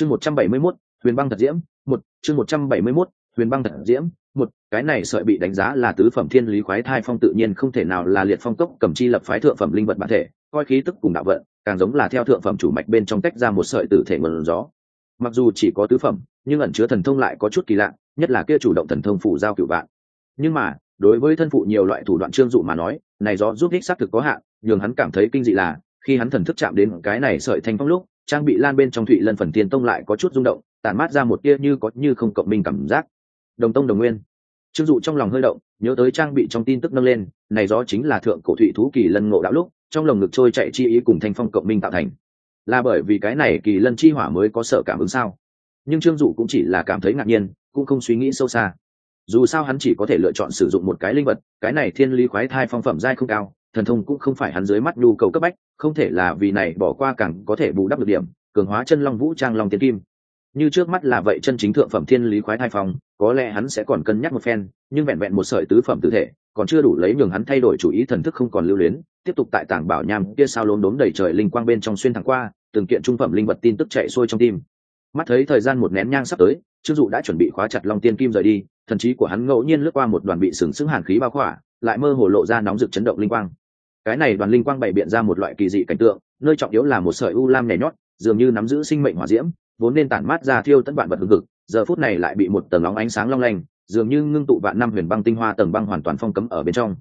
chương một trăm bảy mươi 171, huyền băng thật diễm một chương một trăm bảy mươi 171, huyền băng thật diễm một cái này sợi bị đánh giá là tứ phẩm thiên lý khoái thai phong tự nhiên không thể nào là liệt phong cốc cầm chi lập phái thượng phẩm linh vật bản thể coi khí tức cùng đạo vận càng giống là theo thượng phẩm chủ mạch bên trong tách ra một sợi tử thể nguồn gió. Mặc dù chỉ có tứ phẩm nhưng ẩn chứa thần thông lại có chút kỳ lạ nhất là kia chủ động thần thông phủ giao cựu vạn. Nhưng mà đối với thân phụ nhiều loại thủ đoạn trương dụ mà nói này rõ giúp ích xác thực có hạn nhường hắn cảm thấy kinh dị là khi hắn thần thức chạm đến cái này sợi thanh phong lúc trang bị lan bên trong thụy lân phần tiền tông lại có chút rung động, tản mát ra một tia như có như không cộng minh cảm giác. Đồng tông đồng nguyên. Trương dụ trong lòng hơi động, nhớ tới trang bị trong tin tức nâng lên, này rõ chính là thượng cổ thụy thú kỳ lân ngộ đạo lúc, trong lồng ngực trôi chạy chi ý cùng thanh phong cộng minh tạo thành. Là bởi vì cái này kỳ lân chi hỏa mới có sợ cảm ứng sao? Nhưng trương dụ cũng chỉ là cảm thấy ngạc nhiên, cũng không suy nghĩ sâu xa. Dù sao hắn chỉ có thể lựa chọn sử dụng một cái linh vật, cái này thiên lý khoái thai phong phẩm giai không cao thần thông cũng không phải hắn dưới mắt nhu cầu cấp bách, không thể là vì này bỏ qua càng có thể bù đắp được điểm, cường hóa chân long vũ trang long tiên kim. Như trước mắt là vậy chân chính thượng phẩm thiên lý khoái thai phong, có lẽ hắn sẽ còn cân nhắc một phen, nhưng vẹn vẹn một sợi tứ phẩm tự thể, còn chưa đủ lấy nhường hắn thay đổi chủ ý thần thức không còn lưu luyến, tiếp tục tại tảng bảo nham kia sao lốm đốm đầy trời linh quang bên trong xuyên thẳng qua, từng kiện trung phẩm linh vật tin tức chạy xuôi trong tim. Mắt thấy thời gian một nén nhang sắp tới, trương dụ đã chuẩn bị khóa chặt long tiên kim rời đi, thần trí của hắn ngẫu nhiên lướt qua một đoàn bị sừng sững hàn khí bao khỏa, lại mơ hồ lộ ra nóng rực chấn động linh quang cái này đoàn linh quang bày biện ra một loại kỳ dị cảnh tượng, nơi trọng yếu là một sợi u lam nhảy nhót, dường như nắm giữ sinh mệnh hỏa diễm, vốn nên tản mát ra thiêu tận vạn vật hương cực giờ phút này lại bị một tầng nóng ánh sáng long lanh, dường như ngưng tụ vạn năm huyền băng tinh hoa tầng băng hoàn toàn phong cấm ở bên trong.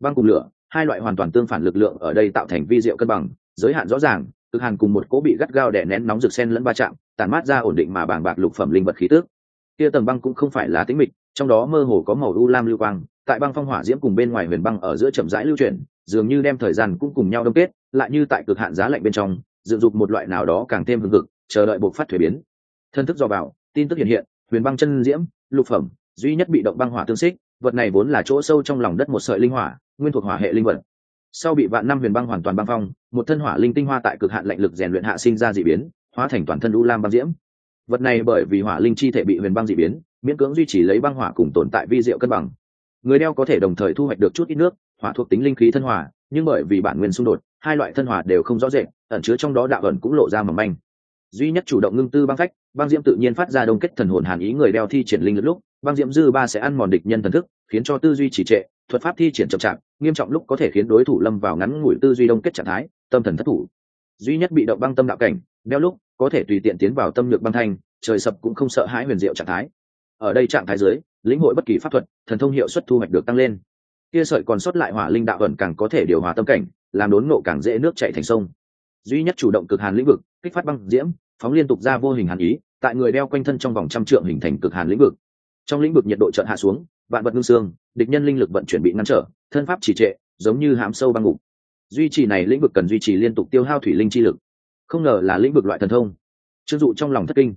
Băng cùng lửa, hai loại hoàn toàn tương phản lực lượng ở đây tạo thành vi diệu cân bằng, giới hạn rõ ràng, cực hàn cùng một cỗ bị gắt gao đè nén nóng rực sen lẫn va chạm, tản mát ra ổn định mà bàng bạc lục phẩm linh vật khí tước kia tầng băng cũng không phải là tĩnh mịch, trong đó mơ hồ có màu u lam lưu quang, tại băng phong hỏa diễm cùng bên ngoài huyền băng ở giữa chậm rãi lưu chuyển dường như đem thời gian cũng cùng nhau đông kết, lại như tại cực hạn giá lạnh bên trong, dựng dục một loại nào đó càng thêm hừng hực, chờ đợi buộc phát thuế biến. Thân thức do vào tin tức hiện hiện, huyền băng chân diễm, lục phẩm, duy nhất bị động băng hỏa tương xích, vật này vốn là chỗ sâu trong lòng đất một sợi linh hỏa, nguyên thuộc hỏa hệ linh vật. Sau bị vạn năm huyền băng hoàn toàn băng phong, một thân hỏa linh tinh hoa tại cực hạn lạnh lực rèn luyện hạ sinh ra d ị biến, hóa thành toàn thân u lam băng diễm. Vật này bởi vì hỏa linh chi thể bị huyền băng d ị biến, miễn cưỡng duy trì lấy băng hỏa cùng tồn tại vi diệu cân bằng. Người đeo có thể đồng thời thu hoạch được chút ít nước hỏa thuộc tính linh khí thân hòa, nhưng bởi vì bản nguyên xung đột hai loại thân hòa đều không rõ rệt ẩn chứa trong đó đạo ẩn cũng lộ ra mầm manh. Duy nhất chủ động ngưng tư băng phách băng diễm tự nhiên phát ra đông kết thần hồn hàn ý người đeo thi triển linh lực lúc băng diễm dư ba sẽ ăn mòn địch nhân thần thức khiến cho tư duy trì trệ thuật pháp thi triển chậm chạp nghiêm trọng lúc có thể khiến đối thủ lâm vào ngắn ngủi tư duy đông kết trạng thái tâm thần thất thủ. Duy nhất bị động băng tâm đạo cảnh đeo lúc có thể tùy tiện tiến vào tâm nhược băng thanh trời sập cũng không sợ hãi huyền diệu trạng thái. Ở đây trạng thái dưới lĩnh hội bất kỳ pháp thuật thần thông hiệu suất thu hoạch được tăng lên kia sợi còn sót lại hỏa linh đạo ẩn càng có thể điều hòa tâm cảnh, làm đốn nộ càng dễ nước chạy thành sông. Duy nhất chủ động cực hàn lĩnh vực, kích phát băng diễm, phóng liên tục ra vô hình hàn ý, tại người đeo quanh thân trong vòng trăm trượng hình thành cực hàn lĩnh vực. Trong lĩnh vực nhiệt độ chợt hạ xuống, vạn vật ngưng xương, địch nhân linh lực vận chuyển bị ngăn trở, thân pháp chỉ trệ, giống như hãm sâu băng ngục. Duy trì này lĩnh vực cần duy trì liên tục tiêu hao thủy linh chi lực. Không ngờ là lĩnh vực loại thần thông. Chưng dụ trong lòng thất kinh.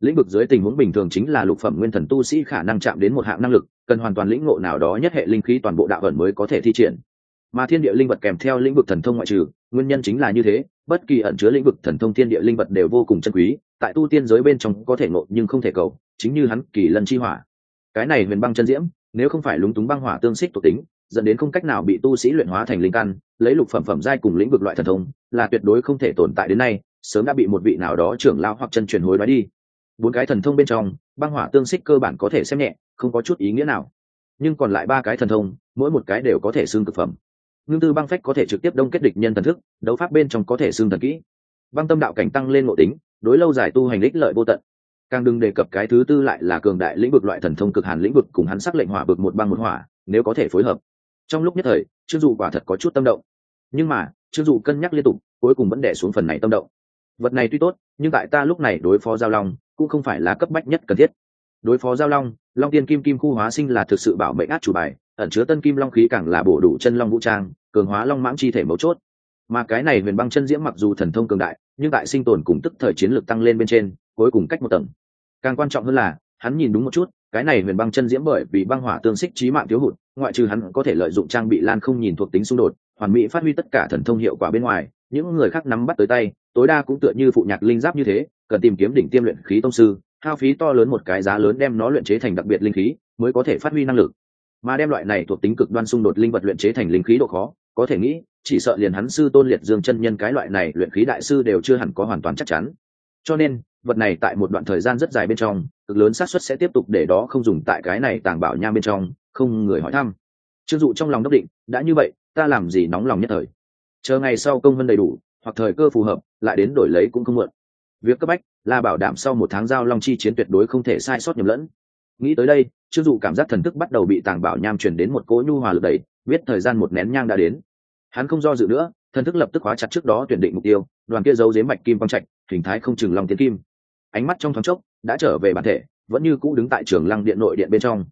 Lĩnh vực dưới tình huống bình thường chính là lục phẩm nguyên thần tu sĩ khả năng chạm đến một hạng năng lực cần hoàn toàn lĩnh ngộ nào đó nhất hệ linh khí toàn bộ đạo ẩn mới có thể thi triển. Mà thiên địa linh vật kèm theo lĩnh vực thần thông ngoại trừ, nguyên nhân chính là như thế, bất kỳ ẩn chứa lĩnh vực thần thông thiên địa linh vật đều vô cùng chân quý, tại tu tiên giới bên trong có thể ngộ nhưng không thể cầu, chính như hắn kỳ lân chi hỏa. Cái này huyền băng chân diễm, nếu không phải lúng túng băng hỏa tương xích thuộc tính, dẫn đến không cách nào bị tu sĩ luyện hóa thành linh căn, lấy lục phẩm phẩm giai cùng lĩnh vực loại thần thông, là tuyệt đối không thể tồn tại đến nay, sớm đã bị một vị nào đó trưởng lao hoặc chân truyền hối đoái đi. Bốn cái thần thông bên trong băng hỏa tương xích cơ bản có thể xem nhẹ, không có chút ý nghĩa nào. Nhưng còn lại ba cái thần thông, mỗi một cái đều có thể xương cực phẩm. Ngưng tư băng phách có thể trực tiếp đông kết địch nhân thần thức, đấu pháp bên trong có thể xương thần kỹ. Băng tâm đạo cảnh tăng lên ngộ tính, đối lâu dài tu hành ích lợi vô tận. Càng đừng đề cập cái thứ tư lại là cường đại lĩnh vực loại thần thông cực hàn lĩnh vực cùng hắn sắc lệnh hỏa vực một băng một hỏa, nếu có thể phối hợp. Trong lúc nhất thời, trương dù quả thật có chút tâm động. Nhưng mà, trương dù cân nhắc liên tục, cuối cùng vẫn đẻ xuống phần này tâm động. Vật này tuy tốt, nhưng tại ta lúc này đối phó giao long cũng không phải là cấp bách nhất cần thiết. Đối phó giao long long tiên kim kim khu hóa sinh là thực sự bảo mệnh át chủ bài, ẩn chứa tân kim long khí càng là bổ đủ chân long vũ trang, cường hóa long mãng chi thể mấu chốt. Mà cái này huyền băng chân diễm mặc dù thần thông cường đại, nhưng tại sinh tồn cùng tức thời chiến lược tăng lên bên trên, cuối cùng cách một tầng. Càng quan trọng hơn là, hắn nhìn đúng một chút, cái này huyền băng chân diễm bởi vì băng hỏa tương xích trí mạng thiếu hụt, ngoại trừ hắn có thể lợi dụng trang bị lan không nhìn thuộc tính xung đột, hoàn mỹ phát huy tất cả thần thông hiệu quả bên ngoài, những người khác nắm bắt tới tay, tối đa cũng tựa như phụ nhạc linh giáp như thế cần tìm kiếm đỉnh tiêm luyện khí tông sư, hao phí to lớn một cái giá lớn đem nó luyện chế thành đặc biệt linh khí, mới có thể phát huy năng lực. Mà đem loại này thuộc tính cực đoan xung đột linh vật luyện chế thành linh khí độ khó, có thể nghĩ, chỉ sợ liền hắn sư tôn liệt dương chân nhân cái loại này luyện khí đại sư đều chưa hẳn có hoàn toàn chắc chắn. Cho nên, vật này tại một đoạn thời gian rất dài bên trong, cực lớn xác suất sẽ tiếp tục để đó không dùng tại cái này tàng bảo nham bên trong, không người hỏi thăm. Trương dụ trong lòng đốc định, đã như vậy, ta làm gì nóng lòng nhất thời? Chờ ngày sau công vân đầy đủ, hoặc thời cơ phù hợp, lại đến đổi lấy cũng không muộn việc cấp bách là bảo đảm sau một tháng giao long chi chiến tuyệt đối không thể sai sót nhầm lẫn. Nghĩ tới đây, trương dụ cảm giác thần thức bắt đầu bị tàng bảo nham chuyển đến một cỗ nhu hòa lực đầy biết thời gian một nén nhang đã đến. Hắn không do dự nữa, thần thức lập tức hóa chặt trước đó tuyển định mục tiêu, đoàn kia giấu dếm bạch kim quang trạch, hình thái không chừng lòng tiến kim. Ánh mắt trong thoáng chốc đã trở về bản thể, vẫn như cũ đứng tại trường lăng điện nội điện bên trong.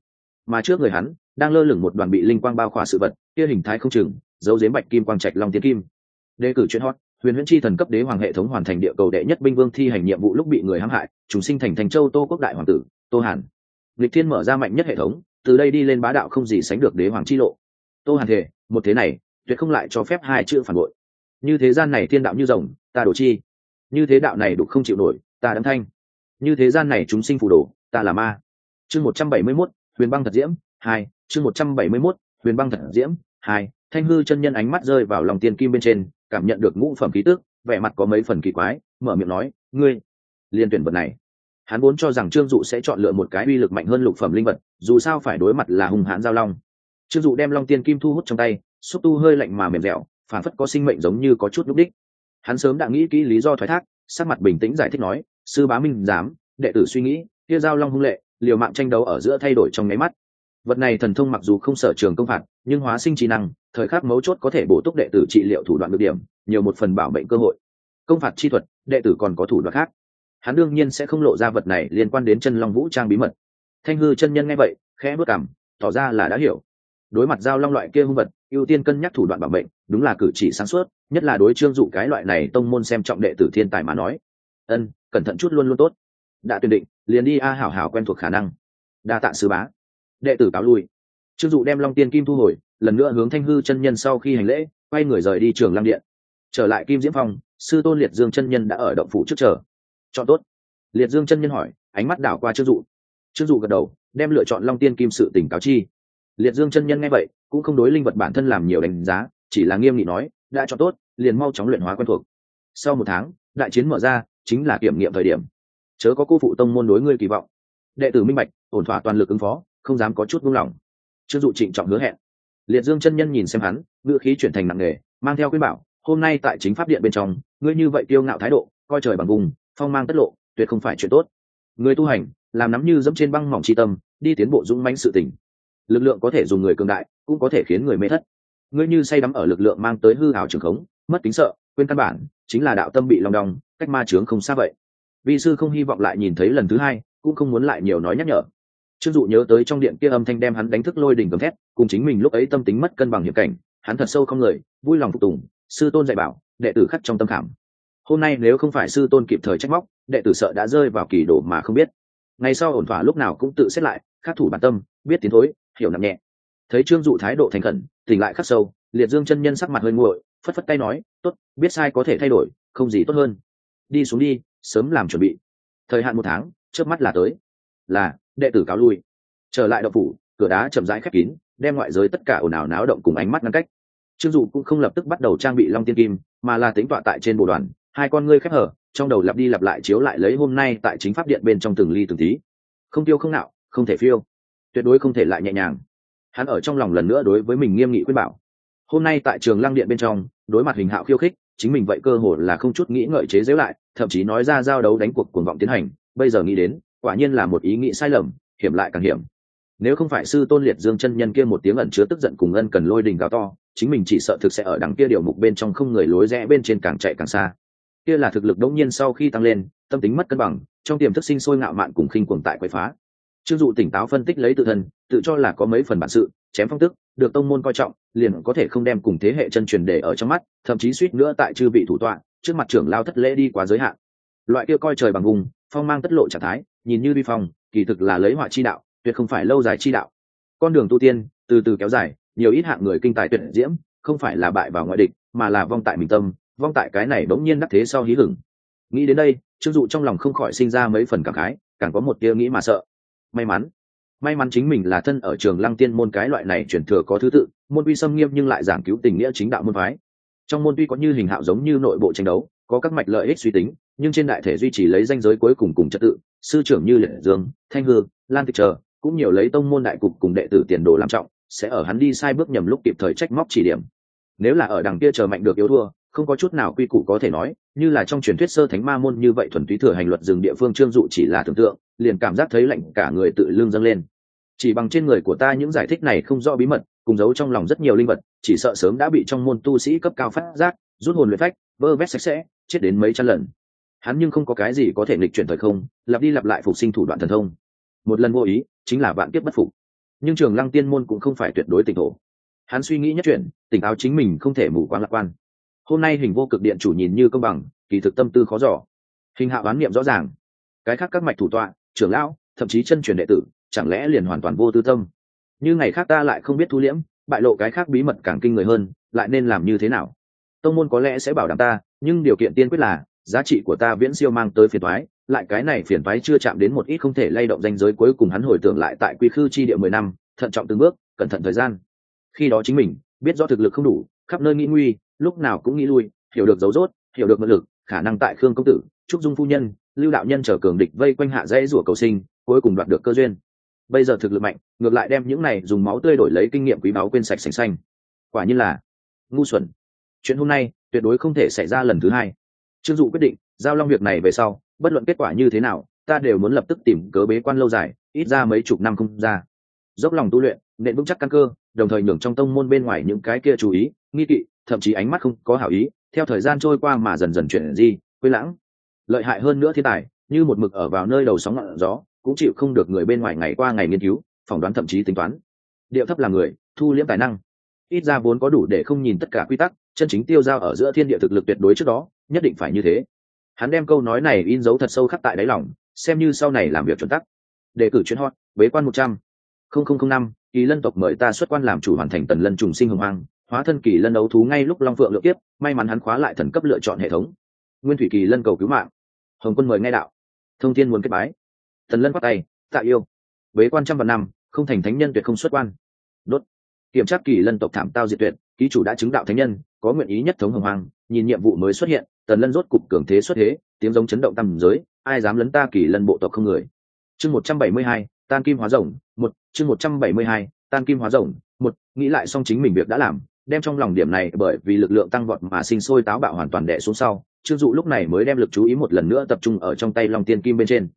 Mà trước người hắn, đang lơ lửng một đoàn bị linh quang bao khỏa sự vật, kia hình thái không chừng, giấu dếm bạch kim quang trạch long tiến kim. Đề cử chuyên hot huyền huyễn chi thần cấp đế hoàng hệ thống hoàn thành địa cầu đệ nhất binh vương thi hành nhiệm vụ lúc bị người hãm hại chúng sinh thành thành châu tô quốc đại hoàng tử, tô hàn. Lịch thiên mở ra mạnh nhất hệ thống, từ đây đi lên bá đạo không gì sánh được đế hoàng chi lộ. Tô hàn thể một thế này, tuyệt không lại cho phép hai chữ phản bội. Như thế gian này thiên đạo như rồng, ta đổ chi. Như thế đạo này đục không chịu nổi, ta đấm thanh. Như thế gian này chúng sinh phù đồ, ta là ma. Chương một trăm bảy mươi mốt, huyền băng thật diễm, hai. Chương một trăm bảy mươi mốt, huyền băng thật diễm, hai. Thanh hư chân nhân ánh mắt rơi vào lòng tiền kim bên trên cảm nhận được ngũ phẩm khí tức, vẻ mặt có mấy phần kỳ quái mở miệng nói ngươi liên tuyển vật này. Hắn vốn cho rằng trương dụ sẽ chọn lựa một cái uy lực mạnh hơn lục phẩm linh vật dù sao phải đối mặt là hùng hãn giao long. Trương dụ đem long tiên kim thu hút trong tay xúc tu hơi lạnh mà mềm dẻo phản phất có sinh mệnh giống như có chút lúc đích. Hắn sớm đã nghĩ kỹ lý do thoái thác sắc mặt bình tĩnh giải thích nói sư bá minh dám đệ tử suy nghĩ kia giao long hung lệ liều mạng tranh đấu ở giữa thay đổi trong nháy mắt. Vật này thần thông mặc dù không sở trường công phạt nhưng hóa sinh trí năng thời khắc mấu chốt có thể bổ túc đệ tử trị liệu thủ đoạn được điểm, nhiều một phần bảo mệnh cơ hội. Công phạt chi thuật, đệ tử còn có thủ đoạn khác. Hắn đương nhiên sẽ không lộ ra vật này liên quan đến chân long vũ trang bí mật. Thanh hư chân nhân nghe vậy, khẽ bước cảm tỏ ra là đã hiểu. Đối mặt giao long loại kia hung vật, ưu tiên cân nhắc thủ đoạn bảo mệnh, đúng là cử chỉ sáng suốt, nhất là đối trương dụ cái loại này tông môn xem trọng đệ tử thiên tài mà nói. Ân, cẩn thận chút luôn luôn tốt. Đã tuyên định, liền đi a hảo hảo quen thuộc khả năng. Đa tạ sư bá. Đệ tử cáo lui. Trương dụ đem long tiên kim thu hồi lần nữa hướng thanh hư chân nhân sau khi hành lễ, quay người rời đi trường lăng điện. Trở lại kim diễm phong, sư tôn liệt dương chân nhân đã ở động phủ trước chờ. Chọn tốt. Liệt dương chân nhân hỏi, ánh mắt đảo qua trương dụ. Trương dụ gật đầu, đem lựa chọn long tiên kim sự tỉnh cáo chi. Liệt dương chân nhân nghe vậy, cũng không đối linh vật bản thân làm nhiều đánh giá, chỉ là nghiêm nghị nói, đã chọn tốt, liền mau chóng luyện hóa quen thuộc. Sau một tháng, đại chiến mở ra, chính là kiểm nghiệm thời điểm. Chớ có cô phụ tông môn đối ngươi kỳ vọng. Đệ tử minh bạch, ổn thỏa toàn lực ứng phó, không dám có chút buông lỏng. Trương dụ trịnh trọng hứa hẹn liệt dương chân nhân nhìn xem hắn, ngữ khí chuyển thành nặng nề, mang theo khuyên bảo, hôm nay tại chính pháp điện bên trong, ngươi như vậy tiêu ngạo thái độ, coi trời bằng vùng, phong mang tất lộ, tuyệt không phải chuyện tốt. Người tu hành, làm nắm như dẫm trên băng mỏng tri tâm, đi tiến bộ dũng mãnh sự tình. Lực lượng có thể dùng người cường đại, cũng có thể khiến người mê thất. Ngươi như say đắm ở lực lượng mang tới hư hào trường khống, mất kính sợ, quên căn bản, chính là đạo tâm bị lòng đong, cách ma trướng không xa vậy. Vi sư không hy vọng lại nhìn thấy lần thứ hai, cũng không muốn lại nhiều nói nhắc nhở trương dụ nhớ tới trong điện kia âm thanh đem hắn đánh thức lôi đỉnh gầm thét, cùng chính mình lúc ấy tâm tính mất cân bằng hiểm cảnh, hắn thật sâu không lời, vui lòng phục tùng, sư tôn dạy bảo, đệ tử khắc trong tâm khảm. Hôm nay nếu không phải sư tôn kịp thời trách móc, đệ tử sợ đã rơi vào kỳ đổ mà không biết. Ngày sau ổn thỏa lúc nào cũng tự xét lại, khắc thủ bản tâm, biết tiến thối, hiểu nặng nhẹ. Thấy trương dụ thái độ thành khẩn, tỉnh lại khắc sâu, liệt dương chân nhân sắc mặt hơi nguội, phất phất tay nói, tốt, biết sai có thể thay đổi, không gì tốt hơn. Đi xuống đi, sớm làm chuẩn bị. Thời hạn một tháng, trước mắt là tới. Là đệ tử cáo lui. Trở lại đậu phủ, cửa đá chậm rãi khép kín, đem ngoại giới tất cả ồn ào náo động cùng ánh mắt ngăn cách. Trương dụ cũng không lập tức bắt đầu trang bị long tiên kim, mà là tính tọa tại trên bộ đoàn, hai con ngươi khép hở, trong đầu lặp đi lặp lại chiếu lại lấy hôm nay tại chính pháp điện bên trong từng ly từng tí. Không tiêu không nạo, không thể phiêu. Tuyệt đối không thể lại nhẹ nhàng. Hắn ở trong lòng lần nữa đối với mình nghiêm nghị quyết bảo. Hôm nay tại trường lăng điện bên trong, đối mặt hình hạo khiêu khích, chính mình vậy cơ hồ là không chút nghĩ ngợi chế giễu lại, thậm chí nói ra giao đấu đánh cuộc cuồng vọng tiến hành, bây giờ nghĩ đến quả nhiên là một ý nghĩ sai lầm, hiểm lại càng hiểm. Nếu không phải sư tôn liệt dương chân nhân kia một tiếng ẩn chứa tức giận cùng ân cần lôi đình gào to, chính mình chỉ sợ thực sẽ ở đằng kia điều mục bên trong không người lối rẽ bên trên càng chạy càng xa. Kia là thực lực đống nhiên sau khi tăng lên, tâm tính mất cân bằng, trong tiềm thức sinh sôi ngạo mạn cùng khinh cuồng tại quậy phá. Trương dụ tỉnh táo phân tích lấy tự thân, tự cho là có mấy phần bản sự, chém phong tức, được tông môn coi trọng, liền có thể không đem cùng thế hệ chân truyền để ở trong mắt, thậm chí suýt nữa tại chư vị thủ tọa, trước mặt trưởng lao thất lễ đi quá giới hạn. Loại kia coi trời bằng vùng phong mang tất lộ trạng thái, nhìn như vi phong, kỳ thực là lấy họa chi đạo, tuyệt không phải lâu dài chi đạo. Con đường tu tiên, từ từ kéo dài, nhiều ít hạng người kinh tài tuyệt diễm, không phải là bại vào ngoại địch, mà là vong tại mình tâm, vong tại cái này bỗng nhiên đắc thế sau hí hửng. Nghĩ đến đây, trương dụ trong lòng không khỏi sinh ra mấy phần cảm khái, càng có một tia nghĩ mà sợ. May mắn may mắn chính mình là thân ở trường lăng tiên môn cái loại này chuyển thừa có thứ tự, môn vi xâm nghiêm nhưng lại giảng cứu tình nghĩa chính đạo môn phái. Trong môn tuy có như hình hạo giống như nội bộ tranh đấu, có các mạch lợi ích suy tính nhưng trên đại thể duy trì lấy danh giới cuối cùng cùng trật tự, sư trưởng như liệt dương, thanh hư, lan tịch chờ, cũng nhiều lấy tông môn đại cục cùng đệ tử tiền đồ làm trọng, sẽ ở hắn đi sai bước nhầm lúc kịp thời trách móc chỉ điểm. Nếu là ở đằng kia chờ mạnh được yếu thua, không có chút nào quy củ có thể nói, như là trong truyền thuyết sơ thánh ma môn như vậy thuần túy thừa hành luật rừng địa phương trương dụ chỉ là tưởng tượng, liền cảm giác thấy lạnh cả người tự lương dâng lên. Chỉ bằng trên người của ta những giải thích này không rõ bí mật, cùng giấu trong lòng rất nhiều linh vật, chỉ sợ sớm đã bị trong môn tu sĩ cấp cao phát giác, rút hồn luyện phách, vơ vét sạch sẽ, chết đến mấy trăm lần hắn nhưng không có cái gì có thể nghịch chuyển thời không, lặp đi lặp lại phục sinh thủ đoạn thần thông. Một lần vô ý, chính là vạn kiếp bất phục. Nhưng trường lăng tiên môn cũng không phải tuyệt đối tỉnh thổ hắn suy nghĩ nhất chuyện, tỉnh táo chính mình không thể mù quáng lạc quan. Hôm nay hình vô cực điện chủ nhìn như công bằng, kỳ thực tâm tư khó giỏ hình hạ bán niệm rõ ràng. Cái khác các mạch thủ tọa, trưởng lão, thậm chí chân truyền đệ tử, chẳng lẽ liền hoàn toàn vô tư tâm? Như ngày khác ta lại không biết thu liễm, bại lộ cái khác bí mật càng kinh người hơn, lại nên làm như thế nào? Tông môn có lẽ sẽ bảo đảm ta, nhưng điều kiện tiên quyết là giá trị của ta viễn siêu mang tới phiền thoái lại cái này phiền thoái chưa chạm đến một ít không thể lay động danh giới cuối cùng hắn hồi tưởng lại tại quy khư chi địa mười năm, thận trọng từng bước, cẩn thận thời gian. Khi đó chính mình, biết do thực lực không đủ, khắp nơi nghĩ nguy, lúc nào cũng nghĩ lui, hiểu được dấu dốt hiểu được mật lực, khả năng tại khương công tử, trúc dung phu nhân, lưu đạo nhân trở cường địch vây quanh hạ dãy rủa cầu sinh, cuối cùng đoạt được cơ duyên. Bây giờ thực lực mạnh, ngược lại đem những này dùng máu tươi đổi lấy kinh nghiệm quý báu quên sạch sành xanh. Quả như là ngu xuẩn. Chuyện hôm nay tuyệt đối không thể xảy ra lần thứ hai trương dụ quyết định, giao long việc này về sau, bất luận kết quả như thế nào, ta đều muốn lập tức tìm cớ bế quan lâu dài, ít ra mấy chục năm không ra. Dốc lòng tu luyện, nện vững chắc căn cơ, đồng thời nhường trong tông môn bên ngoài những cái kia chú ý, nghi kỵ, thậm chí ánh mắt không có hảo ý, theo thời gian trôi qua mà dần dần chuyển di, quên lãng. Lợi hại hơn nữa thiên tài, như một mực ở vào nơi đầu sóng ngọn gió, cũng chịu không được người bên ngoài ngày qua ngày nghiên cứu, phỏng đoán thậm chí tính toán. Điệu thấp là người, thu liễm tài năng. Ít ra vốn có đủ để không nhìn tất cả quy tắc chân chính tiêu giao ở giữa thiên địa thực lực tuyệt đối trước đó, nhất định phải như thế. Hắn đem câu nói này in dấu thật sâu khắc tại đáy lòng, xem như sau này làm việc chuẩn tắc. Đề cử chuyến hot, bế quan một trăm. Năm, kỳ lân tộc mời ta xuất quan làm chủ hoàn thành tần lân trùng sinh hồng hoang, hóa thân kỳ lân đấu thú ngay lúc long phượng lựa tiếp may mắn hắn khóa lại thần cấp lựa chọn hệ thống. Nguyên thủy kỳ lân cầu cứu mạng. Hồng quân mời ngay đạo. Thông thiên muốn kết bái. Thần lân bắt tay, tạ yêu. Bế quan trăm vạn năm, không thành thánh nhân tuyệt không xuất quan. Đốt. Kiểm tra kỳ lân tộc thảm tao diệt tuyệt, ký chủ đã chứng đạo thánh nhân có nguyện ý nhất thống hồng hoang, nhìn nhiệm vụ mới xuất hiện, tần lân rốt cục cường thế xuất thế, tiếng giống chấn động tầm giới, ai dám lấn ta kỳ lân bộ tộc không người. Chương một trăm bảy mươi hai, tan kim hóa rồng, một, chương một trăm bảy mươi hai, tan kim hóa rồng, một, nghĩ lại xong chính mình việc đã làm, đem trong lòng điểm này bởi vì lực lượng tăng vọt mà sinh sôi táo bạo hoàn toàn đẻ xuống sau, trương dụ lúc này mới đem lực chú ý một lần nữa tập trung ở trong tay long tiên kim bên trên.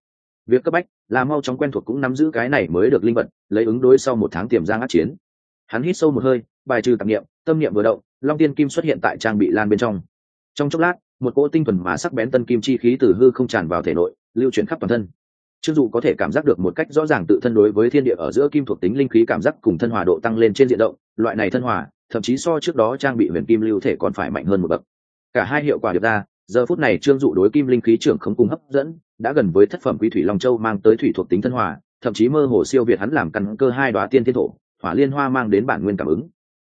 Việc cấp bách là mau chóng quen thuộc cũng nắm giữ cái này mới được linh vật, lấy ứng đối sau một tháng tiềm giang át chiến. Hắn hít sâu một hơi, bài trừ tạp niệm tâm niệm vừa động, long tiên kim xuất hiện tại trang bị lan bên trong. Trong chốc lát, một cỗ tinh thuần mà sắc bén tân kim chi khí từ hư không tràn vào thể nội, lưu chuyển khắp toàn thân. Trương dụ có thể cảm giác được một cách rõ ràng tự thân đối với thiên địa ở giữa kim thuộc tính linh khí cảm giác cùng thân hòa độ tăng lên trên diện rộng, loại này thân hòa, thậm chí so trước đó trang bị huyền kim lưu thể còn phải mạnh hơn một bậc. Cả hai hiệu quả được ra, giờ phút này trương dụ đối kim linh khí trưởng không cung hấp dẫn, đã gần với thất phẩm quý thủy long châu mang tới thủy thuộc tính thân hòa, thậm chí mơ hồ siêu việt hắn làm căn cơ hai đoá tiên thiên thổ, hỏa liên hoa mang đến bản nguyên cảm ứng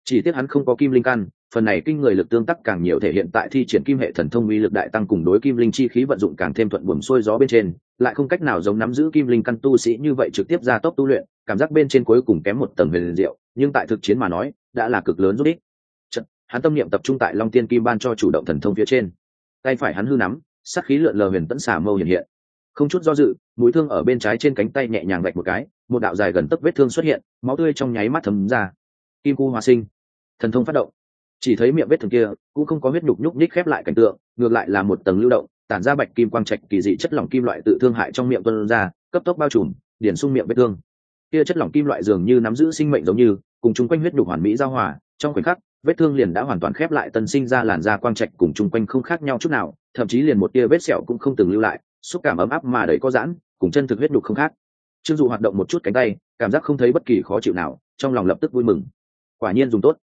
chỉ tiếc hắn không có kim linh căn phần này kinh người lực tương tác càng nhiều thể hiện tại thi triển kim hệ thần thông uy lực đại tăng cùng đối kim linh chi khí vận dụng càng thêm thuận buồm xuôi gió bên trên lại không cách nào giống nắm giữ kim linh căn tu sĩ như vậy trực tiếp ra tốc tu luyện cảm giác bên trên cuối cùng kém một tầng huyền diệu nhưng tại thực chiến mà nói đã là cực lớn giúp ích. Chật, hắn tâm niệm tập trung tại long tiên kim ban cho chủ động thần thông phía trên. Tay phải hắn hư nắm sắc khí lượn lờ huyền tẫn xả mâu hiện hiện. Không chút do dự mũi thương ở bên trái trên cánh tay nhẹ nhàng gạch một cái một đạo dài gần tấc vết thương xuất hiện máu tươi trong nháy mắt thấm ra. Kim cu hòa sinh thần thông phát động. Chỉ thấy miệng vết thương kia cũng không có huyết nhục nhúc nhích khép lại cảnh tượng, ngược lại là một tầng lưu động, tản ra bạch kim quang trạch kỳ dị chất lỏng kim loại tự thương hại trong miệng tuân ra, cấp tốc bao trùm, điển sung miệng vết thương. Kia chất lỏng kim loại dường như nắm giữ sinh mệnh giống như, cùng chung quanh huyết nhục hoàn mỹ giao hòa, trong khoảnh khắc, vết thương liền đã hoàn toàn khép lại tân sinh ra làn da quang trạch cùng chung quanh không khác nhau chút nào, thậm chí liền một tia vết sẹo cũng không từng lưu lại, xúc cảm ấm áp mà đầy có giãn, cùng chân thực huyết nhục không khác. Trương dụ hoạt động một chút cánh tay, cảm giác không thấy bất kỳ khó chịu nào, trong lòng lập tức vui mừng. Quả nhiên dùng tốt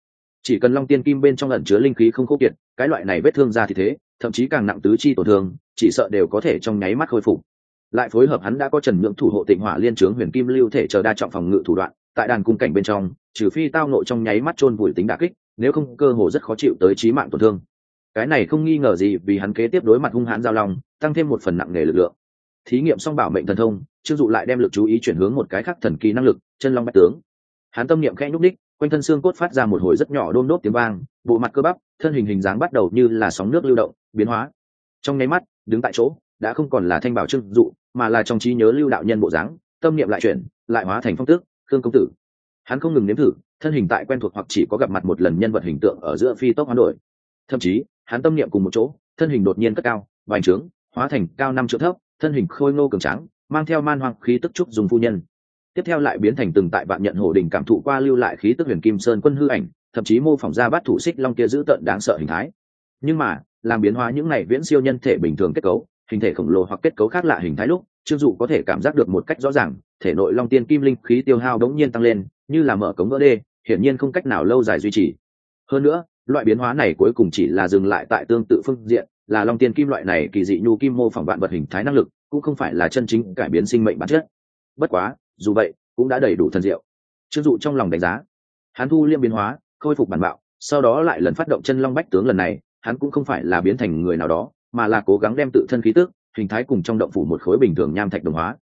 chỉ cần long tiên kim bên trong ẩn chứa linh khí không khô kiệt, cái loại này vết thương ra thì thế, thậm chí càng nặng tứ chi tổn thương, chỉ sợ đều có thể trong nháy mắt khôi phục. Lại phối hợp hắn đã có trần nhưỡng thủ hộ tịnh hỏa liên trướng huyền kim lưu thể chờ đa trọng phòng ngự thủ đoạn, tại đàn cung cảnh bên trong, trừ phi tao nội trong nháy mắt chôn vùi tính đả kích, nếu không cơ hồ rất khó chịu tới trí mạng tổn thương. Cái này không nghi ngờ gì, vì hắn kế tiếp đối mặt hung hãn giao long, tăng thêm một phần nặng nề lực lượng. Thí nghiệm xong bảo mệnh thần thông chưng dụ lại đem lực chú ý chuyển hướng một cái khác thần kỳ năng lực, chân long bách tướng. Hắn tâm niệm khẽ nhúc ních quanh thân xương cốt phát ra một hồi rất nhỏ đôn đốt tiếng vang, bộ mặt cơ bắp, thân hình hình dáng bắt đầu như là sóng nước lưu động, biến hóa. Trong nháy mắt, đứng tại chỗ, đã không còn là thanh bảo trưng dụ, mà là trong trí nhớ lưu đạo nhân bộ dáng, tâm niệm lại chuyển, lại hóa thành phong tước, khương công tử. Hắn không ngừng nếm thử, thân hình tại quen thuộc hoặc chỉ có gặp mặt một lần nhân vật hình tượng ở giữa phi tốc hoán đổi. Thậm chí, hắn tâm niệm cùng một chỗ, thân hình đột nhiên cất cao, vành trướng, hóa thành cao năm triệu thấp, thân hình khôi ngô cường tráng, mang theo man hoang khí tức trúc dùng phu nhân tiếp theo lại biến thành từng tại vạn nhận hổ đình cảm thụ qua lưu lại khí tức huyền kim sơn quân hư ảnh, thậm chí mô phỏng ra bắt thủ xích long kia giữ tận đáng sợ hình thái. Nhưng mà, làm biến hóa những này viễn siêu nhân thể bình thường kết cấu, hình thể khổng lồ hoặc kết cấu khác lạ hình thái lúc, trương dụ có thể cảm giác được một cách rõ ràng, thể nội long tiên kim linh khí tiêu hao đống nhiên tăng lên, như là mở cống vỡ đê, hiển nhiên không cách nào lâu dài duy trì. Hơn nữa, loại biến hóa này cuối cùng chỉ là dừng lại tại tương tự phương diện, là long tiên kim loại này kỳ dị nhu kim mô phỏng vạn vật hình thái năng lực, cũng không phải là chân chính cải biến sinh mệnh bản chất. Bất quá dù vậy, cũng đã đầy đủ thần diệu. Trương dụ trong lòng đánh giá, hắn thu liêm biến hóa, khôi phục bản bạo, sau đó lại lần phát động chân long bách tướng lần này, hắn cũng không phải là biến thành người nào đó, mà là cố gắng đem tự thân khí tức, hình thái cùng trong động phủ một khối bình thường nham thạch đồng hóa.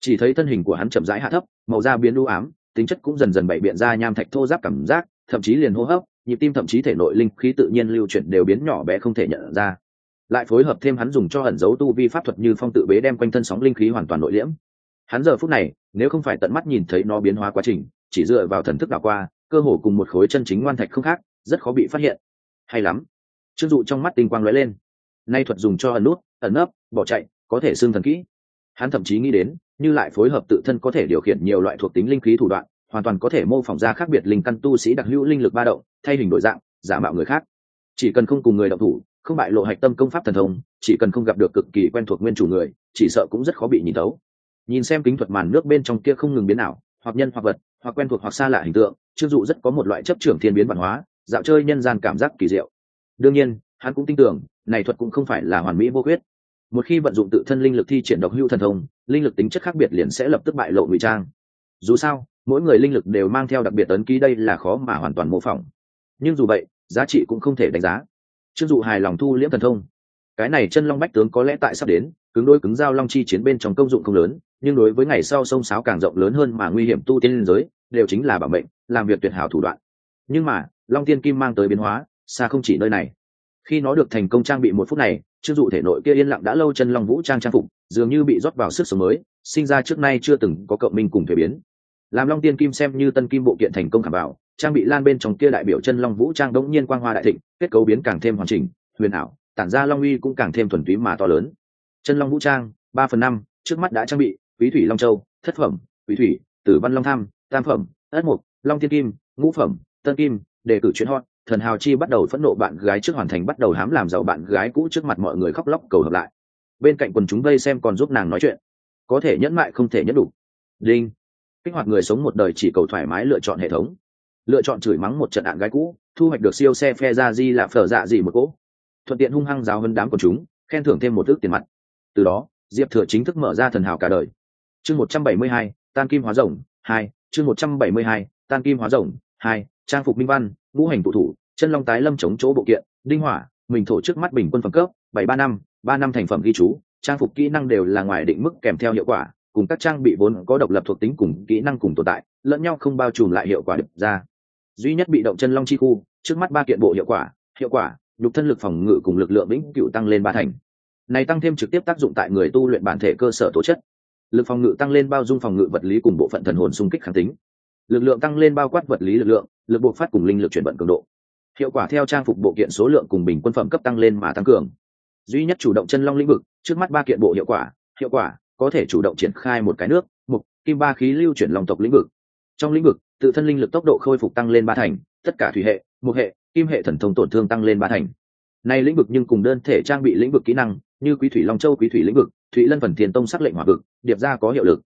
Chỉ thấy thân hình của hắn chậm rãi hạ thấp, màu da biến u ám, tính chất cũng dần dần bậy biện ra nham thạch thô giáp cảm giác, thậm chí liền hô hấp, nhịp tim thậm chí thể nội linh khí tự nhiên lưu chuyển đều biến nhỏ bé không thể nhận ra. Lại phối hợp thêm hắn dùng cho ẩn dấu tu vi pháp thuật như phong tự bế đem quanh thân sóng linh khí hoàn toàn nội liễm hắn giờ phút này, nếu không phải tận mắt nhìn thấy nó biến hóa quá trình, chỉ dựa vào thần thức đảo qua, cơ hồ cùng một khối chân chính ngoan thạch không khác, rất khó bị phát hiện. Hay lắm. Chưng dụ trong mắt tinh quang lóe lên. Nay thuật dùng cho ẩn nút, ẩn nấp, bỏ chạy, có thể xương thần kỹ. Hắn thậm chí nghĩ đến, như lại phối hợp tự thân có thể điều khiển nhiều loại thuộc tính linh khí thủ đoạn, hoàn toàn có thể mô phỏng ra khác biệt linh căn tu sĩ đặc hữu linh lực ba động, thay hình đổi dạng, giả mạo người khác. Chỉ cần không cùng người động thủ, không bại lộ hạch tâm công pháp thần thông, chỉ cần không gặp được cực kỳ quen thuộc nguyên chủ người, chỉ sợ cũng rất khó bị nhìn tấu nhìn xem kính thuật màn nước bên trong kia không ngừng biến ảo, hoặc nhân hoặc vật, hoặc quen thuộc hoặc xa lạ hình tượng chưng dụ rất có một loại chấp trưởng thiên biến văn hóa, dạo chơi nhân gian cảm giác kỳ diệu. Đương nhiên, hắn cũng tin tưởng, này thuật cũng không phải là hoàn mỹ vô quyết một khi vận dụng tự thân linh lực thi triển độc hữu thần thông, linh lực tính chất khác biệt liền sẽ lập tức bại lộ ngụy trang. Dù sao, mỗi người linh lực đều mang theo đặc biệt ấn ký đây là khó mà hoàn toàn mô phỏng. Nhưng dù vậy, giá trị cũng không thể đánh giá. Chưng dụ hài lòng thu liễm thần thông. Cái này chân long bách tướng có lẽ tại sắp đến cứng đôi cứng giao long chi chiến bên trong công dụng không lớn, nhưng đối với ngày sau sông sáo càng rộng lớn hơn mà nguy hiểm tu tiên liên giới, đều chính là bảo mệnh, làm việc tuyệt hảo thủ đoạn. Nhưng mà, long tiên kim mang tới biến hóa, xa không chỉ nơi này. Khi nó được thành công trang bị một phút này chưng dụ thể nội kia yên lặng đã lâu chân long vũ trang trang phục, dường như bị rót vào sức sống mới, sinh ra trước nay chưa từng có cộng minh cùng thuế biến. Làm long tiên kim xem như tân kim bộ kiện thành công khảm bảo, trang bị lan bên trong kia đại biểu chân long vũ trang đống nhiên quang hoa đại thịnh, kết cấu biến càng thêm hoàn chỉnh, huyền ảo, tản ra long uy cũng càng thêm thuần túy mà to lớn chân long vũ trang, ba phần năm, trước mắt đã trang bị, quý thủy long châu, thất phẩm, quý thủy, tử văn long tham, tam phẩm, ất mục, long tiên kim, ngũ phẩm, tân kim, đề cử chuyến hot, thần hào chi bắt đầu phẫn nộ bạn gái trước hoàn thành bắt đầu hám làm giàu bạn gái cũ trước mặt mọi người khóc lóc cầu hợp lại. Bên cạnh quần chúng vây xem còn giúp nàng nói chuyện. Có thể nhẫn mại không thể nhẫn đủ. Đinh. Kích hoạt người sống một đời chỉ cầu thoải mái lựa chọn hệ thống. Lựa chọn chửi mắng một trận đạn gái cũ, thu hoạch được siêu xe phe ra di là phở dạ gì một cỗ. Thuận tiện hung hăng giáo hơn đám quần chúng, khen thưởng thêm một ước tiền mặt từ đó, diệp thừa chính thức mở ra thần hào cả đời. Chương một trăm bảy mươi hai tan kim hóa rồng, hai, chương một trăm bảy mươi hai tan kim hóa rồng, hai, trang phục minh văn, ngũ hành phụ thủ, chân long tái lâm chống chỗ bộ kiện, đinh hỏa, mình thổ trước mắt bình quân phẩm cấp, bảy ba năm ba năm thành phẩm ghi chú, trang phục kỹ năng đều là ngoài định mức kèm theo hiệu quả, cùng các trang bị vốn có độc lập thuộc tính cùng kỹ năng cùng tồn tại, lẫn nhau không bao trùm lại hiệu quả được ra. Duy nhất bị động chân long chi khu, trước mắt ba kiện bộ hiệu quả hiệu quả, nhục thân lực phòng ngự cùng lực lượng vĩnh cửu tăng lên ba thành này tăng thêm trực tiếp tác dụng tại người tu luyện bản thể cơ sở tố chất. Lực phòng ngự tăng lên bao dung phòng ngự vật lý cùng bộ phận thần hồn xung kích kháng tính. Lực lượng tăng lên bao quát vật lý lực lượng, lực buộc phát cùng linh lực chuyển vận cường độ. Hiệu quả theo trang phục bộ kiện số lượng cùng bình quân phẩm cấp tăng lên mà tăng cường. Duy nhất chủ động chân long lĩnh vực, trước mắt ba kiện bộ hiệu quả hiệu quả có thể chủ động triển khai một cái nước, mục, kim ba khí lưu chuyển lòng tộc lĩnh vực. Trong lĩnh vực, tự thân linh lực tốc độ khôi phục tăng lên ba thành, tất cả thủy hệ, mục hệ, kim hệ thần thông tổn thương tăng lên ba thành. Này lĩnh vực nhưng cùng đơn thể trang bị lĩnh vực kỹ năng như quý thủy long châu, quý thủy lĩnh vực, thụy lân phần tiền tông sắc lệnh hỏa vực, điệp ra có hiệu lực.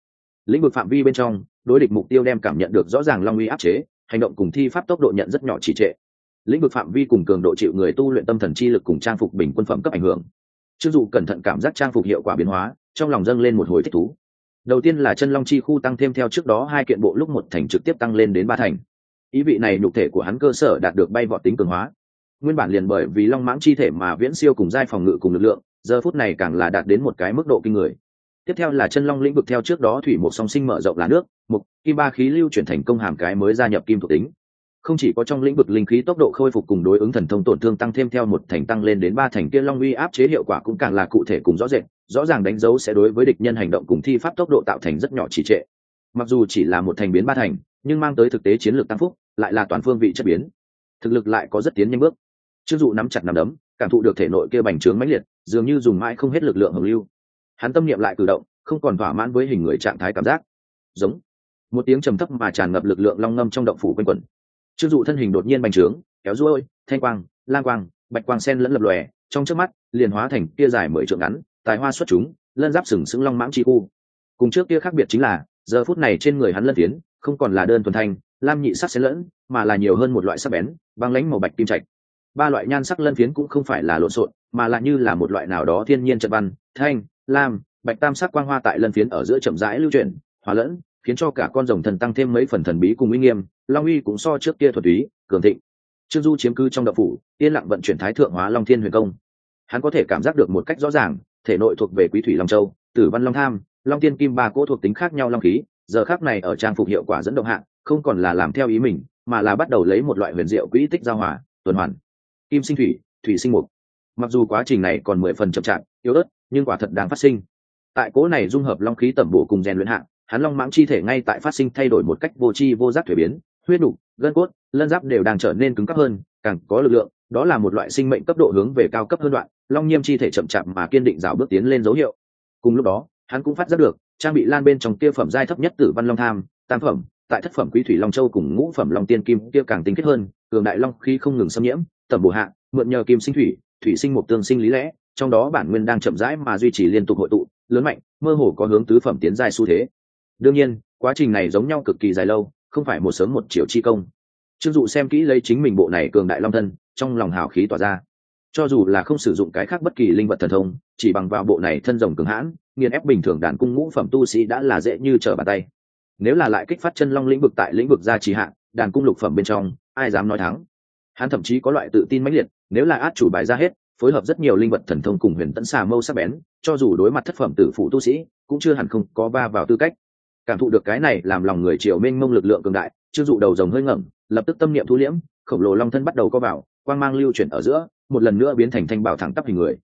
Lĩnh vực phạm vi bên trong, đối địch mục tiêu đem cảm nhận được rõ ràng long uy áp chế, hành động cùng thi pháp tốc độ nhận rất nhỏ chỉ trệ. Lĩnh vực phạm vi cùng cường độ chịu người tu luyện tâm thần chi lực cùng trang phục bình quân phẩm cấp ảnh hưởng. Chưng dù cẩn thận cảm giác trang phục hiệu quả biến hóa, trong lòng dâng lên một hồi thích thú. Đầu tiên là chân long chi khu tăng thêm theo trước đó hai kiện bộ lúc một thành trực tiếp tăng lên đến ba thành. Ý vị này nhục thể của hắn cơ sở đạt được bay vọt tính cường hóa. Nguyên bản liền bởi vì long mãng chi thể mà viễn siêu cùng giai phòng ngự cùng lực lượng giờ phút này càng là đạt đến một cái mức độ kinh người. Tiếp theo là chân long lĩnh vực theo trước đó thủy một song sinh mở rộng là nước, mục, kim ba khí lưu chuyển thành công hàm cái mới gia nhập kim thuộc tính. Không chỉ có trong lĩnh vực linh khí tốc độ khôi phục cùng đối ứng thần thông tổn thương tăng thêm theo một thành tăng lên đến ba thành kia long uy áp chế hiệu quả cũng càng là cụ thể cùng rõ rệt, rõ ràng đánh dấu sẽ đối với địch nhân hành động cùng thi pháp tốc độ tạo thành rất nhỏ chỉ trệ. Mặc dù chỉ là một thành biến ba thành, nhưng mang tới thực tế chiến lược tăng phúc, lại là toàn phương vị chất biến. Thực lực lại có rất tiến nhanh bước. Chưng dụ nắm chặt nắm đấm cảm thụ được thể nội kia bành trướng mãnh liệt, dường như dùng mãi không hết lực lượng hồng lưu. Hắn tâm niệm lại cử động, không còn thỏa mãn với hình người trạng thái cảm giác. Giống. Một tiếng trầm thấp mà tràn ngập lực lượng long ngâm trong động phủ quanh quẩn. Chưng dụ thân hình đột nhiên bành trướng, kéo ruôi thanh quang, lang quang, bạch quang sen lẫn lập lòe, trong trước mắt, liền hóa thành kia dài mười trượng ngắn, tài hoa xuất chúng, lân giáp sừng sững long mãng chi khu. Cùng trước kia khác biệt chính là, giờ phút này trên người hắn lân tiến, không còn là đơn thuần thanh, lam nhị sắc xen lẫn, mà là nhiều hơn một loại sắc bén, băng lãnh màu bạch kim trạch ba loại nhan sắc lân phiến cũng không phải là lộn xộn, mà là như là một loại nào đó thiên nhiên trận văn, thanh, lam, bạch tam sắc quang hoa tại lân phiến ở giữa chậm rãi lưu chuyển, hòa lẫn, khiến cho cả con rồng thần tăng thêm mấy phần thần bí cùng uy nghiêm. Long uy cũng so trước kia thuật túy, cường thịnh. Trương du chiếm cư trong đậu phủ, yên lặng vận chuyển thái thượng hóa long thiên huyền công. Hắn có thể cảm giác được một cách rõ ràng, thể nội thuộc về quý thủy long châu, tử văn long tham, long tiên kim ba cỗ thuộc tính khác nhau long khí, giờ khác này ở trang phục hiệu quả dẫn động hạng không còn là làm theo ý mình, mà là bắt đầu lấy một loại huyền diệu quỹ tích giao hòa, tuần hoàn kim sinh thủy thủy sinh mục. Mặc dù quá trình này còn mười phần chậm chạp, yếu ớt, nhưng quả thật đáng phát sinh. Tại cố này dung hợp long khí tẩm bổ cùng rèn luyện hạng hắn long mãng chi thể ngay tại phát sinh thay đổi một cách vô tri vô giác thuế biến, huyết đủ gân cốt, lân giáp đều đang trở nên cứng cấp hơn, càng có lực lượng, đó là một loại sinh mệnh cấp độ hướng về cao cấp hơn đoạn, long nhiêm chi thể chậm chạp mà kiên định rào bước tiến lên dấu hiệu. Cùng lúc đó, hắn cũng phát giác được, trang bị lan bên trong tiêu phẩm giai thấp nhất tử văn long tham, tam phẩm, tại thất phẩm quý thủy long châu cùng ngũ phẩm long tiên kim kia càng tinh kết hơn, cường đại long khi không ngừng xâm nhiễm tẩm bổ hạ, mượn nhờ kim sinh thủy thủy sinh một tương sinh lý lẽ, trong đó bản nguyên đang chậm rãi mà duy trì liên tục hội tụ, lớn mạnh, mơ hồ có hướng tứ phẩm tiến giai xu thế. Đương nhiên, quá trình này giống nhau cực kỳ dài lâu, không phải một sớm một chiều chi công. Trương dụ xem kỹ lấy chính mình bộ này cường đại long thân, trong lòng hào khí tỏa ra. Cho dù là không sử dụng cái khác bất kỳ linh vật thần thông, chỉ bằng vào bộ này thân rồng cường hãn, nghiền ép bình thường đàn cung ngũ phẩm tu sĩ đã là dễ như trở bàn tay. Nếu là lại kích phát chân long lĩnh vực tại lĩnh vực gia trì hạn đàn cung lục phẩm bên trong, ai dám nói thắng? Hắn thậm chí có loại tự tin mãnh liệt, nếu là át chủ bài ra hết, phối hợp rất nhiều linh vật thần thông cùng huyền tẫn xà mâu sắc bén, cho dù đối mặt thất phẩm tử phụ tu sĩ, cũng chưa hẳn không có va vào tư cách. Cảm thụ được cái này làm lòng người triều mênh mông lực lượng cường đại chưa dụ đầu rồng hơi ngẩng, lập tức tâm niệm thu liễm, khổng lồ long thân bắt đầu co vào, quang mang lưu chuyển ở giữa, một lần nữa biến thành thanh bảo thẳng tắp hình người.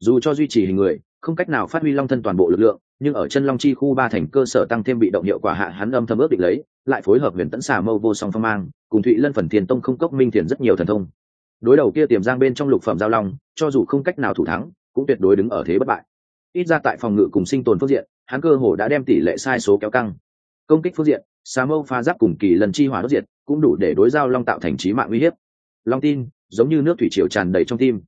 Dù cho duy trì hình người, không cách nào phát huy long thân toàn bộ lực lượng nhưng ở chân long chi khu ba thành cơ sở tăng thêm bị động hiệu quả hạ hắn âm thầm ước định lấy, lại phối hợp huyền tẫn xà mâu vô song phong mang, cùng thụy lân phần thiền tông không cốc minh thiền rất nhiều thần thông. Đối đầu kia tiềm giang bên trong lục phẩm giao long, cho dù không cách nào thủ thắng, cũng tuyệt đối đứng ở thế bất bại. Ít ra tại phòng ngự cùng sinh tồn phương diện, hắn cơ hồ đã đem tỷ lệ sai số kéo căng. Công kích phương diện, xà mâu pha giáp cùng kỳ lần chi hỏa đốt diệt, cũng đủ để đối giao long tạo thành trí mạng uy hiếp. Long tin, giống như nước thủy triều tràn đầy trong tim.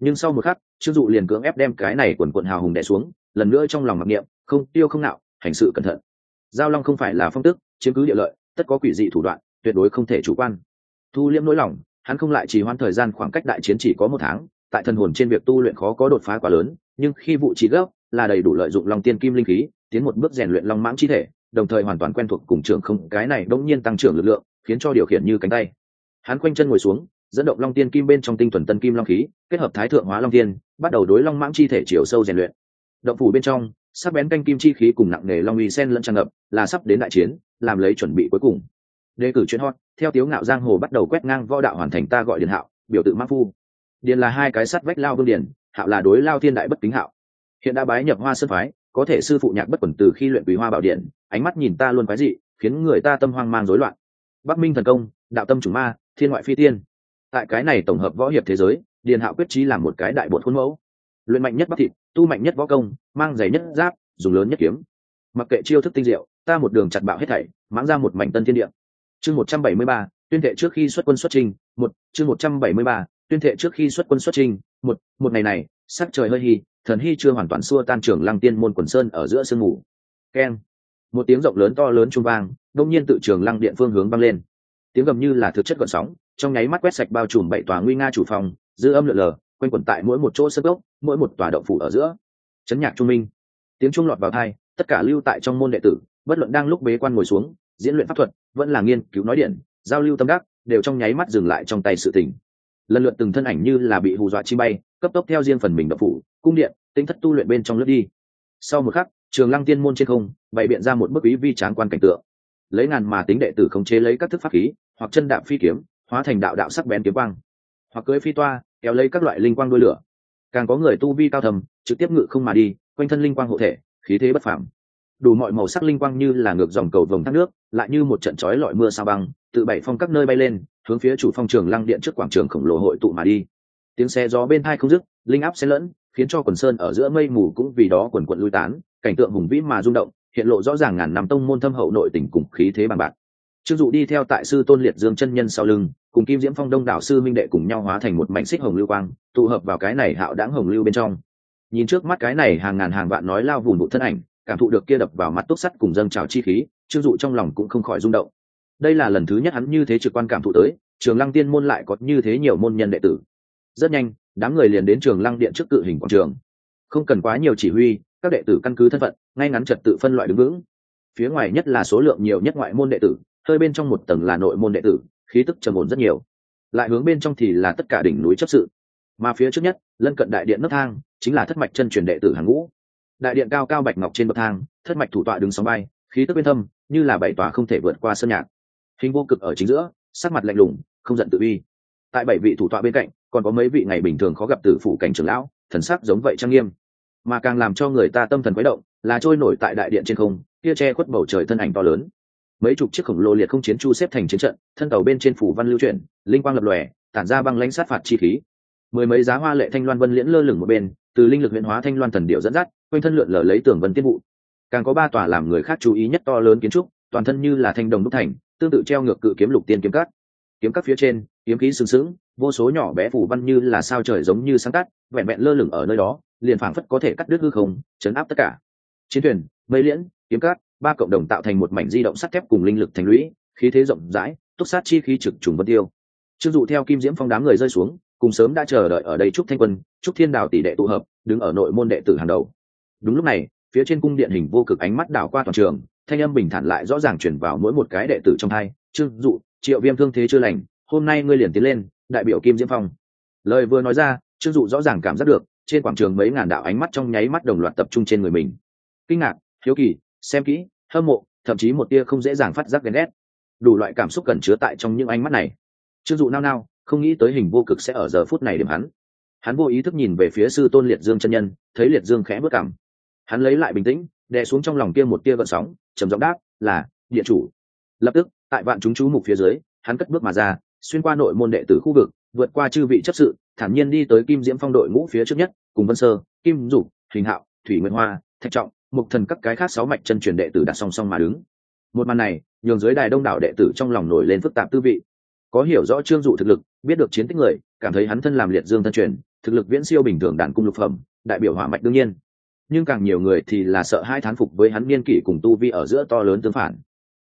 Nhưng sau một khắc chưng dụ liền cưỡng ép đem cái này quần quận hào hùng đẻ xuống lần nữa trong lòng mặc niệm, không tiêu không nạo, hành sự cẩn thận. Giao long không phải là phong tức, chiếm cứ địa lợi, tất có quỷ dị thủ đoạn, tuyệt đối không thể chủ quan. Thu liễm nỗi lòng, hắn không lại chỉ hoãn thời gian khoảng cách đại chiến chỉ có một tháng, tại thần hồn trên việc tu luyện khó có đột phá quá lớn, nhưng khi vụ trí gốc, là đầy đủ lợi dụng long tiên kim linh khí, tiến một bước rèn luyện long mãng chi thể, đồng thời hoàn toàn quen thuộc cùng trường không, cái này đông nhiên tăng trưởng lực lượng, khiến cho điều khiển như cánh tay. Hắn quanh chân ngồi xuống, dẫn động long tiên kim bên trong tinh thuần tân kim long khí, kết hợp thái thượng hóa long tiên, bắt đầu đối long mãng chi thể chiều sâu rèn luyện động phủ bên trong, sắc bén canh kim chi khí cùng nặng nề long uy sen lẫn tràn ngập, là sắp đến đại chiến, làm lấy chuẩn bị cuối cùng. Đề cử chuyên hot, theo tiếu ngạo giang hồ bắt đầu quét ngang võ đạo hoàn thành ta gọi điện hạo, biểu tự mã phu. Điền là hai cái sắt vách lao vương điền, hạo là đối lao thiên đại bất kính hạo. Hiện đã bái nhập hoa sơn phái, có thể sư phụ nhạc bất quẩn từ khi luyện quý hoa bảo điện, ánh mắt nhìn ta luôn quái dị, khiến người ta tâm hoang mang rối loạn. Bắc minh thần công, đạo tâm chủng ma, thiên ngoại phi tiên. Tại cái này tổng hợp võ hiệp thế giới, điền hạo quyết trí làm một cái đại bột khuôn mẫu. Luyện mạnh nhất bắc thịt tu mạnh nhất võ công, mang giày nhất giáp, dùng lớn nhất kiếm. Mặc kệ chiêu thức tinh diệu, ta một đường chặt bạo hết thảy, mãng ra một mảnh tân thiên địa. Chương một trăm bảy mươi ba, tuyên thệ trước khi xuất quân xuất trình một, chương một trăm bảy mươi ba, tuyên thệ trước khi xuất quân xuất trình một một ngày này, sắc trời hơi hy thần hy chưa hoàn toàn xua tan trưởng lăng tiên môn quần sơn ở giữa sương mù. Keng. Một tiếng rộng lớn to lớn trung vang, đông nhiên tự trường lăng điện phương hướng băng lên. Tiếng gầm như là thực chất gọn sóng, trong nháy mắt quét sạch bao trùm bảy tòa nguy nga chủ phòng, dư âm lượn lờ quanh quẩn tại mỗi một chỗ sân gốc mỗi một tòa động phủ ở giữa. Chấn nhạc trung minh. Tiếng trung lọt vào thai tất cả lưu tại trong môn đệ tử, bất luận đang lúc bế quan ngồi xuống, diễn luyện pháp thuật, vẫn là nghiên cứu nói điện, giao lưu tâm đắc, đều trong nháy mắt dừng lại trong tay sự tình. Lần lượt từng thân ảnh như là bị hù dọa chi bay, cấp tốc theo riêng phần mình động phủ, cung điện tính thất tu luyện bên trong lướt đi. Sau một khắc, trường lăng tiên môn trên không, bày biện ra một bức ý vi tráng quan cảnh tượng. Lấy ngàn mà tính đệ tử khống chế lấy các thức pháp khí, hoặc chân đạm phi kiếm, hóa thành đạo đạo sắc bén kiếm quang. Hoặc cưỡi phi toa kéo lấy các loại linh quang đuôi lửa. Càng có người tu vi cao thầm, trực tiếp ngự không mà đi, quanh thân linh quang hộ thể, khí thế bất phẳng đủ mọi màu sắc linh quang như là ngược dòng cầu vồng thác nước, lại như một trận chói lọi mưa sao băng, tự bảy phong các nơi bay lên, hướng phía chủ phong trường lăng điện trước quảng trường khổng lồ hội tụ mà đi. Tiếng xe gió bên thai không dứt, linh áp xen lẫn, khiến cho quần sơn ở giữa mây mù cũng vì đó quần quận lui tán, cảnh tượng hùng vĩ mà rung động, hiện lộ rõ ràng ngàn năm tông môn thâm hậu nội tình cùng khí thế bằng bạc. Trương dụ đi theo tại sư tôn liệt dương chân nhân sau lưng cùng kim diễm phong đông đảo sư minh đệ cùng nhau hóa thành một mảnh xích hồng lưu quang, tụ hợp vào cái này hạo đáng hồng lưu bên trong. Nhìn trước mắt cái này hàng ngàn hàng vạn nói lao vùng vụ thân ảnh, cảm thụ được kia đập vào mắt túc sắt cùng dâng trào chi khí, trương dụ trong lòng cũng không khỏi rung động. Đây là lần thứ nhất hắn như thế trực quan cảm thụ tới, trường lăng tiên môn lại có như thế nhiều môn nhân đệ tử. Rất nhanh, đám người liền đến trường lăng điện trước cự hình quảng trường. Không cần quá nhiều chỉ huy, các đệ tử căn cứ thân phận, ngay ngắn trật tự phân loại đứng vững. Phía ngoài nhất là số lượng nhiều nhất ngoại môn đệ tử, hơi bên trong một tầng là nội môn đệ tử khí tức trầm ổn rất nhiều. Lại hướng bên trong thì là tất cả đỉnh núi chấp sự. Mà phía trước nhất, lân cận đại điện nấc thang, chính là thất mạch chân truyền đệ tử hàng ngũ. Đại điện cao cao bạch ngọc trên bậc thang, thất mạch thủ tọa đứng sóng bay, khí tức bên thâm, như là bảy tòa không thể vượt qua sân nhạc. Hình vô cực ở chính giữa, sắc mặt lạnh lùng, không giận tự uy. Tại bảy vị thủ tọa bên cạnh, còn có mấy vị ngày bình thường khó gặp tử phủ cảnh trưởng lão, thần sắc giống vậy trang nghiêm. Mà càng làm cho người ta tâm thần quấy động, là trôi nổi tại đại điện trên không, kia che khuất bầu trời thân ảnh to lớn mấy chục chiếc khổng lồ liệt không chiến chu xếp thành chiến trận, thân tàu bên trên phủ văn lưu chuyển, linh quang lập lòe, tản ra băng lãnh sát phạt chi khí. Mười mấy giá hoa lệ thanh loan vân liễn lơ lửng một bên, từ linh lực huyện hóa thanh loan thần điệu dẫn dắt, quanh thân lượn lờ lấy tường vân tiết vụ. Càng có ba tòa làm người khác chú ý nhất to lớn kiến trúc, toàn thân như là thanh đồng đúc thành, tương tự treo ngược cự kiếm lục tiên kiếm cắt kiếm cắt phía trên, kiếm khí sừng sững, vô số nhỏ bé phủ văn như là sao trời giống như sáng tắt, vẹn vẹn lơ lửng ở nơi đó, liền phảng phất có thể cắt đứt hư không, chấn áp tất cả. Chiến thuyền, mây liễn, kiếm cắt ba cộng đồng tạo thành một mảnh di động sắt thép cùng linh lực thành lũy, khí thế rộng rãi, túc sát chi khí trực trùng vân tiêu. Trương dụ theo kim diễm phong đám người rơi xuống, cùng sớm đã chờ đợi ở đây trúc thanh quân, trúc thiên đào tỷ đệ tụ hợp, đứng ở nội môn đệ tử hàng đầu. Đúng lúc này, phía trên cung điện hình vô cực ánh mắt đảo qua toàn trường, thanh âm bình thản lại rõ ràng chuyển vào mỗi một cái đệ tử trong hai. Trương dụ, triệu viêm thương thế chưa lành, hôm nay ngươi liền tiến lên, đại biểu kim diễm phong. Lời vừa nói ra, trương dụ rõ ràng cảm giác được, trên quảng trường mấy ngàn đạo ánh mắt trong nháy mắt đồng loạt tập trung trên người mình. Kinh ngạc, hiếu kỳ xem kỹ, hâm mộ, thậm chí một tia không dễ dàng phát giác ghen ghét. Đủ loại cảm xúc cần chứa tại trong những ánh mắt này. Chưng dụ nao nao, không nghĩ tới hình vô cực sẽ ở giờ phút này điểm hắn. Hắn vô ý thức nhìn về phía sư tôn liệt dương chân nhân, thấy liệt dương khẽ bước cảm hắn lấy lại bình tĩnh, đè xuống trong lòng kia một tia gợn sóng, trầm giọng đáp, là, địa chủ. Lập tức, tại vạn chúng chú mục phía dưới, hắn cất bước mà ra, xuyên qua nội môn đệ tử khu vực, vượt qua chư vị chấp sự, thản nhiên đi tới kim diễm phong đội ngũ phía trước nhất, cùng vân sơ, kim dục hình hạo, thủy nguyễn hoa, thạch trọng mục thần các cái khác sáu mạch chân truyền đệ tử đặt song song mà đứng. Một màn này, nhường dưới đài đông đảo đệ tử trong lòng nổi lên phức tạp tư vị. Có hiểu rõ trương dụ thực lực, biết được chiến tích người, cảm thấy hắn thân làm liệt dương thân truyền, thực lực viễn siêu bình thường đàn cung lục phẩm, đại biểu hỏa mạch đương nhiên. Nhưng càng nhiều người thì là sợ hai thán phục với hắn niên kỷ cùng tu vi ở giữa to lớn tương phản.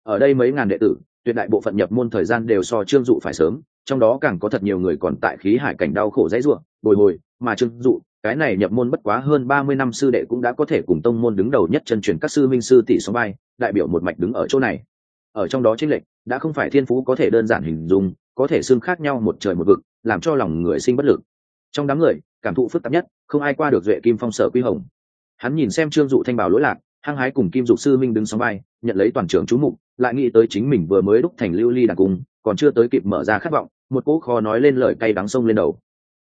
Ở đây mấy ngàn đệ tử, tuyệt đại bộ phận nhập môn thời gian đều so trương dụ phải sớm, trong đó càng có thật nhiều người còn tại khí hải cảnh đau khổ dãy ruộng bồi hồi, mà trương dụ cái này nhập môn bất quá hơn ba mươi năm sư đệ cũng đã có thể cùng tông môn đứng đầu nhất chân truyền các sư minh sư tỷ số bay đại biểu một mạch đứng ở chỗ này. Ở trong đó chênh lệch, đã không phải thiên phú có thể đơn giản hình dung, có thể xương khác nhau một trời một vực, làm cho lòng người sinh bất lực. Trong đám người, cảm thụ phức tạp nhất, không ai qua được duệ kim phong sở quy hồng. Hắn nhìn xem trương dụ thanh bảo lỗi lạc, hăng hái cùng kim dục sư minh đứng sóng bay nhận lấy toàn trưởng chú mục, lại nghĩ tới chính mình vừa mới đúc thành lưu ly đàn cung, còn chưa tới kịp mở ra khát vọng, một cỗ khó nói lên lời cay đắng sông lên đầu.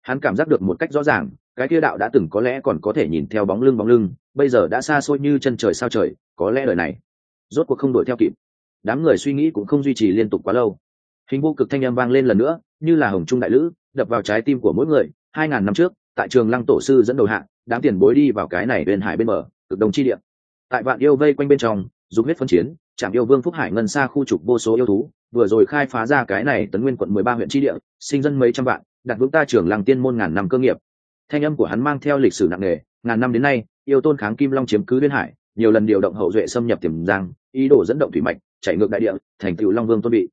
Hắn cảm giác được một cách rõ ràng cái kia đạo đã từng có lẽ còn có thể nhìn theo bóng lưng bóng lưng, bây giờ đã xa xôi như chân trời sao trời, có lẽ lời này, rốt cuộc không đuổi theo kịp. Đám người suy nghĩ cũng không duy trì liên tục quá lâu. Hình vô cực thanh â m vang lên lần nữa, như là hồng trung đại lữ, đập vào trái tim của mỗi người, hai ngàn năm trước, tại trường lăng tổ sư dẫn đầu hạng đám tiền bối đi vào cái này bên hải bên bờ, cực đồng chi điện tại vạn yêu vây quanh bên trong dùng huyết phân chiến trạm yêu vương phúc hải ngân xa khu trục vô số yêu thú, vừa rồi khai phá ra cái này tấn nguyên quận mười ba huyện tri địa, sinh dân mấy trăm vạn, đặt vững ta trưởng làng tiên môn ngàn năm cơ nghiệp thanh âm của hắn mang theo lịch sử nặng nề, ngàn năm đến nay, yêu tôn kháng kim long chiếm cứ biên hải, nhiều lần điều động hậu duệ xâm nhập tiềm giang, ý đồ dẫn động thủy mạch chạy ngược đại địa, thành tựu long vương tôn bị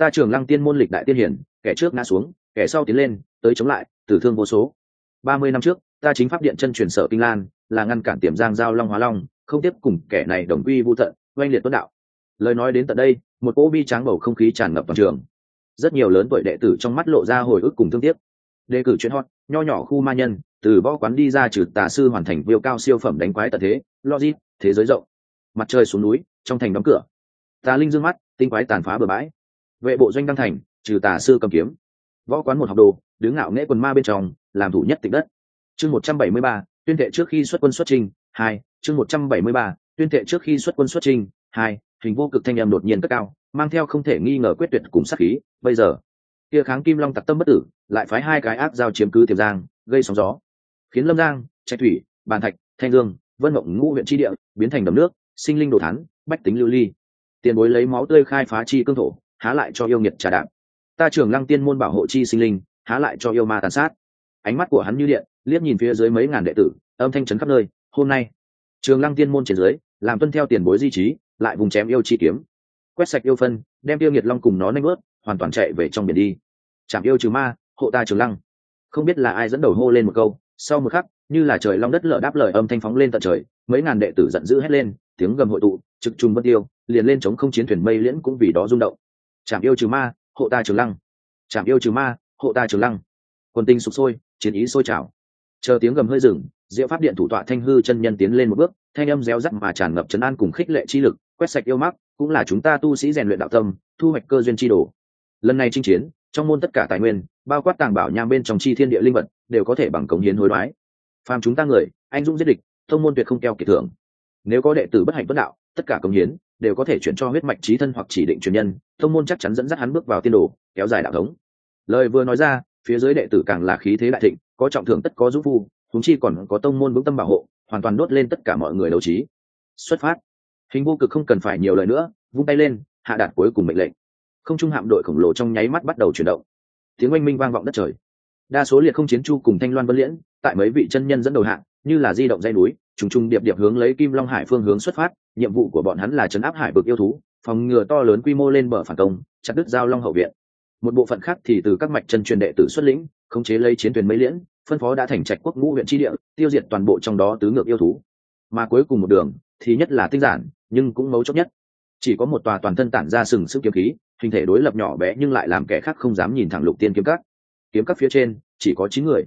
ta trường lăng tiên môn lịch đại tiên hiển, kẻ trước ngã xuống, kẻ sau tiến lên, tới chống lại, tử thương vô số. Ba mươi năm trước, ta chính pháp điện chân truyền sở kinh lan, là ngăn cản tiềm giang giao long hóa long, không tiếp cùng kẻ này đồng quy vô thận oanh liệt tuấn đạo. Lời nói đến tận đây, một cỗ bi tráng bầu không khí tràn ngập toàn trường. Rất nhiều lớn tuổi đệ tử trong mắt lộ ra hồi ức cùng thương tiếc. Đề cử chuyên hot nho nhỏ khu ma nhân, từ võ quán đi ra trừ tà sư hoàn thành viêu cao siêu phẩm đánh quái tật thế, logic, thế giới rộng. Mặt trời xuống núi, trong thành đóng cửa. Tà linh dương mắt, tinh quái tàn phá bờ bãi. Vệ bộ doanh đăng thành, trừ tà sư cầm kiếm. Võ quán một học đồ, đứng ngạo nghễ quần ma bên trong, làm thủ nhất tịch đất. Chương một trăm bảy mươi ba, tuyên thệ trước khi xuất quân xuất trình hai, chương một trăm bảy mươi ba, tuyên thệ trước khi xuất quân xuất trình hai, hình vô cực thanh em đột nhiên cất cao, mang theo không thể nghi ngờ quyết tuyệt cùng sát khí, bây giờ kia kháng kim long tặc tâm bất tử, lại phái hai cái ác giao chiếm cứ tiềm giang, gây sóng gió. Khiến lâm giang, trạch thủy, bàn thạch, thanh dương, vân mộng ngũ huyện tri địa biến thành đầm nước, sinh linh đồ thán, bách tính lưu ly. Tiền bối lấy máu tươi khai phá chi cương thổ, há lại cho yêu nghiệt trà đạm ta trường lăng tiên môn bảo hộ chi sinh linh, há lại cho yêu ma tàn sát. Ánh mắt của hắn như điện, liếc nhìn phía dưới mấy ngàn đệ tử, âm thanh trấn khắp nơi. Hôm nay, trường lăng tiên môn trên dưới, làm tuân theo tiền bối di trí, lại vùng chém yêu chi kiếm. Quét sạch yêu phân, đem tiêu nghiệt long cùng nó nanh ướt hoàn toàn chạy về trong biển đi. Chạm yêu trừ ma, hộ ta trường lăng. Không biết là ai dẫn đầu hô lên một câu, sau một khắc, như là trời long đất lở đáp lời âm thanh phóng lên tận trời, mấy ngàn đệ tử giận dữ hét lên, tiếng gầm hội tụ, trực trung bất tiêu, liền lên chống không chiến thuyền mây liễn cũng vì đó rung động. Chạm yêu trừ ma, hộ ta trường lăng. Chạm yêu trừ ma, hộ ta trường lăng. Quân tinh sụp sôi, chiến ý sôi trào. Chờ tiếng gầm hơi rừng diệu pháp điện thủ tọa thanh hư chân nhân tiến lên một bước, thanh âm réo rắt mà tràn ngập trấn an cùng khích lệ chi lực, quét sạch yêu mắc, cũng là chúng ta tu sĩ rèn luyện đạo tâm, thu hoạch cơ duyên chi đồ lần này chinh chiến, trong môn tất cả tài nguyên, bao quát tàng bảo nham bên trong chi thiên địa linh vật, đều có thể bằng cống hiến hối đoái. Phàm chúng ta người, anh dũng giết địch, thông môn tuyệt không keo kỳ thưởng. Nếu có đệ tử bất hạnh tuất đạo, tất cả cống hiến, đều có thể chuyển cho huyết mạch trí thân hoặc chỉ định truyền nhân, thông môn chắc chắn dẫn dắt hắn bước vào tiên đồ, kéo dài đạo thống. Lời vừa nói ra, phía dưới đệ tử càng là khí thế đại thịnh, có trọng thưởng tất có dũng phu chúng chi còn có tông môn vững tâm bảo hộ, hoàn toàn đốt lên tất cả mọi người đấu trí. Xuất phát. Hình vô cực không cần phải nhiều lời nữa, vung tay lên, hạ đạt cuối cùng mệnh lệnh không trung hạm đội khổng lồ trong nháy mắt bắt đầu chuyển động. Tiếng oanh minh vang vọng đất trời. Đa số liệt không chiến chu cùng thanh loan vân liễn, tại mấy vị chân nhân dẫn đầu hạng, như là di động dây núi, trùng trùng điệp điệp hướng lấy kim long hải phương hướng xuất phát, nhiệm vụ của bọn hắn là chấn áp hải vực yêu thú, phòng ngừa to lớn quy mô lên bờ phản công, chặt đứt giao long hậu viện. Một bộ phận khác thì từ các mạch chân truyền đệ tử xuất lĩnh, khống chế lấy chiến thuyền mấy liễn, phân phó đã thành trạch quốc ngũ huyện tri địa, tiêu diệt toàn bộ trong đó tứ ngược yêu thú. Mà cuối cùng một đường, thì nhất là tinh giản, nhưng cũng mấu chốt nhất. Chỉ có một tòa toàn thân tản ra sừng sức kiếm khí hình thể đối lập nhỏ bé nhưng lại làm kẻ khác không dám nhìn thẳng lục tiên kiếm cắt kiếm cắt phía trên, chỉ có chín người.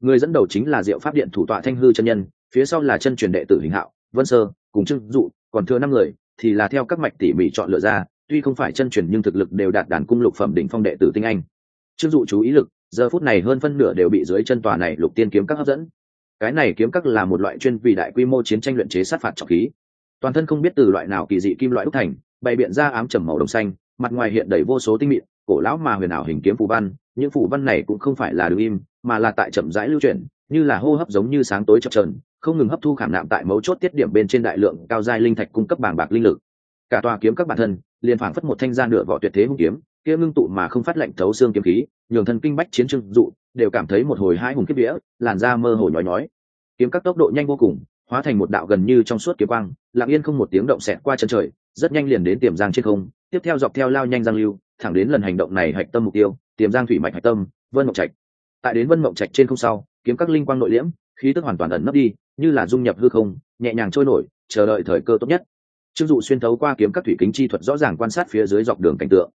Người dẫn đầu chính là diệu pháp điện thủ tọa thanh hư chân nhân, phía sau là chân truyền đệ tử hình hạo, vân sơ, cùng trưng dụ, còn thừa năm người, thì là theo các mạch tỉ mỉ chọn lựa ra, tuy không phải chân truyền nhưng thực lực đều đạt đàn cung lục phẩm đỉnh phong đệ tử tinh anh. Trương dụ chú ý lực, giờ phút này hơn phân nửa đều bị dưới chân tòa này lục tiên kiếm các hấp dẫn. Cái này kiếm các là một loại chuyên vì đại quy mô chiến tranh luyện chế sát phạt trọng khí. Toàn thân không biết từ loại nào kỳ dị kim loại đúc thành, bày biện ra ám trầm màu đồng xanh mặt ngoài hiện đầy vô số tinh mịn, cổ lão mà huyền ảo hình kiếm phù văn, những phù văn này cũng không phải là đứng im, mà là tại chậm rãi lưu chuyển, như là hô hấp giống như sáng tối chập trờn không ngừng hấp thu khảm nạm tại mấu chốt tiết điểm bên trên đại lượng cao giai linh thạch cung cấp bảng bạc linh lực. Cả tòa kiếm các bản thân, liền phảng phất một thanh gian nửa vỏ tuyệt thế hung kiếm, kia ngưng tụ mà không phát lệnh thấu xương kiếm khí, nhường thân kinh bách chiến trưng dụ, đều cảm thấy một hồi hai hùng kiếp vía, làn da mơ hồ nhói nhói. Kiếm các tốc độ nhanh vô cùng, hóa thành một đạo gần như trong suốt kiếm quang, lặng yên không một tiếng động xẹt qua chân trời, rất nhanh liền đến tiềm giang trên không tiếp theo dọc theo lao nhanh giang lưu, thẳng đến lần hành động này hạch tâm mục tiêu, tiềm giang thủy mạch hạch tâm, vân mộng trạch. Tại đến vân mộng trạch trên không sau, kiếm các linh quang nội liễm, khí tức hoàn toàn ẩn nấp đi, như là dung nhập hư không, nhẹ nhàng trôi nổi, chờ đợi thời cơ tốt nhất. Trương dụ xuyên thấu qua kiếm các thủy kính chi thuật rõ ràng quan sát phía dưới dọc đường cảnh tượng.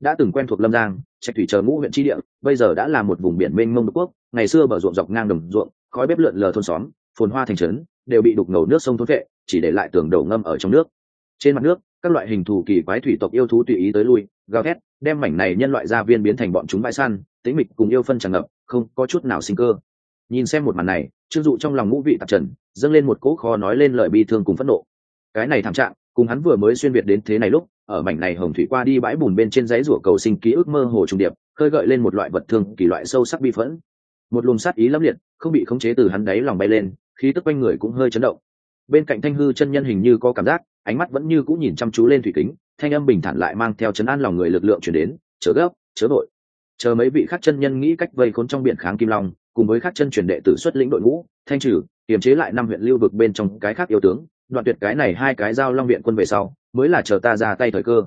Đã từng quen thuộc lâm giang, trạch thủy chờ ngũ huyện tri địa, bây giờ đã là một vùng biển mênh mông đ quốc, ngày xưa bờ ruộng dọc ngang đồng ruộng, khói bếp lượn lờ thôn xóm, phồn hoa thành trấn, đều bị đục ngầu nước sông thôn vệ chỉ để lại tường đầu ngâm ở trong nước. Trên mặt nước các loại hình thù kỳ quái thủy tộc yêu thú tùy ý tới lui, gào thét, đem mảnh này nhân loại gia viên biến thành bọn chúng bãi săn, tĩnh mịch cùng yêu phân tràn ngập, không có chút nào sinh cơ. Nhìn xem một màn này, trương dụ trong lòng ngũ vị tạp trần, dâng lên một cỗ khó nói lên lời bi thương cùng phẫn nộ. Cái này thảm trạng, cùng hắn vừa mới xuyên việt đến thế này lúc, ở mảnh này hồng thủy qua đi bãi bùn bên trên giấy rủa cầu sinh ký ức mơ hồ trùng điệp, khơi gợi lên một loại vật thương kỳ loại sâu sắc bi phẫn. Một luồng sát ý lấp liệt, không bị khống chế từ hắn đáy lòng bay lên, khí tức quanh người cũng hơi chấn động. Bên cạnh thanh hư chân nhân hình như có cảm giác ánh mắt vẫn như cũng nhìn chăm chú lên thủy kính, thanh âm bình thản lại mang theo chấn an lòng người lực lượng chuyển đến, chớ gấp, chớ vội. Chờ mấy vị khắc chân nhân nghĩ cách vây khốn trong biển kháng kim long, cùng với khắc chân truyền đệ tử xuất lĩnh đội ngũ, thanh trừ, kiềm chế lại năm huyện lưu vực bên trong cái khác yêu tướng, đoạn tuyệt cái này hai cái giao long viện quân về sau, mới là chờ ta ra tay thời cơ.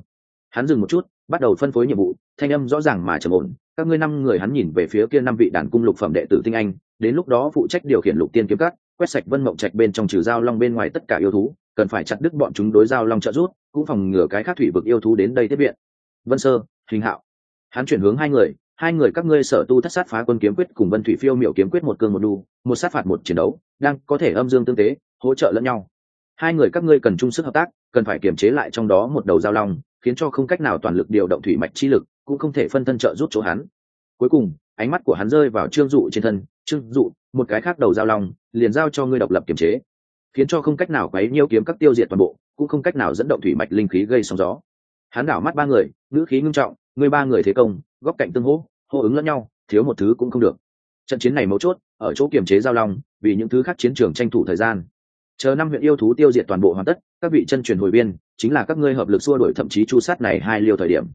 Hắn dừng một chút, bắt đầu phân phối nhiệm vụ, thanh âm rõ ràng mà trầm ổn, các ngươi năm người hắn nhìn về phía kia năm vị đàn cung lục phẩm đệ tử tinh anh, đến lúc đó phụ trách điều khiển lục tiên kiếm cắt quét sạch vân mộng trạch bên trong trừ giao long bên ngoài tất cả yêu thú, cần phải chặt đứt bọn chúng đối giao long trợ rút cũng phòng ngừa cái khác thủy vực yêu thú đến đây tiếp viện. Vân sơ, hình hạo. Hắn chuyển hướng hai người hai người các ngươi sở tu thất sát phá quân kiếm quyết cùng vân thủy phiêu miểu kiếm quyết một cương một đu, một sát phạt một chiến đấu, đang có thể âm dương tương tế, hỗ trợ lẫn nhau. Hai người các ngươi cần chung sức hợp tác, cần phải kiềm chế lại trong đó một đầu giao long, khiến cho không cách nào toàn lực điều động thủy mạch chi lực, cũng không thể phân thân trợ giúp chỗ hắn. Cuối cùng ánh mắt của hắn rơi vào trương dụ trên thân. Trương dụ, một cái khác đầu giao long, liền giao cho ngươi độc lập kiềm chế, khiến cho không cách nào quấy nhiêu kiếm các tiêu diệt toàn bộ, cũng không cách nào dẫn động thủy mạch linh khí gây sóng gió. Hắn đảo mắt ba người, ngữ khí ngưng trọng, ngươi ba người thế công, góc cạnh tương hỗ, hô ứng lẫn nhau, thiếu một thứ cũng không được. Trận chiến này mấu chốt, ở chỗ kiềm chế giao long, vì những thứ khác chiến trường tranh thủ thời gian. Chờ năm huyện yêu thú tiêu diệt toàn bộ hoàn tất, các vị chân truyền hồi viên chính là các ngươi hợp lực xua đuổi thậm chí chu sát này hai liều thời điểm.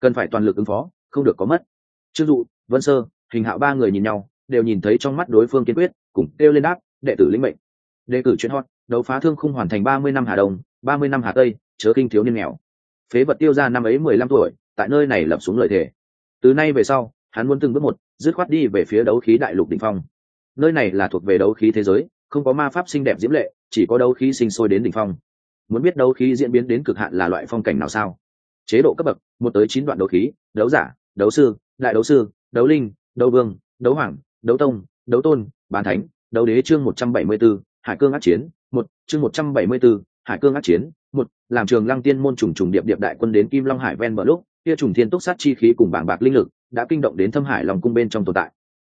Cần phải toàn lực ứng phó, không được có mất. Chưng dụ vân sơ, hình hạo ba người nhìn nhau, đều nhìn thấy trong mắt đối phương kiên quyết, cùng kêu lên đáp, đệ tử lĩnh mệnh. Đề cử chuyên hot, đấu phá thương không hoàn thành ba mươi năm hà đông, ba mươi năm hà tây, chớ kinh thiếu niên nghèo. Phế vật tiêu ra năm ấy mười lăm tuổi, tại nơi này lập xuống lời thề. Từ nay về sau, hắn muốn từng bước một, dứt khoát đi về phía đấu khí đại lục đ ỉ n h phong. Nơi này là thuộc về đấu khí thế giới, không có ma pháp xinh đẹp diễm lệ, chỉ có đấu khí sinh sôi đến đ ỉ n h phong. Muốn biết đấu khí diễn biến đến cực hạn là loại phong cảnh nào sao? Chế độ cấp bậc, một tới chín đoạn đấu khí, đấu giả, đấu sư, đại đấu sư đấu linh, đấu vương, đấu hoàng, đấu tông, đấu tôn bàn thánh, đấu đế chương một trăm bảy mươi b ố hải cương ác chiến, một, chương một trăm bảy mươi b ố hải cương ác chiến, một, làm trường lăng tiên môn trùng trùng điệp điệp đại quân đến kim long hải ven bờ lúc, kia trùng thiên túc sát chi khí cùng bảng bạc linh lực đã kinh động đến thâm hải lòng cung bên trong tồn tại.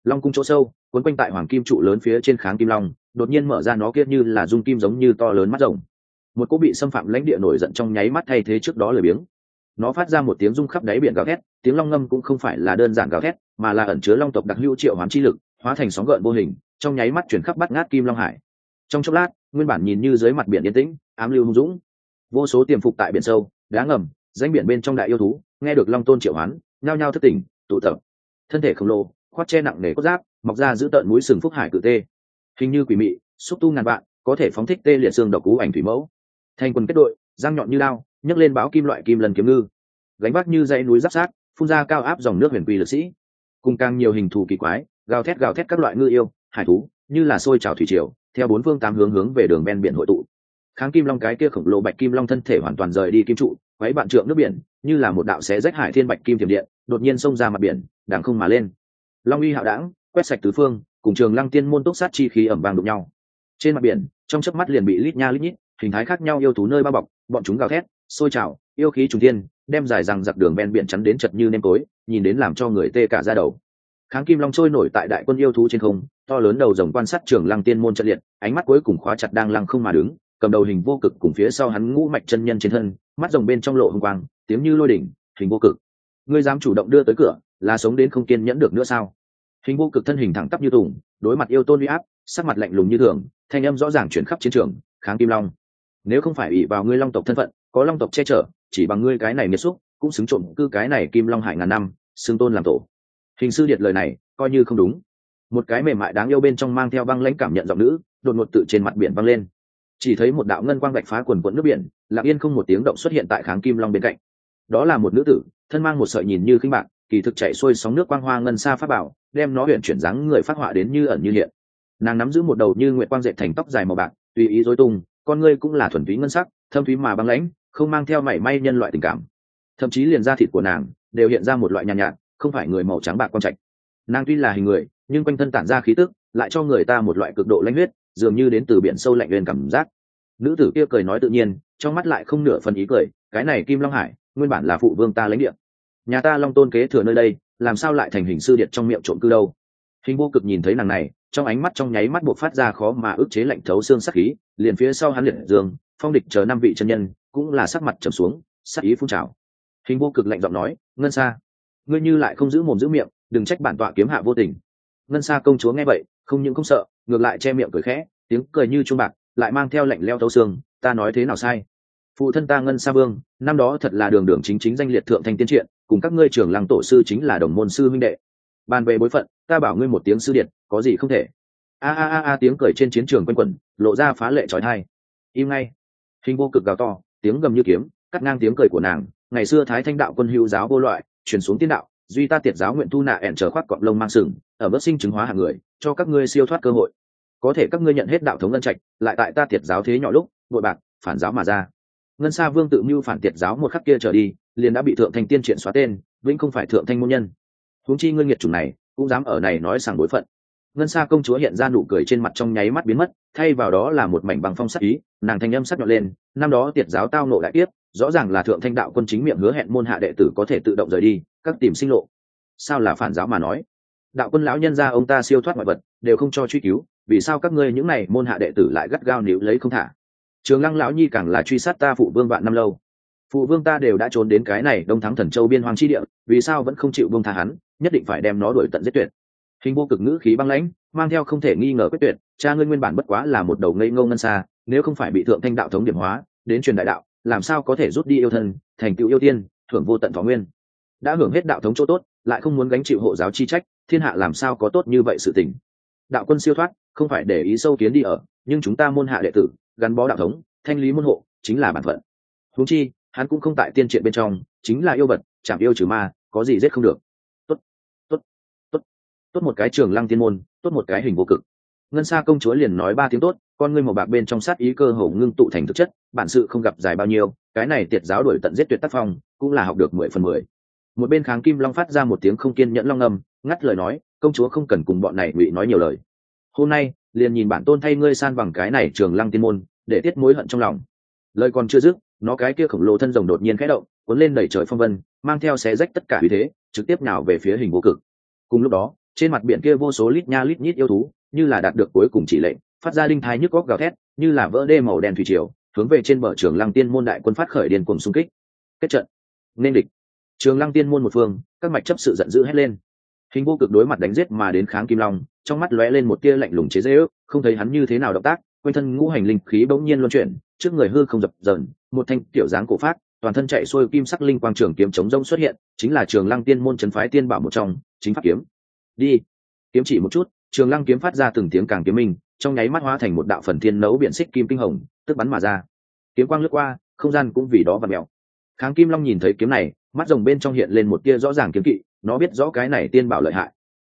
Long cung chỗ sâu quấn quanh tại hoàng kim trụ lớn phía trên kháng kim long, đột nhiên mở ra nó kia như là dung kim giống như to lớn mắt rồng. Một cô bị xâm phạm lãnh địa nổi giận trong nháy mắt thay thế trước đó lười biếng. Nó phát ra một tiếng rung khắp đáy biển gào thét tiếng long ngâm cũng không phải là đơn giản gào thét, mà là ẩn chứa long tộc đặc hữu triệu hoán chi lực, hóa thành sóng gợn vô hình, trong nháy mắt chuyển khắp bắt ngát kim long hải. Trong chốc lát, nguyên bản nhìn như dưới mặt biển yên tĩnh, ám lưu hung dũng. Vô số tiềm phục tại biển sâu, đá ngầm, danh biển bên trong đại yêu thú, nghe được long tôn triệu hoán, nhao nhao thất tỉnh, tụ tập. Thân thể khổng lồ khoát che nặng nề cốt giáp, mọc ra giữ tợn mũi sừng phúc hải cự tê. Hình như quỷ mị, xúc tu ngàn vạn, có thể phóng thích tê liệt xương độc cú ảnh thủy mẫu. Thành quần kết đội, răng nhọn như lao nhấc lên báo kim loại kim lần kiếm ngư. Gánh vác như dãy núi giáp sát phun ra cao áp dòng nước huyền quy lực sĩ, cùng càng nhiều hình thù kỳ quái, gào thét gào thét các loại ngư yêu, hải thú, như là sôi trào thủy triều, theo bốn phương tám hướng hướng về đường ven biển hội tụ. Kháng kim long cái kia khổng lồ bạch kim long thân thể hoàn toàn rời đi kim trụ, quấy bạn trượng nước biển, như là một đạo xé rách hải thiên bạch kim thiểm điện, đột nhiên xông ra mặt biển đàng không mà lên. Long uy hạo đảng quét sạch tứ phương, cùng trường lăng tiên môn túc sát chi khí ẩm vàng đụng nhau. Trên mặt biển, trong chớp mắt liền bị lít nha lít nhít, hình thái khác nhau yêu thú nơi bao bọc, bọn chúng gào thét sôi trào, yêu khí trùng tiên đem dài rằng giặc đường ven biển chắn đến chật như nêm tối, nhìn đến làm cho người tê cả ra đầu. Kháng kim long trôi nổi tại đại quân yêu thú trên không, to lớn đầu rồng quan sát trường lăng tiên môn trận liệt, ánh mắt cuối cùng khóa chặt đang lăng không mà đứng, cầm đầu hình vô cực cùng phía sau hắn ngũ mạch chân nhân trên thân, mắt rồng bên trong lộ hồng quang, tiếng như lôi đỉnh, hình vô cực. Ngươi dám chủ động đưa tới cửa, là sống đến không kiên nhẫn được nữa sao? Hình vô cực thân hình thẳng tắp như tùng, đối mặt yêu tôn uy áp, sắc mặt lạnh lùng như thường, thanh âm rõ ràng chuyển khắp chiến trường, kháng kim long, nếu không phải ủy vào ngươi long tộc thân phận, có long tộc che chở chỉ bằng ngươi cái này nghiệt xúc, cũng xứng trộm cư cái này kim long hải ngàn năm, xưng tôn làm tổ. Hình sư điệt lời này, coi như không đúng. Một cái mềm mại đáng yêu bên trong mang theo băng lãnh cảm nhận giọng nữ, đột ngột tự trên mặt biển băng lên. Chỉ thấy một đạo ngân quang bạch phá quần quẫn nước biển, lặng yên không một tiếng động xuất hiện tại kháng kim long bên cạnh. Đó là một nữ tử, thân mang một sợi nhìn như khinh bạc, kỳ thực chạy xuôi sóng nước quang hoa ngân xa pháp bảo, đem nó huyện chuyển dáng người phát họa đến như ẩn như hiện. Nàng nắm giữ một đầu như nguyện quang dệt thành tóc dài màu bạc, tùy ý dối tung, con ngươi cũng là thuần túy ngân sắc, thâm thúy mà băng lãnh không mang theo mảy may nhân loại tình cảm. Thậm chí liền da thịt của nàng đều hiện ra một loại nhàn nhạt, nhạt không phải người màu trắng bạc con trạch. Nàng tuy là hình người nhưng quanh thân tản ra khí tức lại cho người ta một loại cực độ lãnh huyết dường như đến từ biển sâu lạnh lên cảm giác. Nữ tử kia cười nói tự nhiên trong mắt lại không nửa phần ý cười cái này kim long hải nguyên bản là phụ vương ta lãnh địa. Nhà ta long tôn kế thừa nơi đây làm sao lại thành hình sư điện trong miệng trộm cư đâu? Hình vô cực nhìn thấy nàng này trong ánh mắt trong nháy mắt buộc phát ra khó mà ức chế lạnh thấu xương sắc khí liền phía sau hắn liệt dương phong địch chờ năm vị chân nhân cũng là sắc mặt trầm xuống, sắc ý phun trào. Hình vô cực lạnh giọng nói, ngân xa ngươi như lại không giữ mồm giữ miệng, đừng trách bản tọa kiếm hạ vô tình. Ngân xa công chúa nghe vậy, không những không sợ, ngược lại che miệng cười khẽ, tiếng cười như chuông bạc, lại mang theo lạnh leo thấu xương, ta nói thế nào sai? Phụ thân ta ngân sa vương, năm đó thật là đường đường chính chính danh liệt thượng thanh tiên triện, cùng các ngươi trưởng lăng tổ sư chính là đồng môn sư huynh đệ. Bàn về bối phận, ta bảo ngươi một tiếng sư điện có gì không thể. A a a a tiếng cười trên chiến trường quanh quẩn, lộ ra phá lệ trói thai im ngay. Hình vô cực gào to tiếng gầm như kiếm, cắt ngang tiếng cười của nàng, ngày xưa thái thanh đạo quân hữu giáo vô loại chuyển xuống tiên đạo, duy ta tiệt giáo nguyện thu nạ ẹn trở khoác cọp lông mang sừng, ở bất sinh chứng hóa hàng người, cho các ngươi siêu thoát cơ hội. Có thể các ngươi nhận hết đạo thống ngân trạch, lại tại ta tiệt giáo thế nhỏ lúc nội bạc, phản giáo mà ra. Ngân sa vương tự mưu phản tiệt giáo một khắc kia trở đi, liền đã bị thượng thanh tiên triển xóa tên, vĩnh không phải thượng thanh môn nhân. Huống chi ngươi nghiệt chủng này, cũng dám ở này nói sàng bối phận. Ngân sa công chúa hiện ra nụ cười trên mặt trong nháy mắt biến mất, thay vào đó là một mảnh bằng phong sắc ý nàng thanh âm sắc nhọn lên, năm đó tiệt giáo tao nộ đại tiếp rõ ràng là thượng thanh đạo quân chính miệng hứa hẹn môn hạ đệ tử có thể tự động rời đi, các tìm sinh lộ. Sao là phản giáo mà nói? Đạo quân lão nhân ra ông ta siêu thoát mọi vật, đều không cho truy cứu, vì sao các ngươi những này môn hạ đệ tử lại gắt gao níu lấy không thả? Trường lăng lão nhi càng là truy sát ta phụ vương vạn năm lâu. Phụ vương ta đều đã trốn đến cái này đông thắng thần châu biên hoàng chi địa, vì sao vẫn không chịu vương tha hắn, nhất định phải đem nó đuổi tận giết tuyệt. Hình vô cực ngữ khí băng lãnh, mang theo không thể nghi ngờ quyết tuyệt, cha ngươi nguyên bản bất quá là một đầu ngây ngô ngân xa nếu không phải bị thượng thanh đạo thống điểm hóa, đến truyền đại đạo, làm sao có thể rút đi yêu thân, thành tựu yêu tiên, thưởng vô tận thọ nguyên? Đã hưởng hết đạo thống chỗ tốt, lại không muốn gánh chịu hộ giáo chi trách, thiên hạ làm sao có tốt như vậy sự tình? Đạo quân siêu thoát, không phải để ý sâu kiến đi ở, nhưng chúng ta môn hạ đệ tử, gắn bó đạo thống, thanh lý môn hộ, chính là bản phận. Huống chi, hắn cũng không tại tiên triện bên trong, chính là yêu vật chạm yêu trừ ma, có gì giết không được. Tốt tốt tốt tốt một cái trường lăng tiên môn, tốt một cái hình vô cực. Ngân sa công chúa liền nói ba tiếng tốt con ngươi màu bạc bên trong sát ý cơ hồ ngưng tụ thành thực chất, bản sự không gặp dài bao nhiêu, cái này tiệt giáo đổi tận giết tuyệt tác phong, cũng là học được mười phần mười. Một bên kháng kim long phát ra một tiếng không kiên nhẫn long âm, ngắt lời nói, công chúa không cần cùng bọn này ngụy nói nhiều lời. Hôm nay, liền nhìn bản tôn thay ngươi san bằng cái này trường lăng tiên môn, để tiết mối hận trong lòng. Lời còn chưa dứt, nó cái kia khổng lồ thân rồng đột nhiên khẽ động, cuốn lên đẩy trời phong vân, mang theo xé rách tất cả vì thế, trực tiếp nào về phía hình vô cực. Cùng lúc đó, trên mặt biển kia vô số lít nha lít nhít yêu thú, như là đạt được cuối cùng chỉ lệnh phát ra đinh thái nhức góc gào thét, như là vỡ đê màu đen thủy triều, hướng về trên bờ trường lăng tiên môn đại quân phát khởi điền cùng xung kích. Kết trận. Nên địch. Trường lăng tiên môn một phương, các mạch chấp sự giận dữ hét lên. Hình vô cực đối mặt đánh giết mà đến kháng kim long, trong mắt lóe lên một tia lạnh lùng chế dễ ước không thấy hắn như thế nào động tác, quanh thân ngũ hành linh khí bỗng nhiên luân chuyển, trước người hư không dập dờn, một thanh kiểu dáng cổ phát, toàn thân chạy xuôi kim sắc linh quang trường kiếm chống rông xuất hiện, chính là trường lăng tiên môn trấn phái tiên bảo một trong, chính pháp kiếm. Đi. Kiếm chỉ một chút, trường lăng kiếm phát ra từng tiếng càng kiếm minh trong nháy mắt hóa thành một đạo phần thiên nấu biển xích kim kinh hồng, tức bắn mà ra. Kiếm quang lướt qua, không gian cũng vì đó và mèo. Kháng kim long nhìn thấy kiếm này, mắt rồng bên trong hiện lên một tia rõ ràng kiếm kỵ, nó biết rõ cái này tiên bảo lợi hại.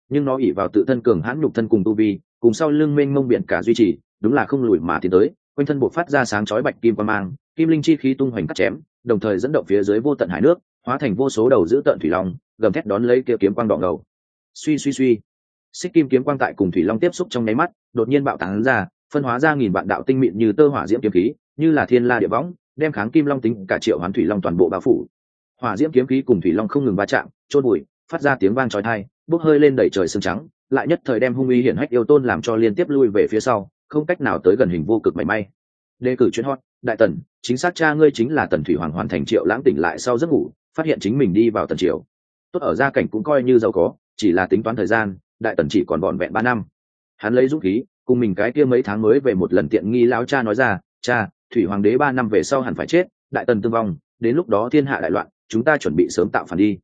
Nhưng nó ỉ vào tự thân cường hãn nhục thân cùng tu vi, cùng sau lưng mênh mông biển cả duy trì, đúng là không lùi mà tiến tới, quanh thân buộc phát ra sáng chói bạch kim và mang, kim linh chi khí tung hoành cắt chém, đồng thời dẫn động phía dưới vô tận hải nước, hóa thành vô số đầu giữ tận thủy long, gầm thét đón lấy kia kiếm quang đỏ ngầu. Suy suy suy xích kim kiếm quang tại cùng thủy long tiếp xúc trong nháy mắt, đột nhiên bạo tán ra, phân hóa ra nghìn vạn đạo tinh mịn như tơ hỏa diễm kiếm khí, như là thiên la địa võng, đem kháng kim long tính cả triệu hoán thủy long toàn bộ bao phủ. Hỏa diễm kiếm khí cùng thủy long không ngừng va chạm trôn bụi, phát ra tiếng vang trói thai bốc hơi lên đẩy trời sương trắng, lại nhất thời đem hung uy hiển hách yêu tôn làm cho liên tiếp lui về phía sau, không cách nào tới gần hình vô cực mảy may. Đề cử chuyên hot, đại tần, chính xác cha ngươi chính là tần thủy hoàng hoàn thành triệu lãng tỉnh lại sau giấc ngủ, phát hiện chính mình đi vào tần triều. Tốt ở gia cảnh cũng coi như giàu có, chỉ là tính toán thời gian đại tần chỉ còn vọn vẹn ba năm. Hắn lấy dũng khí, cùng mình cái kia mấy tháng mới về một lần tiện nghi lão cha nói ra, cha, thủy hoàng đế ba năm về sau hẳn phải chết, đại tần tương vong, đến lúc đó thiên hạ đại loạn, chúng ta chuẩn bị sớm tạo phản đi.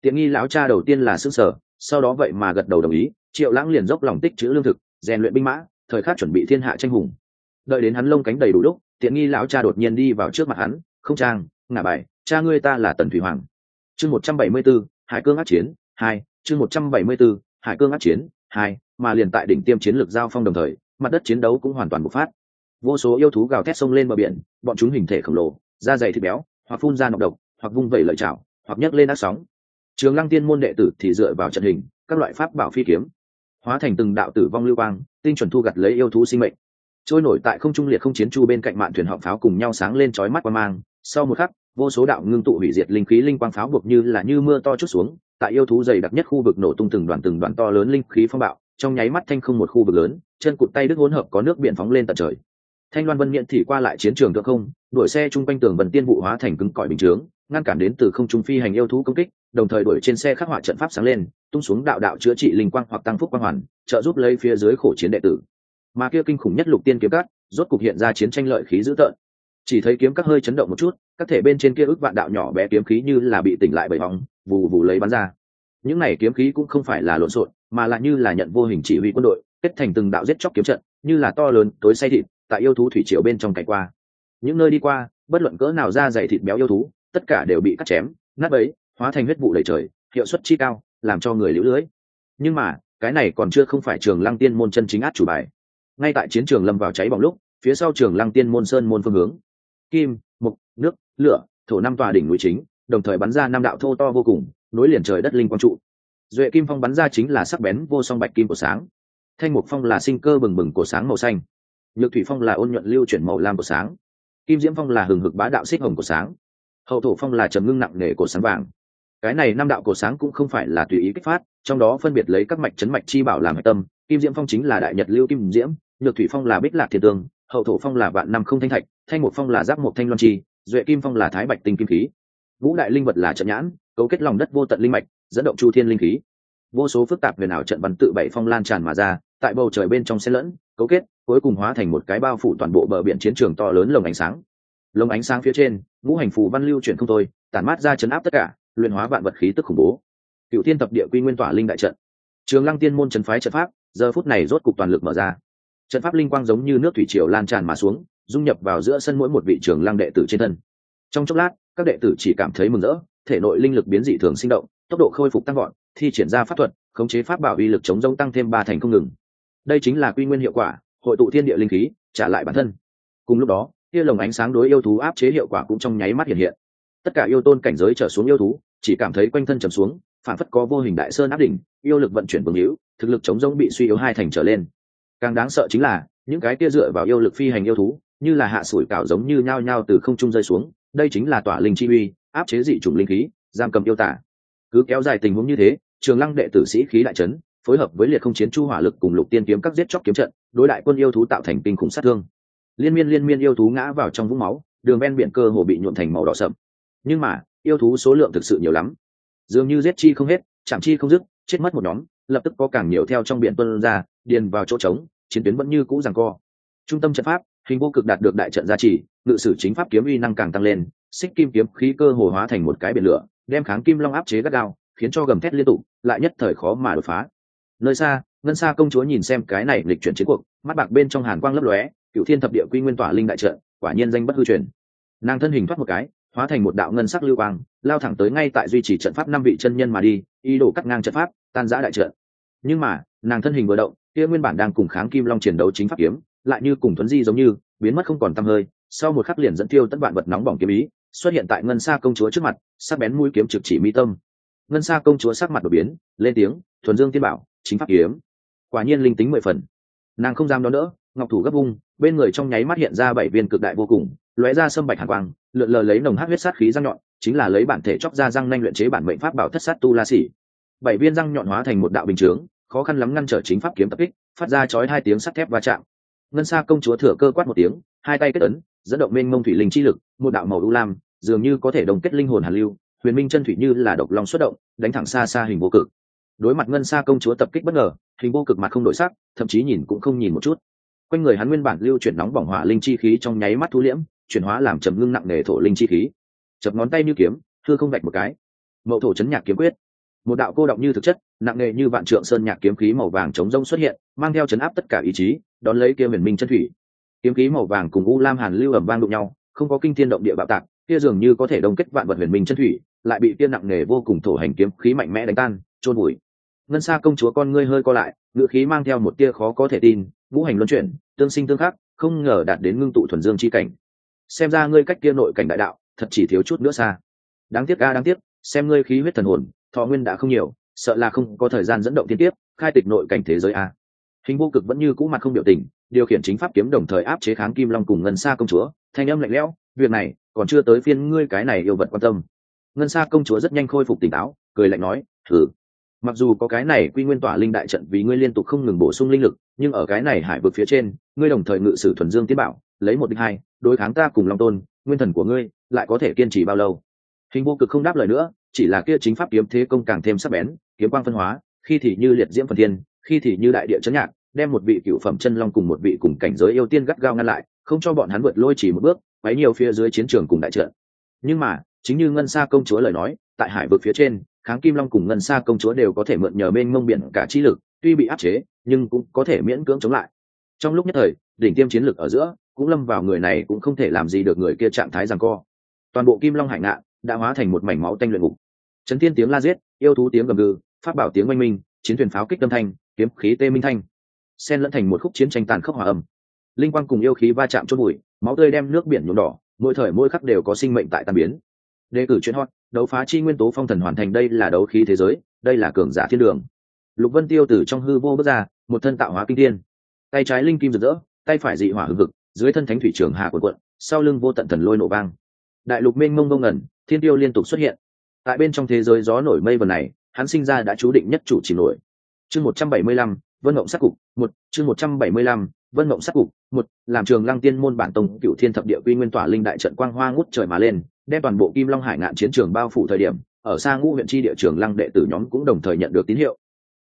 Tiện nghi lão cha đầu tiên là sức sở, sau đó vậy mà gật đầu đồng ý, triệu lãng liền dốc lòng tích chữ lương thực, rèn luyện binh mã, thời khắc chuẩn bị thiên hạ tranh hùng. Đợi đến hắn lông cánh đầy đủ lúc tiện nghi lão cha đột nhiên đi vào trước mặt hắn, không trang, ngả bài, cha ngươi ta là tần thủy hoàng. Chương một trăm bảy mươi b ố hải cương ác chiến, hai, chương một trăm bảy mươi b ố hải cương áp chiến, hai, mà liền tại đỉnh tiêm chiến lược giao phong đồng thời, mặt đất chiến đấu cũng hoàn toàn bộc phát. Vô số yêu thú gào thét sông lên bờ biển, bọn chúng hình thể khổng lồ, da dày thịt béo, hoặc phun ra nọc độc, hoặc vung vẩy lợi chảo, hoặc nhấc lên ác sóng. Trường lăng tiên môn đệ tử thì dựa vào trận hình, các loại pháp bảo phi kiếm, hóa thành từng đạo tử vong lưu quang, tinh chuẩn thu gặt lấy yêu thú sinh mệnh. Trôi nổi tại không trung liệt không chiến chu bên cạnh mạn thuyền họng pháo cùng nhau sáng lên chói mắt qua mang. Sau một khắc, vô số đạo ngưng tụ hủy diệt linh khí linh quang pháo buộc như là như mưa to chút xuống tại yêu thú dày đặc nhất khu vực nổ tung từng đoàn từng đoàn to lớn linh khí phong bạo, trong nháy mắt thanh không một khu vực lớn, chân cụt tay đứt hỗn hợp có nước biển phóng lên tận trời. Thanh loan vân nghiện thì qua lại chiến trường thượng không, đuổi xe chung quanh tường vần tiên vụ hóa thành cứng cỏi bình chướng, ngăn cản đến từ không trung phi hành yêu thú công kích, đồng thời đuổi trên xe khắc họa trận pháp sáng lên, tung xuống đạo đạo chữa trị linh quang hoặc tăng phúc quang hoàn, trợ giúp lấy phía dưới khổ chiến đệ tử. Mà kia kinh khủng nhất lục tiên kiếm cát rốt cục hiện ra chiến tranh lợi khí dữ tợn. Chỉ thấy kiếm các hơi chấn động một chút, các thể bên trên kia ước vạn đạo nhỏ bé kiếm khí như là bị tỉnh lại bởi bóng vù vù lấy bắn ra. Những này kiếm khí cũng không phải là lộn xộn, mà là như là nhận vô hình chỉ huy quân đội, kết thành từng đạo giết chóc kiếm trận, như là to lớn, tối say thịt, tại yêu thú thủy triều bên trong cày qua. Những nơi đi qua, bất luận cỡ nào ra dày thịt béo yêu thú, tất cả đều bị cắt chém, nát bấy, hóa thành huyết vụ đầy trời, hiệu suất chi cao, làm cho người lũ lưới. Nhưng mà, cái này còn chưa không phải trường lăng tiên môn chân chính át chủ bài. Ngay tại chiến trường lâm vào cháy bỏng lúc, phía sau trường lăng tiên môn sơn môn phương hướng. Kim, mục, nước, lửa, thổ năm tòa đỉnh núi chính đồng thời bắn ra năm đạo thô to vô cùng, nối liền trời đất linh quang trụ. Duệ kim phong bắn ra chính là sắc bén vô song bạch kim của sáng. Thanh mục phong là sinh cơ bừng bừng của sáng màu xanh. Nhược thủy phong là ôn nhuận lưu chuyển màu lam của sáng. Kim diễm phong là hừng hực bá đạo xích hồng của sáng. Hậu thổ phong là trầm ngưng nặng nề của sáng vàng. Cái này năm đạo cổ sáng cũng không phải là tùy ý kích phát, trong đó phân biệt lấy các mạch chấn mạch chi bảo làm hạch tâm. Kim diễm phong chính là đại nhật lưu kim diễm, nhược thủy phong là bích lạc thiên tương, hậu thổ phong là vạn năm không thanh thạch, thanh một phong là giáp một thanh loan chi, duệ kim phong là thái bạch tinh kim khí ngũ đại linh vật là trận nhãn, cấu kết lòng đất vô tận linh mạch, dẫn động chu thiên linh khí. Vô số phức tạp huyền ảo trận bắn tự bảy phong lan tràn mà ra, tại bầu trời bên trong xen lẫn, cấu kết, cuối cùng hóa thành một cái bao phủ toàn bộ bờ biển chiến trường to lớn lồng ánh sáng. Lồng ánh sáng phía trên, ngũ hành phù văn lưu chuyển không thôi, tản mát ra chấn áp tất cả, luyện hóa vạn vật khí tức khủng bố. Cựu thiên tập địa quy nguyên tỏa linh đại trận. Trường lăng tiên môn trấn phái trận pháp, giờ phút này rốt cục toàn lực mở ra. Trận pháp linh quang giống như nước thủy triều lan tràn mà xuống, dung nhập vào giữa sân mỗi một vị trường lăng đệ tử trên thân. Trong chốc lát các đệ tử chỉ cảm thấy mừng rỡ, thể nội linh lực biến dị thường sinh động, tốc độ khôi phục tăng gọn thi triển ra pháp thuật, khống chế pháp bảo uy lực chống rông tăng thêm ba thành không ngừng. Đây chính là quy nguyên hiệu quả, hội tụ thiên địa linh khí, trả lại bản thân. Cùng lúc đó kia lồng ánh sáng đối yêu thú áp chế hiệu quả cũng trong nháy mắt hiện hiện. Tất cả yêu tôn cảnh giới trở xuống yêu thú, chỉ cảm thấy quanh thân trầm xuống, phản phất có vô hình đại sơn áp đỉnh, yêu lực vận chuyển vương hữu thực lực chống rông bị suy yếu hai thành trở lên. Càng đáng sợ chính là, những cái tia dựa vào yêu lực phi hành yêu thú, như là hạ sủi cảo giống như nhao nhao từ không trung rơi xuống đây chính là tỏa linh chi uy, áp chế dị chủng linh khí, giam cầm yêu tả. Cứ kéo dài tình huống như thế, trường lăng đệ tử sĩ khí đại trấn phối hợp với liệt không chiến chu hỏa lực cùng lục tiên kiếm các giết chóc kiếm trận, đối đại quân yêu thú tạo thành kinh khủng sát thương. Liên miên liên miên yêu thú ngã vào trong vũng máu, đường ven biển cơ hồ bị nhuộn thành màu đỏ sậm. Nhưng mà, yêu thú số lượng thực sự nhiều lắm. Dường như giết chi không hết, chạm chi không dứt, chết mất một nhóm, lập tức có càng nhiều theo trong biển tuân ra, điền vào chỗ trống, chiến tuyến vẫn như cũ rằng co. Trung tâm trận pháp hình vô cực đạt được đại trận gia trì, ngự sử chính pháp kiếm uy năng càng tăng lên, xích kim kiếm khí cơ hồ hóa thành một cái biển lửa, đem kháng kim long áp chế gắt gao, khiến cho gầm thét liên tục, lại nhất thời khó mà đột phá. Nơi xa, ngân xa công chúa nhìn xem cái này lịch chuyển chiến cuộc, mắt bạc bên trong hàn quang lấp lóe cựu thiên thập địa quy nguyên tỏa linh đại trận, quả nhiên danh bất hư truyền. Nàng thân hình thoát một cái, hóa thành một đạo ngân sắc lưu quang, lao thẳng tới ngay tại duy trì trận pháp năm vị chân nhân mà đi, ý đồ cắt ngang trận pháp, tan giã đại trận. Nhưng mà, nàng thân hình vừa động, kia nguyên bản đang cùng kháng kim long chiến đấu chính pháp kiếm lại như cùng thuấn di giống như, biến mất không còn tăm hơi, sau một khắc liền dẫn tiêu tất vạn vật nóng bỏng kiếm ý, xuất hiện tại ngân xa công chúa trước mặt, sắc bén mũi kiếm trực chỉ mi tâm. Ngân xa công chúa sắc mặt đột biến, lên tiếng, thuần dương tiên bảo, chính pháp kiếm. Quả nhiên linh tính mười phần. Nàng không dám đón đỡ, ngọc thủ gấp vung, bên người trong nháy mắt hiện ra bảy viên cực đại vô cùng, lóe ra sâm bạch hàn quang, lượn lờ lấy nồng hát huyết sát khí răng nhọn, chính là lấy bản thể chóc ra răng nanh luyện chế bản mệnh pháp bảo thất sát tu la xỉ bảy viên răng nhọn hóa thành một đạo bình chướng, khó khăn lắm ngăn trở chính pháp kiếm tập kích, phát ra chói hai tiếng sắt thép va chạm ngân xa công chúa thừa cơ quát một tiếng, hai tay kết ấn, dẫn động mênh mông thủy linh chi lực, một đạo màu u lam, dường như có thể đồng kết linh hồn hàn lưu, huyền minh chân thủy như là độc long xuất động, đánh thẳng xa xa hình vô cực. Đối mặt ngân xa công chúa tập kích bất ngờ, hình vô cực mặt không đổi sắc, thậm chí nhìn cũng không nhìn một chút. Quanh người hắn nguyên bản lưu chuyển nóng bỏng hỏa linh chi khí trong nháy mắt thu liễm, chuyển hóa làm trầm ngưng nặng nề thổ linh chi khí. Chập ngón tay như kiếm, thưa không vạch một cái. Mậu thổ chấn nhạc kiếm quyết một đạo cô động như thực chất, nặng nề như vạn trượng sơn nhạc kiếm khí màu vàng chống rông xuất hiện, mang theo chấn áp tất cả ý chí, đón lấy kia huyền minh chân thủy. Kiếm khí màu vàng cùng u lam hàn lưu ẩm vang đụng nhau, không có kinh thiên động địa bạo tạc, kia dường như có thể đông kết vạn vật huyền minh chân thủy, lại bị kia nặng nề vô cùng thổ hành kiếm khí mạnh mẽ đánh tan trôn bụi ngân xa công chúa con ngươi hơi co lại ngự khí mang theo một tia khó có thể tin, ngũ hành luân chuyển, tương sinh tương khắc, không ngờ đạt đến ngưng tụ thuần dương chi cảnh. Xem ra ngươi cách kia nội cảnh đại đạo, thật chỉ thiếu chút nữa xa. Đáng tiếc ga đáng tiếc, xem ngươi khí huyết thần hồn thọ nguyên đã không nhiều, sợ là không có thời gian dẫn động thiên tiếp khai tịch nội cảnh thế giới a. Hình vô cực vẫn như cũ mặt không biểu tình, điều khiển chính pháp kiếm đồng thời áp chế kháng kim long cùng ngân xa công chúa, thanh âm lạnh lẽo, việc này, còn chưa tới phiên ngươi cái này yêu vật quan tâm. Ngân xa công chúa rất nhanh khôi phục tỉnh táo, cười lạnh nói, thử. Mặc dù có cái này quy nguyên tỏa linh đại trận vì ngươi liên tục không ngừng bổ sung linh lực, nhưng ở cái này hải vực phía trên, ngươi đồng thời ngự sử thuần dương tiến bảo, lấy một đích hai, đối kháng ta cùng long tôn, nguyên thần của ngươi, lại có thể kiên trì bao lâu? Hình vô cực không đáp lời nữa chỉ là kia chính pháp kiếm thế công càng thêm sắc bén, kiếm quang phân hóa, khi thì như liệt diễm phần thiên, khi thì như đại địa chấn nhạc, đem một vị cựu phẩm chân long cùng một vị cùng cảnh giới yêu tiên gắt gao ngăn lại, không cho bọn hắn vượt lôi chỉ một bước, quấy nhiều phía dưới chiến trường cùng đại trận. Nhưng mà, chính như ngân sa công chúa lời nói, tại hải vực phía trên, kháng kim long cùng ngân sa công chúa đều có thể mượn nhờ bên mông biển cả chi lực, tuy bị áp chế, nhưng cũng có thể miễn cưỡng chống lại. Trong lúc nhất thời, đỉnh tiêm chiến lực ở giữa, cũng lâm vào người này cũng không thể làm gì được người kia trạng thái rằng co. Toàn bộ kim long hải ngạn đã hóa thành một mảnh máu tanh luyện ngục chấn thiên tiếng la giết, yêu thú tiếng gầm gừ phát bảo tiếng oanh minh, chiến thuyền pháo kích âm thanh, kiếm khí tê minh thanh. Xen lẫn thành một khúc chiến tranh tàn khốc hòa âm. Linh quang cùng yêu khí va chạm chốt bụi, máu tươi đem nước biển nhuộm đỏ, mỗi thời mỗi khắc đều có sinh mệnh tại tàn biến. Đề cử chuyển hot, đấu phá chi nguyên tố phong thần hoàn thành đây là đấu khí thế giới, đây là cường giả thiên đường. Lục vân tiêu từ trong hư vô bước ra, một thân tạo hóa kinh thiên. Tay trái linh kim rực rỡ, tay phải dị hỏa hư vực dưới thân thánh thủy trường hạ quần quận sau lưng vô tận thần lôi nổ vang. Đại lục mênh mông ngông ngẩn, thiên tiêu liên tục xuất hiện tại bên trong thế giới gió nổi mây vần này, hắn sinh ra đã chú định nhất chủ chỉ nổi. Chương một trăm bảy mươi lăm, vân mộng sắc cục, một, chương một trăm bảy mươi lăm, vân mộng sắc cục, một, làm trường lăng tiên môn bản tông cựu thiên thập địa quy nguyên tỏa linh đại trận quang hoa ngút trời mà lên, đem toàn bộ kim long hải ngạn chiến trường bao phủ thời điểm, ở xa ngũ huyện tri địa trường lăng đệ tử nhóm cũng đồng thời nhận được tín hiệu.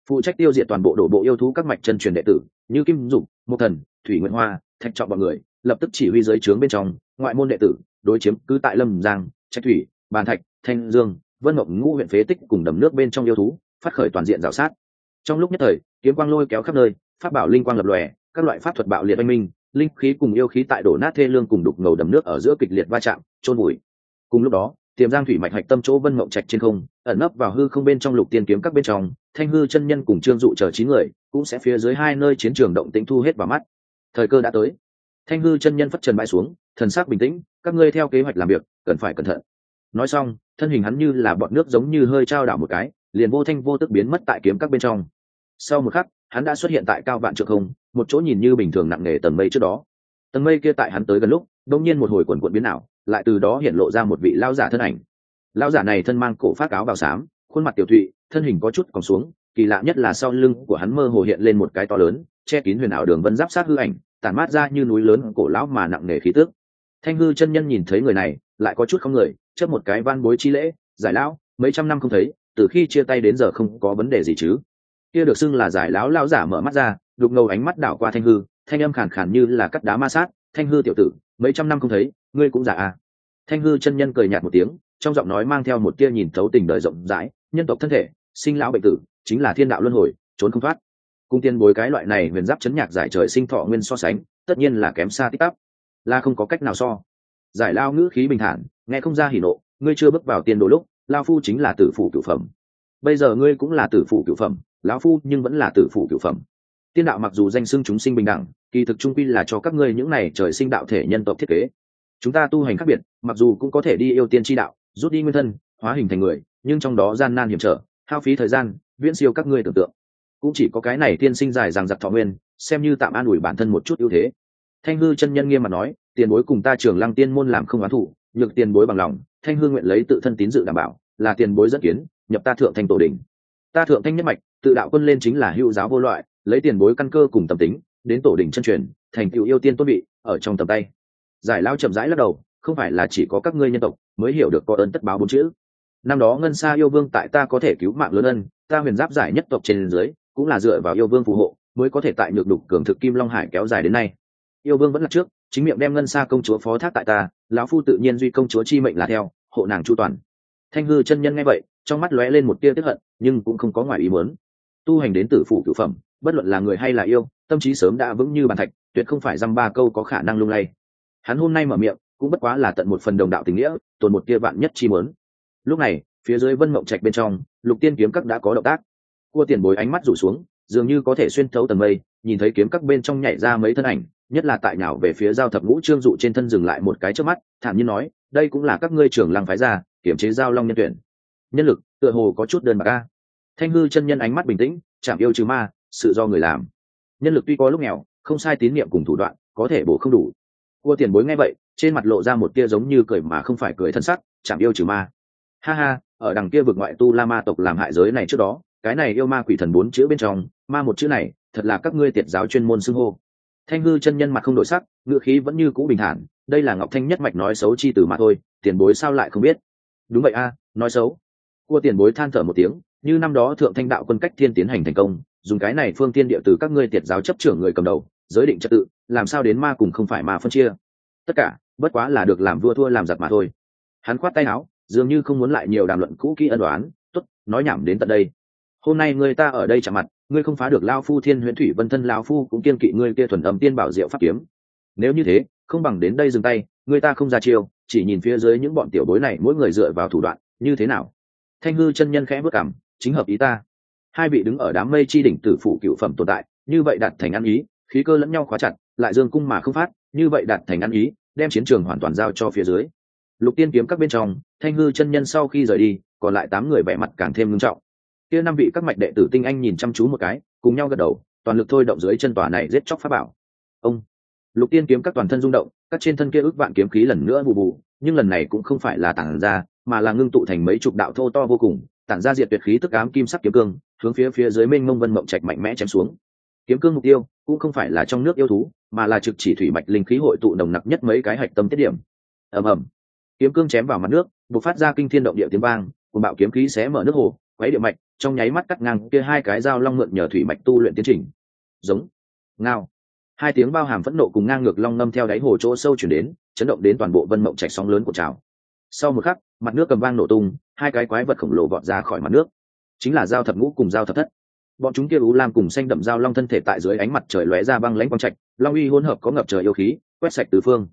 Phụ trách tiêu diệt toàn bộ đổ bộ yêu thú các mạch chân truyền đệ tử, như kim dục, mộc thần, thủy nguyễn hoa, thạch trọng bọn người, lập tức chỉ huy giới trướng bên trong, ngoại môn đệ tử, đối chiếm cứ tại lâm giang, trạch thủy, bàn thạch, thanh dương vân mộng ngũ huyện phế tích cùng đầm nước bên trong yêu thú, phát khởi toàn diện rào sát. Trong lúc nhất thời, kiếm quang lôi kéo khắp nơi phát bảo linh quang lập lòe, các loại pháp thuật bạo liệt oanh minh, linh khí cùng yêu khí tại đổ nát thê lương cùng đục ngầu đầm nước ở giữa kịch liệt va chạm trôn bụi cùng lúc đó, tiềm giang thủy mạch hạch tâm chỗ vân mộng trạch trên không, ẩn nấp vào hư không bên trong lục tiên kiếm các bên trong, thanh hư chân nhân cùng trương dụ chờ chín người, cũng sẽ phía dưới hai nơi chiến trường động tĩnh thu hết vào mắt. Thời cơ đã tới. Thanh hư chân nhân phất trần bãi xuống, thần sắc bình tĩnh, các ngươi theo kế hoạch làm việc, cần phải cẩn thận nói xong, thân hình hắn như là bọn nước giống như hơi trao đảo một cái, liền vô thanh vô tức biến mất tại kiếm các bên trong. Sau một khắc, hắn đã xuất hiện tại cao vạn trượng không, một chỗ nhìn như bình thường nặng nề tầng mây trước đó. Tầng mây kia tại hắn tới gần lúc đông nhiên một hồi quần quận biến ảo, lại từ đó hiện lộ ra một vị lao giả thân ảnh. Lao giả này thân mang cổ phát áo bào xám, khuôn mặt tiểu thụy, thân hình có chút còn xuống, kỳ lạ nhất là sau lưng của hắn mơ hồ hiện lên một cái to lớn, che kín huyền ảo đường vân giáp sát hư ảnh, tản mát ra như núi lớn cổ lão mà nặng nề khí tước thanh hư chân nhân nhìn thấy người này, lại có chút không người chấp một cái van bối chi lễ, giải lão, mấy trăm năm không thấy, từ khi chia tay đến giờ không có vấn đề gì chứ? Kia được xưng là giải lão lao giả mở mắt ra, đục ngầu ánh mắt đảo qua thanh hư, thanh âm khàn khàn như là cắt đá ma sát, thanh hư tiểu tử, mấy trăm năm không thấy, ngươi cũng giả à? Thanh hư chân nhân cười nhạt một tiếng, trong giọng nói mang theo một tia nhìn thấu tình đời rộng rãi, nhân tộc thân thể, sinh lão bệnh tử, chính là thiên đạo luân hồi, trốn không thoát. Cung tiên bối cái loại này huyền giáp chấn nhạc giải trời sinh thọ nguyên so sánh, tất nhiên là kém xa tích tắp là không có cách nào so. Giải lao ngữ khí bình thản nghe không ra hỉ nộ, ngươi chưa bước vào tiên đồ lúc, lao phu chính là tử phủ cửu phẩm. Bây giờ ngươi cũng là tử phủ cửu phẩm, lão phu nhưng vẫn là tử phủ cửu phẩm. Tiên đạo mặc dù danh xưng chúng sinh bình đẳng, kỳ thực trung quy là cho các ngươi những này trời sinh đạo thể nhân tộc thiết kế. Chúng ta tu hành khác biệt, mặc dù cũng có thể đi yêu tiên tri đạo, rút đi nguyên thân, hóa hình thành người, nhưng trong đó gian nan hiểm trở, hao phí thời gian, viễn siêu các ngươi tưởng tượng. Cũng chỉ có cái này tiên sinh dài rằng giặc thọ nguyên, xem như tạm an ủi bản thân một chút ưu thế. Thanh hư chân nhân nghiêm mà nói, tiền bối cùng ta trường lăng tiên môn làm không oán thủ nhược tiền bối bằng lòng, thanh hương nguyện lấy tự thân tín dự đảm bảo, là tiền bối dẫn kiến, nhập ta thượng thanh tổ đình ta thượng thanh nhất mạch, tự đạo quân lên chính là hữu giáo vô loại, lấy tiền bối căn cơ cùng tâm tính, đến tổ đình chân truyền, thành tựu yêu tiên tốt vị, ở trong tầm tay. Giải lao chậm rãi lắc đầu, không phải là chỉ có các ngươi nhân tộc mới hiểu được có ơn tất báo bốn chữ. Năm đó ngân xa yêu vương tại ta có thể cứu mạng lớn ân, ta huyền giáp giải nhất tộc trên dưới, cũng là dựa vào yêu vương phù hộ, mới có thể tại nhược đục cường thực kim long hải kéo dài đến nay. Yêu vương vẫn là trước chính miệng đem ngân xa công chúa phó thác tại ta, lão phu tự nhiên duy công chúa chi mệnh là theo, hộ nàng chu toàn. Thanh hư chân nhân nghe vậy, trong mắt lóe lên một tia tiếp hận, nhưng cũng không có ngoài ý muốn. Tu hành đến tử phủ cửu phẩm, bất luận là người hay là yêu, tâm trí sớm đã vững như bàn thạch, tuyệt không phải dăm ba câu có khả năng lung lay. Hắn hôm nay mở miệng, cũng bất quá là tận một phần đồng đạo tình nghĩa, tồn một tia vạn nhất chi muốn. lúc này, phía dưới vân mộng trạch bên trong, lục tiên kiếm các đã có động tác. Cua tiền bối ánh mắt rủ xuống dường như có thể xuyên thấu tầng mây nhìn thấy kiếm các bên trong nhảy ra mấy thân ảnh nhất là tại nhảo về phía giao thập ngũ trương dụ trên thân dừng lại một cái trước mắt thản nhiên nói đây cũng là các ngươi trưởng lăng phái ra kiểm chế giao long nhân tuyển. Nhân lực tựa hồ có chút đơn bạc a, thanh hư chân nhân ánh mắt bình tĩnh chạm yêu trừ ma sự do người làm. Nhân lực tuy có lúc nghèo không sai tín niệm cùng thủ đoạn có thể bổ không đủ. Cua tiền bối nghe vậy trên mặt lộ ra một tia giống như cười mà không phải cười thân sắc chạm yêu trừ ma. Ha ha ở đằng kia vực ngoại tu la ma tộc làm hại giới này trước đó cái này yêu ma quỷ thần bốn chữ bên trong ma một chữ này, thật là các ngươi tiệt giáo chuyên môn xưng hô. Thanh hư chân nhân mặt không đổi sắc, ngựa khí vẫn như cũ bình thản, đây là ngọc thanh nhất mạch nói xấu chi từ mà thôi, tiền bối sao lại không biết? Đúng vậy a, nói xấu. Cua tiền bối than thở một tiếng, như năm đó thượng thanh đạo quân cách thiên tiến hành thành công, dùng cái này phương tiên địa từ các ngươi tiệt giáo chấp trưởng người cầm đầu, giới định trật tự, làm sao đến ma cùng không phải ma phân chia? Tất cả, bất quá là được làm vua thua làm giặc mà thôi. Hắn khoát tay áo, dường như không muốn lại nhiều đàm luận cũ kỹ ân đoán t ố t nói nhảm đến tận đây hôm nay người ta ở đây chạm mặt, ngươi không phá được lao phu thiên huyễn thủy vân thân, lao phu cũng kiên kỵ ngươi kia thuần âm tiên bảo diệu pháp kiếm. Nếu như thế, không bằng đến đây dừng tay người ta không ra chiêu, chỉ nhìn phía dưới những bọn tiểu bối này, mỗi người dựa vào thủ đoạn, như thế nào? Thanh hư chân nhân khẽ bước cảm chính hợp ý ta. Hai vị đứng ở đám mây chi đỉnh tử phụ cựu phẩm tồn tại, như vậy đạt thành ăn ý, khí cơ lẫn nhau khóa chặt, lại dương cung mà không phát, như vậy đạt thành ăn ý, đem chiến trường hoàn toàn giao cho phía dưới. Lục tiên kiếm các bên trong, thanh hư chân nhân sau khi rời đi, còn lại tám người vẻ mặt càng thêm ngưng trọng kia năm vị các mạch đệ tử tinh anh nhìn chăm chú một cái, cùng nhau gật đầu, toàn lực thôi động dưới chân tòa này giết chóc pháp bảo. Ông, lục tiên kiếm các toàn thân rung động, các trên thân kia ước vạn kiếm khí lần nữa bù bù, nhưng lần này cũng không phải là tản ra, mà là ngưng tụ thành mấy chục đạo thô to vô cùng, tản ra diệt tuyệt khí tức ám kim sắc kiếm cương, hướng phía phía dưới mênh mông vân mộng trạch mạnh mẽ chém xuống. Kiếm cương mục tiêu cũng không phải là trong nước yêu thú, mà là trực chỉ thủy mạch linh khí hội tụ nồng nặc nhất mấy cái hạch tâm tiết điểm. Ầm ầm. Kiếm cương chém vào mặt nước, bộc phát ra kinh thiên động địa tiếng vang cùng bạo kiếm khí xé mở nước hồ, quấy địa mạch trong nháy mắt cắt ngang kia hai cái dao long mượn nhờ thủy mạch tu luyện tiến trình. Giống, ngao. Hai tiếng bao hàm phẫn nộ cùng ngang ngược long ngâm theo đáy hồ chỗ sâu chuyển đến, chấn động đến toàn bộ vân mộng chạch sóng lớn của trào. Sau một khắc, mặt nước cầm vang nổ tung, hai cái quái vật khổng lồ vọt ra khỏi mặt nước. Chính là dao thập ngũ cùng dao thập thất. Bọn chúng kia ú lam cùng xanh đậm dao long thân thể tại dưới ánh mặt trời lóe ra băng lãnh quang trạch, long uy hỗn hợp có ngập trời yêu khí, quét sạch tứ phương.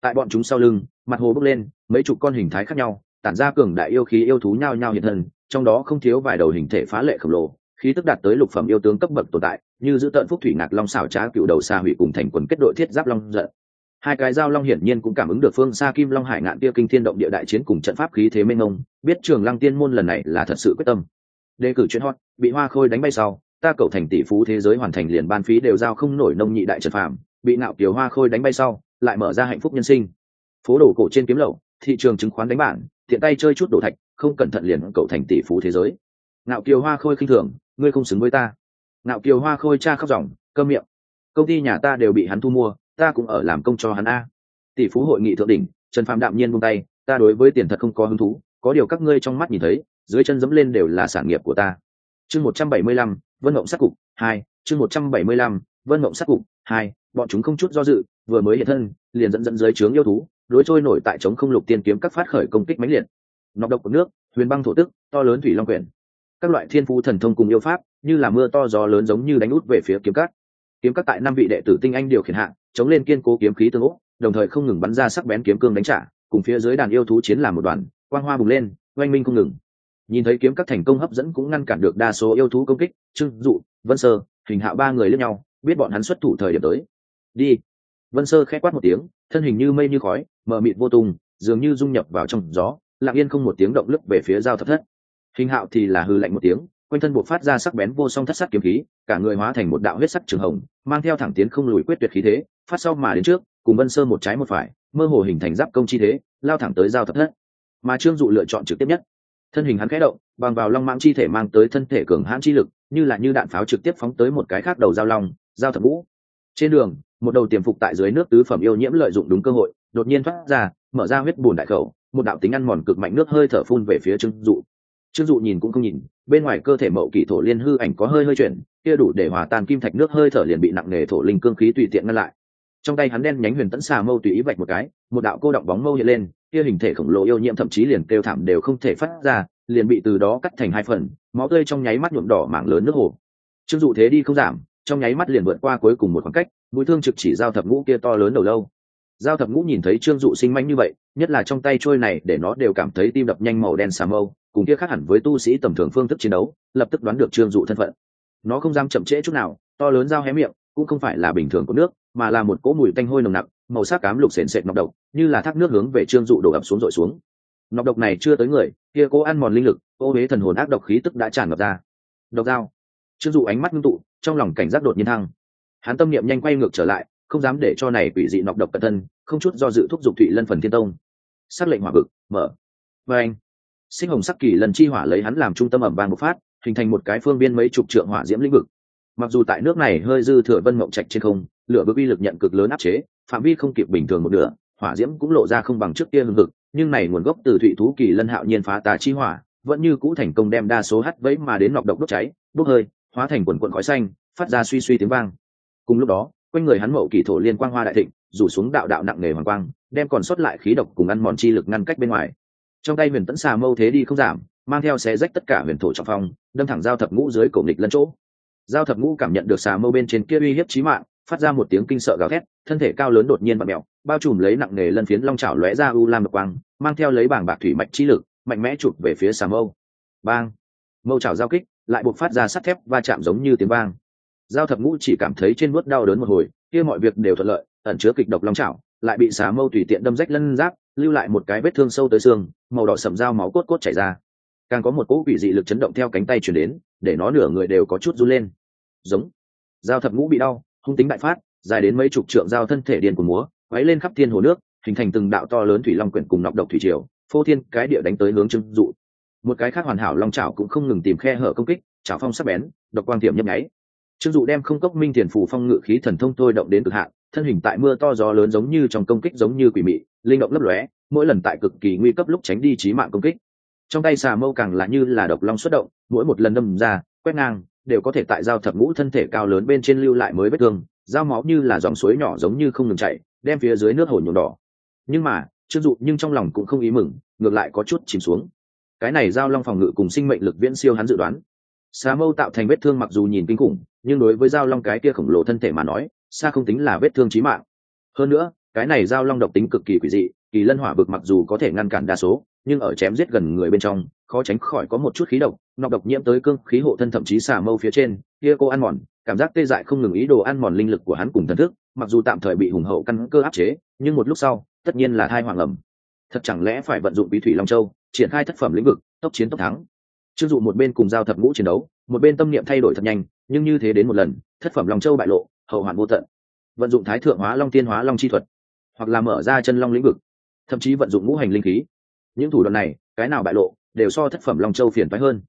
Tại bọn chúng sau lưng, mặt hồ bốc lên, mấy chục con hình thái khác nhau tản ra cường đại yêu khí yêu thú nhao nhao hiện thân, trong đó không thiếu vài đầu hình thể phá lệ khổng lồ, khí tức đạt tới lục phẩm yêu tướng cấp bậc tồn tại, như giữ tận phúc thủy ngạc long xảo trá cựu đầu xa hủy cùng thành quần kết đội thiết giáp long giận. Hai cái dao long hiển nhiên cũng cảm ứng được phương xa kim long hải ngạn kia kinh thiên động địa đại chiến cùng trận pháp khí thế mênh mông, biết trường lăng tiên môn lần này là thật sự quyết tâm. Đề cử chuyên hot, bị hoa khôi đánh bay sau, ta cầu thành tỷ phú thế giới hoàn thành liền ban phí đều giao không nổi nông nhị đại trật phạm bị nạo kiều hoa khôi đánh bay sau, lại mở ra hạnh phúc nhân sinh. Phố đổ cổ trên kiếm lậu, thị trường chứng khoán đánh bản tiện tay chơi chút đổ thạch, không cẩn thận liền cậu thành tỷ phú thế giới. Ngạo kiều hoa khôi khinh thường, ngươi không xứng với ta. Ngạo kiều hoa khôi cha khóc ròng, cơ miệng. Công ty nhà ta đều bị hắn thu mua, ta cũng ở làm công cho hắn a. Tỷ phú hội nghị thượng đỉnh, trần phạm đạm nhiên buông tay, ta đối với tiền thật không có hứng thú, có điều các ngươi trong mắt nhìn thấy, dưới chân dẫm lên đều là sản nghiệp của ta. Chương một trăm bảy mươi lăm, vân mộng sắc cục hai, chương một trăm bảy mươi lăm, vân mộng sắc cục hai, bọn chúng không chút do dự, vừa mới hiện thân, liền dẫn dẫn dưới trướng yêu thú đối trôi nổi tại chống không lục tiên kiếm các phát khởi công kích mãnh liệt. Nọc độc của nước, huyền băng thổ tức, to lớn thủy long quyển. Các loại thiên phú thần thông cùng yêu pháp, như là mưa to gió lớn giống như đánh út về phía kiếm cắt kiếm cắt tại năm vị đệ tử tinh anh điều khiển hạ, chống lên kiên cố kiếm khí tương úc đồng thời không ngừng bắn ra sắc bén kiếm cương đánh trả, cùng phía dưới đàn yêu thú chiến làm một đoàn, quang hoa bùng lên, oanh minh không ngừng. Nhìn thấy kiếm các thành công hấp dẫn cũng ngăn cản được đa số yêu thú công kích trưng dụ, vân sơ, hình hạ ba người lẫn nhau, biết bọn hắn xuất thủ thời điểm tới. Đi vân sơ khẽ quát một tiếng, thân hình như mây như khói, mờ mịt vô tung, dường như dung nhập vào trong gió, lặng yên không một tiếng động lức về phía giao thập thất. Hình hạo thì là hư lạnh một tiếng, quanh thân buộc phát ra sắc bén vô song thất sắc kiếm khí, cả người hóa thành một đạo huyết sắc trường hồng, mang theo thẳng tiến không lùi quyết tuyệt khí thế, phát sau mà đến trước, cùng vân sơ một trái một phải, mơ hồ hình thành giáp công chi thế, lao thẳng tới giao thập thất. Mà trương dụ lựa chọn trực tiếp nhất. Thân hình hắn khẽ động, bằng vào long mãng chi thể mang tới thân thể cường hãn chi lực, như là như đạn pháo trực tiếp phóng tới một cái khác đầu giao long, giao thập vũ trên đường, một đầu tiềm phục tại dưới nước tứ phẩm yêu nhiễm lợi dụng đúng cơ hội, đột nhiên thoát ra, mở ra huyết bùn đại khẩu, một đạo tính ăn mòn cực mạnh nước hơi thở phun về phía trương dụ. Trương dụ nhìn cũng không nhìn, bên ngoài cơ thể mậu kỳ thổ liên hư ảnh có hơi hơi chuyển, kia đủ để hòa tan kim thạch nước hơi thở liền bị nặng nề thổ linh cương khí tùy tiện ngăn lại. Trong tay hắn đen nhánh huyền tẫn xà mâu tùy ý vạch một cái, một đạo cô động bóng mâu hiện lên, kia hình thể khổng lồ yêu nhiễm thậm chí liền kêu thảm đều không thể phát ra, liền bị từ đó cắt thành hai phần, máu tươi trong nháy mắt nhuộm đỏ mảng lớn nước hồ. Trương dụ thế đi không giảm trong nháy mắt liền vượt qua cuối cùng một khoảng cách, mũi thương trực chỉ giao thập ngũ kia to lớn đầu lâu. Giao thập ngũ nhìn thấy trương dụ sinh manh như vậy, nhất là trong tay trôi này để nó đều cảm thấy tim đập nhanh màu đen xà mâu, cùng kia khác hẳn với tu sĩ tầm thường phương thức chiến đấu, lập tức đoán được trương dụ thân phận. Nó không dám chậm trễ chút nào, to lớn dao hé miệng, cũng không phải là bình thường của nước, mà là một cỗ mùi tanh hôi nồng nặc, màu sắc cám lục sền sệt nọc độc, như là thác nước hướng về trương dụ đổ ập xuống dội xuống. Nọc độc này chưa tới người, kia cố ăn mòn linh lực, ô huế thần hồn ác độc khí tức đã tràn ngập ra. Độc dao. Trương dụ ánh mắt ngưng tụ trong lòng cảnh giác đột nhiên thăng. Hắn tâm niệm nhanh quay ngược trở lại, không dám để cho này quỷ dị nọc độc cẩn thân, không chút do dự thúc giục thụy lân phần thiên tông. Sắc lệnh hỏa vực, mở. Và anh, sinh hồng sắc kỳ lần chi hỏa lấy hắn làm trung tâm ẩm vàng một phát, hình thành một cái phương biên mấy chục trượng hỏa diễm lĩnh vực. Mặc dù tại nước này hơi dư thừa vân mộng trạch trên không, lửa bước uy lực nhận cực lớn áp chế, phạm vi không kịp bình thường một nửa, hỏa diễm cũng lộ ra không bằng trước kia hương thực nhưng này nguồn gốc từ thụy thú kỳ lân hạo nhiên phá tà chi hỏa, vẫn như cũ thành công đem đa số hắt vẫy mà đến nọc độc đốt cháy, bốc hơi hóa thành quần quần khói xanh, phát ra suy suy tiếng vang. Cùng lúc đó, quanh người hắn mậu kỳ thổ liên quang hoa đại thịnh, rủ xuống đạo đạo nặng nề hoàng quang, đem còn sót lại khí độc cùng ăn mòn chi lực ngăn cách bên ngoài. Trong tay huyền tẫn xà mâu thế đi không giảm, mang theo xé rách tất cả huyền thổ trọng phong, đâm thẳng giao thập ngũ dưới cổ nghịch lẫn chỗ. Giao thập ngũ cảm nhận được xà mâu bên trên kia uy hiếp chí mạng, phát ra một tiếng kinh sợ gào thét, thân thể cao lớn đột nhiên bật mèo, bao trùm lấy nặng nề lân phiến long chảo lóe ra u lam độc quang, mang theo lấy bảng bạc thủy mạch chi lực, mạnh mẽ chụp về phía xà mâu. Bang! Mâu chảo giao kích lại buộc phát ra sắt thép va chạm giống như tiếng vang. Giao thập ngũ chỉ cảm thấy trên bước đau đớn một hồi, kia mọi việc đều thuận lợi, ẩn chứa kịch độc long chảo, lại bị xà mâu tùy tiện đâm rách lân giáp, lưu lại một cái vết thương sâu tới xương, màu đỏ sầm dao máu cốt cốt chảy ra. Càng có một cỗ quỷ dị lực chấn động theo cánh tay chuyển đến, để nó nửa người đều có chút run lên. Giống. Dao thập ngũ bị đau, hung tính đại phát, dài đến mấy chục trượng dao thân thể điên của múa, quấy lên khắp thiên hồ nước, hình thành từng đạo to lớn thủy long quyển cùng nọc độc thủy triều, phô thiên cái địa đánh tới hướng trưng dụ một cái khác hoàn hảo long chảo cũng không ngừng tìm khe hở công kích, chảo phong sắc bén, độc quang tiệm nhấp nháy. Trương dụ đem không cốc minh tiền phù phong ngự khí thần thông thôi động đến cực hạn, thân hình tại mưa to gió lớn giống như trong công kích giống như quỷ mị, linh động lấp lóe, mỗi lần tại cực kỳ nguy cấp lúc tránh đi trí mạng công kích. Trong tay xà mâu càng là như là độc long xuất động, mỗi một lần đâm ra, quét ngang, đều có thể tại giao thập ngũ thân thể cao lớn bên trên lưu lại mới vết thương, dao máu như là dòng suối nhỏ giống như không ngừng chạy đem phía dưới nước hồ nhuộm đỏ. Nhưng mà, trương dụ nhưng trong lòng cũng không ý mừng, ngược lại có chút chìm xuống cái này giao long phòng ngự cùng sinh mệnh lực viễn siêu hắn dự đoán. Xà mâu tạo thành vết thương mặc dù nhìn kinh khủng, nhưng đối với giao long cái kia khổng lồ thân thể mà nói, xa không tính là vết thương chí mạng. Hơn nữa, cái này giao long độc tính cực kỳ quỷ dị, kỳ lân hỏa vực mặc dù có thể ngăn cản đa số, nhưng ở chém giết gần người bên trong, khó tránh khỏi có một chút khí độc, nọc độc nhiễm tới cương khí hộ thân thậm chí xà mâu phía trên, kia cô ăn mòn, cảm giác tê dại không ngừng ý đồ ăn mòn linh lực của hắn cùng thần thức, mặc dù tạm thời bị hùng hậu căn cơ áp chế, nhưng một lúc sau, tất nhiên là thai hoàng ẩm. Thật chẳng lẽ phải vận dụng bí thủy long châu? Triển khai thất phẩm lĩnh vực, tốc chiến tốc thắng. Chưng dụ một bên cùng giao thập ngũ chiến đấu, một bên tâm niệm thay đổi thật nhanh, nhưng như thế đến một lần, thất phẩm long châu bại lộ, hậu hoạn vô tận. Vận dụng thái thượng hóa long tiên hóa long chi thuật, hoặc là mở ra chân long lĩnh vực, thậm chí vận dụng ngũ hành linh khí. Những thủ đoạn này, cái nào bại lộ, đều so thất phẩm long châu phiền phái hơn.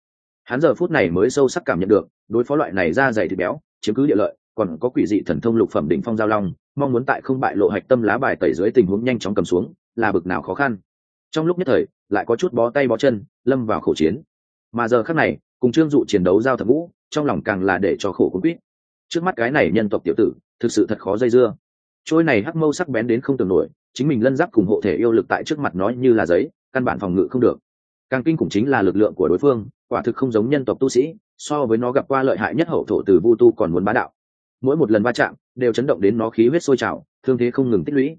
Hắn giờ phút này mới sâu sắc cảm nhận được, đối phó loại này ra dày thịt béo, chiếm cứ địa lợi, còn có quỷ dị thần thông lục phẩm đỉnh phong giao long, mong muốn tại không bại lộ hạch tâm lá bài tẩy dưới tình huống nhanh chóng cầm xuống, là bực nào khó khăn. Trong lúc nhất thời lại có chút bó tay bó chân, lâm vào khẩu chiến. Mà giờ khác này, cùng trương dụ chiến đấu giao thập ngũ, trong lòng càng là để cho khổ cũng quýt. Trước mắt cái này nhân tộc tiểu tử, thực sự thật khó dây dưa. Trôi này hắc mâu sắc bén đến không tưởng nổi, chính mình lân giáp cùng hộ thể yêu lực tại trước mặt nó như là giấy, căn bản phòng ngự không được. Càng kinh khủng chính là lực lượng của đối phương, quả thực không giống nhân tộc tu sĩ, so với nó gặp qua lợi hại nhất hậu thổ từ vu tu còn muốn bá đạo. Mỗi một lần va chạm, đều chấn động đến nó khí huyết sôi trào, thương thế không ngừng tích lũy.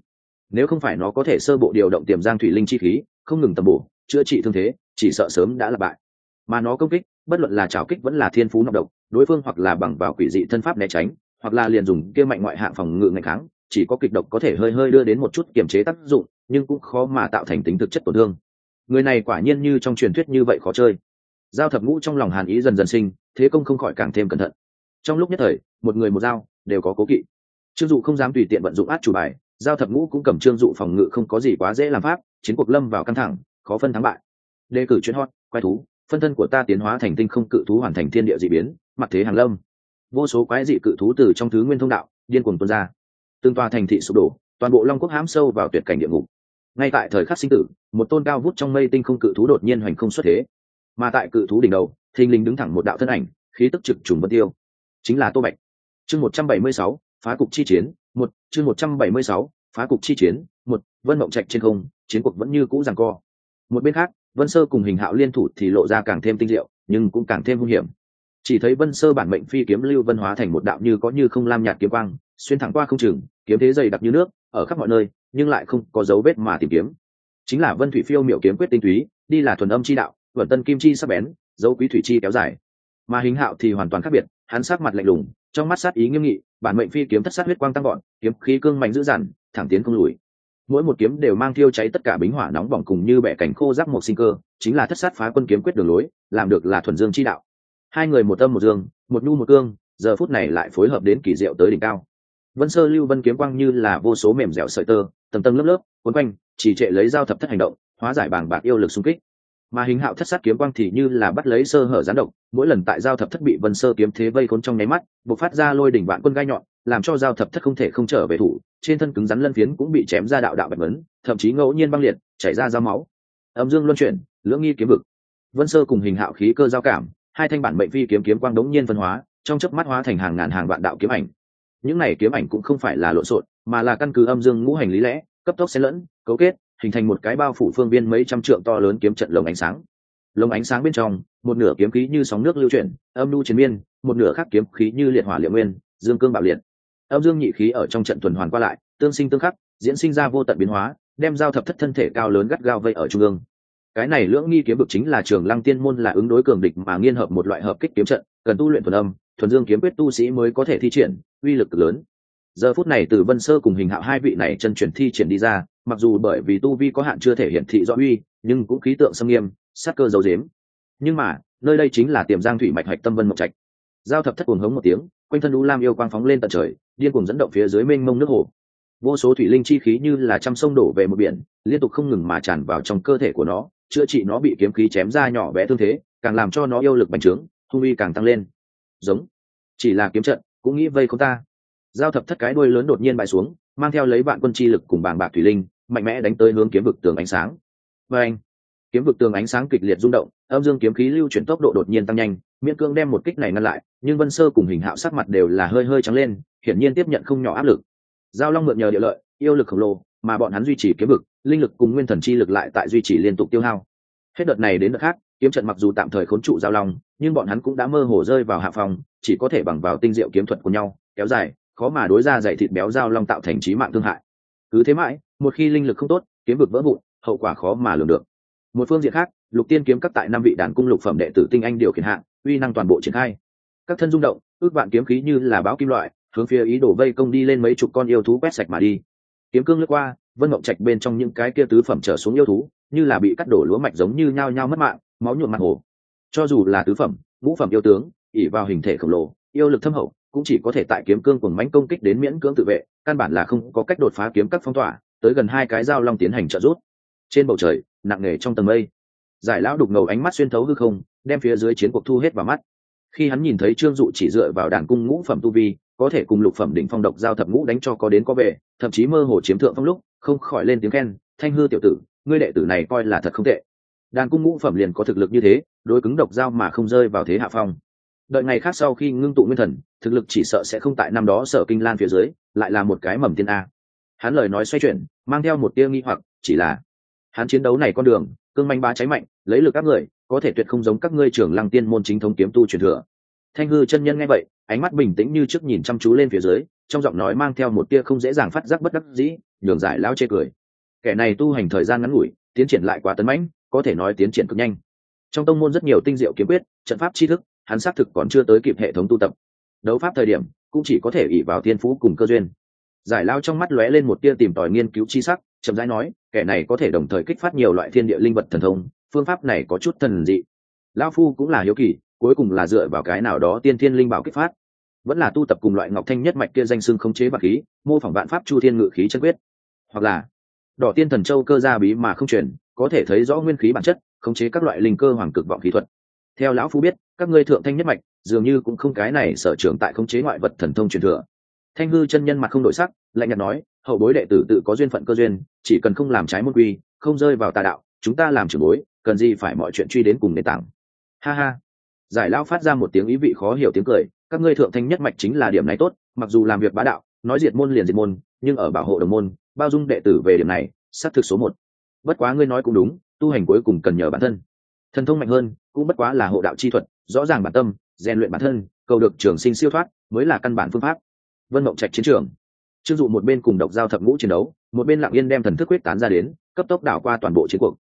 Nếu không phải nó có thể sơ bộ điều động tiềm giang thủy linh chi khí không ngừng tầm bổ, chữa trị thương thế, chỉ sợ sớm đã là bại. Mà nó công kích, bất luận là trào kích vẫn là thiên phú nọc độc, đối phương hoặc là bằng vào quỷ dị thân pháp né tránh, hoặc là liền dùng kia mạnh ngoại hạng phòng ngự ngày kháng, chỉ có kịch độc có thể hơi hơi đưa đến một chút kiềm chế tác dụng, nhưng cũng khó mà tạo thành tính thực chất tổn thương. Người này quả nhiên như trong truyền thuyết như vậy khó chơi. Giao thập ngũ trong lòng hàn ý dần dần sinh, thế công không khỏi càng thêm cẩn thận. Trong lúc nhất thời, một người một dao đều có cố kỵ. Trương dụ không dám tùy tiện vận dụng át chủ bài, giao thập ngũ cũng cầm trương dụ phòng ngự không có gì quá dễ làm pháp chiến cuộc lâm vào căng thẳng, khó phân thắng bại. Đề cử chuyên hot quay thú, phân thân của ta tiến hóa thành tinh không cự thú hoàn thành thiên địa d ị biến, mặt thế hàng lâm. Vô số quái dị cự thú từ trong thứ nguyên thông đạo, điên cuồng tuôn ra. Tương toa thành thị sụp đổ, toàn bộ long quốc hãm sâu vào tuyệt cảnh địa ngục. Ngay tại thời khắc sinh tử, một tôn cao vút trong mây tinh không cự thú đột nhiên hoành không xuất thế. Mà tại cự thú đỉnh đầu, thình lình đứng thẳng một đạo thân ảnh, khí tức trực trùng vân tiêu. Chính là tô bạch. Chương một trăm bảy mươi sáu, phá cục chi chiến, một, chương một trăm bảy mươi sáu phá cục chi chiến, một, vân mộng trạch trên không, chiến cuộc vẫn như cũ rằng co. Một bên khác, vân sơ cùng hình hạo liên thủ thì lộ ra càng thêm tinh diệu, nhưng cũng càng thêm hung hiểm. Chỉ thấy vân sơ bản mệnh phi kiếm lưu vân hóa thành một đạo như có như không lam nhạt kiếm quang, xuyên thẳng qua không chừng, kiếm thế dày đặc như nước, ở khắp mọi nơi, nhưng lại không có dấu vết mà tìm kiếm. Chính là vân thủy phiêu miệu kiếm quyết tinh túy, đi là thuần âm chi đạo vận tân kim chi sắc bén, dấu quý thủy chi kéo dài. Mà hình hạo thì hoàn toàn khác biệt, hắn sát mặt lạnh lùng, trong mắt sát ý nghiêm nghị, bản mệnh phi kiếm thất sát huyết quang tăng gọn kiếm khí cương mạnh dữ dằn thẳng tiến không lùi. Mỗi một kiếm đều mang thiêu cháy tất cả bính hỏa nóng bỏng cùng như bẻ cảnh khô rác một sinh cơ, chính là thất sát phá quân kiếm quyết đường lối, làm được là thuần dương chi đạo. Hai người một âm một dương, một nhu một cương, giờ phút này lại phối hợp đến kỳ diệu tới đỉnh cao. Vân sơ lưu vân kiếm quang như là vô số mềm dẻo sợi tơ, tầng tầng lớp lớp, quấn quanh chỉ trệ lấy dao thập thất hành động, hóa giải bảng bạc yêu lực xung kích mà hình hạo thất sát kiếm quang thì như là bắt lấy sơ hở gián độc, mỗi lần tại giao thập thất bị vân sơ kiếm thế vây khốn trong nháy mắt buộc phát ra lôi đỉnh vạn quân gai nhọn, làm cho giao thập thất không thể không trở về thủ, trên thân cứng rắn lân phiến cũng bị chém ra đạo đạo bạch vấn, thậm chí ngẫu nhiên băng liệt, chảy ra dao máu. Âm dương luân chuyển, lưỡng nghi kiếm vực. Vân sơ cùng hình hạo khí cơ giao cảm, hai thanh bản mệnh phi kiếm kiếm quang đống nhiên phân hóa, trong chớp mắt hóa thành hàng ngàn hàng vạn đạo kiếm ảnh. Những này kiếm ảnh cũng không phải là lộn xộn, mà là căn cứ âm dương ngũ hành lý lẽ, cấp tốc xen lẫn, cấu kết hình thành một cái bao phủ phương viên mấy trăm trượng to lớn kiếm trận lồng ánh sáng. Lồng ánh sáng bên trong, một nửa kiếm khí như sóng nước lưu chuyển, âm nu chiến miên, một nửa khác kiếm khí như liệt hỏa liệu nguyên, dương cương bạo liệt. Âm dương nhị khí ở trong trận tuần hoàn qua lại, tương sinh tương khắc, diễn sinh ra vô tận biến hóa, đem giao thập thất thân thể cao lớn gắt gao vây ở trung ương. Cái này lưỡng nghi kiếm vực chính là trường lăng tiên môn là ứng đối cường địch mà nghiên hợp một loại hợp kích kiếm trận, cần tu luyện thuần âm, thuần dương kiếm quyết tu sĩ mới có thể thi triển, uy lực lớn. Giờ phút này từ vân sơ cùng hình hạo hai vị này chân chuyển thi triển đi ra mặc dù bởi vì tu vi có hạn chưa thể hiện thị rõ uy, nhưng cũng khí tượng xâm nghiêm, sát cơ dấu dếm nhưng mà, nơi đây chính là tiềm giang thủy mạch hạch tâm vân mộc trạch. Giao thập thất cuồng hống một tiếng, quanh thân u lam yêu quang phóng lên tận trời, điên cuồng dẫn động phía dưới mênh mông nước hồ. Vô số thủy linh chi khí như là trăm sông đổ về một biển, liên tục không ngừng mà tràn vào trong cơ thể của nó, chữa trị nó bị kiếm khí chém ra nhỏ bé thương thế, càng làm cho nó yêu lực bành trướng hung uy càng tăng lên. Giống. Chỉ là kiếm trận, cũng nghĩ vây không ta. Giao thập thất cái đuôi lớn đột nhiên bại xuống, mang theo lấy vạn quân chi lực cùng bàng bạc thủy linh mạnh mẽ đánh tới hướng kiếm vực tường ánh sáng. Và anh, kiếm vực tường ánh sáng kịch liệt rung động, âm dương kiếm khí lưu chuyển tốc độ đột nhiên tăng nhanh, miễn cương đem một kích này ngăn lại, nhưng vân sơ cùng hình hạo sắc mặt đều là hơi hơi trắng lên, hiển nhiên tiếp nhận không nhỏ áp lực. Giao long mượn nhờ địa lợi, yêu lực khổng lồ, mà bọn hắn duy trì kiếm vực, linh lực cùng nguyên thần chi lực lại tại duy trì liên tục tiêu hao. Hết đợt này đến đợt khác, kiếm trận mặc dù tạm thời khốn trụ giao long, nhưng bọn hắn cũng đã mơ hồ rơi vào hạ phòng, chỉ có thể bằng vào tinh diệu kiếm thuật của nhau, kéo dài, khó mà đối ra dạy thịt béo giao long tạo thành trí mạng thương hại cứ thế mãi, một khi linh lực không tốt, kiếm vực vỡ vụn, hậu quả khó mà lường được. Một phương diện khác, lục tiên kiếm các tại năm vị đàn cung lục phẩm đệ tử tinh anh điều khiển hạng uy năng toàn bộ triển khai. Các thân rung động, ước vạn kiếm khí như là báo kim loại, hướng phía ý đổ vây công đi lên mấy chục con yêu thú quét sạch mà đi. Kiếm cương lướt qua, vân mộng trạch bên trong những cái kia tứ phẩm trở xuống yêu thú, như là bị cắt đổ lúa mạch giống như nhao nhao mất mạng, máu nhuộm mặt hồ. Cho dù là tứ phẩm, ngũ phẩm yêu tướng ỉ vào hình thể khổng lồ, yêu lực thâm hậu cũng chỉ có thể tại kiếm cương cùng mánh công kích đến miễn cưỡng tự vệ, căn bản là không có cách đột phá kiếm các phong tỏa, tới gần hai cái dao long tiến hành trợ rút trên bầu trời, nặng nề trong tầng mây, giải lão đục ngầu ánh mắt xuyên thấu hư không, đem phía dưới chiến cuộc thu hết vào mắt. Khi hắn nhìn thấy trương dụ chỉ dựa vào đàn cung ngũ phẩm tu vi, có thể cùng lục phẩm đỉnh phong độc giao thập ngũ đánh cho có đến có về, thậm chí mơ hồ chiếm thượng phong lúc, không khỏi lên tiếng khen, thanh hư tiểu tử, ngươi đệ tử này coi là thật không tệ. Đàn cung ngũ phẩm liền có thực lực như thế, đối cứng độc giao mà không rơi vào thế hạ phong đợi ngày khác sau khi ngưng tụ nguyên thần, thực lực chỉ sợ sẽ không tại năm đó sở kinh lan phía dưới, lại là một cái mầm tiên a. Hắn lời nói xoay chuyển, mang theo một tia nghi hoặc, chỉ là, hắn chiến đấu này con đường, cương manh ba cháy mạnh, lấy lực các người, có thể tuyệt không giống các ngươi trưởng lăng tiên môn chính thống kiếm tu truyền thừa. Thanh hư chân nhân nghe vậy, ánh mắt bình tĩnh như trước nhìn chăm chú lên phía dưới, trong giọng nói mang theo một tia không dễ dàng phát giác bất đắc dĩ, nhường giải lao chê cười. Kẻ này tu hành thời gian ngắn ngủi, tiến triển lại quá tấn mãnh, có thể nói tiến triển cực nhanh. Trong tông môn rất nhiều tinh diệu kiếm quyết, trận pháp tri thức hắn xác thực còn chưa tới kịp hệ thống tu tập. Đấu pháp thời điểm, cũng chỉ có thể ỉ vào thiên phú cùng cơ duyên. Giải lao trong mắt lóe lên một tia tìm tòi nghiên cứu chi sắc, chậm rãi nói, kẻ này có thể đồng thời kích phát nhiều loại thiên địa linh vật thần thông, phương pháp này có chút thần dị. Lao phu cũng là hiếu kỳ, cuối cùng là dựa vào cái nào đó tiên thiên linh bảo kích phát. Vẫn là tu tập cùng loại ngọc thanh nhất mạch kia danh xưng không chế bạc khí, mô phỏng vạn pháp chu thiên ngự khí chân quyết. Hoặc là, đỏ tiên thần châu cơ gia bí mà không truyền, có thể thấy rõ nguyên khí bản chất, khống chế các loại linh cơ hoàng cực vọng khí thuật. Theo lão phu biết các ngươi thượng thanh nhất mạch, dường như cũng không cái này sở trường tại khống chế ngoại vật thần thông truyền thừa. Thanh hư chân nhân mặt không đổi sắc, lạnh nhạt nói, hậu bối đệ tử tự có duyên phận cơ duyên, chỉ cần không làm trái môn quy, không rơi vào tà đạo, chúng ta làm trưởng bối, cần gì phải mọi chuyện truy đến cùng nền tảng. Ha ha. Giải lao phát ra một tiếng ý vị khó hiểu tiếng cười, các ngươi thượng thanh nhất mạch chính là điểm này tốt, mặc dù làm việc bá đạo, nói diệt môn liền diệt môn, nhưng ở bảo hộ đồng môn, bao dung đệ tử về điểm này, xác thực số một. Bất quá ngươi nói cũng đúng, tu hành cuối cùng cần nhờ bản thân. Thần thông mạnh hơn, cũng bất quá là hộ đạo chi thuật rõ ràng bản tâm, rèn luyện bản thân, cầu được trường sinh siêu thoát mới là căn bản phương pháp. Vân mộng trạch chiến trường. Chưng dụ một bên cùng độc giao thập ngũ chiến đấu, một bên lặng yên đem thần thức quyết tán ra đến, cấp tốc đảo qua toàn bộ chiến cuộc.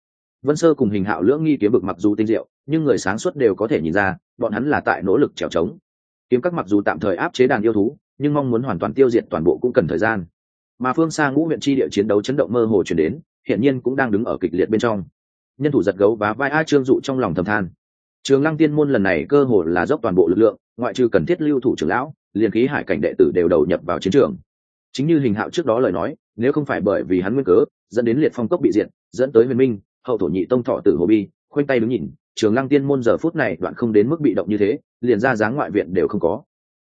Vân sơ cùng hình hạo lưỡng nghi kiếm vực mặc dù tinh diệu, nhưng người sáng suốt đều có thể nhìn ra, bọn hắn là tại nỗ lực trèo trống. Kiếm các mặc dù tạm thời áp chế đàn yêu thú, nhưng mong muốn hoàn toàn tiêu diệt toàn bộ cũng cần thời gian. Mà phương xa ngũ huyện chi địa chiến đấu chấn động mơ hồ chuyển đến hiện nhiên cũng đang đứng ở kịch liệt bên trong. Nhân thủ giật gấu và vai a trương dụ trong lòng thầm than trường lăng tiên môn lần này cơ hồ là dốc toàn bộ lực lượng, ngoại trừ cần thiết lưu thủ trưởng lão, liền khí hải cảnh đệ tử đều đầu nhập vào chiến trường. Chính như hình hạo trước đó lời nói, nếu không phải bởi vì hắn nguyên cớ, dẫn đến liệt phong cốc bị diệt, dẫn tới huyền minh, hậu thổ nhị tông thọ tử hồ bi, khoanh tay đứng nhìn, trường lăng tiên môn giờ phút này đoạn không đến mức bị động như thế, liền ra dáng ngoại viện đều không có.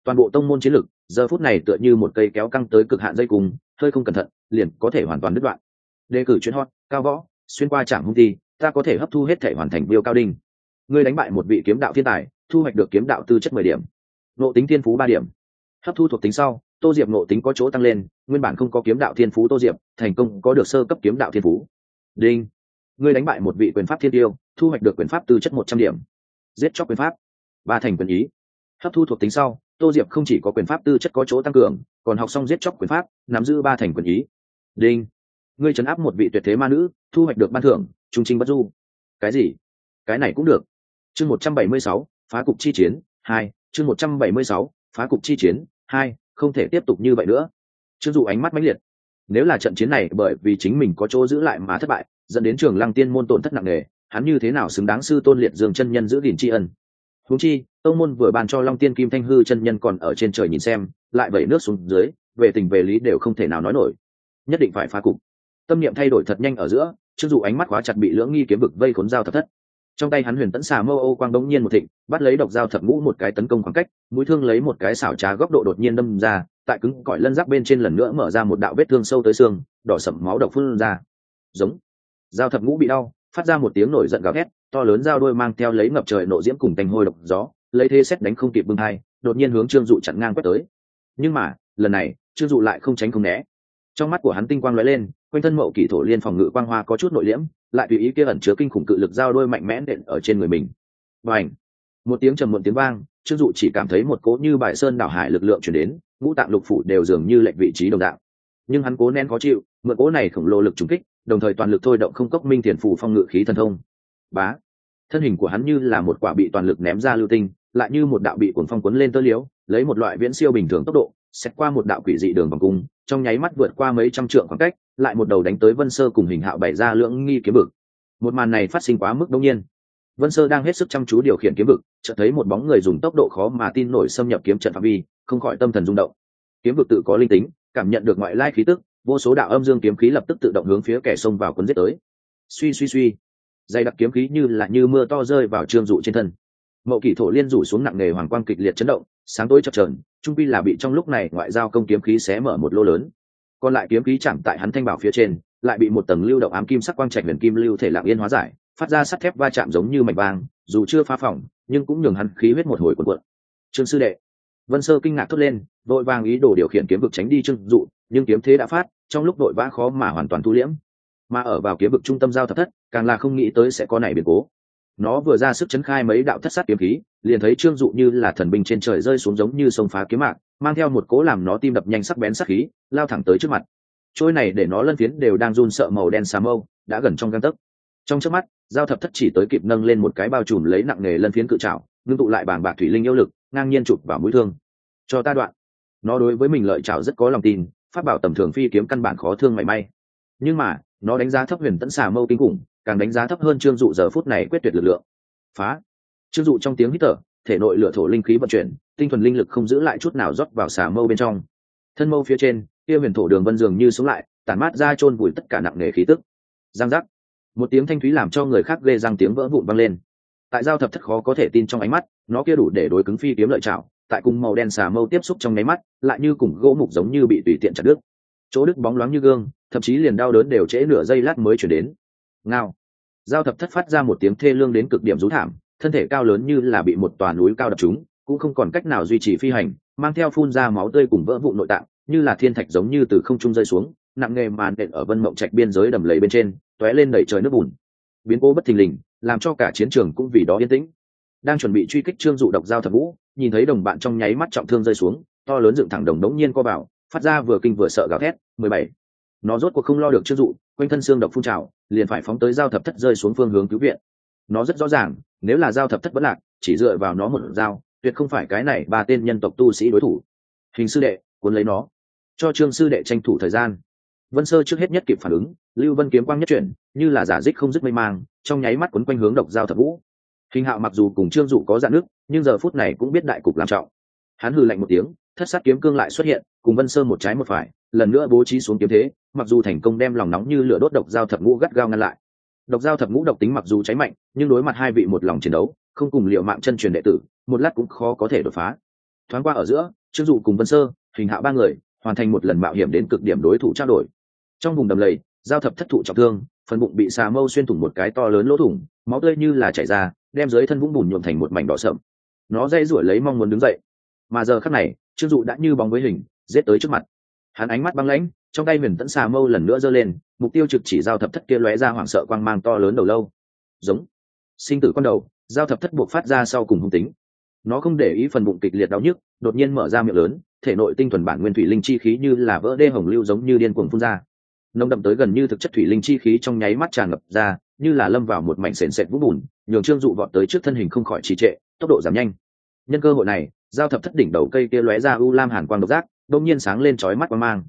Toàn bộ tông môn chiến lực, giờ phút này tựa như một cây kéo căng tới cực hạn dây cùng hơi không cẩn thận, liền có thể hoàn toàn đứt đoạn. Đề cử chuyên hot, cao võ, xuyên qua trạm hung ti, ta có thể hấp thu hết thể hoàn thành biêu cao đinh ngươi đánh bại một vị kiếm đạo thiên tài, thu hoạch được kiếm đạo tư chất mười điểm. Nộ tính thiên phú ba điểm. Hấp thu thuộc tính sau, tô diệp nộ tính có chỗ tăng lên, nguyên bản không có kiếm đạo thiên phú tô diệp, thành công có được sơ cấp kiếm đạo thiên phú. Đinh. Ngươi đánh bại một vị quyền pháp thiên tiêu, thu hoạch được quyền pháp tư chất một trăm điểm. Giết chóc quyền pháp. Ba thành quyền ý. Hấp thu thuộc tính sau, tô diệp không chỉ có quyền pháp tư chất có chỗ tăng cường, còn học xong giết chóc quyền pháp, nắm giữ ba thành quyền ý. Đinh. Ngươi trấn áp một vị tuyệt thế ma nữ, thu hoạch được ban thưởng, trung trinh bất du. Cái gì? Cái này cũng được chương một trăm bảy mươi sáu, phá cục chi chiến, hai, chương một trăm bảy mươi sáu, phá cục chi chiến, hai, không thể tiếp tục như vậy nữa. Chưng dụ ánh mắt mãnh liệt. Nếu là trận chiến này bởi vì chính mình có chỗ giữ lại mà thất bại, dẫn đến trường lăng tiên môn tổn thất nặng nề, hắn như thế nào xứng đáng sư tôn liệt dương chân nhân giữ gìn tri ân? Huống chi, tông môn vừa bàn cho long tiên kim thanh hư chân nhân còn ở trên trời nhìn xem, lại vẩy nước xuống dưới, về tình về lý đều không thể nào nói nổi. Nhất định phải phá cục. Tâm niệm thay đổi thật nhanh ở giữa chưng dụ ánh mắt khóa chặt bị lưỡng nghi kiếm vực vây khốn giao thập thất trong tay hắn huyền tẫn xà mâu ô quang bỗng nhiên một thịnh, bắt lấy độc dao thập ngũ một cái tấn công khoảng cách, mũi thương lấy một cái xảo trá góc độ đột nhiên đâm ra, tại cứng cỏi lân giáp bên trên lần nữa mở ra một đạo vết thương sâu tới xương, đỏ sậm máu độc phun ra. Giống. Dao thập ngũ bị đau, phát ra một tiếng nổi giận gào thét, to lớn dao đôi mang theo lấy ngập trời nộ diễm cùng tành hôi độc gió, lấy thế xét đánh không kịp bưng hai, đột nhiên hướng trương dụ chặn ngang quét tới. Nhưng mà, lần này, trương dụ lại không tránh không né. Trong mắt của hắn tinh quang lóe lên, quanh thân mậu kỷ thổ liên phòng ngự quang hoa có chút nội liễm lại tùy ý kia ẩn chứa kinh khủng cự lực giao đôi mạnh mẽ đện ở trên người mình. Và ảnh một tiếng trầm muộn tiếng vang, trương dụ chỉ cảm thấy một cỗ như bài sơn đảo hải lực lượng chuyển đến, ngũ tạng lục phủ đều dường như lệnh vị trí đồng đạo nhưng hắn cố nén khó chịu, mượn cỗ này khổng lồ lực trùng kích, đồng thời toàn lực thôi động không cốc minh thiền phủ phong ngự khí thần thông. Bá! Thân hình của hắn như là một quả bị toàn lực ném ra lưu tinh, lại như một đạo bị cuồng phong cuốn lên tơ liếu, lấy một loại viễn siêu bình thường tốc độ xét qua một đạo quỷ dị đường vòng cung, trong nháy mắt vượt qua mấy trăm trượng khoảng cách, lại một đầu đánh tới vân sơ cùng hình hạo bày ra lưỡng nghi kiếm vực. Một màn này phát sinh quá mức đông nhiên. Vân sơ đang hết sức chăm chú điều khiển kiếm vực, chợt thấy một bóng người dùng tốc độ khó mà tin nổi xâm nhập kiếm trận phạm vi, không khỏi tâm thần rung động. Kiếm vực tự có linh tính, cảm nhận được ngoại lai khí tức, vô số đạo âm dương kiếm khí lập tức tự động hướng phía kẻ xông vào cuốn giết tới. Suy suy suy. Dày đặc kiếm khí như là như mưa to rơi vào trương dụ trên thân. Mậu kỷ thổ liên rủ xuống nặng nề hoàng quang kịch liệt chấn động, sáng tối chập trờn trung pi là bị trong lúc này ngoại giao công kiếm khí xé mở một lô lớn. Còn lại kiếm khí chạm tại hắn thanh bảo phía trên, lại bị một tầng lưu động ám kim sắc quang trạch huyền kim lưu thể lạng yên hóa giải, phát ra sắt thép va chạm giống như mảnh vang, dù chưa phá phỏng, nhưng cũng nhường hắn khí huyết một hồi cuộn cuộn. Trương sư đệ, vân sơ kinh ngạc thốt lên vội vàng ý đồ điều khiển kiếm vực tránh đi trương dụ, nhưng kiếm thế đã phát, trong lúc đội vã khó mà hoàn toàn thu liễm. Mà ở vào kiếm vực trung tâm giao thập thất, càng là không nghĩ tới sẽ có này biến cố nó vừa ra sức chấn khai mấy đạo thất sát kiếm khí, liền thấy trương dụ như là thần binh trên trời rơi xuống giống như sông phá kiếm mạc, mang theo một cố làm nó tim đập nhanh sắc bén sắc khí, lao thẳng tới trước mặt. Trôi này để nó lân phiến đều đang run sợ màu đen xà mâu, đã gần trong găng tấc. Trong trước mắt, giao thập thất chỉ tới kịp nâng lên một cái bao trùm lấy nặng nề lân phiến cự trào ngưng tụ lại bàn bạc thủy linh yêu lực, ngang nhiên chụp vào mũi thương. Cho ta đoạn. Nó đối với mình lợi trào rất có lòng tin phát bảo tầm thường phi kiếm căn bản khó thương mảy may. Nhưng mà, nó đánh giá thấp huyền tẫn xà mâu kinh khủng càng đánh giá thấp hơn trương dụ giờ phút này quyết tuyệt lực lượng. Phá. Trương dụ trong tiếng hít thở, thể nội lửa thổ linh khí vận chuyển, tinh thuần linh lực không giữ lại chút nào rót vào xà mâu bên trong. Thân mâu phía trên, kia huyền thổ đường vân dường như xuống lại, tản mát ra chôn vùi tất cả nặng nề khí tức. Giang giác. Một tiếng thanh thúy làm cho người khác ghê răng tiếng vỡ vụn văng lên. Tại giao thập thất khó có thể tin trong ánh mắt, nó kia đủ để đối cứng phi kiếm lợi chảo tại cùng màu đen xà mâu tiếp xúc trong nháy mắt, lại như cùng gỗ mục giống như bị tùy tiện chặt đứt. Chỗ đứt bóng loáng như gương, thậm chí liền đau đớn đều trễ nửa giây lát mới chuyển đến ngao. Giao thập thất phát ra một tiếng thê lương đến cực điểm rú thảm thân thể cao lớn như là bị một tòa núi cao đập chúng, cũng không còn cách nào duy trì phi hành mang theo phun ra máu tươi cùng vỡ vụ nội tạng như là thiên thạch giống như từ không trung rơi xuống nặng nghề màn đện ở vân mộng trạch biên giới đầm lầy bên trên t ó é lên đẩy trời nước bùn. Biến cố bất thình lình làm cho cả chiến trường cũng vì đó yên tĩnh. Đang chuẩn bị truy kích trương dụ độc giao thập vũ nhìn thấy đồng bạn trong nháy mắt trọng thương rơi xuống to lớn dựng thẳng đồng đống nhiên co bảo phát ra vừa kinh vừa sợ gào thét mười bảy nó rốt cuộc không lo được chưa dụ, quanh thân xương độc phun trào, liền phải phóng tới giao thập thất rơi xuống phương hướng cứu viện. Nó rất rõ ràng, nếu là giao thập thất bất lạc, chỉ dựa vào nó một dao, tuyệt không phải cái này ba tên nhân tộc tu sĩ đối thủ. Hình sư đệ, cuốn lấy nó. Cho trương sư đệ tranh thủ thời gian. Vân sơ trước hết nhất kịp phản ứng, lưu vân kiếm quang nhất chuyển, như là giả dích không dứt mây mang, trong nháy mắt quấn quanh hướng độc giao thập vũ. Hình hạo mặc dù cùng trương dụ có dạn nước, nhưng giờ phút này cũng biết đại cục làm trọng. Hắn hừ lạnh một tiếng thất sát kiếm cương lại xuất hiện, cùng vân sơ một trái một phải, lần nữa bố trí xuống kiếm thế, mặc dù thành công đem lòng nóng như lửa đốt độc giao thập ngũ gắt gao ngăn lại. Độc giao thập ngũ độc tính mặc dù cháy mạnh, nhưng đối mặt hai vị một lòng chiến đấu, không cùng liệu mạng chân truyền đệ tử, một lát cũng khó có thể đột phá. Thoáng qua ở giữa, trương dụ cùng vân sơ, hình hạ ba người, hoàn thành một lần mạo hiểm đến cực điểm đối thủ trao đổi. Trong vùng đầm lầy, giao thập thất thụ trọng thương, phần bụng bị xà mâu xuyên thủng một cái to lớn lỗ thủng, máu tươi như là chảy ra, đem dưới thân vũng bùn nhuộm thành một mảnh đỏ sậm. Nó dây rủi lấy mong muốn đứng dậy. Mà giờ khắc này trương dụ đã như bóng với hình, giết tới trước mặt. Hắn ánh mắt băng lãnh, trong tay huyền tẫn xà mâu lần nữa giơ lên, mục tiêu trực chỉ giao thập thất kia lóe ra hoảng sợ quang mang to lớn đầu lâu. Giống. Sinh tử con đầu, giao thập thất buộc phát ra sau cùng hung tính. Nó không để ý phần bụng kịch liệt đau nhức, đột nhiên mở ra miệng lớn, thể nội tinh thuần bản nguyên thủy linh chi khí như là vỡ đê hồng lưu giống như điên cuồng phun ra. Nồng đậm tới gần như thực chất thủy linh chi khí trong nháy mắt tràn ngập ra, như là lâm vào một mảnh sền sệt vũng bùn, nhường trương dụ vọt tới trước thân hình không khỏi trì trệ, tốc độ giảm nhanh. Nhân cơ hội này giao thập thất đỉnh đầu cây kia lóe ra u lam hàn quang độc giác đông nhiên sáng lên chói mắt quang mang.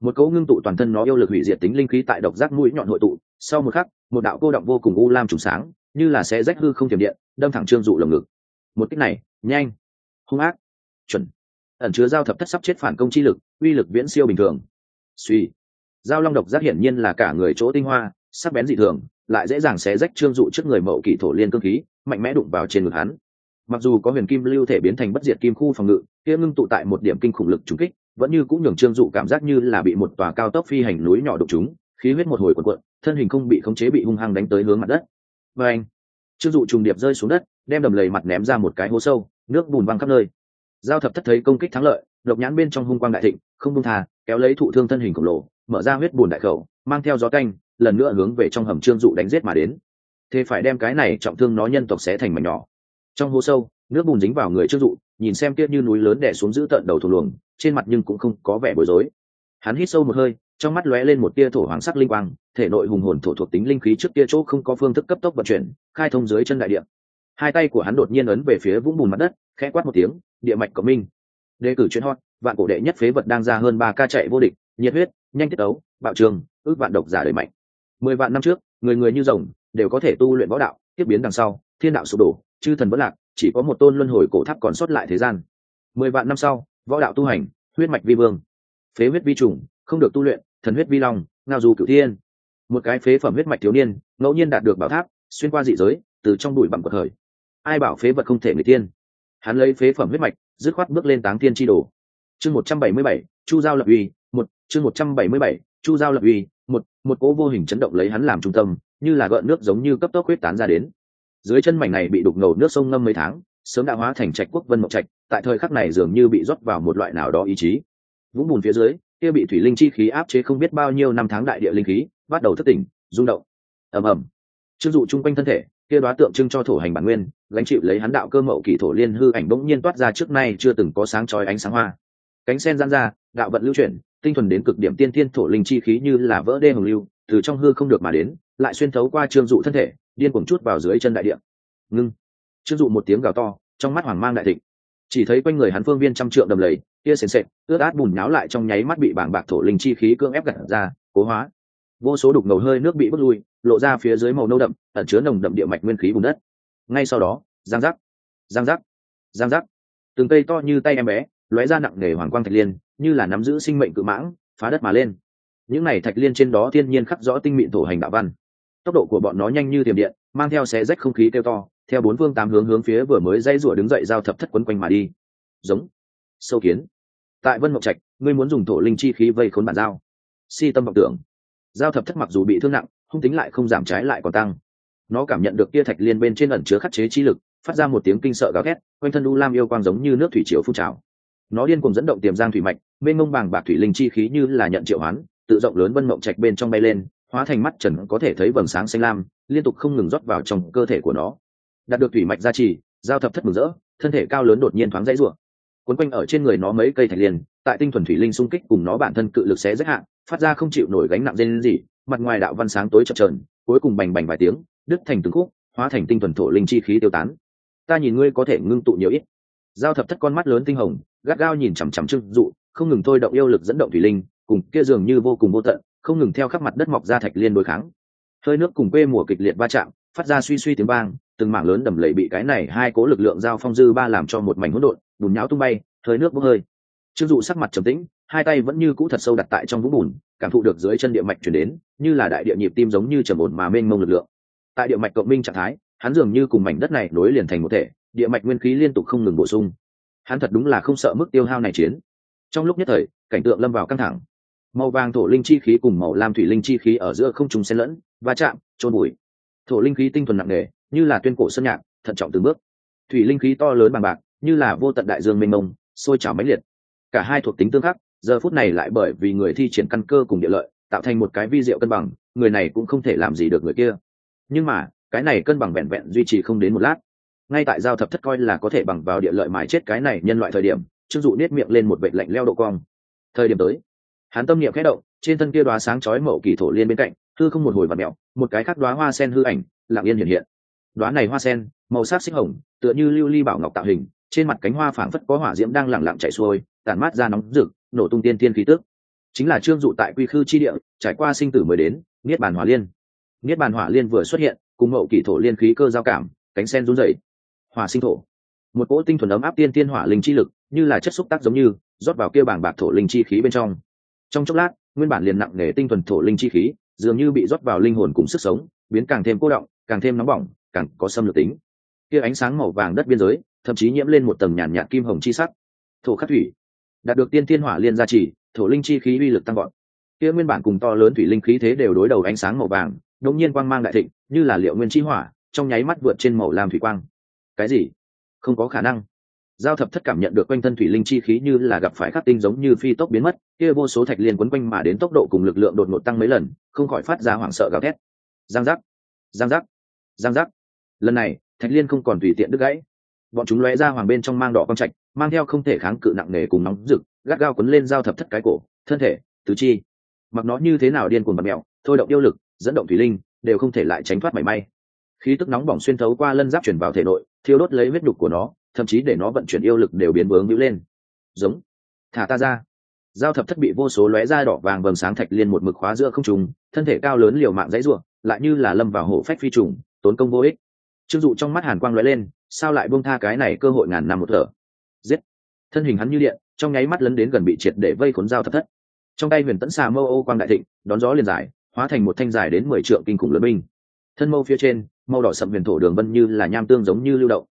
Một cấu ngưng tụ toàn thân nó yêu lực hủy diệt tính linh khí tại độc giác mũi nhọn hội tụ, sau một khắc, một đạo cô động vô cùng u lam trùng sáng, như là sẽ rách hư không tiềm điện, đâm thẳng trương dụ lồng ngực. Một cách này, nhanh, hung ác, chuẩn. Ẩn chứa giao thập thất sắp chết phản công chi lực, uy lực viễn siêu bình thường. Suy. Giao long độc giác hiển nhiên là cả người chỗ tinh hoa, sắc bén dị thường, lại dễ dàng xé rách trương dụ trước người mậu kỷ thổ liên cơ khí, mạnh mẽ đụng vào trên ngực hắn mặc dù có huyền kim lưu thể biến thành bất diệt kim khu phòng ngự, kia ngưng tụ tại một điểm kinh khủng lực trúng kích, vẫn như cũng nhường trương dụ cảm giác như là bị một tòa cao tốc phi hành núi nhỏ đụng chúng khí huyết một hồi cuộn cuộn, thân hình không bị khống chế bị hung hăng đánh tới hướng mặt đất. Và anh, trương dụ trùng điệp rơi xuống đất, đem đầm lầy mặt ném ra một cái hố sâu, nước bùn văng khắp nơi. Giao thập thất thấy công kích thắng lợi, độc nhãn bên trong hung quang đại thịnh, không buông thà kéo lấy thụ thương thân hình khổng lồ, mở ra huyết bùn đại khẩu, mang theo gió canh, lần nữa hướng về trong hầm trương dụ đánh giết mà đến. Thế phải đem cái này trọng thương nó nhân tộc xé thành mảnh nhỏ trong hố sâu, nước bùn dính vào người chưa dụ, nhìn xem kia như núi lớn đè xuống giữ tận đầu thùng luồng, trên mặt nhưng cũng không có vẻ bối rối. Hắn hít sâu một hơi, trong mắt lóe lên một tia thổ hoàng sắc linh quang, thể nội hùng hồn thổ thuộc tính linh khí trước kia chỗ không có phương thức cấp tốc vận chuyển, khai thông dưới chân đại địa. Hai tay của hắn đột nhiên ấn về phía vũng bùn mặt đất, khẽ quát một tiếng, địa mạch cộng minh đề cử chuyên hot, vạn cổ đệ nhất phế vật đang ra hơn ba ca chạy vô địch, nhiệt huyết, nhanh tiết ấu bạo trường, ước vạn độc giả đời mạnh. Mười vạn năm trước, người người như rồng, đều có thể tu luyện võ đạo, tiếp biến đằng sau, thiên đạo sụp đổ chư thần vẫn lạc, chỉ có một tôn luân hồi cổ tháp còn sót lại thế gian. Mười vạn năm sau, võ đạo tu hành, huyết mạch vi vương. Phế huyết vi trùng, không được tu luyện, thần huyết vi long, ngao du cửu thiên. Một cái phế phẩm huyết mạch thiếu niên, ngẫu nhiên đạt được bảo tháp, xuyên qua dị giới, từ trong bụi bặm quật khởi. Ai bảo phế vật không thể người tiên hắn lấy phế phẩm huyết mạch, dứt khoát bước lên táng thiên tri đồ. Chương một trăm bảy mươi bảy, chu giao lập uy, một, chương một trăm bảy mươi bảy, chu giao lập uy, một một cỗ vô hình chấn động lấy hắn làm trung tâm, như là gợn nước giống như cấp tốc huyết tán ra đến dưới chân mảnh này bị đục ngầu nước sông ngâm mấy tháng, sớm đã hóa thành trạch quốc vân mộc trạch, tại thời khắc này dường như bị rót vào một loại nào đó ý chí. Vũng bùn phía dưới, kia bị thủy linh chi khí áp chế không biết bao nhiêu năm tháng đại địa linh khí, bắt đầu thất tỉnh, rung động. Ầm ầm. Chưng dụ chung quanh thân thể, kia đoá tượng trưng cho thổ hành bản nguyên, gánh chịu lấy hắn đạo cơ mậu kỳ thổ liên hư ảnh bỗng nhiên toát ra trước nay chưa từng có sáng chói ánh sáng hoa. Cánh sen gian ra, đạo vận lưu chuyển, tinh thuần đến cực điểm tiên thiên thổ linh chi khí như là vỡ đê hồng lưu, từ trong hư không được mà đến, lại xuyên thấu qua trương dụ thân thể điên cuồng chút vào dưới chân đại địa. Ngưng. Trương dụ một tiếng gào to, trong mắt hoàng mang đại thịnh. Chỉ thấy quanh người hắn phương viên trăm trượng đầm lầy kia sền sệt, ướt át bùn nháo lại trong nháy mắt bị bảng bạc thổ linh chi khí cưỡng ép gặt ra, cố hóa. Vô số đục ngầu hơi nước bị bức lui, lộ ra phía dưới màu nâu đậm, ẩn chứa nồng đậm địa mạch nguyên khí bùn đất. Ngay sau đó, giang giác giang giác giang giác. Từng cây to như tay em bé, lóe ra nặng nề hoàng quang thạch liên, như là nắm giữ sinh mệnh cự mãng, phá đất mà lên. Những này thạch liên trên đó thiên nhiên khắc rõ tinh mịn thổ hành đạo văn tốc độ của bọn nó nhanh như tiềm điện mang theo xé rách không khí kêu to theo bốn phương tám hướng hướng phía vừa mới dây rủa đứng dậy giao thập thất quấn quanh mà đi. Giống. Sâu kiến. Tại vân mộc trạch ngươi muốn dùng thổ linh chi khí vây khốn bản giao. Si tâm vọng tưởng. Giao thập thất mặc dù bị thương nặng hung tính lại không giảm trái lại còn tăng. Nó cảm nhận được kia thạch liên bên trên ẩn chứa khắc chế chi lực phát ra một tiếng kinh sợ gào ghét, quanh thân u lam yêu quang giống như nước thủy chiều phun trào. Nó điên cùng dẫn động tiềm giang thủy mạch bên ngông bàng bạc thủy linh chi khí như là nhận triệu hoán tự rộng lớn vân mộng trạch bên trong bay lên hóa thành mắt trần có thể thấy vầng sáng xanh lam, liên tục không ngừng rót vào trong cơ thể của nó. Đạt được thủy mạch gia trì, giao thập thất mừng rỡ, thân thể cao lớn đột nhiên thoáng dãy ruộng quấn quanh ở trên người nó mấy cây thạch liền, tại tinh thuần thủy linh xung kích cùng nó bản thân cự lực xé rách hạn, phát ra không chịu nổi gánh nặng dên gì mặt ngoài đạo văn sáng tối chập trờn cuối cùng bành bành vài tiếng, đứt thành từng khúc, hóa thành tinh thuần thổ linh chi khí tiêu tán. Ta nhìn ngươi có thể ngưng tụ nhiều ít. Giao thập thất con mắt lớn tinh hồng, gắt gao nhìn chằm chằm trưng dụ, không ngừng thôi động yêu lực dẫn động thủy linh, cùng kia dường như vô cùng vô tận không ngừng theo khắp mặt đất mọc ra thạch liên đối kháng. Hơi nước cùng quê mùa kịch liệt va chạm, phát ra suy suy tiếng vang, từng mảng lớn đầm lầy bị cái này hai cố lực lượng giao phong dư ba làm cho một mảnh hỗn độn, bùn nháo tung bay, hơi nước bốc hơi. Trương dụ sắc mặt trầm tĩnh, hai tay vẫn như cũ thật sâu đặt tại trong vũng bùn, cảm thụ được dưới chân địa mạch chuyển đến, như là đại địa nhịp tim giống như trầm ổn mà mênh mông lực lượng. Tại địa mạch cộng minh trạng thái, hắn dường như cùng mảnh đất này nối liền thành một thể, địa mạch nguyên khí liên tục không ngừng bổ sung. Hắn thật đúng là không sợ mức tiêu hao này chiến. Trong lúc nhất thời, cảnh tượng lâm vào căng thẳng màu vàng thổ linh chi khí cùng màu lam thủy linh chi khí ở giữa không trùng xen lẫn, va chạm trôn bụi thổ linh khí tinh thuần nặng nề, như là tuyên cổ sơn nhạc, thận trọng từng bước. Thủy linh khí to lớn bằng bạc, như là vô tận đại dương mênh mông, sôi trào mãnh liệt. Cả hai thuộc tính tương khắc, giờ phút này lại bởi vì người thi triển căn cơ cùng địa lợi, tạo thành một cái vi diệu cân bằng, người này cũng không thể làm gì được người kia. Nhưng mà, cái này cân bằng vẹn vẹn duy trì không đến một lát. Ngay tại giao thập thất coi là có thể bằng vào địa lợi mài chết cái này nhân loại thời điểm, trương dụ nết miệng lên một vệ lạnh leo độ cong. Thời điểm tới hắn tâm niệm khẽ động, trên thân kia đoá sáng chói mậu kỳ thổ liên bên cạnh, hư không một hồi và mẹo một cái khác đoá hoa sen hư ảnh lạng yên hiện hiện. Đoá này hoa sen, màu sắc xích hồng, tựa như lưu ly bảo ngọc tạo hình, trên mặt cánh hoa phảng phất có hỏa diễm đang lẳng lặng chảy xuôi, tản mát ra nóng rực, nổ tung tiên tiên khí tức. Chính là trương dụ tại quy khư chi địa, trải qua sinh tử mới đến, niết bàn hỏa liên. Niết bàn hỏa liên vừa xuất hiện, cùng mậu kỳ thổ liên khí cơ giao cảm, cánh sen run rẩy. Hỏa sinh thổ. Một cỗ tinh thuần ấm áp tiên tiên hỏa linh chi lực, như là chất xúc tác giống như, rót vào kia bảng bạc thổ linh chi khí bên trong trong chốc lát, nguyên bản liền nặng nề tinh thuần thổ linh chi khí, dường như bị rót vào linh hồn cùng sức sống, biến càng thêm cô động, càng thêm nóng bỏng, càng có xâm lược tính. Kia ánh sáng màu vàng đất biên giới, thậm chí nhiễm lên một tầng nhàn nhạt kim hồng chi sắc. Thổ khắc thủy, đạt được tiên thiên hỏa liên gia trì, thổ linh chi khí uy lực tăng gọn kia nguyên bản cùng to lớn thủy linh khí thế đều đối đầu ánh sáng màu vàng, đột nhiên quang mang đại thịnh, như là liệu nguyên chi hỏa, trong nháy mắt vượt trên màu lam thủy quang. Cái gì? Không có khả năng giao thập thất cảm nhận được quanh thân thủy linh chi khí như là gặp phải khắc tinh giống như phi tốc biến mất, kia vô số thạch liên quấn quanh mà đến tốc độ cùng lực lượng đột ngột tăng mấy lần, không khỏi phát ra hoảng sợ gào thét. Giang giác giang giác giang giác. Lần này, thạch liên không còn tùy tiện đứt gãy. Bọn chúng lóe ra hoàng bên trong mang đỏ con trạch, mang theo không thể kháng cự nặng nề cùng nóng rực, gắt gao quấn lên giao thập thất cái cổ, thân thể, tứ chi. Mặc nó như thế nào điên cuồng bật mẹo, thôi động yêu lực, dẫn động thủy linh, đều không thể lại tránh thoát mảy may. Khí tức nóng bỏng xuyên thấu qua lân giáp chuyển vào thể nội, thiêu đốt lấy huyết đục của nó thậm chí để nó vận chuyển yêu lực đều biến vướng nhữ lên. Giống. Thả ta ra. Giao thập thất bị vô số lóe da đỏ vàng vầng sáng thạch liên một mực khóa giữa không trùng thân thể cao lớn liều mạng dãy ruộng lại như là lâm vào hổ phách phi trùng, tốn công vô ích. Chưng dụ trong mắt hàn quang lóe lên, sao lại buông tha cái này cơ hội ngàn năm một thở? Giết. Thân hình hắn như điện, trong nháy mắt lấn đến gần bị triệt để vây khốn giao thập thất. Trong tay huyền tẫn xà mâu ô quang đại thịnh, đón gió liền giải, hóa thành một thanh dài đến mười trượng kinh khủng lớn binh. Thân mâu phía trên, màu đỏ sậm huyền thổ đường vân như là nham tương giống như lưu động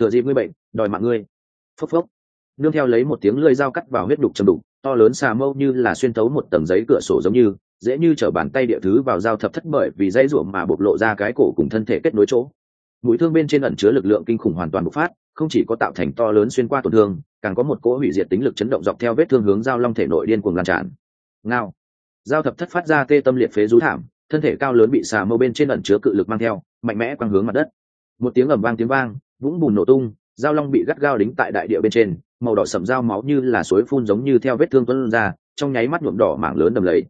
thừa dịp ngươi bệnh, đòi mạng ngươi. Phốc phốc. Nương theo lấy một tiếng lưỡi dao cắt vào huyết đục chầm đục, to lớn xà mâu như là xuyên tấu một tầng giấy cửa sổ giống như, dễ như chở bàn tay địa thứ vào dao thập thất bởi vì dây ruộng mà bộc lộ ra cái cổ cùng thân thể kết nối chỗ. Mũi thương bên trên ẩn chứa lực lượng kinh khủng hoàn toàn bộc phát, không chỉ có tạo thành to lớn xuyên qua tổn thương, càng có một cỗ hủy diệt tính lực chấn động dọc theo vết thương hướng dao long thể nội điên cuồng lan tràn. Ngao. Dao thập thất phát ra tê tâm liệt phế rú thảm, thân thể cao lớn bị xà mâu bên trên ẩn chứa cự lực mang theo, mạnh mẽ quang hướng mặt đất. Một tiếng ầm vang tiếng vang vũng bùn nổ tung giao long bị gắt gao đính tại đại địa bên trên, màu đỏ sậm dao máu như là suối phun giống như theo vết thương tuân ra, trong nháy mắt nhuộm đỏ mảng lớn đầm lầy.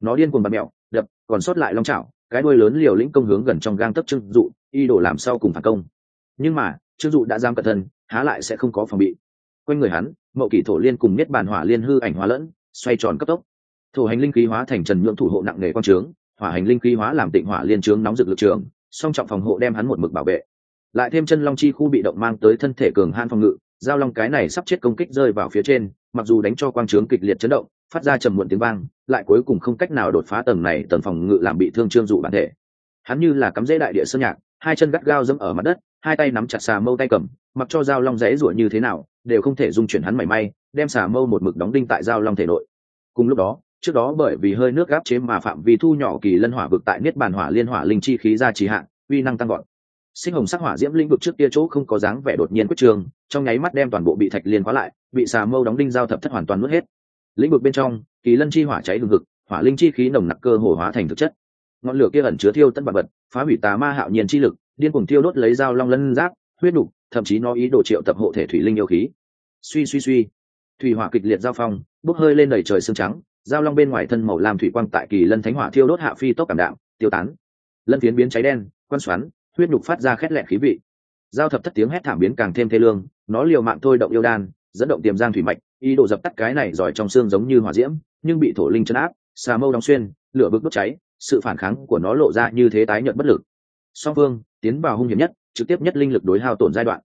Nó điên cuồng bạt mẹo, đập, còn sót lại long chảo, cái đuôi lớn liều lĩnh công hướng gần trong gang tấc trưng dụ, y đổ làm sau cùng phản công. Nhưng mà, trương dụ đã giam cẩn thân, há lại sẽ không có phòng bị. Quanh người hắn, mậu kỷ thổ liên cùng miết bàn hỏa liên hư ảnh hóa lẫn, xoay tròn cấp tốc. Thổ hành linh khí hóa thành trần nhượng thủ hộ nặng nghề quang trướng, hỏa hành linh khí hóa làm tịnh hỏa liên trướng nóng rực lực trường, song trọng phòng hộ đem hắn một mực bảo vệ lại thêm chân long chi khu bị động mang tới thân thể cường han phòng ngự, giao long cái này sắp chết công kích rơi vào phía trên, mặc dù đánh cho quang trướng kịch liệt chấn động, phát ra trầm muộn tiếng vang, lại cuối cùng không cách nào đột phá tầng này, tầng phòng ngự làm bị thương trương dụ bản thể. Hắn như là cắm rễ đại địa sơn nhạc, hai chân gắt gao dẫm ở mặt đất, hai tay nắm chặt xà mâu tay cầm, mặc cho dao long rẽ ruột như thế nào, đều không thể dung chuyển hắn mảy may, đem xà mâu một mực đóng đinh tại dao long thể nội. Cùng lúc đó, trước đó bởi vì hơi nước gáp chế mà phạm vi thu nhỏ kỳ lân hỏa vực tại niết bàn hỏa liên hỏa linh chi khí ra trì hạn uy năng tăng gọn sinh hồng sắc hỏa diễm lĩnh vực trước kia chỗ không có dáng vẻ đột nhiên quyết trường, trong nháy mắt đem toàn bộ bị thạch liên khóa lại, bị xà mâu đóng đinh giao thập thất hoàn toàn mất hết. Lĩnh vực bên trong, kỳ lân chi hỏa cháy hừng hực, hỏa linh chi khí nồng nặc cơ hồ hóa thành thực chất. Ngọn lửa kia ẩn chứa thiêu tất vật vật, phá hủy tà ma hạo nhiên chi lực, điên cuồng thiêu đốt lấy dao long lân giáp, huyết đục, thậm chí nó ý đồ triệu tập hộ thể thủy linh yêu khí. Suy suy suy. Thủy hỏa kịch liệt giao phong, bốc hơi lên đầy trời sương trắng giao long bên ngoài thân màu làm thủy quang tại kỳ lân thánh hỏa thiêu đốt hạ phi tốc cảm đạo, tiêu tán. Lân phiến biến cháy đen quan xoắn huyết nhục phát ra khét lẹn khí vị. Giao thập thất tiếng hét thảm biến càng thêm thê lương, nó liều mạng thôi động yêu đan, dẫn động tiềm giang thủy mạch, ý đồ dập tắt cái này giỏi trong xương giống như hỏa diễm, nhưng bị thổ linh chấn áp, xà mâu đóng xuyên, lửa bực đốt cháy, sự phản kháng của nó lộ ra như thế tái nhận bất lực. Song phương tiến vào hung hiểm nhất, trực tiếp nhất linh lực đối hao tổn giai đoạn.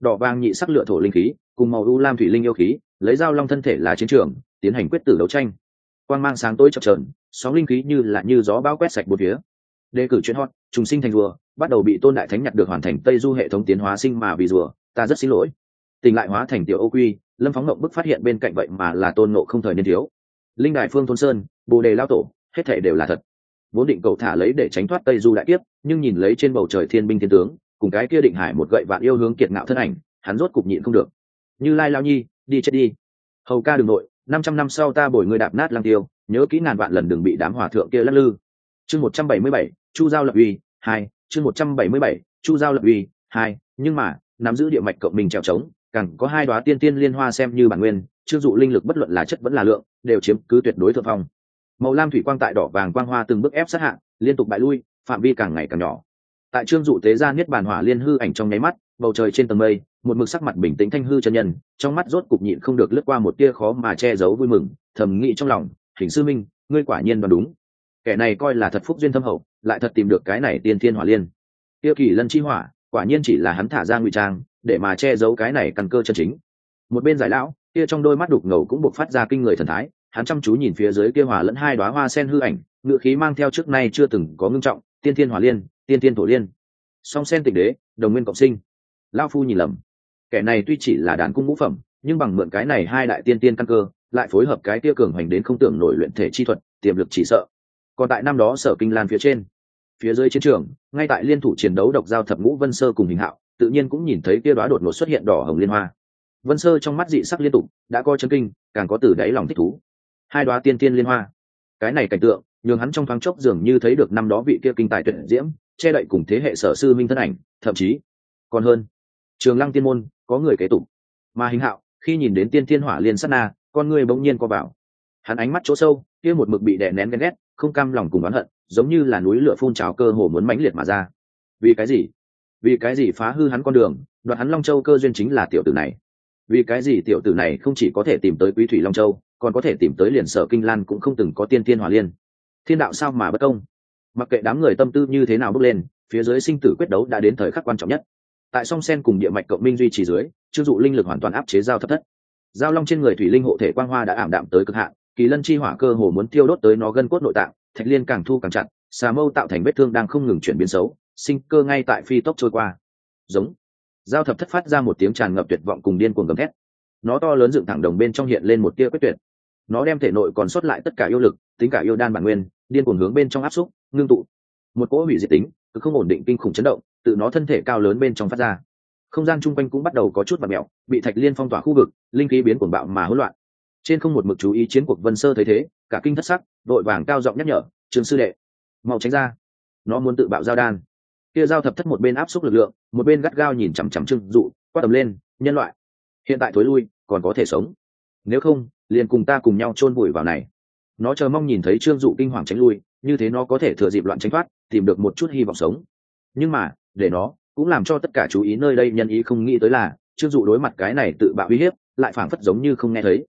Đỏ vàng nhị sắc lửa thổ linh khí, cùng màu u lam thủy linh yêu khí, lấy dao long thân thể là chiến trường, tiến hành quyết tử đấu tranh. Quang mang sáng tối chập trờn sóng linh khí như là như gió bão quét sạch bốn phía đề cử chuyện hot trùng sinh thành rùa bắt đầu bị tôn đại thánh nhặt được hoàn thành tây du hệ thống tiến hóa sinh mà vì rùa ta rất xin lỗi. Tình lại hóa thành tiểu ô quy lâm phóng ngộng bức phát hiện bên cạnh vậy mà là tôn nộ không thời niên thiếu. Linh đại phương thôn sơn bồ đề lao tổ hết thể đều là thật. Vốn định cầu thả lấy để tránh thoát tây du đại tiếp, nhưng nhìn lấy trên bầu trời thiên binh thiên tướng cùng cái kia định hải một gậy vạn yêu hướng kiệt ngạo thân ảnh hắn rốt cục nhịn không được. Như lai lao nhi đi chết đi. Hầu ca đường nội năm trăm năm sau ta bồi người đạp nát lang tiêu nhớ kỹ ngàn vạn lần đừng bị đám hòa thượng kia lắc lư. Chương một trăm bảy mươi bảy chu giao lập uy, hai, chương một trăm bảy mươi bảy, chu giao lập uy, hai, nhưng mà, nắm giữ địa mạch cộng mình trèo trống, càng có hai đoá tiên tiên liên hoa xem như bản nguyên chưng dụ linh lực bất luận là chất vẫn là lượng, đều chiếm cứ tuyệt đối thượng phong. Màu lam thủy quang tại đỏ vàng quang hoa từng bước ép sát hạng liên tục bại lui, phạm vi càng ngày càng nhỏ. Tại trương dụ tế ra niết bàn hỏa liên hư ảnh trong nháy mắt, bầu trời trên tầng mây, một mực sắc mặt bình tĩnh thanh hư chân nhân, trong mắt rốt cục nhịn không được lướt qua một tia khó mà che giấu vui mừng, thầm nghĩ trong lòng, hình sư minh, ngươi quả nhiên đoán đúng kẻ này coi là thật phúc duyên thâm hậu, lại thật tìm được cái này tiên thiên hỏa liên. Tiêu kỳ lân chi hỏa, quả nhiên chỉ là hắn thả ra ngụy trang, để mà che giấu cái này căn cơ chân chính. Một bên giải lão, kia trong đôi mắt đục ngầu cũng buộc phát ra kinh người thần thái, hắn chăm chú nhìn phía dưới kia hỏa lẫn hai đoá hoa sen hư ảnh, ngựa khí mang theo trước nay chưa từng có ngưng trọng, tiên thiên hỏa liên, tiên thiên thổ liên. Song sen tịch đế, đồng nguyên cộng sinh. Lao phu nhìn lầm. Kẻ này tuy chỉ là đàn cung ngũ phẩm, nhưng bằng mượn cái này hai đại tiên tiên căn cơ, lại phối hợp cái tia cường hoành đến không tưởng nổi luyện thể chi thuật, tiềm lực chỉ sợ còn tại năm đó sở kinh lan phía trên. Phía dưới chiến trường, ngay tại liên thủ chiến đấu độc giao thập ngũ vân sơ cùng hình hạo, tự nhiên cũng nhìn thấy kia đoá đột ngột xuất hiện đỏ hồng liên hoa. Vân sơ trong mắt dị sắc liên tục, đã coi chân kinh, càng có từ đáy lòng thích thú. Hai đoá tiên tiên liên hoa. Cái này cảnh tượng, nhường hắn trong thoáng chốc dường như thấy được năm đó vị kia kinh tài tuyển diễm, che đậy cùng thế hệ sở sư minh thân ảnh, thậm chí còn hơn. Trường lăng tiên môn, có người kế tục. Mà hình hạo, khi nhìn đến tiên thiên hỏa liên sát na, con người bỗng nhiên co vào. Hắn ánh mắt chỗ sâu, kia một mực bị đè nén ghen ghét không cam lòng cùng oán hận, giống như là núi lửa phun trào cơ hồ muốn mãnh liệt mà ra. Vì cái gì? Vì cái gì phá hư hắn con đường, đoạt hắn long châu cơ duyên chính là tiểu tử này? Vì cái gì tiểu tử này không chỉ có thể tìm tới quý thủy long châu, còn có thể tìm tới liền sở kinh lan cũng không từng có tiên tiên hòa liên? Thiên đạo sao mà bất công? Mặc kệ đám người tâm tư như thế nào bước lên, phía dưới sinh tử quyết đấu đã đến thời khắc quan trọng nhất. Tại song sen cùng địa mạch cộng minh duy trì dưới chưng dụ linh lực hoàn toàn áp chế giao thập thất. Giao long trên người thủy linh hộ thể quang hoa đã ảm đạm tới cực hạn kỳ lân chi hỏa cơ hồ muốn tiêu đốt tới nó gân cốt nội tạng, thạch liên càng thu càng chặt, xà mâu tạo thành vết thương đang không ngừng chuyển biến xấu, sinh cơ ngay tại phi tốc trôi qua. Giống. Giao thập thất phát ra một tiếng tràn ngập tuyệt vọng cùng điên cuồng gầm thét. Nó to lớn dựng thẳng đồng bên trong hiện lên một tia quyết tuyệt. Nó đem thể nội còn sót lại tất cả yêu lực, tính cả yêu đan bản nguyên, điên cuồng hướng bên trong áp xúc, ngưng tụ. Một cỗ hủy diệt tính, cứ không ổn định kinh khủng chấn động, tự nó thân thể cao lớn bên trong phát ra. Không gian chung quanh cũng bắt đầu có chút và mẹo, bị thạch liên phong tỏa khu vực, linh khí biến cuồng bạo mà hỗn loạn trên không một mực chú ý chiến cuộc vân sơ thấy thế, cả kinh thất sắc, đội vàng cao giọng nhắc nhở trường sư đệ, mau tránh ra. Nó muốn tự bạo giao đan. Kia giao thập thất một bên áp suất lực lượng, một bên gắt gao nhìn chằm chằm trương dụ, quát tầm lên, nhân loại, hiện tại thối lui, còn có thể sống. Nếu không, liền cùng ta cùng nhau chôn vùi vào này. Nó chờ mong nhìn thấy trương dụ kinh hoàng tránh lui, như thế nó có thể thừa dịp loạn tránh thoát, tìm được một chút hy vọng sống. Nhưng mà, để nó cũng làm cho tất cả chú ý nơi đây nhân ý không nghĩ tới là, trương dụ đối mặt cái này tự bạo uy hiếp, lại phảng phất giống như không nghe thấy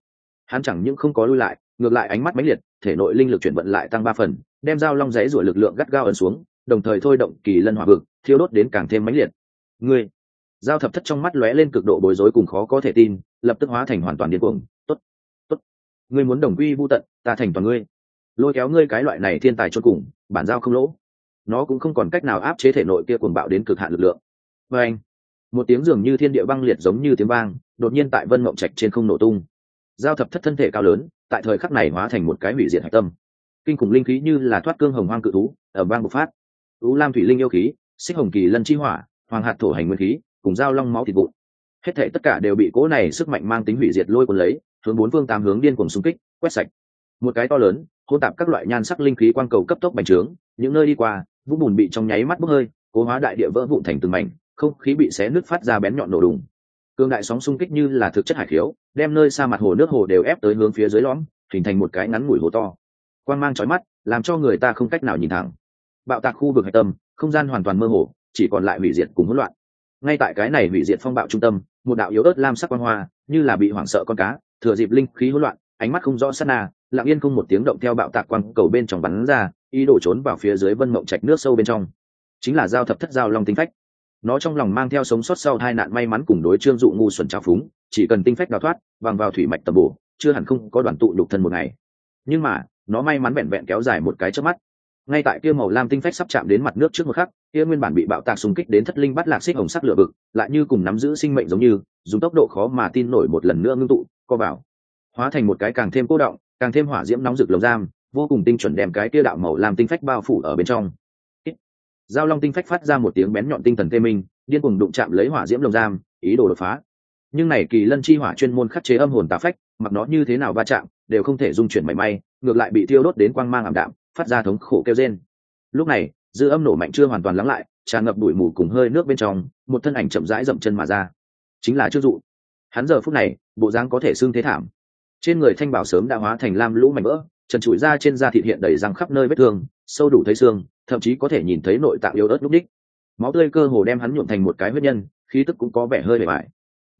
hắn chẳng những không có lui lại, ngược lại ánh mắt mãnh liệt, thể nội linh lực chuyển vận lại tăng ba phần, đem dao long giấy rủi lực lượng gắt gao ấn xuống, đồng thời thôi động kỳ lân hỏa vực, thiêu đốt đến càng thêm mãnh liệt. Ngươi, dao thập thất trong mắt lóe lên cực độ bối rối cùng khó có thể tin, lập tức hóa thành hoàn toàn điên cuồng. Tốt tốt, ngươi muốn đồng quy vô tận, ta thành toàn ngươi. Lôi kéo ngươi cái loại này thiên tài cho cùng, bản giao không lỗ. Nó cũng không còn cách nào áp chế thể nội kia cuồng bạo đến cực hạn lực lượng. Và anh, một tiếng dường như thiên địa băng liệt giống như tiếng vang, đột nhiên tại vân mộng trạch trên không nổ tung giao thập thất thân thể cao lớn, tại thời khắc này hóa thành một cái hủy diệt hạch tâm. Kinh khủng linh khí như là thoát cương hồng hoang cự thú ở bang bộc phát. U lam thủy linh yêu khí, xích hồng kỳ lân chi hỏa, hoàng hạt thổ hành nguyên khí, cùng giao long máu thịt vụn. Hết thể tất cả đều bị cố này sức mạnh mang tính hủy diệt lôi cuốn lấy, hướng bốn phương tám hướng điên cuồng xung kích, quét sạch. Một cái to lớn hôn tạp các loại nhan sắc linh khí quang cầu cấp tốc bành trướng, những nơi đi qua, vũng bùn bị trong nháy mắt bốc hơi, cố hóa đại địa vỡ vụn thành từng mảnh, không khí bị xé nứt phát ra bén nhọn nổ đùng cương đại sóng xung kích như là thực chất hải khiếu, đem nơi xa mặt hồ nước hồ đều ép tới hướng phía dưới lõm, hình thành một cái ngắn ngủi hồ to. Quan mang trói mắt, làm cho người ta không cách nào nhìn thẳng. Bạo tạc khu vực hạch tâm, không gian hoàn toàn mơ hồ, chỉ còn lại hủy diệt cùng hỗn loạn. Ngay tại cái này hủy diệt phong bạo trung tâm, một đạo yếu ớt lam sắc quan hoa, như là bị hoảng sợ con cá, thừa dịp linh khí hỗn loạn, ánh mắt không rõ sát na, lặng yên không một tiếng động theo bạo tạc quang cầu bên trong bắn ra, ý đồ trốn vào phía dưới vân mộng trạch nước sâu bên trong. Chính là giao thập thất giao long tinh phách nó trong lòng mang theo sống sót sau hai nạn may mắn cùng đối trương dụ ngu xuẩn trào phúng chỉ cần tinh phách đào thoát vàng vào thủy mạch tầm bổ chưa hẳn không có đoàn tụ đục thân một ngày. Nhưng mà nó may mắn vẹn vẹn kéo dài một cái trước mắt. Ngay tại kia màu lam tinh phách sắp chạm đến mặt nước trước một khắc kia nguyên bản bị bạo tạc xung kích đến thất linh bắt lạc xích hồng sắc lửa bực, lại như cùng nắm giữ sinh mệnh giống như dùng tốc độ khó mà tin nổi một lần nữa ngưng tụ co vào. Hóa thành một cái càng thêm cố động càng thêm hỏa diễm nóng rực lồng giam vô cùng tinh chuẩn đem cái kia đạo màu lam tinh phách bao phủ ở bên trong giao long tinh phách phát ra một tiếng bén nhọn tinh thần tê minh, điên cuồng đụng chạm lấy hỏa diễm lồng giam, ý đồ đột phá. Nhưng này kỳ lân chi hỏa chuyên môn khắc chế âm hồn tà phách, mặc nó như thế nào va chạm, đều không thể dung chuyển mảy may, ngược lại bị thiêu đốt đến quang mang ảm đạm, phát ra thống khổ kêu rên. Lúc này, dư âm nổ mạnh chưa hoàn toàn lắng lại, tràn ngập đuổi mù cùng hơi nước bên trong, một thân ảnh chậm rãi dậm chân mà ra. Chính là chưa dụ. Hắn giờ phút này, bộ dáng có thể xương thế thảm. Trên người thanh bảo sớm đã hóa thành lam lũ mảnh vỡ, trần trụi ra trên da thịt hiện đầy răng khắp nơi vết thương, sâu đủ thấy xương thậm chí có thể nhìn thấy nội tạng yếu ớt lúc đích. Máu tươi cơ hồ đem hắn nhuộm thành một cái huyết nhân, khí tức cũng có vẻ hơi bề bài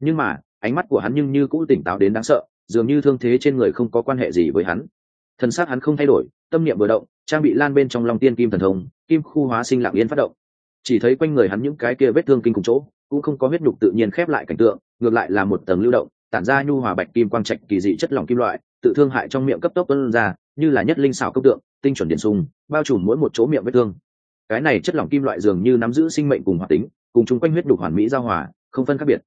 nhưng mà, ánh mắt của hắn nhưng như cũ tỉnh táo đến đáng sợ, dường như thương thế trên người không có quan hệ gì với hắn. Thân xác hắn không thay đổi, tâm niệm vừa động, trang bị lan bên trong lòng tiên kim thần thông, kim khu hóa sinh lạng yên phát động. Chỉ thấy quanh người hắn những cái kia vết thương kinh cùng chỗ, cũng không có huyết nhục tự nhiên khép lại cảnh tượng, ngược lại là một tầng lưu động, tản ra nhu hòa bạch kim quang trạch kỳ dị chất lỏng kim loại tự thương hại trong miệng cấp tốc tuân ra, như là nhất linh xảo cấp tượng, tinh chuẩn điện sung bao trùm mỗi một chỗ miệng vết thương. Cái này chất lỏng kim loại dường như nắm giữ sinh mệnh cùng hoạt tính, cùng chung quanh huyết đục hoàn mỹ giao hòa, không phân khác biệt.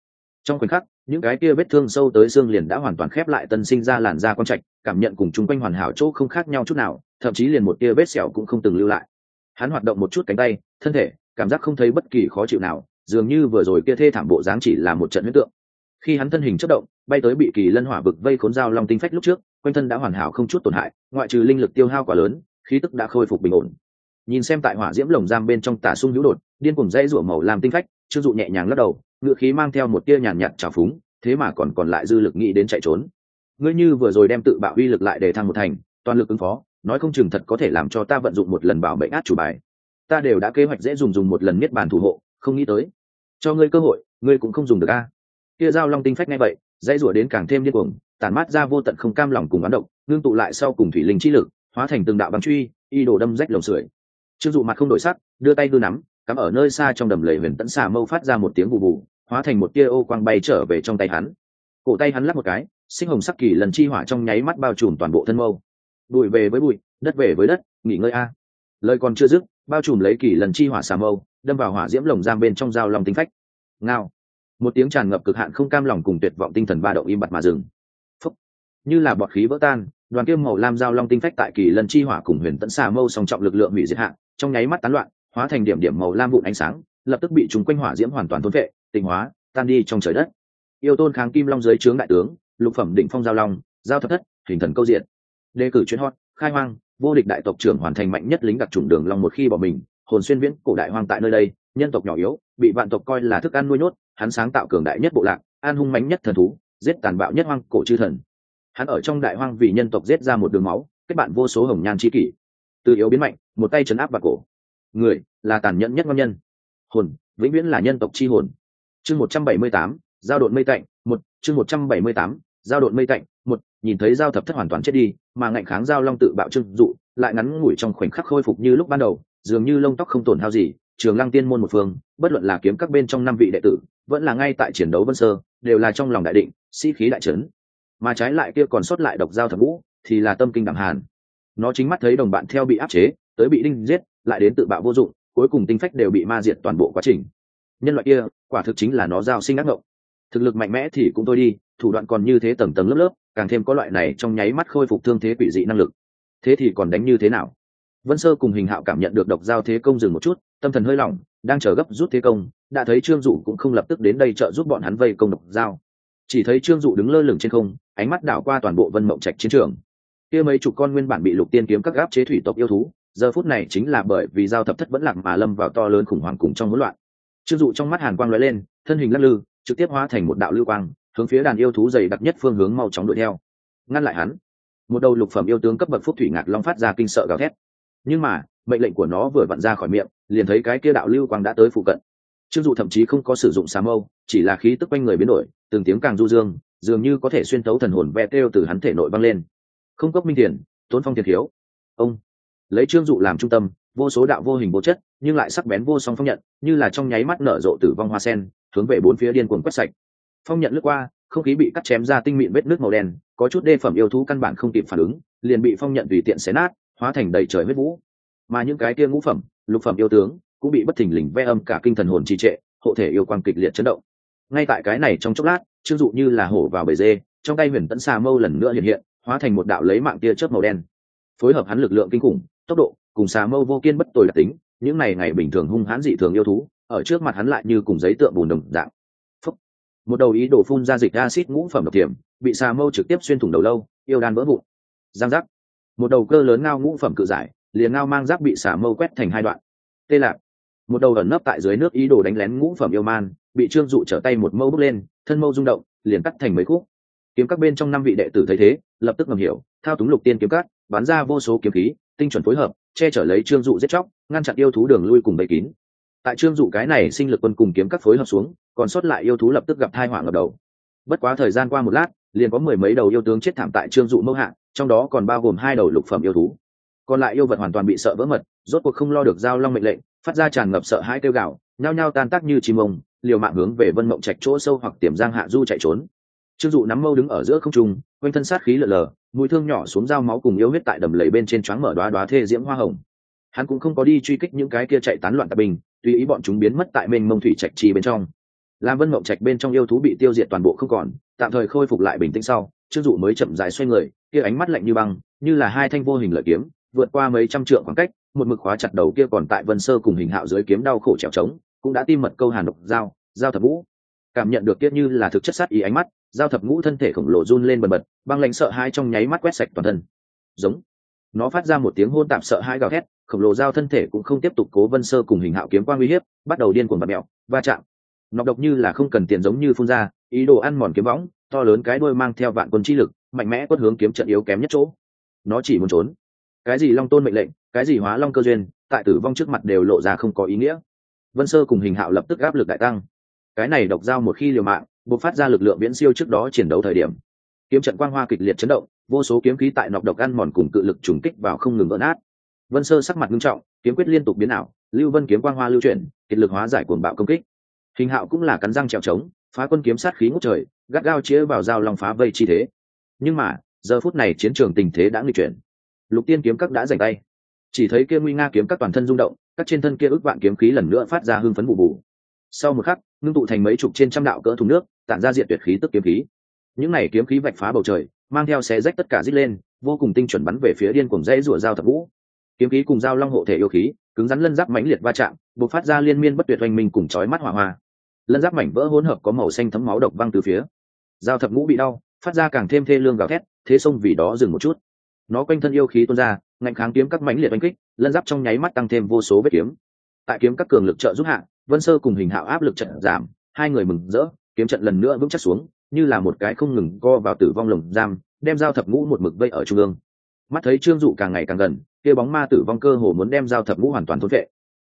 Trong khoảnh khắc, những cái kia vết thương sâu tới xương liền đã hoàn toàn khép lại tân sinh ra làn da quan trạch, cảm nhận cùng chung quanh hoàn hảo chỗ không khác nhau chút nào, thậm chí liền một tia vết sẹo cũng không từng lưu lại. Hắn hoạt động một chút cánh tay, thân thể, cảm giác không thấy bất kỳ khó chịu nào, dường như vừa rồi kia thê thảm bộ dáng chỉ là một trận huyết tượng. Khi hắn thân hình chất động bay tới bị kỳ lân hỏa vực vây khốn dao long tinh phách lúc trước, quanh thân đã hoàn hảo không chút tổn hại, ngoại trừ linh lực tiêu hao quá lớn, khí tức đã khôi phục bình ổn. Nhìn xem tại hỏa diễm lồng giam bên trong tả sung hữu đột, điên cùng dây rủa màu làm tinh phách chưng dụ nhẹ nhàng lắc đầu, ngựa khí mang theo một tia nhàn nhạt trào phúng, thế mà còn còn lại dư lực nghĩ đến chạy trốn. Ngươi như vừa rồi đem tự bạo uy lực lại để thăng một thành, toàn lực ứng phó, nói không chừng thật có thể làm cho ta vận dụng một lần bảo bệnh át chủ bài. Ta đều đã kế hoạch dễ dùng dùng một lần miết bàn thủ hộ, không nghĩ tới. Cho ngươi cơ hội, ngươi cũng không dùng được a. Kia giao long tinh phách ngay vậy dãy rủa đến càng thêm điên cuồng, tản mát ra vô tận không cam lòng cùng bán động ngưng tụ lại sau cùng thủy linh chi lực, hóa thành từng đạo băng truy, y đổ đâm rách lồng sưởi. Chưng dụ mặt không đổi sắc, đưa tay đưa nắm, cắm ở nơi xa trong đầm lầy huyền tẫn xà mâu phát ra một tiếng bù bù, hóa thành một tia ô quang bay trở về trong tay hắn. Cổ tay hắn lắp một cái, sinh hồng sắc kỳ lần chi hỏa trong nháy mắt bao trùm toàn bộ thân mâu. Bụi về với bụi, đất về với đất, nghỉ ngơi a. Lời còn chưa dứt, bao trùm lấy kỳ lần chi hỏa xà mâu, đâm vào hỏa diễm lồng giam bên trong dao lòng tính phách. Ngao một tiếng tràn ngập cực hạn không cam lòng cùng tuyệt vọng tinh thần ba động im bặt mà dừng. Phúc. như là bọt khí vỡ tan, đoàn kim màu lam giao long tinh phách tại kỳ lần chi hỏa cùng huyền tẫn xà mâu song trọng lực lượng hủy diệt hạ, trong nháy mắt tán loạn, hóa thành điểm điểm màu lam vụn ánh sáng, lập tức bị chúng quanh hỏa diễm hoàn toàn thôn vệ tịnh hóa, tan đi trong trời đất. Yêu tôn kháng kim long dưới trướng đại tướng, lục phẩm đỉnh phong giao long, giao thập thất, hình thần câu diện. Đề cử chuyên hot, khai hoang, vô địch đại tộc trưởng hoàn thành mạnh nhất lính đặc trùng đường long một khi bỏ mình, hồn xuyên viễn cổ đại hoang tại nơi đây nhân tộc nhỏ yếu, bị vạn tộc coi là thức ăn nuôi nhốt, hắn sáng tạo cường đại nhất bộ lạc, an hung mánh nhất thần thú, giết tàn bạo nhất hoang cổ chư thần. Hắn ở trong đại hoang vì nhân tộc giết ra một đường máu, kết bạn vô số hồng nhan chi kỷ. Từ yếu biến mạnh, một tay chấn áp vào cổ. Người là tàn nhẫn nhất ngon nhân. Hồn, vĩnh viễn là nhân tộc chi hồn. Chương một trăm bảy mươi tám, giao đội mây tạnh, một, chương một trăm bảy mươi tám, giao đội mây tạnh, một, nhìn thấy giao thập thất hoàn toàn chết đi, mà ngạnh kháng giao long tự bạo trưng dụ, lại ngắn ngủi trong khoảnh khắc khôi phục như lúc ban đầu, dường như lông tóc không tổn hao gì trường lăng tiên môn một phương, bất luận là kiếm các bên trong năm vị đệ tử, vẫn là ngay tại chiến đấu vân sơ, đều là trong lòng đại định, sĩ、si、khí đại trấn mà trái lại kia còn sót lại độc giao thập vũ, thì là tâm kinh đẳng hàn. Nó chính mắt thấy đồng bạn theo bị áp chế, tới bị đinh giết, lại đến tự bạo vô dụng, cuối cùng tinh phách đều bị ma diệt toàn bộ quá trình. Nhân loại kia, quả thực chính là nó giao sinh ác ngộng. Thực lực mạnh mẽ thì cũng thôi đi, thủ đoạn còn như thế tầng tầng lớp lớp, càng thêm có loại này trong nháy mắt khôi phục thương thế quỷ dị năng lực. Thế thì còn đánh như thế nào? Vân sơ cùng hình hạo cảm nhận được độc giao thế công dừng một chút, tâm thần hơi lỏng, đang chờ gấp rút thế công, đã thấy trương dụ cũng không lập tức đến đây trợ giúp bọn hắn vây công độc giao. Chỉ thấy trương dụ đứng lơ lửng trên không, ánh mắt đảo qua toàn bộ vân mộng trạch chiến trường. Kia mấy chục con nguyên bản bị lục tiên kiếm các gáp chế thủy tộc yêu thú, giờ phút này chính là bởi vì giao thập thất vẫn lạc mà lâm vào to lớn khủng hoảng cùng trong hỗn loạn. Trương dụ trong mắt hàn quang lóe lên, thân hình lắc lư, trực tiếp hóa thành một đạo lưu quang, hướng phía đàn yêu thú dày đặc nhất phương hướng mau chóng đuổi theo. Ngăn lại hắn. Một đầu lục phẩm yêu tướng cấp bậc phúc thủy ngạc long phát ra kinh sợ gào thét nhưng mà, mệnh lệnh của nó vừa vặn ra khỏi miệng, liền thấy cái kia đạo lưu quang đã tới phụ cận. Trương dụ thậm chí không có sử dụng xà mâu, chỉ là khí tức quanh người biến đổi, từng tiếng càng du dương, dường như có thể xuyên tấu thần hồn ve kêu từ hắn thể nội băng lên. Không cốc minh thiền, tốn phong thiệt thiếu. Ông. Lấy trương dụ làm trung tâm, vô số đạo vô hình vô chất, nhưng lại sắc bén vô song phong nhận, như là trong nháy mắt nở rộ tử vong hoa sen, hướng về bốn phía điên cuồng quét sạch. Phong nhận lướt qua, không khí bị cắt chém ra tinh mịn vết nước màu đen, có chút đê phẩm yêu thú căn bản không kịp phản ứng, liền bị phong nhận tùy tiện xé nát hóa thành đầy trời huyết vũ. Mà những cái kia ngũ phẩm, lục phẩm yêu tướng cũng bị bất thình lình ve âm cả kinh thần hồn trì trệ, hộ thể yêu quang kịch liệt chấn động. Ngay tại cái này trong chốc lát chưng dụ như là hổ vào bể dê, trong tay huyền tẫn xà mâu lần nữa hiện hiện, hóa thành một đạo lấy mạng tia chớp màu đen. Phối hợp hắn lực lượng kinh khủng, tốc độ cùng xà mâu vô kiên bất tồi đặc tính, những này ngày bình thường hung hãn dị thường yêu thú, ở trước mặt hắn lại như cùng giấy tượng bùn đồng dạng. Phúc. một đầu ý đồ phun ra dịch acid ngũ phẩm độc tiềm, bị xà mâu trực tiếp xuyên thủng đầu lâu, yêu đan vỡ vụn. Giang giác một đầu cơ lớn ngao ngũ phẩm cự giải, liền ngao mang giáp bị xả mâu quét thành hai đoạn. Tê lạc. Một đầu ẩn nấp tại dưới nước ý đồ đánh lén ngũ phẩm yêu man, bị trương dụ trở tay một mâu bước lên, thân mâu rung động, liền cắt thành mấy khúc. Kiếm các bên trong năm vị đệ tử thấy thế, lập tức ngầm hiểu, thao túng lục tiên kiếm cắt bắn ra vô số kiếm khí, tinh chuẩn phối hợp, che chở lấy trương dụ giết chóc, ngăn chặn yêu thú đường lui cùng bầy kín. Tại trương dụ cái này sinh lực quân cùng kiếm các phối hợp xuống, còn sót lại yêu thú lập tức gặp thai họa ngập đầu. Bất quá thời gian qua một lát liền có mười mấy đầu yêu tướng chết thảm tại trương dụ mâu hạ, trong đó còn bao gồm hai đầu lục phẩm yêu thú. Còn lại yêu vật hoàn toàn bị sợ vỡ mật, rốt cuộc không lo được giao long mệnh lệnh, phát ra tràn ngập sợ hãi kêu gạo nhao nhao tan tác như chim ông liều mạng hướng về vân mộng trạch chỗ sâu hoặc tiềm giang hạ du chạy trốn. Trương dụ nắm mâu đứng ở giữa không trung, quanh thân sát khí lờ lờ, mũi thương nhỏ xuống dao máu cùng yếu huyết tại đầm lầy bên trên choáng mở đoá đoá thê diễm hoa hồng. Hắn cũng không có đi truy kích những cái kia chạy tán loạn tạp bình tùy ý bọn chúng biến mất tại mênh mông thủy trạch trì bên trong. Làm vân mộng trạch bên trong yêu thú bị tiêu diệt toàn bộ không còn tạm thời khôi phục lại bình tĩnh sau, trương dụ mới chậm dài xoay người, kia ánh mắt lạnh như băng, như là hai thanh vô hình lợi kiếm, vượt qua mấy trăm trượng khoảng cách, một mực khóa chặt đầu kia còn tại vân sơ cùng hình hạo dưới kiếm đau khổ trèo trống, cũng đã tim mật câu hàn độc dao dao thập ngũ. Cảm nhận được kia như là thực chất sát ý ánh mắt, dao thập ngũ thân thể khổng lồ run lên bần bật, băng lãnh sợ hai trong nháy mắt quét sạch toàn thân. Giống. Nó phát ra một tiếng hôn tạm sợ hai gào thét, khổng lồ dao thân thể cũng không tiếp tục cố vân sơ cùng hình hạo kiếm quan uy hiếp, bắt đầu điên cuồng bật mẹo va chạm. Nọc độc như là không cần tiền giống như phun ra ý đồ ăn mòn kiếm võng, to lớn cái đuôi mang theo vạn quân chi lực, mạnh mẽ quất hướng kiếm trận yếu kém nhất chỗ. Nó chỉ muốn trốn. Cái gì long tôn mệnh lệnh, cái gì hóa long cơ duyên, tại tử vong trước mặt đều lộ ra không có ý nghĩa. Vân sơ cùng hình hạo lập tức áp lực đại tăng. Cái này độc dao một khi liều mạng buộc phát ra lực lượng viễn siêu trước đó chiến đấu thời điểm. Kiếm trận quang hoa kịch liệt chấn động, vô số kiếm khí tại nọc độc ăn mòn cùng cự lực trùng kích vào không ngừng vỡ nát. Vân sơ sắc mặt nghiêm trọng, kiếm quyết liên tục biến ảo, lưu vân kiếm quang hoa lưu chuyển kiệt lực hóa giải cuồng bạo công kích. Hình hạo cũng là cắn răng trèo trống phá quân kiếm sát khí ngút trời, gắt gao chĩa vào dao lòng phá vây chi thế. Nhưng mà, giờ phút này chiến trường tình thế đã nghịch chuyển. Lục tiên kiếm các đã giành tay. Chỉ thấy kia nguy nga kiếm các toàn thân rung động, các trên thân kia ước vạn kiếm khí lần nữa phát ra hưng phấn bù bù. Sau một khắc, ngưng tụ thành mấy chục trên trăm đạo cỡ thùng nước, tản ra diện tuyệt khí tức kiếm khí. Những này kiếm khí vạch phá bầu trời, mang theo xé rách tất cả dít lên, vô cùng tinh chuẩn bắn về phía điên cùng dãy rủa dao thập vũ. Kiếm khí cùng dao long hộ thể yêu khí, cứng rắn lân giáp mãnh liệt va chạm buộc phát ra liên miên bất tuyệt oanh minh cùng chói mắt hỏa hoa lân giáp mảnh vỡ hỗn hợp có màu xanh thấm máu độc văng từ phía. Dao thập ngũ bị đau, phát ra càng thêm thê lương gào thét, thế sông vì đó dừng một chút. Nó quanh thân yêu khí tuôn ra, ngạnh kháng kiếm các mãnh liệt oanh kích, lân giáp trong nháy mắt tăng thêm vô số vết kiếm. Tại kiếm các cường lực trợ giúp hạ, vân sơ cùng hình hạo áp lực trận giảm, hai người mừng rỡ, kiếm trận lần nữa vững chắc xuống, như là một cái không ngừng co vào tử vong lồng giam, đem dao thập ngũ một mực vây ở trung ương. Mắt thấy trương dụ càng ngày càng gần, kia bóng ma tử vong cơ hồ muốn đem dao thập ngũ hoàn toàn thôn vệ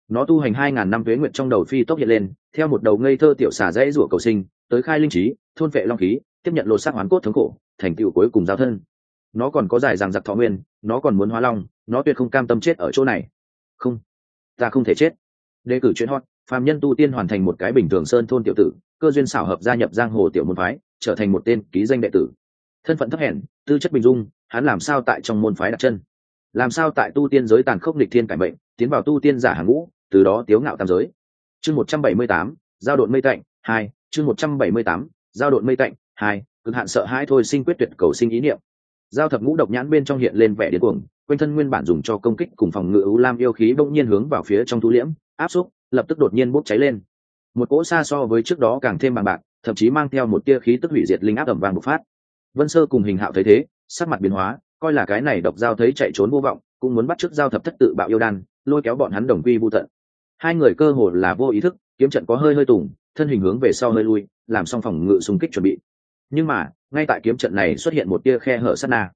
nó tu hành hai ngàn năm tuế nguyện trong đầu phi tốc hiện lên, theo một đầu ngây thơ tiểu xà dãy rủa cầu sinh, tới khai linh trí, thôn vệ long khí, tiếp nhận lột xác hoán cốt thống khổ, thành tựu cuối cùng giao thân. Nó còn có dài rằng giặc thọ nguyên, nó còn muốn hóa long, nó tuyệt không cam tâm chết ở chỗ này. Không, ta không thể chết. Đề cử chuyện hot, phàm nhân tu tiên hoàn thành một cái bình thường sơn thôn tiểu tử, cơ duyên xảo hợp gia nhập giang hồ tiểu môn phái, trở thành một tên ký danh đệ tử. Thân phận thấp hèn, tư chất bình dung, hắn làm sao tại trong môn phái đặt chân? Làm sao tại tu tiên giới tàn khốc lịch thiên cải mệnh, tiến vào tu tiên giả hàng ngũ từ đó tiếu ngạo tam giới. Chương một trăm bảy mươi tám, giao đội mây tạnh, hai, chương một trăm bảy mươi tám, giao đội mây tạnh, hai, cực hạn sợ hãi thôi sinh quyết tuyệt cầu sinh ý niệm. Giao thập ngũ độc nhãn bên trong hiện lên vẻ điên cuồng, quanh thân nguyên bản dùng cho công kích cùng phòng ngự ưu lam yêu khí bỗng nhiên hướng vào phía trong thu liễm, áp xúc, lập tức đột nhiên bốc cháy lên. Một cỗ xa so với trước đó càng thêm bằng bạc, thậm chí mang theo một tia khí tức hủy diệt linh áp ẩm vàng bộc phát. Vân sơ cùng hình hạo thấy thế, sắc mặt biến hóa, coi là cái này độc giao thấy chạy trốn vô vọng, cũng muốn bắt t giao thập thất tự bạo yêu đan, lôi kéo bọn hắn đồng quy vô tận hai người cơ hồ là vô ý thức, kiếm trận có hơi hơi tùng, thân hình hướng về sau hơi lui, làm xong phòng ngự xung kích chuẩn bị. Nhưng mà, ngay tại kiếm trận này xuất hiện một tia khe hở sát na.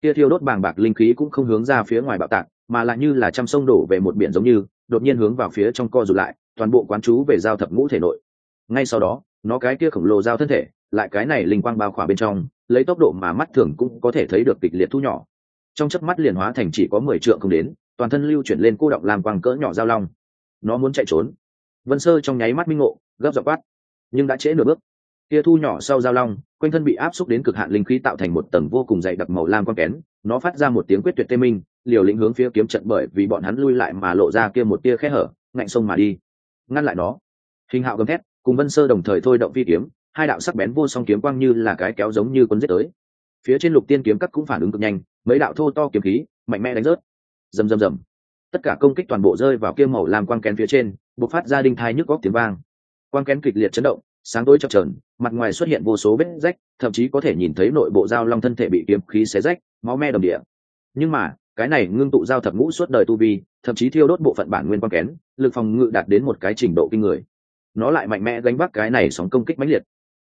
Tia thiêu đốt bàng bạc linh khí cũng không hướng ra phía ngoài bạo tạc, mà lại như là trăm sông đổ về một biển giống như, đột nhiên hướng vào phía trong co rụt lại, toàn bộ quán chú về giao thập ngũ thể nội. Ngay sau đó, nó cái kia khổng lồ giao thân thể, lại cái này linh quang bao khỏa bên trong, lấy tốc độ mà mắt thường cũng có thể thấy được kịch liệt thu nhỏ. Trong chớp mắt liền hóa thành chỉ có mười trượng không đến, toàn thân lưu chuyển lên cô động làm quang cỡ nhỏ giao long nó muốn chạy trốn. Vân sơ trong nháy mắt minh ngộ, gấp dọc quát. Nhưng đã trễ nửa bước. Tia thu nhỏ sau giao long, quanh thân bị áp xúc đến cực hạn linh khí tạo thành một tầng vô cùng dày đặc màu lam con kén. Nó phát ra một tiếng quyết tuyệt tê minh, liều lĩnh hướng phía kiếm trận bởi vì bọn hắn lui lại mà lộ ra kia một tia khe hở, ngạnh sông mà đi. Ngăn lại nó. Hình hạo gầm thét, cùng vân sơ đồng thời thôi động phi kiếm, hai đạo sắc bén vô song kiếm quang như là cái kéo giống như quân giết tới. Phía trên lục tiên kiếm cắt cũng phản ứng cực nhanh, mấy đạo thô to kiếm khí, mạnh mẽ đánh rớt. Rầm rầm rầm tất cả công kích toàn bộ rơi vào kia màu làm quang kén phía trên, bộc phát ra đinh thai nhức góc tiếng vang. Quang kén kịch liệt chấn động, sáng tối chập trờn mặt ngoài xuất hiện vô số vết rách, thậm chí có thể nhìn thấy nội bộ dao long thân thể bị kiếm khí xé rách, máu me đồng địa. Nhưng mà, cái này ngưng tụ giao thập ngũ suốt đời tu vi, thậm chí thiêu đốt bộ phận bản nguyên quang kén, lực phòng ngự đạt đến một cái trình độ kinh người. Nó lại mạnh mẽ gánh vác cái này sóng công kích mãnh liệt.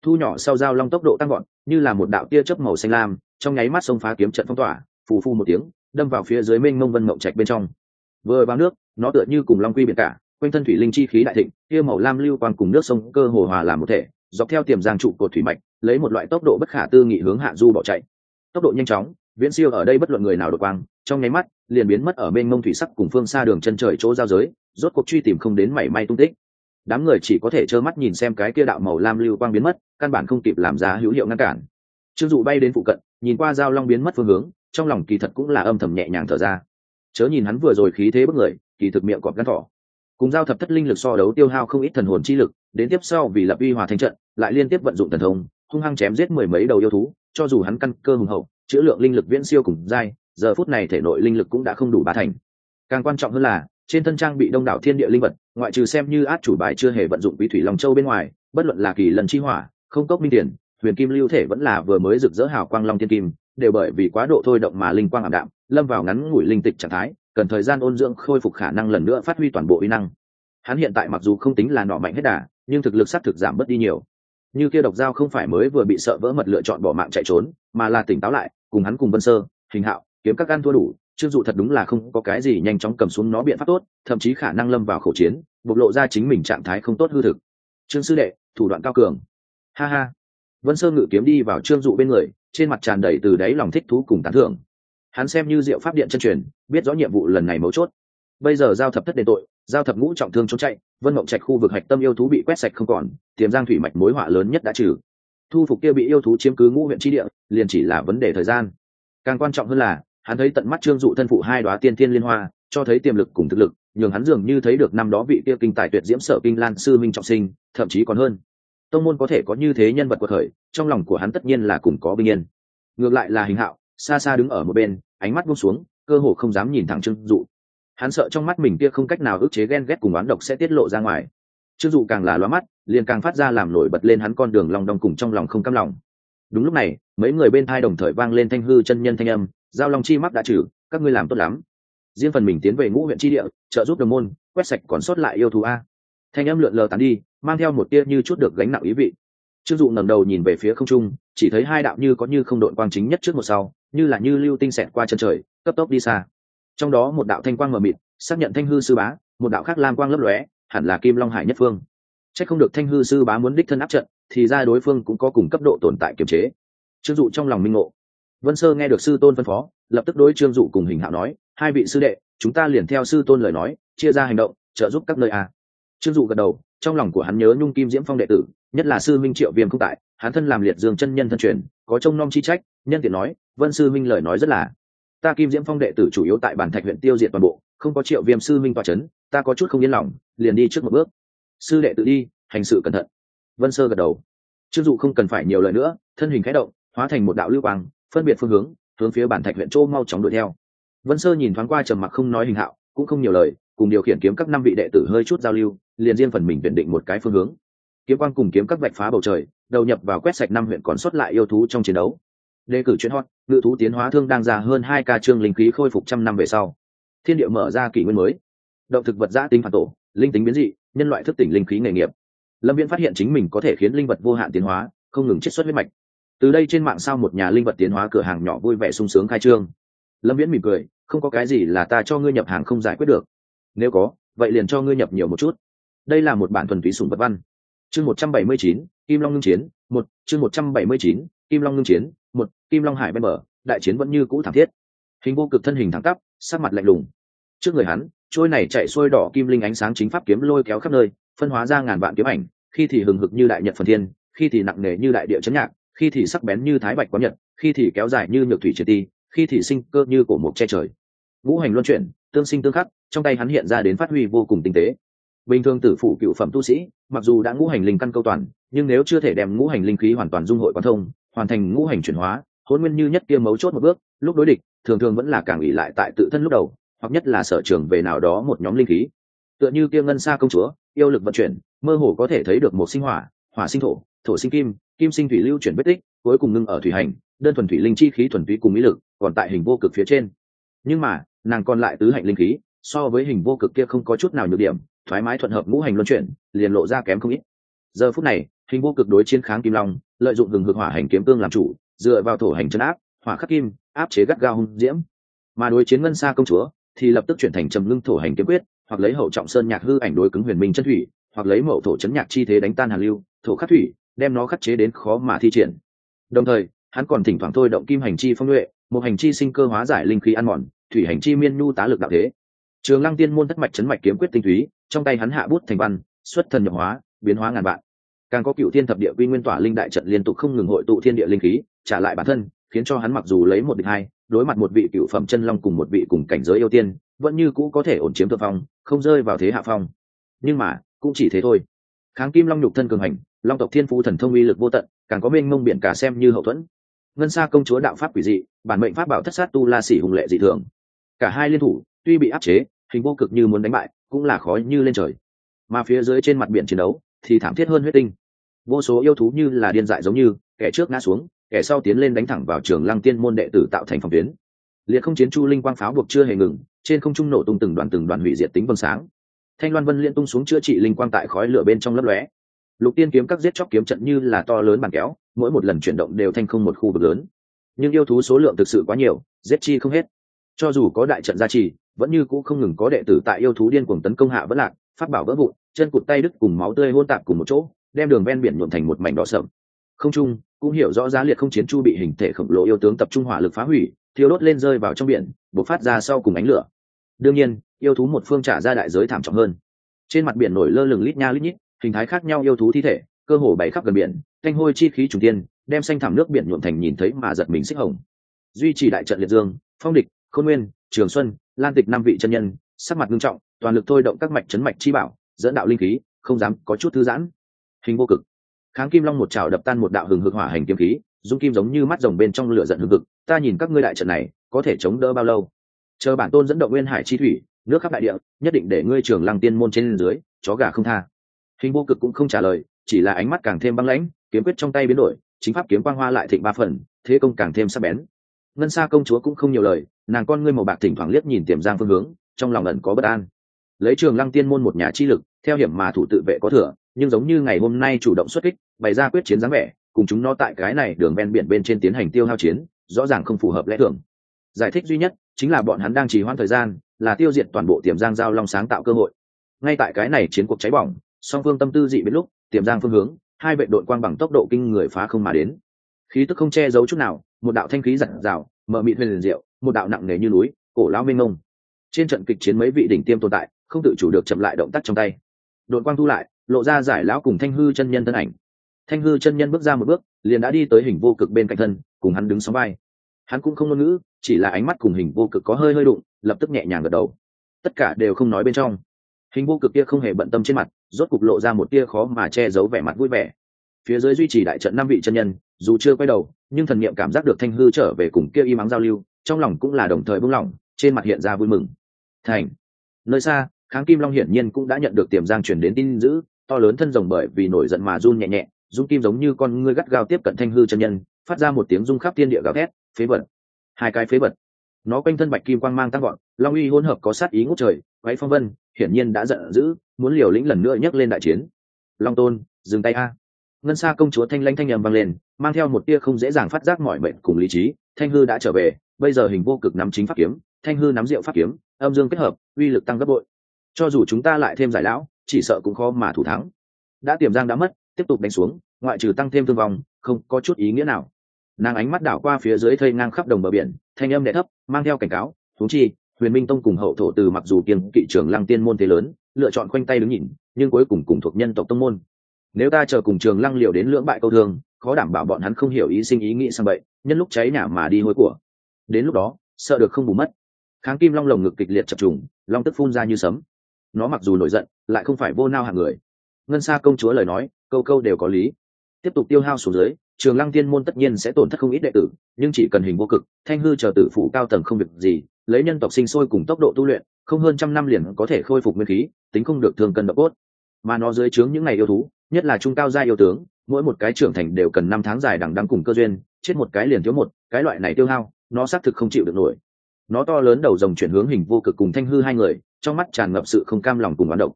Thu nhỏ sau dao long tốc độ tăng gọn như là một đạo tia chớp màu xanh lam, trong nháy mắt xông phá kiếm trận phong tỏa, phù phu một tiếng, đâm vào phía dưới mênh mông vân mộng trạch bên trong vừa vào nước, nó tựa như cùng long quy biển cả, quanh thân thủy linh chi khí đại thịnh, kia màu lam lưu quang cùng nước sông cơ hồ hòa làm một thể, dọc theo tiềm giang trụ cột thủy mạch, lấy một loại tốc độ bất khả tư nghị hướng hạ du bỏ chạy. Tốc độ nhanh chóng, viễn siêu ở đây bất luận người nào đột quang, trong nháy mắt, liền biến mất ở bên mông thủy sắc cùng phương xa đường chân trời chỗ giao giới, rốt cuộc truy tìm không đến mảy may tung tích. Đám người chỉ có thể trơ mắt nhìn xem cái kia đạo màu lam lưu quang biến mất, căn bản không kịp làm ra hữu hiệu ngăn cản. Trương dụ bay đến phụ cận, nhìn qua giao long biến mất phương hướng, trong lòng kỳ thật cũng là âm thầm nhẹ nhàng thở ra chớ nhìn hắn vừa rồi khí thế bất người, kỳ thực miệng cọp gắn thỏ. Cùng giao thập thất linh lực so đấu tiêu hao không ít thần hồn chi lực, đến tiếp sau vì lập uy hòa thanh trận, lại liên tiếp vận dụng thần thông, hung hăng chém giết mười mấy đầu yêu thú, cho dù hắn căn cơ hùng hậu chữ lượng linh lực viễn siêu cùng dai giờ phút này thể nội linh lực cũng đã không đủ ba thành. Càng quan trọng hơn là, trên thân trang bị đông đảo thiên địa linh vật, ngoại trừ xem như át chủ bài chưa hề vận dụng bí thủy long châu bên ngoài, bất luận là kỳ lần chi hỏa, không cốc minh tiền, huyền kim lưu thể vẫn là vừa mới rực rỡ hào quang long thiên kim đều bởi vì quá độ thôi động mà linh quang ảm đạm, lâm vào ngắn ngủi linh tịch trạng thái, cần thời gian ôn dưỡng khôi phục khả năng lần nữa phát huy toàn bộ uy năng. Hắn hiện tại mặc dù không tính là nọ mạnh hết đà, nhưng thực lực s á t thực giảm bớt đi nhiều. Như kia độc dao không phải mới vừa bị sợ vỡ mật lựa chọn bỏ mạng chạy trốn, mà là tỉnh táo lại, cùng hắn cùng vân sơ, hình hạo, kiếm các gan thua đủ trương dụ thật đúng là không có cái gì nhanh chóng cầm xuống nó biện pháp tốt, thậm chí khả năng lâm vào khẩu chiến, bộc lộ ra chính mình trạng thái không tốt hư thực. Trương sư đệ, thủ đoạn cao cường. Ha ha. Vân sơ ngự kiếm đi vào trương dụ bên người trên mặt tràn đầy từ đáy lòng thích thú cùng tán thưởng. Hắn xem như diệu pháp điện chân truyền, biết rõ nhiệm vụ lần này mấu chốt. Bây giờ giao thập thất đền tội, giao thập ngũ trọng thương trốn chạy, vân mộng trạch khu vực hạch tâm yêu thú bị quét sạch không còn, tiềm giang thủy mạch mối họa lớn nhất đã trừ. Thu phục kia bị yêu thú chiếm cứ ngũ huyện tri địa, liền chỉ là vấn đề thời gian. Càng quan trọng hơn là, hắn thấy tận mắt trương dụ thân phụ hai đoá tiên thiên liên hoa, cho thấy tiềm lực cùng thực lực, nhường hắn dường như thấy được năm đó vị kia kinh tài tuyệt diễm sở kinh lan sư minh trọng sinh, thậm chí còn hơn tông môn có thể có như thế nhân vật của khởi trong lòng của hắn tất nhiên là cùng có bình yên. Ngược lại là hình hạo, xa xa đứng ở một bên, ánh mắt buông xuống, cơ hồ không dám nhìn thẳng trương dụ. Hắn sợ trong mắt mình kia không cách nào ức chế ghen ghét cùng oán độc sẽ tiết lộ ra ngoài. Trương dụ càng là loa mắt, liền càng phát ra làm nổi bật lên hắn con đường lòng đong cùng trong lòng không cam lòng. Đúng lúc này, mấy người bên thai đồng thời vang lên thanh hư chân nhân thanh âm, giao long chi mắc đã trừ, các ngươi làm tốt lắm. Riêng phần mình tiến về ngũ huyện tri địa, trợ giúp đồng môn, quét sạch còn sót lại yêu thú a thanh âm lượn lờ tán đi, mang theo một tia như chút được gánh nặng ý vị. Trương dụ ngẩng đầu nhìn về phía không trung, chỉ thấy hai đạo như có như không đội quang chính nhất trước một sau, như là như lưu tinh xẹt qua chân trời, cấp tốc đi xa. Trong đó một đạo thanh quang mờ mịt, xác nhận thanh hư sư bá, một đạo khác lam quang lấp lóe, hẳn là kim long hải nhất phương. C h ắ c không được thanh hư sư bá muốn đích thân áp trận, thì ra đối phương cũng có cùng cấp độ tồn tại kiềm chế. Trương dụ trong lòng minh ngộ. Vân sơ nghe được sư tôn phân phó, lập tức đối trương dụ cùng hình hạo nói, hai vị sư đệ, chúng ta liền theo sư tôn lời nói, chia ra hành động, trợ giúp các nơi a trương dụ gật đầu, trong lòng của hắn nhớ nhung kim diễm phong đệ tử, nhất là sư minh triệu viêm không tại, hắn thân làm liệt dương chân nhân thân truyền, có trông nom chi trách, nhân tiện nói, vân sư minh lời nói rất là. Ta kim diễm phong đệ tử chủ yếu tại bản thạch huyện tiêu diệt toàn bộ, không có triệu viêm sư minh toa c h ấ n ta có chút không yên lòng, liền đi trước một bước. Sư đệ tự đi, hành sự cẩn thận. Vân sơ gật đầu. Chưng dụ không cần phải nhiều lời nữa, thân hình khẽ động, hóa thành một đạo lưu quang, phân biệt phương hướng hướng phía bản thạch huyện châu mau chóng đuổi theo. Vân sơ nhìn thoáng qua trầm mặc không nói hình hạo, cũng không nhiều lời cùng điều khiển kiếm các năm vị đệ tử hơi chút giao lưu, liền riêng phần mình tuyển định một cái phương hướng. Kiếm quang cùng kiếm các vạch phá bầu trời, đầu nhập vào quét sạch năm huyện còn sót lại yêu thú trong chiến đấu. Đề cử chuyến hot, ngự thú tiến hóa thương đang ra hơn hai ca trương linh khí khôi phục trăm năm về sau. Thiên địa mở ra kỷ nguyên mới. Động thực vật giã tính phản tổ, linh tính biến dị, nhân loại thức tỉnh linh khí nghề nghiệp. Lâm viễn phát hiện chính mình có thể khiến linh vật vô hạn tiến hóa, không ngừng chiết xuất huyết mạch. Từ đây trên mạng sao một nhà linh vật tiến hóa cửa hàng nhỏ vui vẻ sung sướng khai trương. Lâm viễn mỉm cười, không có cái gì là ta cho ngươi nhập hàng không giải quyết được nếu có, vậy liền cho ngươi nhập nhiều một chút. Đây là một bản thuần túy sùng vật văn. Chương một trăm bảy mươi chín, kim long ngưng chiến, một, chương một trăm bảy mươi chín, kim long ngưng chiến, một, kim long hải bên bờ, đại chiến vẫn như cũ thảm thiết. Hình vô cực thân hình thẳng tắp, sắc mặt lạnh lùng. Trước người hắn, trôi này chạy xuôi đỏ kim linh ánh sáng chính pháp kiếm lôi kéo khắp nơi, phân hóa ra ngàn vạn kiếm ảnh, khi thì hừng hực như đại nhật phần thiên, khi thì nặng nề như đại địa chấn nhạc, khi thì sắc bén như thái bạch quán nhật, khi thì kéo dài như nhược thủy triệt ti, khi thì sinh cơ như cổ mục che trời. Ngũ hành luân chuyển, tương sinh tương khắc trong tay hắn hiện ra đến phát huy vô cùng tinh tế. Bình thường tử phụ cựu phẩm tu sĩ, mặc dù đã ngũ hành linh căn câu toàn, nhưng nếu chưa thể đem ngũ hành linh khí hoàn toàn dung hội quan thông, hoàn thành ngũ hành chuyển hóa, hôn nguyên như nhất kia mấu chốt một bước, lúc đối địch, thường thường vẫn là càng ủy lại tại tự thân lúc đầu, hoặc nhất là sở trường về nào đó một nhóm linh khí. Tựa như kia ngân xa công chúa, yêu lực vận chuyển, mơ hồ có thể thấy được một sinh hỏa hỏa sinh thổ thổ sinh kim kim sinh thủy lưu chuyển vết tích, cuối cùng ngưng ở thủy hành, đơn thuần thủy linh chi khí thuần túy cùng mỹ lực, còn tại hình vô cực phía trên. Nhưng mà, nàng còn lại tứ hạnh linh khí so với hình vô cực kia không có chút nào nhược điểm, thoải mái thuận hợp ngũ hành luân chuyển, liền lộ ra kém không ít. Giờ phút này, hình vô cực đối chiến kháng kim long, lợi dụng gừng hực hỏa hành kiếm cương làm chủ, dựa vào thổ hành chân áp, hỏa khắc kim, áp chế gắt gao hung diễm. Mà đối chiến ngân xa công chúa, thì lập tức chuyển thành trầm ngưng thổ hành kiếm quyết, hoặc lấy hậu trọng sơn nhạc hư ảnh đối cứng huyền minh chân thủy, hoặc lấy mậu thổ chấn nhạc chi thế đánh tan hàn lưu, thổ khắc thủy, đem nó khắc chế đến khó mà thi triển. Đồng thời, hắn còn thỉnh thoảng thôi động kim hành chi phong nhuệ, một hành chi sinh cơ hóa giải linh khí ăn mòn, thủy hành chi miên nhu tá lực đạo thế trường lăng tiên môn thất mạch chấn mạch kiếm quyết tinh túy, trong tay hắn hạ bút thành văn, xuất thần nhập hóa, biến hóa ngàn vạn. Càng có cựu thiên thập địa quy nguyên tỏa linh đại trận liên tục không ngừng hội tụ thiên địa linh khí, trả lại bản thân, khiến cho hắn mặc dù lấy một địch hai, đối mặt một vị cựu phẩm chân long cùng một vị cùng cảnh giới ưu tiên, vẫn như cũ có thể ổn chiếm thượng phong, không rơi vào thế hạ phong. Nhưng mà, cũng chỉ thế thôi. Kháng kim long nhục thân cường hành, long tộc thiên phú thần thông uy lực vô tận, càng có mênh mông biển cả xem như hậu thuẫn. Ngân xa công chúa đạo pháp quỷ dị, bản mệnh pháp bảo thất sát tu la xỉ hùng lệ dị thường. Cả hai liên thủ, tuy bị áp chế hình vô cực như muốn đánh bại, cũng là khó như lên trời. Mà phía dưới trên mặt biển chiến đấu, thì thảm thiết hơn huyết tinh. Vô số yêu thú như là điên dại giống như, kẻ trước ngã xuống, kẻ sau tiến lên đánh thẳng vào trường lăng tiên môn đệ tử tạo thành phòng tuyến. Liệt không chiến chu linh quang pháo buộc chưa hề ngừng, trên không trung nổ tung từng đoàn từng đoàn hủy diệt tính vân sáng. Thanh loan vân liên tung xuống chữa trị linh quang tại khói lửa bên trong lấp lóe. Lục tiên kiếm các giết chóc kiếm trận như là to lớn bàn kéo, mỗi một lần chuyển động đều thanh không một khu vực lớn. Nhưng yêu thú số lượng thực sự quá nhiều, giết chi không hết. Cho dù có đại trận gia trì vẫn như cũ không ngừng có đệ tử tại yêu thú điên cuồng tấn công hạ vẫn lạc phát bảo vỡ vụn, chân cụt tay đứt cùng máu tươi hôn tạp cùng một chỗ, đem đường ven biển nhuộm thành một mảnh đỏ sậm. Không trung, cũng hiểu rõ giá liệt không chiến chu bị hình thể khổng lồ yêu tướng tập trung hỏa lực phá hủy, thiêu đốt lên rơi vào trong biển, bộc phát ra sau cùng ánh lửa. Đương nhiên, yêu thú một phương trả ra đại giới thảm trọng hơn. Trên mặt biển nổi lơ lửng lít nha lít nhít, hình thái khác nhau yêu thú thi thể, cơ hồ bày khắp gần biển, thanh hôi chi khí trùng tiên đem xanh thảm nước biển nhuộm thành nhìn thấy mà giật mình xích hồng. Duy trì đại trận liệt dương, phong địch, khôn nguyên, trường xuân lan tịch năm vị chân nhân, sắc mặt nghiêm trọng, toàn lực thôi động các mạch chấn mạch chi bảo, dẫn đạo linh khí, không dám có chút thư giãn. Hình vô cực. Kháng kim long một trào đập tan một đạo hừng hực hỏa hành kiếm khí, dung kim giống như mắt rồng bên trong lửa giận hừng hực, ta nhìn các ngươi đại trận này, có thể chống đỡ bao lâu? Chờ bản tôn dẫn động nguyên hải chi thủy, nước khắp đại địa, nhất định để ngươi trường lăng tiên môn trên dưới, chó gà không tha. Hình vô cực cũng không trả lời, chỉ là ánh mắt càng thêm băng lãnh, kiếm quyết trong tay biến đổi, chính pháp kiếm quang hoa lại thịnh ba phần, thế công càng thêm sắc bén. Ngân xa công chúa cũng không nhiều lời nàng con ngươi màu bạc thỉnh thoảng liếc nhìn tiềm giang phương hướng, trong lòng ẩn có bất an. Lấy trường lăng tiên môn một nhà chi lực, theo hiểm mà thủ tự vệ có thừa, nhưng giống như ngày hôm nay chủ động xuất kích, bày ra quyết chiến dáng vẻ, cùng chúng nó tại cái này đường ven biển bên trên tiến hành tiêu hao chiến, rõ ràng không phù hợp lẽ thường. Giải thích duy nhất, chính là bọn hắn đang trì hoãn thời gian, là tiêu diệt toàn bộ tiềm giang giao long sáng tạo cơ hội. Ngay tại cái này chiến cuộc cháy bỏng, song phương tâm tư dị biến lúc, tiềm giang phương hướng, hai vệ đội quang bằng tốc độ kinh người phá không mà đến. Khí tức không che giấu chút nào, một đạo thanh khí giặt rào mở mịt huyền liền diệu một đạo nặng nề như núi, cổ lao minh ngông trên trận kịch chiến mấy vị đỉnh tiêm tồn tại, không tự chủ được chậm lại động tác trong tay. Đội quang thu lại, lộ ra giải lão cùng thanh hư chân nhân thân ảnh. Thanh hư chân nhân bước ra một bước, liền đã đi tới hình vô cực bên cạnh thân, cùng hắn đứng sóng vai. Hắn cũng không ngôn ngữ, chỉ là ánh mắt cùng hình vô cực có hơi hơi đụng, lập tức nhẹ nhàng gật đầu. Tất cả đều không nói bên trong. Hình vô cực kia không hề bận tâm trên mặt, rốt cục lộ ra một tia khó mà che giấu vẻ mặt vui vẻ. Phía dưới duy trì đại trận năm vị chân nhân, dù chưa quay đầu, nhưng thần niệm cảm giác được thanh hư trở về cùng kia y mắng giao lưu trong lòng cũng là đồng thời buông lỏng trên mặt hiện ra vui mừng. Thành, nơi xa, kháng kim long hiển nhiên cũng đã nhận được tiềm giang chuyển đến tin dữ, to lớn thân rồng bởi vì nổi giận mà run nhẹ nhẹ, dung kim giống như con ngươi gắt gao tiếp cận thanh hư chân nhân, phát ra một tiếng rung khắp thiên địa gào thét, phế vật. Hai cái phế vật. Nó quanh thân bạch kim quang mang tăng gọn long uy hỗn hợp có sát ý ngút trời váy phong vân, hiển nhiên đã giận dữ, muốn liều lĩnh lần nữa nhấc lên đại chiến. Long tôn, dừng tay a. Ngân xa công chúa thanh lanh thanh nhầm vang lên mang theo một tia không dễ dàng phát giác mọi mệnh cùng lý trí, thanh hư đã trở về, bây giờ hình vô cực nắm chính pháp kiếm, thanh hư nắm rượu pháp kiếm, âm dương kết hợp, uy lực tăng gấp bội. Cho dù chúng ta lại thêm giải lão, chỉ sợ cũng khó mà thủ thắng. Đã tiềm giang đã mất, tiếp tục đánh xuống, ngoại trừ tăng thêm thương vong, không có chút ý nghĩa nào. Nàng ánh mắt đảo qua phía dưới thây ngang khắp đồng bờ biển, thanh âm đ thấp, mang theo cảnh cáo thú chi, huyền minh tông cùng hậu thổ từ mặc dù kiềng kỵ trường lăng tiên môn thế lớn, lựa chọn khoanh tay đứng nhìn, nhưng cuối cùng cùng thuộc nhân tộc tông môn nếu ta chờ cùng trường lăng liệu đến lưỡng bại câu thương, khó đảm bảo bọn hắn không hiểu ý sinh ý nghĩ sang vậy nhân lúc cháy nhà mà đi hối của. Đến lúc đó, sợ được không bù mất. Kháng kim long lồng ngực kịch liệt chập trùng, long tức phun ra như sấm. Nó mặc dù nổi giận, lại không phải vô nao hạng người. Ngân xa công chúa lời nói, câu câu đều có lý. Tiếp tục tiêu hao xuống dưới, trường lăng tiên môn tất nhiên sẽ tổn thất không ít đệ tử, nhưng chỉ cần hình vô cực, thanh hư chờ tử phụ cao tầng không việc gì, lấy nhân tộc sinh sôi cùng tốc độ tu luyện, không hơn trăm năm liền có thể khôi phục nguyên khí, tính không được thường cân độ cốt mà nó dưới trướng những ngày yêu thú, nhất là trung cao gia yêu tướng, mỗi một cái trưởng thành đều cần năm tháng dài đằng đăng cùng cơ duyên, chết một cái liền thiếu một, cái loại này tiêu hao, nó xác thực không chịu được nổi. Nó to lớn đầu rồng chuyển hướng hình vô cực cùng thanh hư hai người, trong mắt tràn ngập sự không cam lòng cùng bán động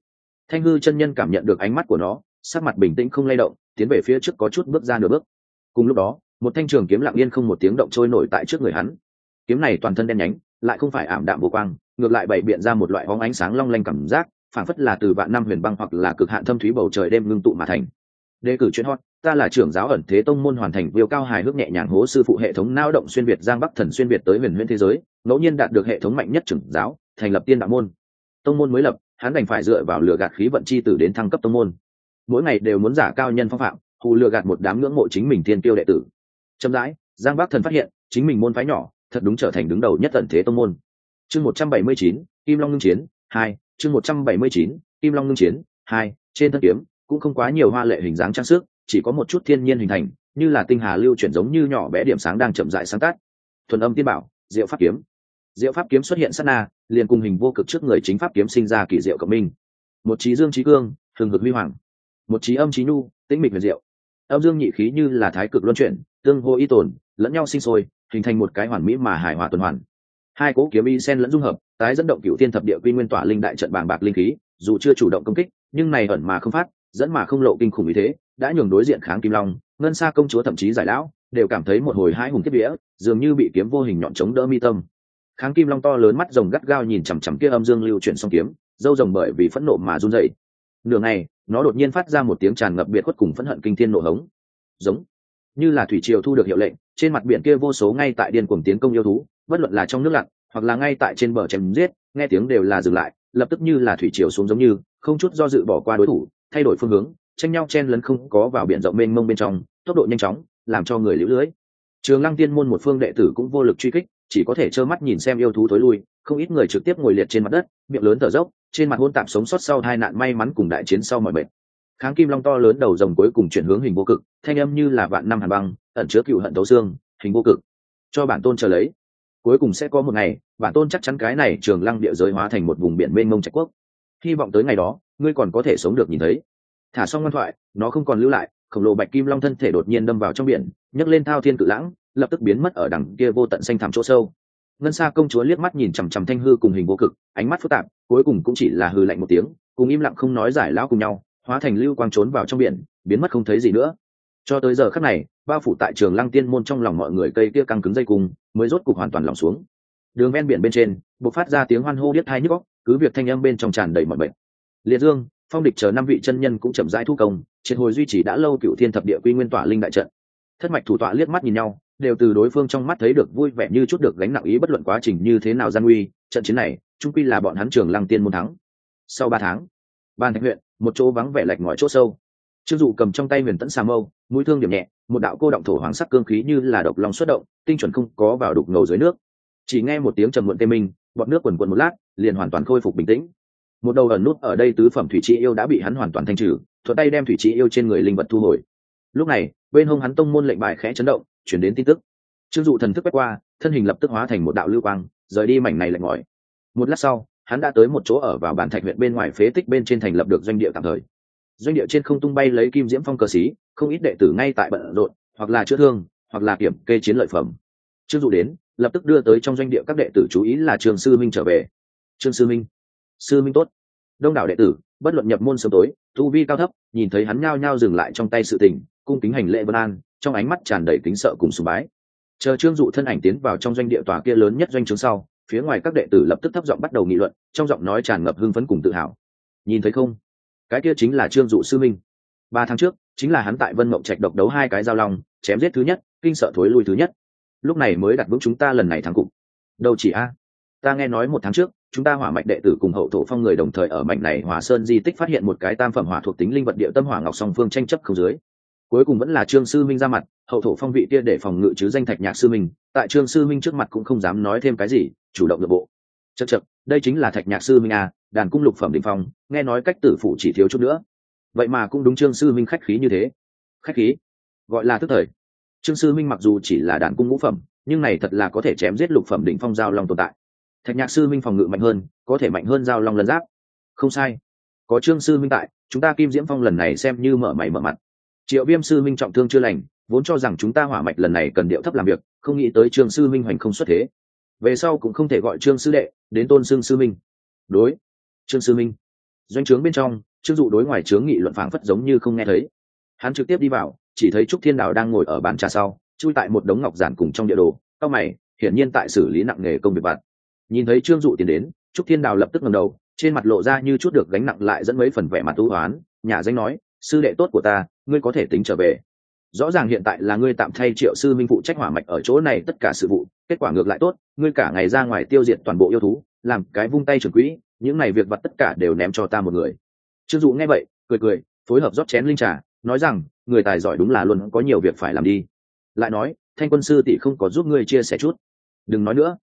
thanh hư chân nhân cảm nhận được ánh mắt của nó, sắc mặt bình tĩnh không lay động, tiến về phía trước có chút bước ra nửa bước. Cùng lúc đó, một thanh trường kiếm lặng yên không một tiếng động trôi nổi tại trước người hắn. Kiếm này toàn thân đen nhánh, lại không phải ảm đạm vô quang, ngược lại bày biện ra một loại hóng ánh sáng long lanh cảm giác phảng phất là từ vạn năm huyền băng hoặc là cực hạn thâm thúy bầu trời đêm ngưng tụ mà thành. Đề cử chuyên hot, ta là trưởng giáo ẩn thế tông môn hoàn thành viêu cao hài hước nhẹ nhàng hố sư phụ hệ thống lao động xuyên việt giang bắc thần xuyên việt tới huyền huyễn thế giới, ngẫu nhiên đạt được hệ thống mạnh nhất trưởng giáo, thành lập tiên đạo môn. Tông môn mới lập, hắn đành phải dựa vào lửa gạt khí vận chi tử đến thăng cấp tông môn. Mỗi ngày đều muốn giả cao nhân phong phạm, hù lừa gạt một đám ngưỡng mộ chính mình thiên tiêu đệ tử. Chậm rãi, giang bắc thần phát hiện, chính mình môn phái nhỏ, thật đúng trở thành đứng đầu nhất tận thế tông môn. Chương một trăm bảy mươi chín, kim long ngưng chiến, hai chương một trăm bảy mươi chín, kim long ngưng chiến, hai, trên thân kiếm, cũng không quá nhiều hoa lệ hình dáng trang sức, chỉ có một chút thiên nhiên hình thành, như là tinh hà lưu chuyển giống như nhỏ bé điểm sáng đang chậm dại sáng tác. Thuần âm tiên bảo, diệu pháp kiếm. Diệu pháp kiếm xuất hiện sát na, liền cùng hình vô cực trước người chính pháp kiếm sinh ra kỳ diệu cộng minh. Một trí dương trí cương thường hực huy hoàng. Một trí âm trí nhu, tĩnh mịch huyền diệu. Âm dương nhị khí như là thái cực luân chuyển, tương hô y tồn, lẫn nhau sinh sôi, hình thành một cái hoàn mỹ mà hài hòa tuần hoàn. Hai cố kiếm y sen lẫn dung hợp tái dẫn động cựu thiên thập địa quy nguyên tỏa linh đại trận bàng bạc linh khí, dù chưa chủ động công kích, nhưng này ẩn mà không phát, dẫn mà không lộ kinh khủng ý thế, đã nhường đối diện kháng kim long, ngân xa công chúa thậm chí giải lão, đều cảm thấy một hồi hai hùng kiếp vía, dường như bị kiếm vô hình nhọn chống đỡ mi tâm. Kháng kim long to lớn mắt rồng gắt gao nhìn chằm chằm kia âm dương lưu chuyển song kiếm, dâu rồng bởi vì phẫn nộ mà run dậy nửa ngày, nó đột nhiên phát ra một tiếng tràn ngập biệt khuất cùng phẫn hận kinh thiên nộ hống. Giống như là thủy triều thu được hiệu lệnh, trên mặt biển kia vô số ngay tại điên cuồng tiến công yêu thú, bất luận là trong nước lặn hoặc là ngay tại trên bờ chém giết, nghe tiếng đều là dừng lại, lập tức như là thủy triều xuống giống như, không chút do dự bỏ qua đối thủ, thay đổi phương hướng, tranh nhau chen lấn không có vào biển rộng mênh mông bên trong, tốc độ nhanh chóng, làm cho người lũ lưới. Trường lăng tiên môn một phương đệ tử cũng vô lực truy kích, chỉ có thể trơ mắt nhìn xem yêu thú thối lui, không ít người trực tiếp ngồi liệt trên mặt đất, miệng lớn thở dốc, trên mặt hôn tạm sống sót sau hai nạn may mắn cùng đại chiến sau mọi bệnh kháng kim long to lớn đầu rồng cuối cùng chuyển hướng hình vô cực, thanh âm như là vạn năm hàn băng, ẩn chứa cựu hận tấu xương, hình vô cực. Cho bản tôn chờ lấy cuối cùng sẽ có một ngày, bản tôn chắc chắn cái này trường lăng địa giới hóa thành một vùng biển mênh mông trạch quốc. Hy vọng tới ngày đó, ngươi còn có thể sống được nhìn thấy. Thả xong ngoan thoại, nó không còn lưu lại, khổng lồ bạch kim long thân thể đột nhiên đâm vào trong biển, nhấc lên thao thiên cự lãng, lập tức biến mất ở đằng kia vô tận xanh thảm chỗ sâu. Ngân xa công chúa liếc mắt nhìn chằm chằm thanh hư cùng hình vô cực, ánh mắt phức tạp, cuối cùng cũng chỉ là hư lạnh một tiếng, cùng im lặng không nói giải lão cùng nhau, hóa thành lưu quang trốn vào trong biển, biến mất không thấy gì nữa. Cho tới giờ khắc này bao phủ tại trường lăng tiên môn trong lòng mọi người cây kia căng cứng dây cung, mới rốt cục hoàn toàn lòng xuống. Đường ven biển bên trên, bộc phát ra tiếng hoan hô điếc thai nhức góc cứ việc thanh âm bên trong tràn đầy mọi bệnh liệt dương, phong địch chờ năm vị chân nhân cũng chậm rãi thu công, triệt hồi duy trì đã lâu cựu thiên thập địa quy nguyên tỏa linh đại trận. Thất mạch thủ tọa liếc mắt nhìn nhau, đều từ đối phương trong mắt thấy được vui vẻ như chút được gánh nặng ý bất luận quá trình như thế nào gian nguy, trận chiến này trung quy là bọn hắn trường lăng tiên môn thắng. Sau ba tháng, ban thạch huyện, một chỗ vắng vẻ lạch ngỏi chỗ sâu. Chưng dụ cầm trong tay huyền tẫn xà mâu mũi thương điểm nhẹ, một đạo cô động thổ hoàng sắc cương khí như là độc lòng xuất động, tinh chuẩn không có vào đục ngầu dưới nước. Chỉ nghe một tiếng trầm muộn tê minh, bọn nước quần quần một lát, liền hoàn toàn khôi phục bình tĩnh. Một đầu ẩn nút ở đây tứ phẩm thủy trị yêu đã bị hắn hoàn toàn thanh trừ thuật tay đem thủy trị yêu trên người linh vật thu hồi. Lúc này, bên hông hắn tông môn lệnh bài khẽ chấn động, chuyển đến tin tức. Trương dụ thần thức quét qua, thân hình lập tức hóa thành một đạo lưu quang, rời đi mảnh này lạnh mỏi một lát sau, hắn đã tới một chỗ ở vào bản thạch huyện bên ngoài phế tích bên trên thành lập được doanh địa tạm thời doanh địa trên không tung bay lấy kim diễm phong cờ xí, không ít đệ tử ngay tại bận rộn, hoặc là chữa thương, hoặc là kiểm kê chiến lợi phẩm. Trương dụ đến, lập tức đưa tới trong doanh địa các đệ tử chú ý là trường sư minh trở về. Trương sư minh sư minh tốt. Đông đảo đệ tử, bất luận nhập môn sớm tối, tu vi cao thấp, nhìn thấy hắn nhao nhao dừng lại trong tay sự tình, cung kính hành lễ vân an, trong ánh mắt tràn đầy kính sợ cùng sùng bái. Chờ trương dụ thân ảnh tiến vào trong doanh địa tòa kia lớn nhất doanh trướng sau, phía ngoài các đệ tử lập tức thấp giọng bắt đầu nghị luận, trong giọng nói tràn ngập hưng phấn cùng tự hào. Nhìn thấy không? Cái kia chính là trương dụ sư minh. Ba tháng trước, chính là hắn tại vân mộng trạch độc đấu hai cái giao long, chém giết thứ nhất, kinh sợ thối lui thứ nhất. Lúc này mới đặt vững chúng ta lần này thắng cục. Đâu chỉ a? Ta nghe nói một tháng trước, chúng ta hỏa mạch đệ tử cùng hậu thổ phong người đồng thời ở mảnh này hỏa sơn di tích phát hiện một cái tam phẩm hỏa thuộc tính linh vật địa tâm hỏa ngọc song phương tranh chấp không dưới. Cuối cùng vẫn là trương sư minh ra mặt, hậu thổ phong vị kia để phòng ngự chứ danh thạch nhạc sư minh. Tại trương sư minh trước mặt cũng không dám nói thêm cái gì, chủ động nội bộ chật chật đây chính là thạch nhạc sư minh à đàn cung lục phẩm định phong, nghe nói cách tử phụ chỉ thiếu chút nữa. Vậy mà cũng đúng trương sư minh khách khí như thế. Khách khí? Gọi là tức thời. Trương sư minh mặc dù chỉ là đàn cung ngũ phẩm, nhưng này thật là có thể chém giết lục phẩm đỉnh phong giao long tồn tại. Thạch nhạc sư minh phòng ngự mạnh hơn, có thể mạnh hơn giao long lần giáp. Không sai. Có trương sư minh tại, chúng ta kim diễm phong lần này xem như mở mày mở mặt. Triệu viêm sư minh trọng thương chưa lành, vốn cho rằng chúng ta hỏa mạch lần này cần điệu thấp làm việc, không nghĩ tới trương sư minh hoành không xuất thế về sau cũng không thể gọi trương sư đệ, đến tôn xương sư minh. Đối, trương sư minh. Doanh trướng bên trong, trương dụ đối ngoài trướng nghị luận phảng phất giống như không nghe thấy. Hắn trực tiếp đi vào, chỉ thấy trúc thiên đào đang ngồi ở bàn trà sau, chui tại một đống ngọc giản cùng trong địa đồ, cao mày, hiển nhiên tại xử lý nặng nghề công việc vặt. Nhìn thấy trương dụ tiến đến, trúc thiên đào lập tức ngầm đầu, trên mặt lộ ra như chút được gánh nặng lại dẫn mấy phần vẻ mặt tu hoán nhà danh nói, sư đệ tốt của ta, ngươi có thể tính trở về rõ ràng hiện tại là ngươi tạm thay triệu sư minh phụ trách hỏa mạch ở chỗ này tất cả sự vụ, kết quả ngược lại tốt, ngươi cả ngày ra ngoài tiêu diệt toàn bộ yêu thú, làm cái vung tay trưởng quỹ, những này việc vặt tất cả đều ném cho ta một người. Trương dụ nghe vậy, cười cười, phối hợp rót chén linh trà, nói rằng, người tài giỏi đúng là luôn có nhiều việc phải làm đi. Lại nói, thanh quân sư tỷ không có giúp ngươi chia sẻ chút. Đừng nói nữa.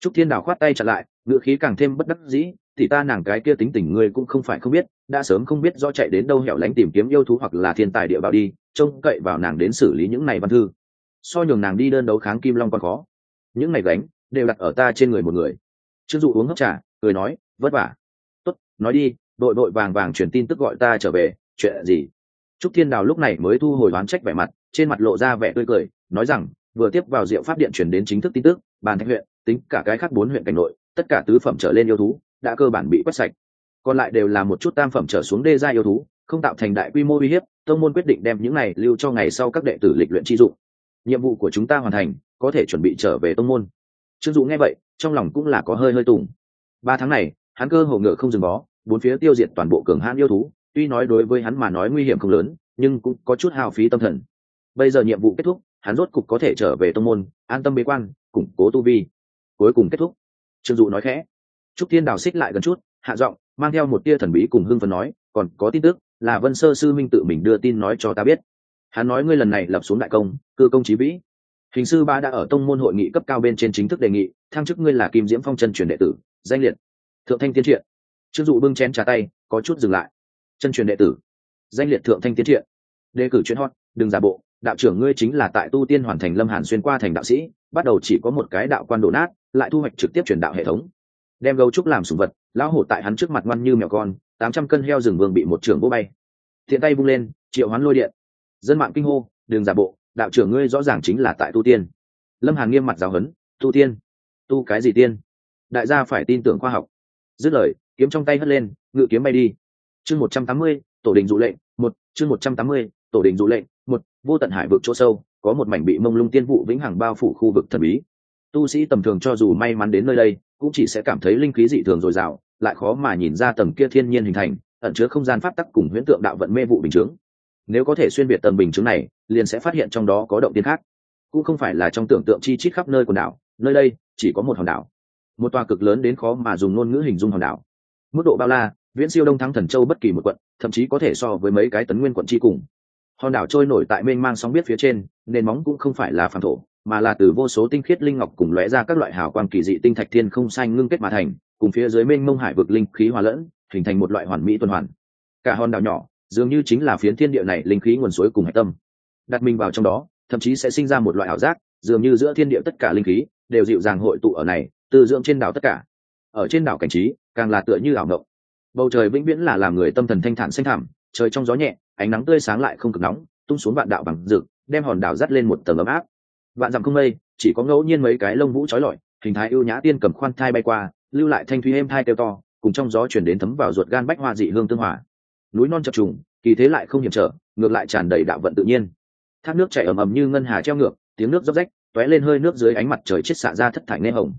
Trúc thiên đào khoát tay chặn lại ngựa khí càng thêm bất đắc dĩ thì ta nàng cái kia tính tình ngươi cũng không phải không biết, đã sớm không biết do chạy đến đâu hẻo lánh tìm kiếm yêu thú hoặc là thiên tài địa bảo đi trông cậy vào nàng đến xử lý những này văn thư. So nhường nàng đi đơn đấu kháng kim long còn khó. Những này gánh, đều đặt ở ta trên người một người. Chưng dụ uống hấp trà, cười nói, vất vả. Tốt, nói đi, đội đội vàng vàng truyền tin tức gọi ta trở về, chuyện gì? Trúc thiên đào lúc này mới thu hồi đoán trách vẻ mặt, trên mặt lộ ra vẻ tươi cười, nói rằng, vừa tiếp vào diệu pháp điện chuyển đến chính thức tin tức, bàn thạch huyện, tính cả cái khác bốn huyện cảnh nội, tất cả tứ phẩm trở lên yêu thú, đã cơ bản bị quét sạch. Còn lại đều là một chút tam phẩm trở xuống đê gia yêu thú không tạo thành đại quy mô uy hiếp, tông môn quyết định đem những này lưu cho ngày sau các đệ tử lịch luyện chi dụng. Nhiệm vụ của chúng ta hoàn thành, có thể chuẩn bị trở về tông môn. Trương dụ nghe vậy, trong lòng cũng là có hơi hơi tùng. Ba tháng này, hắn cơ hồ ngựa không dừng bó, bốn phía tiêu diệt toàn bộ cường hãn yêu thú, tuy nói đối với hắn mà nói nguy hiểm không lớn, nhưng cũng có chút hào phí tâm thần. Bây giờ nhiệm vụ kết thúc, hắn rốt cục có thể trở về tông môn, an tâm bế quan, củng cố tu vi. Cuối cùng kết thúc. Trương dụ nói khẽ. Trúc thiên đào xích lại gần chút, hạ giọng, mang theo một tia thần bí cùng hưng phấn nói, còn có tin tức là vân sơ sư minh tự mình đưa tin nói cho ta biết. Hắn nói ngươi lần này lập xuống đại công, cư công trí vĩ. Hình sư ba đã ở tông môn hội nghị cấp cao bên trên chính thức đề nghị, thăng chức ngươi là kim diễm phong chân truyền đệ tử, danh liệt. Thượng thanh tiên triện. Trương dụ bưng chén trà tay, có chút dừng lại. Chân truyền đệ tử. Danh liệt thượng thanh tiên triện. Đề cử chuyên hot, đừng giả bộ, đạo trưởng ngươi chính là tại tu tiên hoàn thành lâm hàn xuyên qua thành đạo sĩ, bắt đầu chỉ có một cái đạo quan đổ nát, lại thu hoạch trực tiếp truyền đạo hệ thống. Đem gấu trúc làm sùng vật, lão hổ tại hắn trước mặt ngoan như mèo con tám trăm cân heo rừng vương bị một trưởng vô bay. Thiện tay vung lên, triệu hoán lôi điện. Dân mạng kinh hô đường giả bộ, đạo trưởng ngươi rõ ràng chính là tại tu tiên. Lâm hàn nghiêm mặt giáo huấn, tu tiên? Tu cái gì tiên? Đại gia phải tin tưởng khoa học. Dứt lời, kiếm trong tay hất lên, ngự kiếm bay đi. Chương một trăm tám mươi, tổ đình dụ lệnh, một, chương một trăm tám mươi, tổ đình dụ lệnh, một, vô tận hải vực chỗ sâu, có một mảnh bị mông lung tiên vụ vĩnh hằng bao phủ khu vực thần bí. Tu sĩ tầm thường cho dù may mắn đến nơi đây, cũng chỉ sẽ cảm thấy linh khí dị thường dồi dào lại khó mà nhìn ra tầng kia thiên nhiên hình thành, ẩn chứa không gian pháp tắc cùng huyễn tượng đạo vận mê vụ bình chứng nếu có thể xuyên biệt tầng bình chứng này, liền sẽ phát hiện trong đó có động tiên khác. Cũng không phải là trong tưởng tượng chi chít khắp nơi quần đảo, nơi đây chỉ có một hòn đảo. Một tòa cực lớn đến khó mà dùng ngôn ngữ hình dung hòn đảo. Mức độ bao la, viễn siêu đông thắng thần châu bất kỳ một quận, thậm chí có thể so với mấy cái tấn nguyên quận chi cùng. Hòn đảo trôi nổi tại mênh mang sóng biết phía trên, nền móng cũng không phải là phản thổ, mà là từ vô số tinh khiết linh ngọc cùng lóe ra các loại hào quang kỳ dị tinh thạch thiên không xanh ngưng kết mà thành cùng phía dưới mênh mông hải vực linh khí hòa lẫn, hình thành một loại hoàn mỹ tuần hoàn. Cả hòn đảo nhỏ, dường như chính là phiến thiên địa này linh khí nguồn suối cùng hạch tâm. Đặt mình vào trong đó, thậm chí sẽ sinh ra một loại ảo giác, dường như giữa thiên địa tất cả linh khí đều dịu dàng hội tụ ở này từ dưỡng trên đảo tất cả. Ở trên đảo cảnh trí, càng là tựa như ảo ngộng bầu trời vĩnh viễn là làm người tâm thần thanh thản xanh thảm trời trong gió nhẹ, ánh nắng tươi sáng lại không cực nóng, tung xuống vạn đạo bằng rực, đem hòn đảo dắt lên một tầng ấm áp. Vạn dặm không mây, chỉ có ngẫu nhiên mấy cái lông vũ trói lọi, hình thái ưu nhã tiên cầm khoan thai bay qua lưu lại thanh thúy êm thai kêu to, cùng trong gió chuyển đến thấm vào ruột gan bách hoa dị hương tương hòa. Núi non chập trùng, kỳ thế lại không hiểm trở, ngược lại tràn đầy đạo vận tự nhiên. Thác nước chảy ầm ầm như ngân hà treo ngược, tiếng nước róc rách t lên hơi nước dưới ánh mặt trời chết xạ ra thất thải nghe hồng.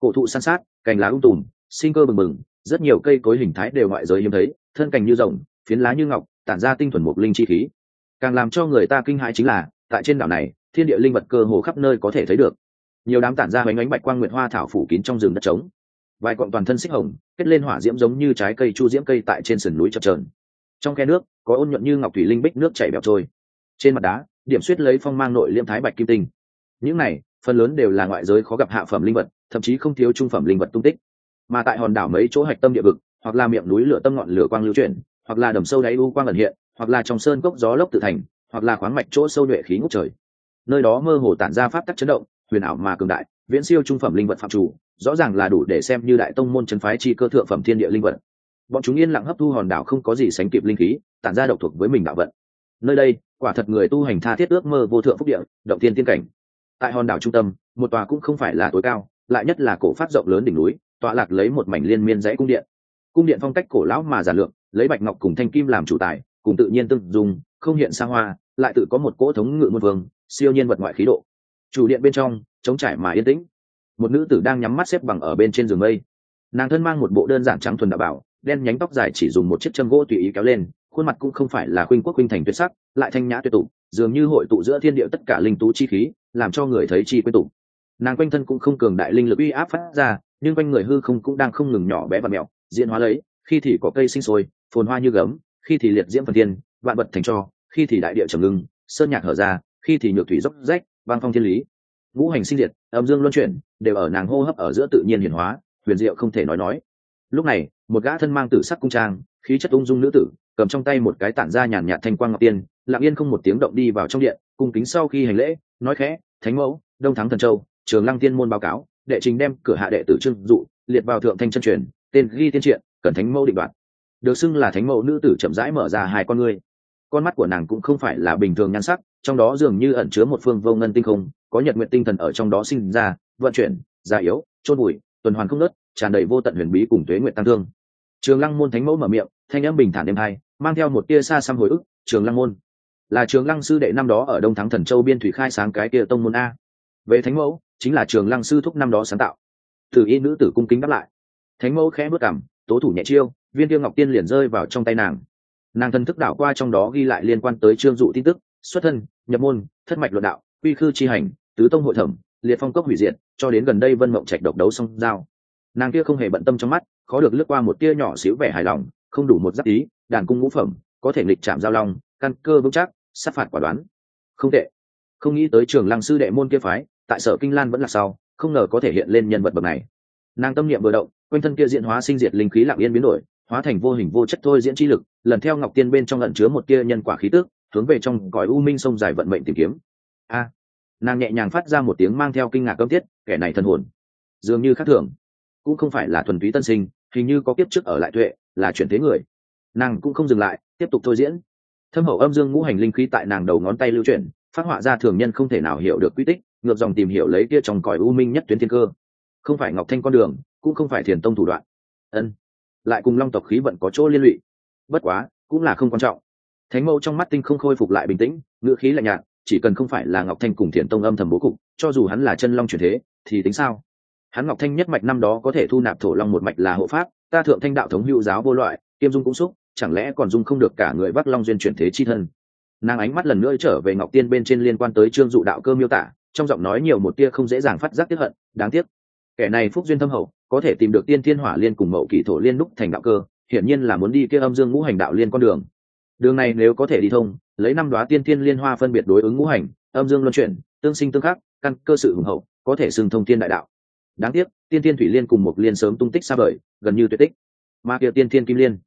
Cổ thụ san sát, cành lá ung um tùm, sinh cơ bừng bừng, rất nhiều cây cối hình thái đều ngoại giới hiếm thấy, thân cành như rồng, phiến lá như ngọc, tản ra tinh thuần mục linh chi khí. Càng làm cho người ta kinh hãi chính là, tại trên đảo này, thiên địa linh vật cơ hồ khắp nơi có thể thấy được. Nhiều đám tản ra bánh ánh bạch quang nguyệt hoa thảo phủ kín trong rừng đất trống vài cọng toàn thân xích hồng, kết lên hỏa diễm giống như trái cây chu diễm cây tại trên sườn núi chập trờn trong khe nước, có ôn nhuận như ngọc thủy linh bích nước chảy bẹo trôi. Trên mặt đá, điểm suýt lấy phong mang nội liêm thái bạch kim tinh. Những này, phần lớn đều là ngoại giới khó gặp hạ phẩm linh vật, thậm chí không thiếu trung phẩm linh vật tung tích. Mà tại hòn đảo mấy chỗ hạch tâm địa vực, hoặc là miệng núi lửa tâm ngọn lửa quang lưu chuyển, hoặc là đầm sâu đáy u quang ẩn hiện, hoặc là trong sơn cốc gió lốc tự thành, hoặc là khoáng mạch chỗ sâu nhuệ khí ngút trời. Nơi đó mơ hồ tản ra pháp tắc chấn động, huyền ảo mà cường đại, viễn siêu trung phẩm linh vật phạm chủ rõ ràng là đủ để xem như đại tông môn chấn phái chi cơ thượng phẩm thiên địa linh vật. Bọn chúng yên lặng hấp thu hòn đảo không có gì sánh kịp linh khí tản ra độc thuộc với mình đạo vận. Nơi đây quả thật người tu hành tha thiết ước mơ vô thượng phúc địa động tiên tiên cảnh. Tại hòn đảo trung tâm một tòa cũng không phải là tối cao lại nhất là cổ phát rộng lớn đỉnh núi tọa lạc lấy một mảnh liên miên dãy cung điện. Cung điện phong cách cổ lão mà giản lược, lấy bạch ngọc cùng thanh kim làm chủ tài cùng tự nhiên tương dùng không hiện xa hoa lại tự có một cỗ thống ngự muôn vương siêu nhiên vật ngoại khí độ. Chủ điện bên trong chống trải mà yên tĩnh một nữ tử đang nhắm mắt xếp bằng ở bên trên giường mây. Nàng thân mang một bộ đơn giản trắng thuần đạo bảo, đen nhánh tóc dài chỉ dùng một chiếc châm gỗ tùy ý kéo lên, khuôn mặt cũng không phải là khuynh quốc khuynh thành tuyệt sắc, lại thanh nhã tuyệt tụ, dường như hội tụ giữa thiên địa tất cả linh tú chi khí, làm cho người thấy chi quyến tụ. Nàng quanh thân cũng không cường đại linh lực uy áp phát ra, nhưng quanh người hư không cũng đang không ngừng nhỏ bé và mẹo, diễn hóa lấy, khi thì có cây sinh sôi, phồn hoa như gấm, khi thì liệt diễm phần thiên, vạn vật thành cho, khi thì đại địa trầm ngưng, sơn nhạc hở ra, khi thì nhược thủy dốc rách băng phong thiên lý. Ngũ hành sinh diệt âm dương luân chuyển, đều ở nàng hô hấp ở giữa tự nhiên hiển hóa, huyền diệu không thể nói nói. Lúc này, một gã thân mang tử sắc cung trang, khí chất ung dung nữ tử, cầm trong tay một cái tản ra nhàn nhạt thanh quang ngọc tiên, lặng yên không một tiếng động đi vào trong điện, cung kính sau khi hành lễ, nói khẽ, thánh mẫu, đông thắng thần châu, trường lăng tiên môn báo cáo, đệ trình đem cửa hạ đệ tử trương dụ, liệt vào thượng thanh chân truyền, tên ghi tiên triện, cần thánh mẫu định đoạt. Được xưng là thánh mẫu nữ tử chậm rãi mở ra hai con ngươi. Con mắt của nàng cũng không phải là bình thường nhan sắc trong đó dường như ẩn chứa một phương vô ngân tinh không, có nhật nguyện tinh thần ở trong đó sinh ra, vận chuyển, già yếu, chôn bụi tuần hoàn không nớt tràn đầy vô tận huyền bí cùng tuế nguyện tăng thương. Trường lăng môn thánh mẫu mở miệng, thanh âm bình thản đêm hai mang theo một tia xa xăm hồi ức, trường lăng môn, là trường lăng sư đệ năm đó ở đông thắng thần châu biên thủy khai sáng cái kia tông môn a. Về thánh mẫu, chính là trường lăng sư thúc năm đó sáng tạo. Thử y nữ tử cung kính đáp lại. Thánh mẫu khẽ bước cảm tố thủ nhẹ chiêu, viên tiêu ngọc tiên liền rơi vào trong tay nàng. Nàng thân thức đảo qua trong đó ghi lại liên quan tới trương dụ tin tức xuất thân, nhập môn, thất mạch luận đạo, quy khư chi hành, tứ tông hội thẩm, liệt phong cốc hủy diệt, cho đến gần đây vân mộng trạch độc đấu song giao. Nàng kia không hề bận tâm trong mắt, khó được lướt qua một tia nhỏ xíu vẻ hài lòng, không đủ một giáp ý, đàn cung ngũ phẩm, có thể nghịch chạm giao long, căn cơ vững chắc, sát phạt quả đoán. Không tệ. Không nghĩ tới trường lăng sư đệ môn kia phái, tại sở kinh lan vẫn là sau, không ngờ có thể hiện lên nhân vật bậc này. Nàng tâm niệm vừa động, quanh thân kia diễn hóa sinh diệt linh khí lặng yên biến đổi, hóa thành vô hình vô chất thôi diễn chi lực, lần theo ngọc tiên bên trong lận chứa một tia nhân quả khí tước hướng về trong cõi u minh sông dài vận mệnh tìm kiếm. A. Nàng nhẹ nhàng phát ra một tiếng mang theo kinh ngạc cơm tiết kẻ này thân hồn. Dường như khác thường. Cũng không phải là thuần túy tân sinh hình như có kiếp trước ở lại tuệ, là chuyển thế người. Nàng cũng không dừng lại, tiếp tục thôi diễn. Thâm hậu âm dương ngũ hành linh khí tại nàng đầu ngón tay lưu chuyển, phát họa ra thường nhân không thể nào hiểu được quy tích, ngược dòng tìm hiểu lấy kia trong cõi u minh nhất tuyến thiên cơ. Không phải ngọc thanh con đường, cũng không phải thiền tông thủ đoạn. Ân. Lại cùng long tộc khí vận có chỗ liên lụy. Bất quá, cũng là không quan trọng thánh mẫu trong mắt tinh không khôi phục lại bình tĩnh, ngữ khí lạnh nhạt, chỉ cần không phải là ngọc thanh cùng thiền tông âm thầm bố cục, cho dù hắn là chân long truyền thế, thì tính sao? Hắn ngọc thanh nhất mạch năm đó có thể thu nạp thổ long một mạch là hộ pháp, ta thượng thanh đạo thống hữu giáo vô loại, kiêm dung cũng xúc, chẳng lẽ còn dung không được cả người bắc long duyên chuyển thế chi thân? Nàng ánh mắt lần nữa trở về ngọc tiên bên trên liên quan tới trương dụ đạo cơ miêu tả, trong giọng nói nhiều một tia không dễ dàng phát giác tiếp hận, đáng tiếc. Kẻ này phúc duyên thâm hậu, có thể tìm được tiên thiên hỏa liên cùng mậu kỷ thổ liên đúc thành đạo cơ, hiển nhiên là muốn đi kia âm dương ngũ hành đạo liên con đường đường này nếu có thể đi thông, lấy năm đoá tiên thiên liên hoa phân biệt đối ứng ngũ hành, âm dương luân chuyển, tương sinh tương khắc, căn cơ sự hùng hậu, có thể xưng thông thiên đại đạo. Đáng tiếc, tiên thiên thủy liên cùng một liên sớm tung tích xa vời, gần như tuyệt tích. Mà kia tiên thiên kim liên,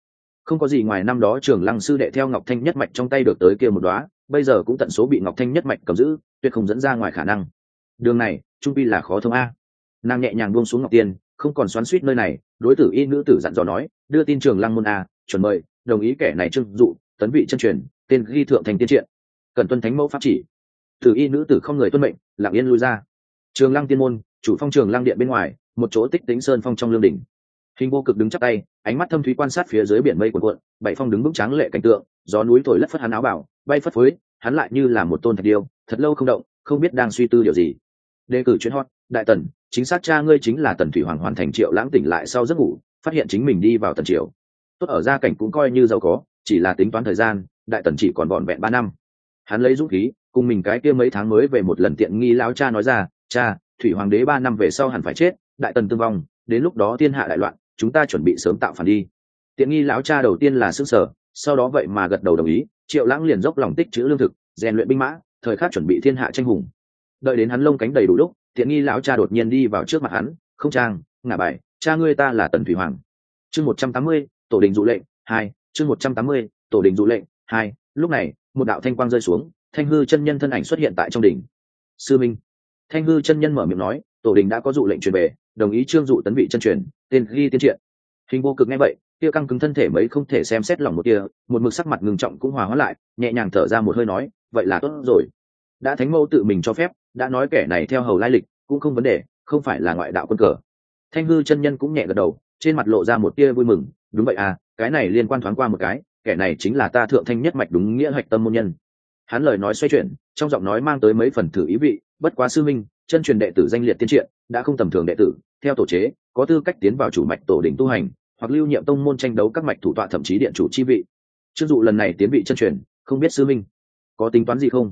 không có gì ngoài năm đó trường lăng sư đệ theo ngọc thanh nhất mạch trong tay được tới kia một đoá bây giờ cũng tận số bị ngọc thanh nhất mạch cầm giữ, tuyệt không dẫn ra ngoài khả năng. Đường này, trung pi là khó thông a. Nàng nhẹ nhàng buông xuống ngọc tiên, không còn xoắn suýt nơi này, đối tử y nữ tử dặn dò nói, đưa tin trường lăng môn a, chuẩn mời, đồng ý kẻ này trưng dụ tấn vị chân truyền, tên ghi thượng thành tiên triện. Cần tuân thánh mẫu pháp chỉ. Tử y nữ tử không người tuân mệnh, lặng yên lui ra. Trường lăng tiên môn, chủ phong trường lăng điện bên ngoài, một chỗ tích tính sơn phong trong lương đỉnh. Hình vô cực đứng chắc tay, ánh mắt thâm thúy quan sát phía dưới biển mây cuộn cuộn, bảy phong đứng vững tráng lệ cảnh tượng, gió núi thổi lất phất hắn áo bảo, bay phất phới, hắn lại như là một tôn thạch điêu, thật lâu không động, không biết đang suy tư điều gì. Đề cử chuyến hot, đại tần, chính xác cha ngươi chính là tần thủy hoàng hoàn thành triệu lãng tỉnh lại sau giấc ngủ, phát hiện chính mình đi vào tần triều. Tốt ở gia cảnh cũng coi như giàu có chỉ là tính toán thời gian, đại tần chỉ còn vọn vẹn ba năm. Hắn lấy dũng khí, cùng mình cái kia mấy tháng mới về một lần tiện nghi lão cha nói ra, cha, thủy hoàng đế ba năm về sau hẳn phải chết, đại tần tương vong, đến lúc đó thiên hạ đại loạn, chúng ta chuẩn bị sớm tạo phản đi. Tiện nghi lão cha đầu tiên là xương sở sau đó vậy mà gật đầu đồng ý, triệu lãng liền dốc lòng tích chữ lương thực, rèn luyện binh mã, thời khắc chuẩn bị thiên hạ tranh hùng. Đợi đến hắn lông cánh đầy đủ lúc, tiện nghi lão cha đột nhiên đi vào trước mặt hắn, không trang, ngả bài, cha ngươi ta là tần thủy hoàng. Chương một trăm tám mươi, tổ đình dụ lệnh, hai chương một trăm tám mươi, tổ đình dụ lệnh, hai, lúc này, một đạo thanh quang rơi xuống, thanh hư chân nhân thân ảnh xuất hiện tại trong đỉnh. Sư minh. Thanh hư chân nhân mở miệng nói, tổ đình đã có dụ lệnh truyền về, đồng ý trương dụ tấn vị chân truyền, tên ghi tiên triện. Hình vô cực nghe vậy, kia căng cứng thân thể mấy không thể xem xét lòng một kia, một mực sắc mặt ngừng trọng cũng hòa hóa lại, nhẹ nhàng thở ra một hơi nói, vậy là tốt rồi. Đã thánh mẫu tự mình cho phép, đã nói kẻ này theo hầu lai lịch, cũng không vấn đề, không phải là ngoại đạo quân cờ. Thanh hư chân nhân cũng nhẹ gật đầu, trên mặt lộ ra một tia vui mừng đúng vậy à cái này liên quan thoáng qua một cái, kẻ này chính là ta thượng thanh nhất mạch đúng nghĩa hạch tâm môn nhân. Hắn lời nói xoay chuyển, trong giọng nói mang tới mấy phần thử ý vị, bất quá sư minh, chân truyền đệ tử danh liệt tiên triện, đã không tầm thường đệ tử, theo tổ chế, có tư cách tiến vào chủ mạch tổ đỉnh tu hành, hoặc lưu nhiệm tông môn tranh đấu các mạch thủ tọa thậm chí điện chủ chi vị. Chưng dụ lần này tiến vị chân truyền, không biết sư minh, có tính toán gì không?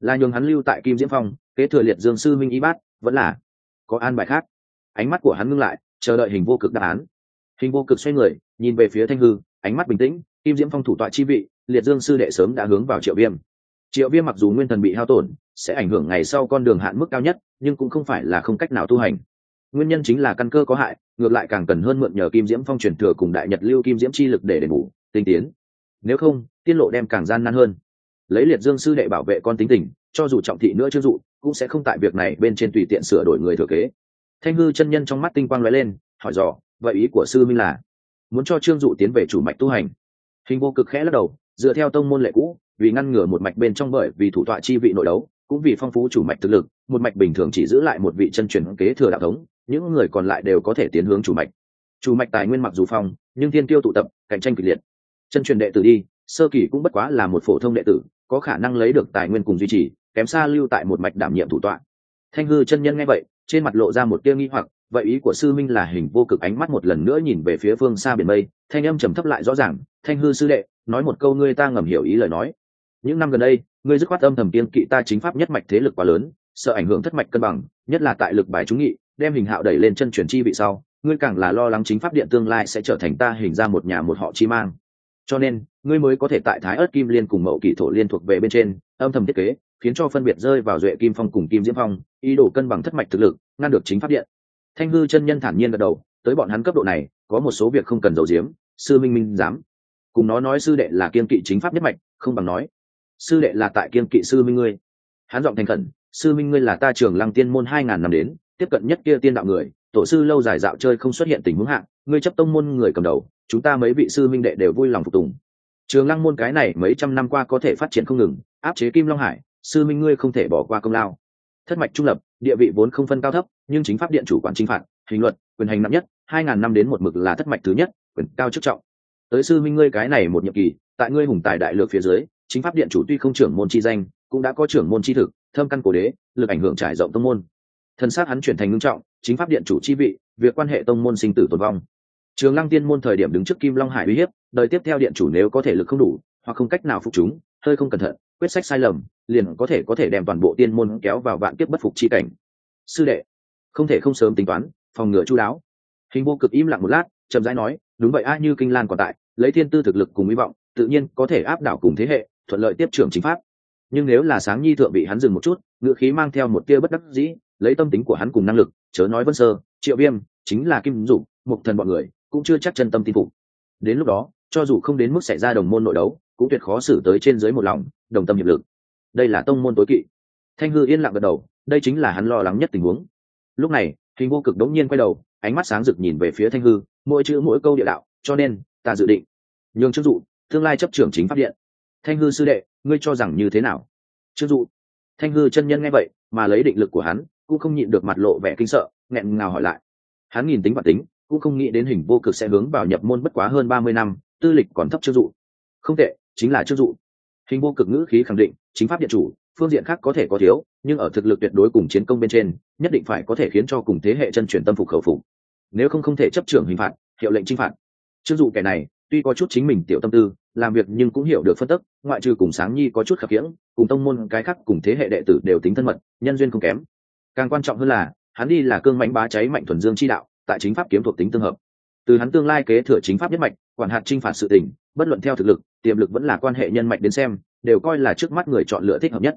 Là nhường hắn lưu tại kim diễm phong, kế thừa liệt dương sư minh y bát, vẫn là có an bài khác. Ánh mắt của hắn ngưng lại, chờ đợi hình vô cực đáp án. Hình vô cực xoay người nhìn về phía thanh hư, ánh mắt bình tĩnh, kim diễm phong thủ tọa chi vị, liệt dương sư đệ sớm đã hướng vào triệu viêm. Triệu viêm mặc dù nguyên thần bị hao tổn, sẽ ảnh hưởng ngày sau con đường hạn mức cao nhất, nhưng cũng không phải là không cách nào tu hành. Nguyên nhân chính là căn cơ có hại, ngược lại càng cần hơn mượn nhờ kim diễm phong truyền thừa cùng đại nhật lưu kim diễm chi lực để đền bù, tinh tiến. Nếu không, tiết lộ đem càng gian nan hơn. Lấy liệt dương sư đệ bảo vệ con tính tình, cho dù trọng thị nữa chưa dụ, cũng sẽ không tại việc này bên trên tùy tiện sửa đổi người thừa kế. Thanh hư chân nhân trong mắt tinh quang lóe lên, hỏi dò, vậy ý của sư minh là? Muốn cho trương dụ tiến về chủ mạch tu hành. Hình vô cực khẽ lắc đầu, dựa theo tông môn lệ cũ, vì ngăn ngừa một mạch bên trong bởi vì thủ tọa chi vị nội đấu, cũng vì phong phú chủ mạch thực lực, một mạch bình thường chỉ giữ lại một vị chân truyền kế thừa đạo thống, những người còn lại đều có thể tiến hướng chủ mạch. Chủ mạch tài nguyên mặc dù phong, nhưng thiên tiêu tụ tập, cạnh tranh kịch liệt. Chân truyền đệ tử đi, sơ kỳ cũng bất quá là một phổ thông đệ tử, có khả năng lấy được tài nguyên cùng duy trì, kém xa lưu tại một mạch đảm nhiệm thủ tọa. Thanh hư chân nhân nghe vậy trên mặt lộ ra một tia nghi hoặc, vậy ý của sư minh là hình vô cực ánh mắt một lần nữa nhìn về phía phương xa biển mây, thanh âm trầm thấp lại rõ ràng, thanh hư sư đệ, nói một câu ngươi ta ngầm hiểu ý lời nói. Những năm gần đây, ngươi dứt khoát âm thầm kiên kỵ ta chính pháp nhất mạch thế lực quá lớn, sợ ảnh hưởng thất mạch cân bằng, nhất là tại lực bài trúng nghị, đem hình hạo đẩy lên chân chuyển chi vị sau, ngươi càng là lo lắng chính pháp điện tương lai sẽ trở thành ta hình ra một nhà một họ chi mang. Cho nên, ngươi mới có thể tại thái ớt kim liên cùng mậu kỷ thổ liên thuộc về bên trên, âm thầm thiết kế khiến cho phân biệt rơi vào duệ kim phong cùng kim diễm phong, ý đồ cân bằng thất mạch thực lực, ngăn được chính pháp điện. Thanh hư chân nhân thản nhiên gật đầu, tới bọn hắn cấp độ này, có một số việc không cần giấu giếm, sư minh minh dám. Cùng nó nói sư đệ là kiên kỵ chính pháp nhất mạch, không bằng nói. Sư đệ là tại kiên kỵ sư minh ngươi. Hắn giọng thành khẩn, sư minh ngươi là ta trường lăng tiên môn hai ngàn năm đến, tiếp cận nhất kia tiên đạo người, tổ sư lâu dài dạo chơi không xuất hiện tình huống hạng ngươi chấp tông môn người cầm đầu, chúng ta mấy vị sư minh đệ đều vui lòng phục tùng. Trường lăng môn cái này mấy trăm năm qua có thể phát triển không ngừng, áp chế kim long hải sư minh ngươi không thể bỏ qua công lao. Thất mạch trung lập, địa vị vốn không phân cao thấp, nhưng chính pháp điện chủ quản chính phạt, hình luật, quyền hành nặng nhất, hai ngàn năm đến một mực là thất mạch thứ nhất, quyền cao chức trọng. Tới sư minh ngươi cái này một nhiệm kỳ, tại ngươi hùng tài đại lược phía dưới, chính pháp điện chủ tuy không trưởng môn chi danh, cũng đã có trưởng môn chi thực, thâm căn cổ đế, lực ảnh hưởng trải rộng tông môn. Thân xác hắn chuyển thành ngưng trọng, chính pháp điện chủ chi vị, việc quan hệ tông môn sinh tử tồn vong. Trường lăng tiên môn thời điểm đứng trước kim long hải uy hiếp, đời tiếp theo điện chủ nếu có thể lực không đủ, hoặc không cách nào phục chúng, hơi không cẩn thận quyết sách sai lầm, liền có thể có thể đem toàn bộ tiên môn kéo vào vạn kiếp bất phục chi cảnh. Sư đệ, không thể không sớm tính toán, phòng ngừa chú đáo. Hình vô cực im lặng một lát, chậm rãi nói, đúng vậy a, như kinh lan còn tại, lấy thiên tư thực lực cùng hy vọng, tự nhiên có thể áp đảo cùng thế hệ, thuận lợi tiếp trưởng chính pháp. Nhưng nếu là sáng nhi thượng bị hắn dừng một chút, ngựa khí mang theo một tia bất đắc dĩ, lấy tâm tính của hắn cùng năng lực, chớ nói vân sơ, triệu viêm, chính là kim dục một thần bọn người, cũng chưa chắc chân tâm tin phục. Đến lúc đó cho dù không đến mức xảy ra đồng môn nội đấu, cũng tuyệt khó xử tới trên dưới một lòng, đồng tâm hiệp lực. Đây là tông môn tối kỵ. Thanh hư yên lặng gật đầu, đây chính là hắn lo lắng nhất tình huống. Lúc này, hình vô cực đống nhiên quay đầu, ánh mắt sáng rực nhìn về phía thanh hư, mỗi chữ mỗi câu địa đạo, cho nên, ta dự định nhường chức dụ, tương lai chấp trưởng chính pháp điện. Thanh hư sư đệ, ngươi cho rằng như thế nào? Chức dụ. Thanh hư chân nhân nghe vậy, mà lấy định lực của hắn, cũng không nhịn được mặt lộ vẻ kinh sợ, nghẹn ngào hỏi lại. Hắn nhìn tính và tính, cũng không nghĩ đến hình vô cực sẽ hướng vào nhập môn bất quá hơn ba mươi năm tư lịch còn thấp chức dụ. Không tệ, chính là chức dụ. Hình vô cực ngữ khí khẳng định, chính pháp điện chủ, phương diện khác có thể có thiếu, nhưng ở thực lực tuyệt đối cùng chiến công bên trên, nhất định phải có thể khiến cho cùng thế hệ chân truyền tâm phục khẩu phục. Nếu không không thể chấp trưởng hình phạt, hiệu lệnh chinh phạt. Chức dụ kẻ này, tuy có chút chính mình tiểu tâm tư, làm việc nhưng cũng hiểu được phân tức, ngoại trừ cùng sáng nhi có chút khập khiễng, cùng tông môn cái khác cùng thế hệ đệ tử đều tính thân mật, nhân duyên không kém. Càng quan trọng hơn là, hắn đi là cương mãnh bá cháy mạnh thuần dương chi đạo, tại chính pháp kiếm thuộc tính tương hợp. Từ hắn tương lai kế thừa chính pháp nhất mạch quản hạt chinh phạt sự tình, bất luận theo thực lực tiềm lực vẫn là quan hệ nhân mạch đến xem đều coi là trước mắt người chọn lựa thích hợp nhất.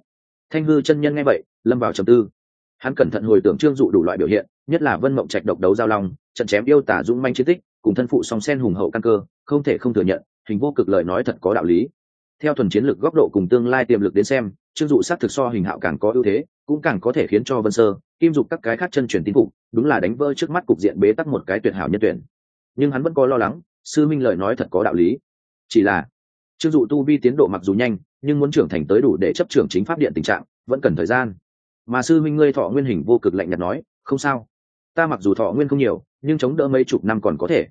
Thanh hư chân nhân nghe vậy lâm vào trầm tư. Hắn cẩn thận hồi tưởng trương dụ đủ loại biểu hiện nhất là vân mộng trạch độc đấu giao long trận chém yêu tả dũng manh chiến tích cùng thân phụ song sen hùng hậu căn cơ không thể không thừa nhận hình vô cực lời nói thật có đạo lý. Theo thuần chiến lược góc độ cùng tương lai tiềm lực đến xem trương dụ sát thực so hình hạo càng có ưu thế cũng càng có thể khiến cho vân sơ kim dục các cái khác chân chuyển tín phục đúng là đánh vỡ trước mắt cục diện bế tắc một cái tuyệt hảo nhân tuyển. Nhưng hắn vẫn có lo lắng sư minh lời nói thật có đạo lý. Chỉ là, trương dụ tu vi tiến độ mặc dù nhanh, nhưng muốn trưởng thành tới đủ để chấp trưởng chính pháp điện tình trạng, vẫn cần thời gian. Mà sư minh ngươi thọ nguyên hình vô cực lạnh nhạt nói, không sao. Ta mặc dù thọ nguyên không nhiều, nhưng chống đỡ mấy chục năm còn có thể.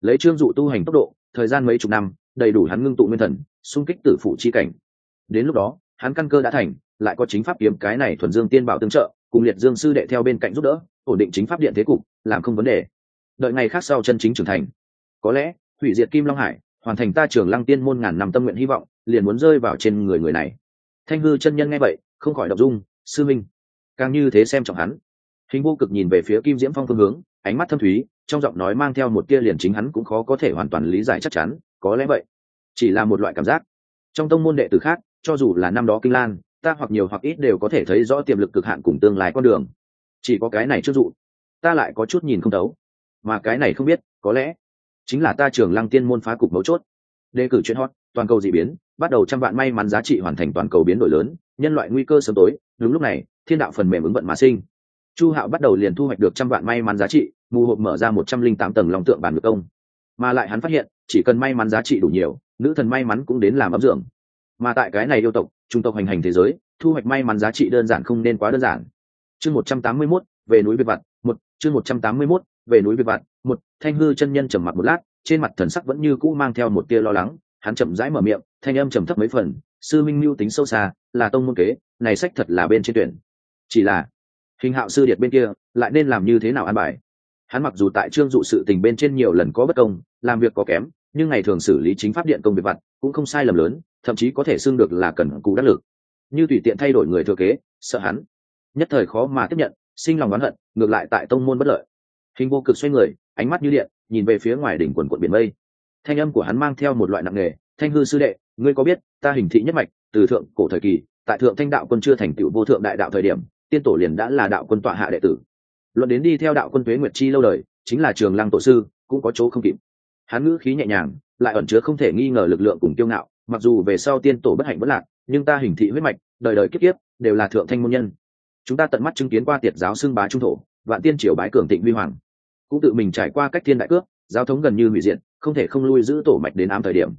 Lấy trương dụ tu hành tốc độ, thời gian mấy chục năm, đầy đủ hắn ngưng tụ nguyên thần, xung kích tử phụ chi cảnh. Đến lúc đó, hắn căn cơ đã thành, lại có chính pháp kiếm cái này thuần dương tiên bảo tương trợ, cùng liệt dương sư đệ theo bên cạnh giúp đỡ, ổn định chính pháp điện thế cục, làm không vấn đề. Đợi ngày khác sau chân chính trưởng thành có lẽ, hủy diệt kim long hải, hoàn thành ta trường lăng tiên môn ngàn năm tâm nguyện hy vọng, liền muốn rơi vào trên người người này. Thanh hư chân nhân nghe vậy, không khỏi đọc dung, sư minh. Càng như thế xem trọng hắn. Hình vô cực nhìn về phía kim diễm phong phương hướng, ánh mắt thâm thúy, trong giọng nói mang theo một tia liền chính hắn cũng khó có thể hoàn toàn lý giải chắc chắn, có lẽ vậy. Chỉ là một loại cảm giác. Trong tông môn đệ tử khác, cho dù là năm đó kinh lan, ta hoặc nhiều hoặc ít đều có thể thấy rõ tiềm lực cực hạn cùng tương lai con đường. Chỉ có cái này chưa dụ, ta lại có chút nhìn không thấu. Mà cái này không biết, có lẽ chính là ta trường lăng tiên môn phá cục mấu chốt. Đề cử chuyện hot, toàn cầu dị biến, bắt đầu trăm vạn may mắn giá trị hoàn thành toàn cầu biến đổi lớn, nhân loại nguy cơ sớm tối, đúng lúc này, thiên đạo phần mềm ứng vận mà sinh. Chu hạo bắt đầu liền thu hoạch được trăm vạn may mắn giá trị, mù hộp mở ra một trăm linh tám tầng lòng tượng bản ngược công mà lại hắn phát hiện, chỉ cần may mắn giá trị đủ nhiều, nữ thần may mắn cũng đến làm ấm dưỡng. Mà tại cái này yêu tộc, trung tộc hành hành thế giới, thu hoạch may mắn giá trị đơn giản không nên quá đơn giản. Chương một trăm tám mươi mốt, về núi biệt vặt, một, chương một trăm tám mươi mốt về núi việc vặt một, thanh hư chân nhân trầm mặc một lát, trên mặt thần sắc vẫn như cũ mang theo một tia lo lắng, hắn chậm rãi mở miệng, thanh âm trầm thấp mấy phần, sư minh mưu tính sâu xa, là tông môn kế, này sách thật là bên trên tuyển. Chỉ là, hình hạo sư điệt bên kia, lại nên làm như thế nào an bài? Hắn mặc dù tại trương dụ sự tình bên trên nhiều lần có bất công, làm việc có kém, nhưng ngày thường xử lý chính pháp điện công việc vặt, cũng không sai lầm lớn, thậm chí có thể xưng được là cần cù đắc lực. Như tùy tiện thay đổi người thừa kế, sợ hắn, nhất thời khó mà tiếp nhận, sinh lòng oán hận, ngược lại tại tông môn bất lợi hình vô cực xoay người, ánh mắt như điện, nhìn về phía ngoài đỉnh quần quận biển mây. Thanh âm của hắn mang theo một loại nặng nghề thanh hư sư đệ, ngươi có biết, ta hình thị nhất mạch, từ thượng cổ thời kỳ, tại thượng thanh đạo quân chưa thành tựu vô thượng đại đạo thời điểm, tiên tổ liền đã là đạo quân tọa hạ đệ tử. Luận đến đi theo đạo quân tuế nguyệt chi lâu đời, chính là trường lăng tổ sư, cũng có chỗ không kịp. Hắn ngữ khí nhẹ nhàng, lại ẩn chứa không thể nghi ngờ lực lượng cùng kiêu ngạo, mặc dù về sau tiên tổ bất hạnh bất lạc, nhưng ta hình thị huyết mạch, đời đời kiếp kiếp, đều là thượng thanh môn nhân. Chúng ta tận mắt chứng kiến qua tiệt giáo xưng bá trung thổ, vạn tiên triều bái cường thịnh huy hoàng cũng tự mình trải qua cách thiên đại cước, giao thống gần như hủy diện không thể không lui giữ tổ mạch đến ám thời điểm.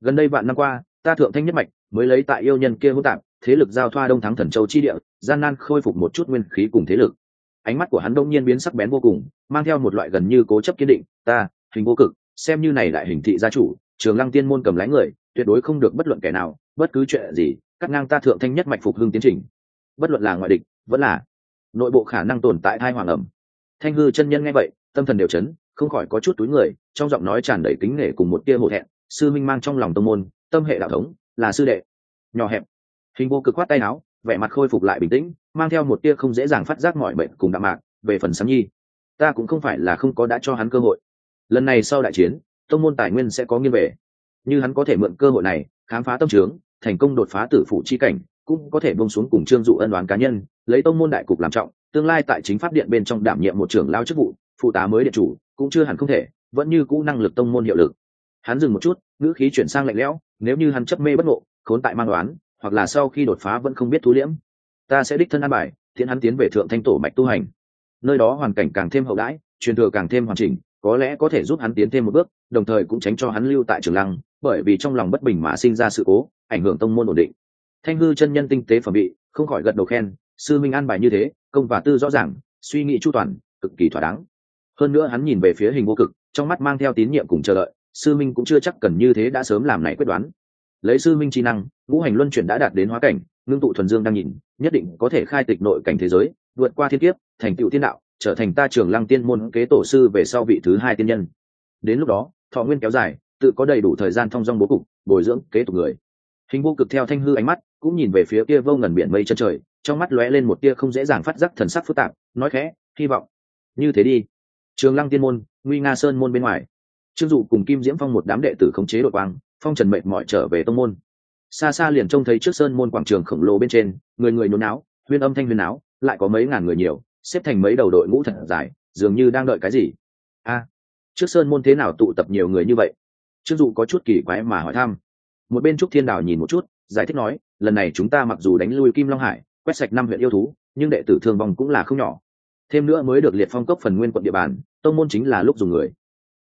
Gần đây vạn năm qua, ta thượng thanh nhất mạch mới lấy tại yêu nhân kia hỗn tạp, thế lực giao thoa đông thắng thần châu chi địa, gian nan khôi phục một chút nguyên khí cùng thế lực. Ánh mắt của hắn đông nhiên biến sắc bén vô cùng, mang theo một loại gần như cố chấp kiên định, ta, hình vô cực, xem như này đại hình thị gia chủ, trường lăng tiên môn cầm lái người, tuyệt đối không được bất luận kẻ nào, bất cứ chuyện gì, cắt ngang ta thượng thanh nhất mạch phục hưng tiến trình. Bất luận là ngoại địch, vẫn là nội bộ khả năng tồn tại thai hoàng ẩm. Thanh hư chân nhân nghe vậy tâm thần đều chấn, không khỏi có chút túi người, trong giọng nói tràn đầy kính nể cùng một tia hổ thẹn, sư minh mang trong lòng tông môn, tâm hệ đạo thống, là sư đệ. Nhỏ hẹp, hình vô cực khoát tay áo, vẻ mặt khôi phục lại bình tĩnh, mang theo một tia không dễ dàng phát giác mọi bệnh cùng đạm mạc, về phần sám nhi. Ta cũng không phải là không có đã cho hắn cơ hội. Lần này sau đại chiến, tông môn tài nguyên sẽ có nghiêng về. Như hắn có thể mượn cơ hội này, khám phá tâm trướng, thành công đột phá tử phụ chi cảnh, cũng có thể bông xuống cùng trương dụ ân đoán cá nhân, lấy tông môn đại cục làm trọng, tương lai tại chính pháp điện bên trong đảm nhiệm một trưởng lao chức vụ phụ tá mới điện chủ, cũng chưa hẳn không thể, vẫn như cũ năng lực tông môn hiệu lực. Hắn dừng một chút, ngữ khí chuyển sang lạnh lẽo, nếu như hắn chấp mê bất ngộ, khốn tại mang đoán hoặc là sau khi đột phá vẫn không biết thú liễm. Ta sẽ đích thân an bài thiện hắn tiến về thượng thanh tổ mạch tu hành. Nơi đó hoàn cảnh càng thêm hậu đãi, truyền thừa càng thêm hoàn chỉnh, có lẽ có thể giúp hắn tiến thêm một bước, đồng thời cũng tránh cho hắn lưu tại trường lăng, bởi vì trong lòng bất bình mà sinh ra sự cố, ảnh hưởng tông môn ổn định. Thanh hư chân nhân tinh tế phẩm bị không khỏi gật đầu khen, sư minh an bài như thế, công và tư rõ ràng, suy nghĩ chu toàn, cực kỳ thỏa đáng hơn nữa hắn nhìn về phía hình vô cực, trong mắt mang theo tín nhiệm cùng chờ đợi, sư minh cũng chưa chắc cần như thế đã sớm làm này quyết đoán. Lấy sư minh trí năng, ngũ hành luân chuyển đã đạt đến hóa cảnh, ngưng tụ thuần dương đang nhìn, nhất định có thể khai tịch nội cảnh thế giới, vượt qua thiên kiếp, thành tựu thiên đạo, trở thành ta trường lăng tiên môn kế tổ sư về sau vị thứ hai tiên nhân. Đến lúc đó, thọ nguyên kéo dài, tự có đầy đủ thời gian thong dong bố cục, bồi dưỡng kế tục người. Hình vô cực theo thanh hư ánh mắt, cũng nhìn về phía kia vô ngần biển mây chân trời, trong mắt lóe lên một tia không dễ dàng phát giác thần sắc phức tạp, nói khẽ, hy vọng. Như thế đi trường lăng tiên môn, nguy nga sơn môn bên ngoài. Trương dụ cùng kim diễm phong một đám đệ tử khống chế đội quang, phong trần mệnh mọi trở về tông môn. Xa xa liền trông thấy trước sơn môn quảng trường khổng lồ bên trên, người người nhốn áo huyên âm thanh huyên áo lại có mấy ngàn người nhiều, xếp thành mấy đầu đội ngũ thật dài, dường như đang đợi cái gì. A, trước sơn môn thế nào tụ tập nhiều người như vậy? Trương dụ có chút kỳ quái mà hỏi thăm. Một bên trúc thiên đào nhìn một chút, giải thích nói, lần này chúng ta mặc dù đánh lui kim long hải, quét sạch năm huyện yêu thú, nhưng đệ tử thương vong cũng là không nhỏ. Thêm nữa mới được liệt phong cấp phần nguyên quận địa bàn tông môn chính là lúc dùng người.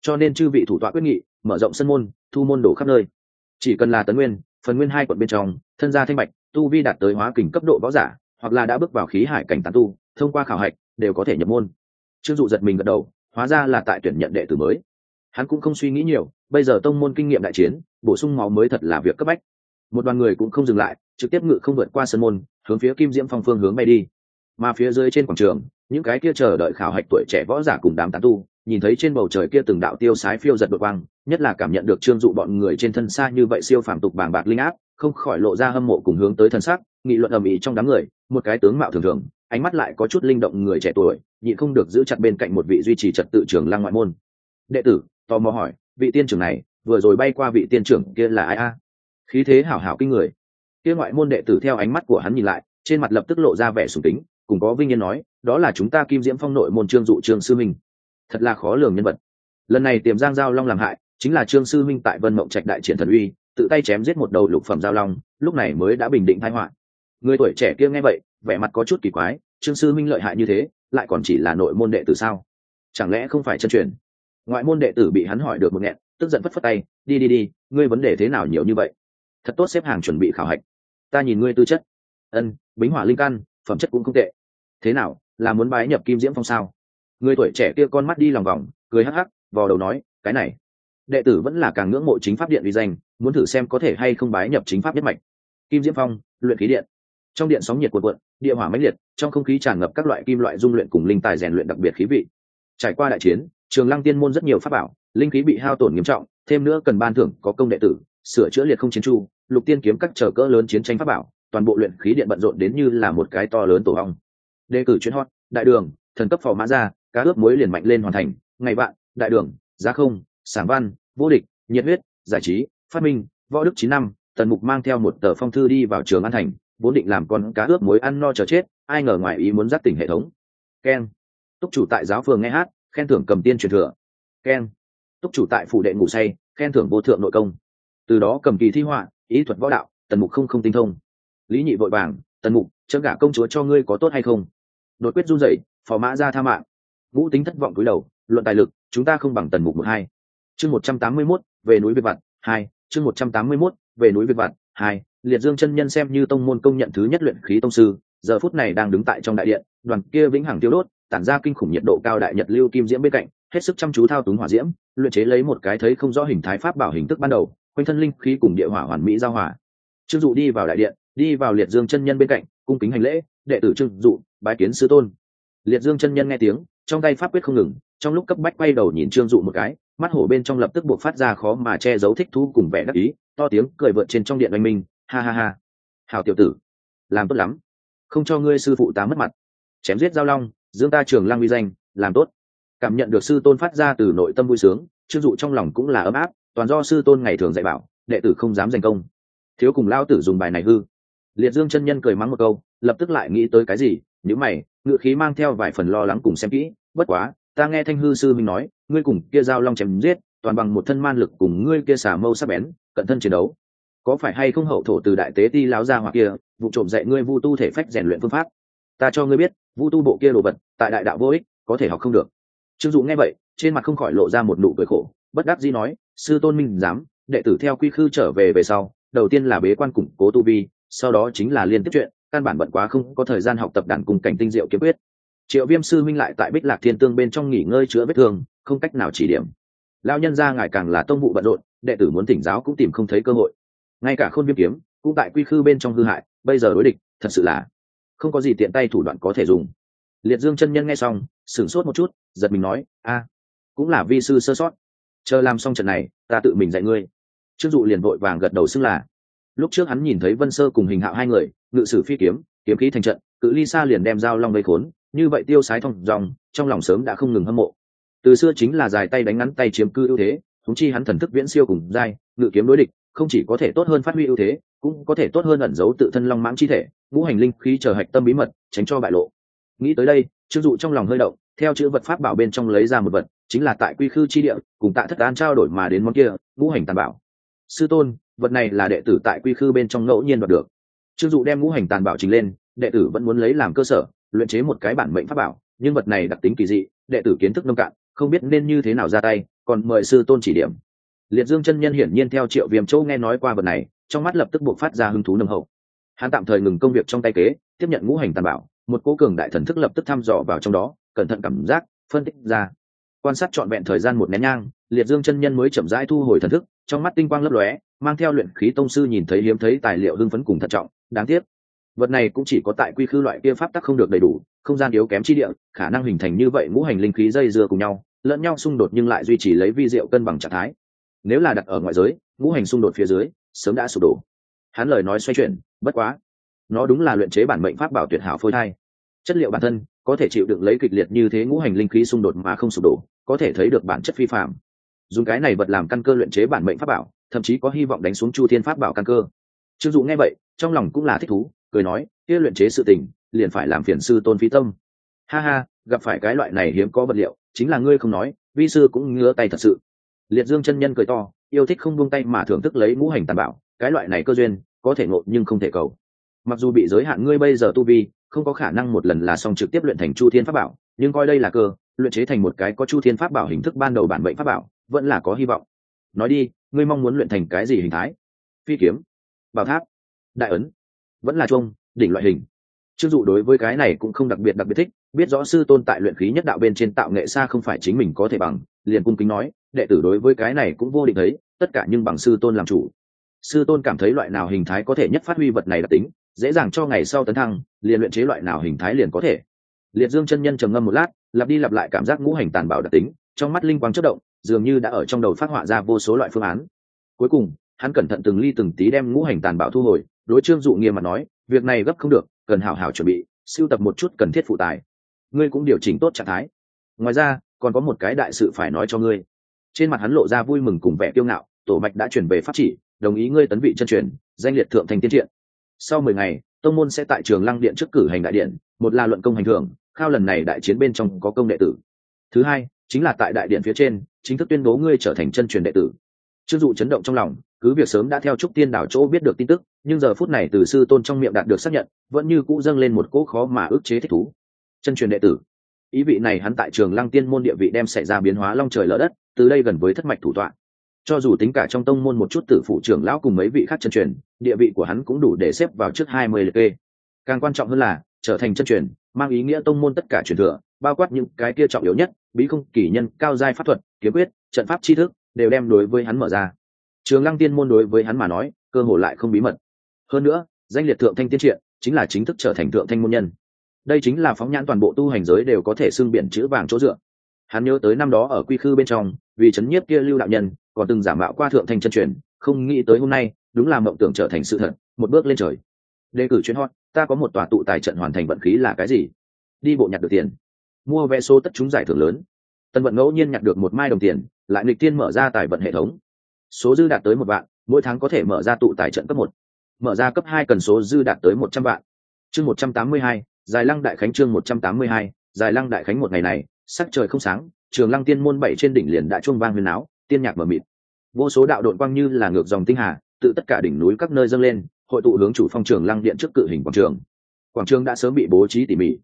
Cho nên chư vị thủ tọa quyết nghị, mở rộng sân môn, thu môn đổ khắp nơi. Chỉ cần là tấn nguyên, phần nguyên hai quận bên trong, thân gia thanh bạch, tu vi đạt tới hóa kình cấp độ võ giả, hoặc là đã bước vào khí hải cảnh tán tu, thông qua khảo hạch, đều có thể nhập môn. Trương dụ giật mình gật đầu, hóa ra là tại tuyển nhận đệ tử mới. Hắn cũng không suy nghĩ nhiều, bây giờ tông môn kinh nghiệm đại chiến, bổ sung máu mới thật là việc cấp bách. Một đoàn người cũng không dừng lại, trực tiếp ngự không vượt qua sân môn, hướng phía kim diễm phong phương hướng bay đi mà phía dưới trên quảng trường, những cái kia chờ đợi khảo hạch tuổi trẻ võ giả cùng đám tán tu, nhìn thấy trên bầu trời kia từng đạo tiêu sái phiêu giật đội quang, nhất là cảm nhận được trương dụ bọn người trên thân xa như vậy siêu phàm tục bàng bạc linh áp, không khỏi lộ ra hâm mộ cùng hướng tới thân xác nghị luận ầm ĩ trong đám người, một cái tướng mạo thường thường, ánh mắt lại có chút linh động người trẻ tuổi, nhịn không được giữ chặt bên cạnh một vị duy trì trật tự trưởng lăng ngoại môn. Đệ tử, tò mò hỏi, vị tiên trưởng này, vừa rồi bay qua vị tiên trưởng kia là ai a? Khí thế hảo hảo kinh người. Kia ngoại môn đệ tử theo ánh mắt của hắn nhìn lại, trên mặt lập tức lộ ra vẻ sùng kính cùng có vinh yên nói, đó là chúng ta kim diễm phong nội môn trương dụ trương sư minh. Thật là khó lường nhân vật. Lần này tiềm giang giao long làm hại, chính là trương sư minh tại vân mộng trạch đại triển thần uy, tự tay chém giết một đầu lục phẩm giao long, lúc này mới đã bình định thái họa. Người tuổi trẻ kia nghe vậy, vẻ mặt có chút kỳ quái, trương sư minh lợi hại như thế, lại còn chỉ là nội môn đệ tử sao? Chẳng lẽ không phải chân truyền? Ngoại môn đệ tử bị hắn hỏi được một nghẹn, tức giận phất phất tay, đi đi đi, ngươi vấn đề thế nào nhiều như vậy? Thật tốt xếp hàng chuẩn bị khảo hạch. Ta nhìn ngươi tư chất. Ân, bính hỏa linh căn phẩm chất cũng không tệ. Thế nào, là muốn bái nhập kim diễm phong sao? Người tuổi trẻ kia con mắt đi lòng vòng, cười hắc hắc, vò đầu nói, cái này, đệ tử vẫn là càng ngưỡng mộ chính pháp điện uy danh, muốn thử xem có thể hay không bái nhập chính pháp nhất mạch. Kim diễm phong, luyện khí điện. Trong điện sóng nhiệt cuộn cuộn, địa hỏa mãnh liệt, trong không khí tràn ngập các loại kim loại dung luyện cùng linh tài rèn luyện đặc biệt khí vị. Trải qua đại chiến, trường lăng tiên môn rất nhiều pháp bảo, linh khí bị hao tổn nghiêm trọng, thêm nữa cần ban thưởng có công đệ tử, sửa chữa liệt không chiến chu lục tiên kiếm các trở cỡ lớn chiến tranh pháp bảo toàn bộ luyện khí điện bận rộn đến như là một cái to lớn tổ ong. Đề cử chuyến hot, đại đường, thần cấp phò mã ra cá ướp muối liền mạnh lên hoàn thành. Ngày bạn, đại đường, giá không, sảng văn, vô địch, nhiệt huyết, giải trí, phát minh, võ đức chín năm, tần mục mang theo một tờ phong thư đi vào trường an thành, vốn định làm con cá ướp muối ăn no chờ chết, ai ngờ ngoài ý muốn dắt tỉnh hệ thống. Keng túc chủ tại giáo phường nghe hát, khen thưởng cầm tiên truyền thừa. Keng túc chủ tại phủ đệ ngủ say, khen thưởng vô thượng nội công. Từ đó cầm kỳ thi họa, ý thuật võ đạo, tần mục không không tinh thông lý nhị vội vàng, tần mục, chấm gả công chúa cho ngươi có tốt hay không? Đột quyết run rẩy, phò mã ra tha mạng. Vũ tính thất vọng cúi đầu, luận tài lực, chúng ta không bằng tần mục một hai. Chương một trăm tám mươi mốt, về núi việt vặt, hai. Chương một trăm tám mươi mốt, về núi việt vặt, hai. Liệt dương chân nhân xem như tông môn công nhận thứ nhất luyện khí tông sư, giờ phút này đang đứng tại trong đại điện, đoàn kia vĩnh hằng tiêu đốt, tản ra kinh khủng nhiệt độ cao đại nhật lưu kim diễm bên cạnh, hết sức chăm chú thao túng hỏa diễm, luyện chế lấy một cái thấy không rõ hình thái pháp bảo hình thức ban đầu, quanh thân linh khí cùng địa hỏa hoàn mỹ giao hỏa chưng dụ đi vào đại điện đi vào liệt dương chân nhân bên cạnh, cung kính hành lễ, đệ tử trương dụ, bái kiến sư tôn. Liệt dương chân nhân nghe tiếng, trong tay pháp quyết không ngừng, trong lúc cấp bách quay đầu nhìn trương dụ một cái, mắt hổ bên trong lập tức buộc phát ra khó mà che giấu thích thú cùng vẻ đắc ý, to tiếng cười vượt trên trong điện oanh minh, ha ha ha. Hào tiểu tử, làm tốt lắm. Không cho ngươi sư phụ ta mất mặt. Chém giết giao long, dương ta trường lang uy danh, làm tốt. Cảm nhận được sư tôn phát ra từ nội tâm vui sướng, trương dụ trong lòng cũng là ấm áp, toàn do sư tôn ngày thường dạy bảo, đệ tử không dám giành công. Thiếu cùng lao tử dùng bài này hư liệt dương chân nhân cười mắng một câu, lập tức lại nghĩ tới cái gì nếu mày ngự khí mang theo vài phần lo lắng cùng xem kỹ, bất quá, ta nghe thanh hư sư minh nói, ngươi cùng kia giao long chém giết, toàn bằng một thân man lực cùng ngươi kia xả mâu sắc bén, cận thân chiến đấu. Có phải hay không hậu thổ từ đại tế ti láo ra hoặc kia, vụ trộm dạy ngươi vu tu thể phách rèn luyện phương pháp? Ta cho ngươi biết, vu tu bộ kia đồ vật, tại đại đạo vô ích, có thể học không được. Trương dụ nghe vậy, trên mặt không khỏi lộ ra một nụ cười khổ, bất đắc dĩ nói, sư tôn minh dám đệ tử theo quy khư trở về về sau, đầu tiên là bế quan củng cố tu vi sau đó chính là liên tiếp chuyện, căn bản bận quá không có thời gian học tập đàn cùng cảnh tinh diệu kiếm quyết. Triệu viêm sư minh lại tại bích lạc thiên tương bên trong nghỉ ngơi chữa vết thương, không cách nào chỉ điểm. Lao nhân ra ngài càng là tông vụ bận rộn, đệ tử muốn tỉnh giáo cũng tìm không thấy cơ hội. Ngay cả khôn viêm kiếm, cũng tại quy khư bên trong hư hại, bây giờ đối địch, thật sự là không có gì tiện tay thủ đoạn có thể dùng. Liệt dương chân nhân nghe xong, sửng sốt một chút, giật mình nói, a, cũng là vi sư sơ sót. Chờ làm xong trận này, ta tự mình dạy ngươi. Trương dụ liền vội vàng gật đầu xưng là lúc trước hắn nhìn thấy vân sơ cùng hình hạo hai người, ngự sử phi kiếm kiếm khí thành trận, cự ly xa liền đem dao long gây khốn, như vậy tiêu sái thong dòng, trong lòng sớm đã không ngừng hâm mộ. Từ xưa chính là dài tay đánh ngắn tay chiếm cư ưu thế thúng chi hắn thần thức viễn siêu cùng dai ngự kiếm đối địch, không chỉ có thể tốt hơn phát huy ưu thế, cũng có thể tốt hơn ẩn giấu tự thân long mãng chi thể, ngũ hành linh khí chờ hạch tâm bí mật, tránh cho bại lộ. Nghĩ tới đây trương dụ trong lòng hơi động, theo chữ vật pháp bảo bên trong lấy ra một vật, chính là tại quy khư chi địa, cùng tạ thất an trao đổi mà đến món kia, ngũ hành tàn bảo. Sư tôn vật này là đệ tử tại quy khư bên trong ngẫu nhiên đoạt được. Chưng dụ đem ngũ hành tàn bảo trình lên, đệ tử vẫn muốn lấy làm cơ sở, luyện chế một cái bản mệnh pháp bảo, nhưng vật này đặc tính kỳ dị, đệ tử kiến thức nông cạn, không biết nên như thế nào ra tay, còn mời sư tôn chỉ điểm. Liệt dương chân nhân hiển nhiên theo triệu viêm châu nghe nói qua vật này, trong mắt lập tức buộc phát ra hứng thú nâng hậu. Hắn tạm thời ngừng công việc trong tay kế, tiếp nhận ngũ hành tàn bảo, một cố cường đại thần thức lập tức thăm dò vào trong đó, cẩn thận cảm giác, phân tích ra. Quan sát trọn vẹn thời gian một nén nhang, liệt dương chân nhân mới chậm rãi thu hồi thần thức, trong mắt tinh quang lấp lóe mang theo luyện khí tông sư nhìn thấy hiếm thấy tài liệu hưng phấn cùng thận trọng, đáng tiếc. Vật này cũng chỉ có tại quy khư loại kia pháp tắc không được đầy đủ, không gian yếu kém chi địa, khả năng hình thành như vậy ngũ hành linh khí dây dưa cùng nhau, lẫn nhau xung đột nhưng lại duy trì lấy vi diệu cân bằng trạng thái. Nếu là đặt ở ngoại giới, ngũ hành xung đột phía dưới, sớm đã sụp đổ. Hắn lời nói xoay chuyển, bất quá, nó đúng là luyện chế bản mệnh pháp bảo tuyệt hảo phôi thai. Chất liệu bản thân, có thể chịu đựng lấy kịch liệt như thế ngũ hành linh khí xung đột mà không sụp đổ, có thể thấy được bản chất phi phạm. Dùng cái này vật làm căn cơ luyện chế bản mệnh pháp bảo thậm chí có hy vọng đánh xuống chu thiên pháp bảo căn cơ. Chưng dụ nghe vậy, trong lòng cũng là thích thú, cười nói, kia luyện chế sự tình, liền phải làm phiền sư tôn phí tâm. Ha ha, gặp phải cái loại này hiếm có vật liệu, chính là ngươi không nói, vi sư cũng ngứa tay thật sự. Liệt dương chân nhân cười to, yêu thích không buông tay mà thưởng thức lấy ngũ hành tàn bảo cái loại này cơ duyên, có thể ngộ nhưng không thể cầu. Mặc dù bị giới hạn ngươi bây giờ tu vi, không có khả năng một lần là xong trực tiếp luyện thành chu thiên pháp bảo, nhưng coi đây là cơ, luyện chế thành một cái có chu thiên pháp bảo hình thức ban đầu bản mệnh pháp bảo, vẫn là có hy vọng. Nói đi ngươi mong muốn luyện thành cái gì hình thái? Phi kiếm, bảo tháp, đại ấn, vẫn là trung đỉnh loại hình. Chưng dụ đối với cái này cũng không đặc biệt đặc biệt thích, biết rõ sư tôn tại luyện khí nhất đạo bên trên tạo nghệ xa không phải chính mình có thể bằng, liền cung kính nói, đệ tử đối với cái này cũng vô định thấy, tất cả nhưng bằng sư tôn làm chủ. Sư tôn cảm thấy loại nào hình thái có thể nhất phát huy vật này đặc tính, dễ dàng cho ngày sau tấn thăng, liền luyện chế loại nào hình thái liền có thể. Liệt dương chân nhân trầm ngâm một lát, lặp đi lặp lại cảm giác ngũ hành tàn bạo đặc tính, trong mắt linh quang chất động dường như đã ở trong đầu phát họa ra vô số loại phương án. Cuối cùng, hắn cẩn thận từng ly từng tí đem ngũ hành tàn bạo thu hồi, đối trương dụ nghiêm mặt nói, việc này gấp không được, cần hảo hảo chuẩn bị siêu tập một chút cần thiết phụ tài. Ngươi cũng điều chỉnh tốt trạng thái. Ngoài ra, còn có một cái đại sự phải nói cho ngươi. Trên mặt hắn lộ ra vui mừng cùng vẻ kiêu ngạo, tổ mạch đã chuyển về pháp chỉ, đồng ý ngươi tấn vị chân truyền, danh liệt thượng thành tiên triện. Sau mười ngày, tông môn sẽ tại trường lăng điện trước cử hành đại điện, một là luận công hành thưởng, khao lần này đại chiến bên trong có công đệ tử. Thứ hai chính là tại đại điện phía trên, chính thức tuyên bố ngươi trở thành chân truyền đệ tử. Chưng dụ chấn động trong lòng, cứ việc sớm đã theo trúc tiên đảo chỗ biết được tin tức, nhưng giờ phút này từ sư tôn trong miệng đạt được xác nhận, vẫn như cũ dâng lên một cỗ khó mà ức chế thích thú. Chân truyền đệ tử. Ý vị này hắn tại trường lăng tiên môn địa vị đem xảy ra biến hóa long trời lỡ đất, từ đây gần với thất mạch thủ tọa. Cho dù tính cả trong tông môn một chút tử phụ trưởng lão cùng mấy vị khác chân truyền, địa vị của hắn cũng đủ để xếp vào trước hai mươi liệt kê. Càng quan trọng hơn là trở thành chân truyền, mang ý nghĩa tông môn tất cả truyền thừa, bao quát những cái kia trọng yếu nhất, bí không, kỷ nhân, cao giai pháp thuật, kiếm quyết, trận pháp tri thức, đều đem đối với hắn mở ra. Trường lăng tiên môn đối với hắn mà nói, cơ hội lại không bí mật. Hơn nữa, danh liệt thượng thanh tiên triện, chính là chính thức trở thành thượng thanh môn nhân. Đây chính là phóng nhãn toàn bộ tu hành giới đều có thể xưng biển chữ vàng chỗ dựa. Hắn nhớ tới năm đó ở quy khư bên trong, vì chấn nhiếp kia lưu đạo nhân, còn từng giả mạo qua thượng thanh chân truyền, không nghĩ tới hôm nay, đúng là mộng tưởng trở thành sự thật, một bước lên trời. Đề cử chuyến hot ta có một tòa tụ tài trận hoàn thành vận khí là cái gì? Đi bộ nhặt được tiền. Mua vé số tất chúng giải thưởng lớn. Tân vận ngẫu nhiên nhặt được một mai đồng tiền, lại nghịch tiên mở ra tài vận hệ thống. Số dư đạt tới một vạn, mỗi tháng có thể mở ra tụ tài trận cấp một. Mở ra cấp hai cần số dư đạt tới một trăm vạn. Chương một trăm tám mươi hai dài lăng đại khánh chương một trăm tám mươi hai dài lăng đại khánh một ngày này, sắc trời không sáng, trường lăng tiên môn bảy trên đỉnh liền đã chuông vang huyền áo tiên nhạc mở mịt. Vô số đạo đội quang như là ngược dòng tinh hà, tự tất cả đỉnh núi các nơi dâng lên hội tụ hướng chủ phong trường lăng điện trước cự hình quảng trường. Quảng trường đã sớm bị bố trí tỉ mỉ.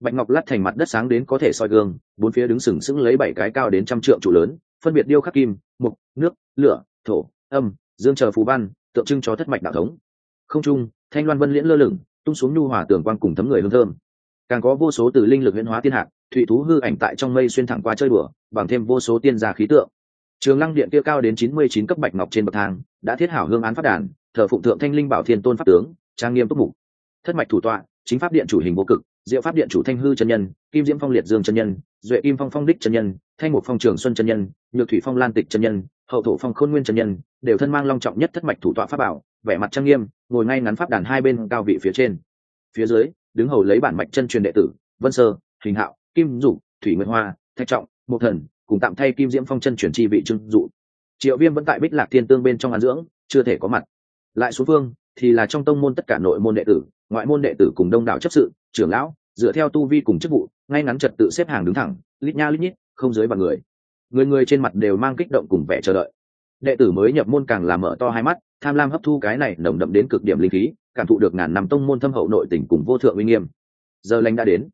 Bạch ngọc lát thành mặt đất sáng đến có thể soi gương bốn phía đứng sừng sững lấy bảy cái cao đến trăm trượng trụ lớn phân biệt điêu khắc kim mục nước lửa thổ âm dương chờ phù văn tượng trưng cho thất mạch đạo thống. Không trung thanh loan vân liễn lơ lửng tung xuống nhu hòa tường quang cùng thấm người hương thơm. Càng có vô số từ linh lực huyễn hóa thiên hạc thụy thú hư ảnh tại trong mây xuyên thẳng qua chơi bừa, bằng thêm vô số tiên gia khí tượng. Trường lăng điện kia cao đến chín mươi chín cấp bạch ngọc trên bậc thang đã thiết hảo hương án phát đàn thờ phụng thượng thanh linh bảo thiên tôn pháp tướng, trang nghiêm túc mục. Thất mạch thủ tọa, chính pháp điện chủ hình vô cực, diệu pháp điện chủ thanh hư chân nhân, kim diễm phong liệt dương chân nhân, duệ kim phong phong đích chân nhân, thanh mục phong trường xuân chân nhân, nhược thủy phong lan tịch chân nhân, hậu thổ phong khôn nguyên chân nhân, đều thân mang long trọng nhất thất mạch thủ tọa pháp bảo, vẻ mặt trang nghiêm, ngồi ngay ngắn pháp đàn hai bên cao vị phía trên. Phía dưới, đứng hầu lấy bản mạch chân truyền đệ tử, vân sơ, hình hạo, kim dụ, thủy nguyệt hoa, thạch trọng mộc thần, cùng tạm thay kim diễm phong chân truyền chi vị trưng dụ. Triệu viêm vẫn tại bích lạc thiên tương bên trong ăn dưỡng, chưa thể có mặt lại số phương thì là trong tông môn tất cả nội môn đệ tử, ngoại môn đệ tử cùng đông đảo chấp sự, trưởng lão, dựa theo tu vi cùng chức vụ, ngay ngắn trật tự xếp hàng đứng thẳng, lít nha lít nhít, không dưới bằng người. Người người trên mặt đều mang kích động cùng vẻ chờ đợi. Đệ tử mới nhập môn càng làm mở to hai mắt, tham lam hấp thu cái này nồng đậm đến cực điểm linh khí, cảm thụ được ngàn năm tông môn thâm hậu nội tình cùng vô thượng uy nghiêm. Giờ lành đã đến.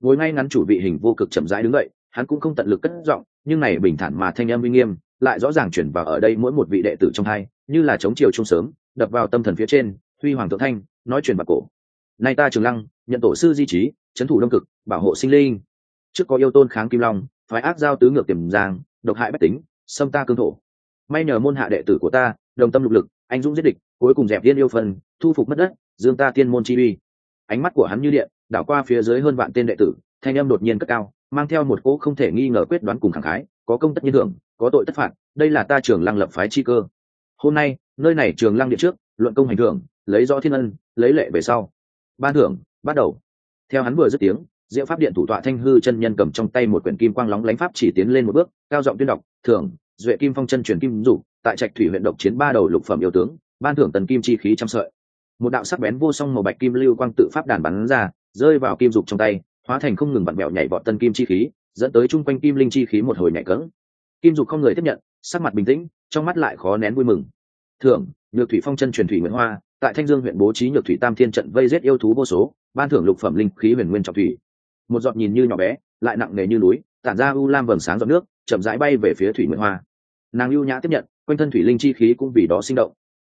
Ngồi ngay ngắn chủ vị hình vô cực chậm rãi đứng dậy, hắn cũng không tận lực cất giọng, nhưng này bình thản mà thanh âm uy nghiêm, lại rõ ràng chuyển vào ở đây mỗi một vị đệ tử trong hai, như là chống chiều chung sớm đập vào tâm thần phía trên, huy hoàng thượng thanh, nói truyền bạc cổ. Nay ta trường lăng, nhận tổ sư di trí, trấn thủ đông cực, bảo hộ sinh linh. Trước có yêu tôn kháng kim long, phái ác giao tứ ngược tiềm giang, độc hại bách tính, xâm ta cương thổ. May nhờ môn hạ đệ tử của ta, đồng tâm lục lực, anh dũng giết địch, cuối cùng dẹp tiên yêu phần thu phục mất đất, dương ta tiên môn chi uy. Ánh mắt của hắn như điện, đảo qua phía dưới hơn vạn tên đệ tử, thanh âm đột nhiên cất cao, mang theo một cỗ không thể nghi ngờ quyết đoán cùng khẳng khái, có công tất nhiên thưởng, có tội tất phạt, đây là ta trường lăng lập phái chi cơ. Hôm nay nơi này trường lăng điện trước, luận công hành thưởng, lấy rõ thiên ân, lấy lệ về sau. Ban thưởng, bắt đầu. Theo hắn vừa dứt tiếng, diệu pháp điện thủ tọa thanh hư chân nhân cầm trong tay một quyển kim quang lóng lánh pháp chỉ tiến lên một bước, cao giọng tuyên đọc, thưởng, duệ kim phong chân truyền kim dục tại trạch thủy huyện độc chiến ba đầu lục phẩm yêu tướng, ban thưởng tần kim chi khí trăm sợi. Một đạo sắc bén vô song màu bạch kim lưu quang tự pháp đàn bắn ra, rơi vào kim dục trong tay, hóa thành không ngừng vặn mẹo nhảy vọt tân kim chi khí, dẫn tới chung quanh kim linh chi khí một hồi nhảy cỡng kim dục không người tiếp nhận, sắc mặt bình tĩnh, trong mắt lại khó nén vui mừng thưởng, nhược thủy phong chân truyền thủy nguyễn hoa, tại thanh dương huyện bố trí nhược thủy tam thiên trận vây giết yêu thú vô số, ban thưởng lục phẩm linh khí huyền nguyên trọng thủy. Một giọt nhìn như nhỏ bé, lại nặng nề như núi, tản ra u lam vầng sáng giọt nước, chậm rãi bay về phía thủy nguyễn hoa. Nàng ưu nhã tiếp nhận, quanh thân thủy linh chi khí cũng vì đó sinh động.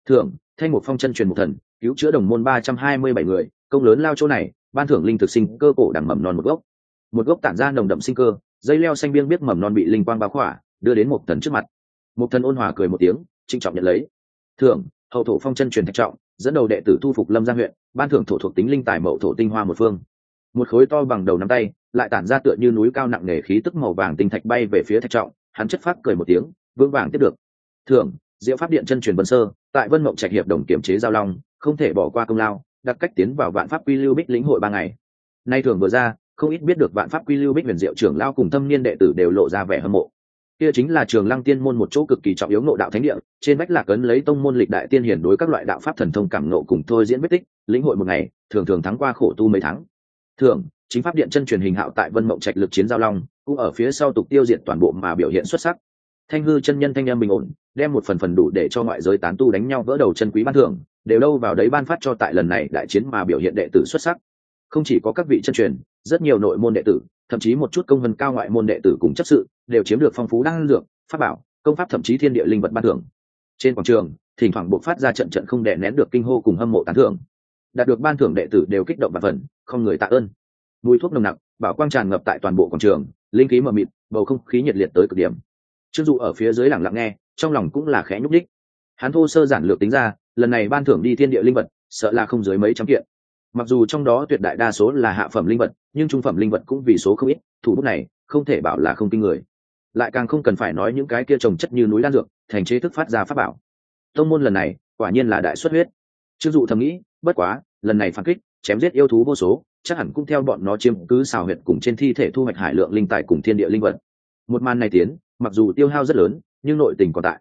Thưởng, thanh một phong chân truyền một thần, cứu chữa đồng môn ba trăm hai mươi bảy người, công lớn lao chỗ này, ban thưởng linh thực sinh cơ cổ đằng mầm non một gốc. Một gốc tản ra nồng đậm sinh cơ, dây leo xanh biên biết mầm non bị linh quang bao khỏa, đưa đến một thần trước mặt. Một thần ôn hòa cười một tiếng trinh trọng nhận lấy thưởng, hậu thổ phong chân truyền thạch trọng, dẫn đầu đệ tử thu phục lâm giang huyện, ban thưởng thổ thuộc tính linh tài mậu thổ tinh hoa một phương. Một khối to bằng đầu nắm tay, lại tản ra tựa như núi cao nặng nề khí tức màu vàng tinh thạch bay về phía thạch trọng, hắn chất phát cười một tiếng, vững vàng tiếp được. Thưởng, diệu pháp điện chân truyền vân sơ, tại vân mộng trạch hiệp đồng kiểm chế giao long, không thể bỏ qua công lao, đặt cách tiến vào vạn pháp quy lưu bích lĩnh hội ba ngày. Nay thường vừa ra, không ít biết được vạn pháp quy lưu bích huyền diệu trưởng lao cùng thâm niên đệ tử đều lộ ra vẻ hâm mộ kia chính là trường lăng tiên môn một chỗ cực kỳ trọng yếu ngộ đạo thánh địa, trên bách lạc ấn lấy tông môn lịch đại tiên hiển đối các loại đạo pháp thần thông cảm nộ cùng thôi diễn vết tích, lĩnh hội một ngày, thường thường thắng qua khổ tu mấy tháng. Thường, chính pháp điện chân truyền hình hạo tại vân mộng trạch lực chiến giao long, cũng ở phía sau tục tiêu diệt toàn bộ mà biểu hiện xuất sắc. Thanh hư chân nhân thanh em bình ổn, đem một phần phần đủ để cho ngoại giới tán tu đánh nhau vỡ đầu chân quý ban thưởng, đều đâu vào đấy ban phát cho tại lần này đại chiến mà biểu hiện đệ tử xuất sắc không chỉ có các vị chân truyền, rất nhiều nội môn đệ tử, thậm chí một chút công vân cao ngoại môn đệ tử cùng chấp sự, đều chiếm được phong phú đăng lượng pháp bảo, công pháp thậm chí thiên địa linh vật ban thưởng. Trên quảng trường, thỉnh thoảng buộc phát ra trận trận không đè nén được kinh hô cùng hâm mộ tán thưởng. Đạt được ban thưởng đệ tử đều kích động và phần không người tạ ơn. Mùi thuốc nồng nặc, bảo quang tràn ngập tại toàn bộ quảng trường, linh khí mờ mịt, bầu không khí nhiệt liệt tới cực điểm. Trương dụ ở phía dưới lẳng lặng nghe, trong lòng cũng là khẽ nhúc đích hắn thô sơ giản lược tính ra, lần này ban thưởng đi thiên địa linh vật, sợ là không dưới mấy trăm kiện mặc dù trong đó tuyệt đại đa số là hạ phẩm linh vật, nhưng trung phẩm linh vật cũng vì số không ít, thủ bút này, không thể bảo là không kinh người. Lại càng không cần phải nói những cái kia trồng chất như núi đan dược, thành chế thức phát ra pháp bảo. Tông môn lần này, quả nhiên là đại xuất huyết. Chưng dụ thầm nghĩ, bất quá, lần này phản kích, chém giết yêu thú vô số, chắc hẳn cũng theo bọn nó chiếm cứ xào huyệt cùng trên thi thể thu hoạch hải lượng linh tài cùng thiên địa linh vật. Một màn này tiến, mặc dù tiêu hao rất lớn, nhưng nội tình còn tại.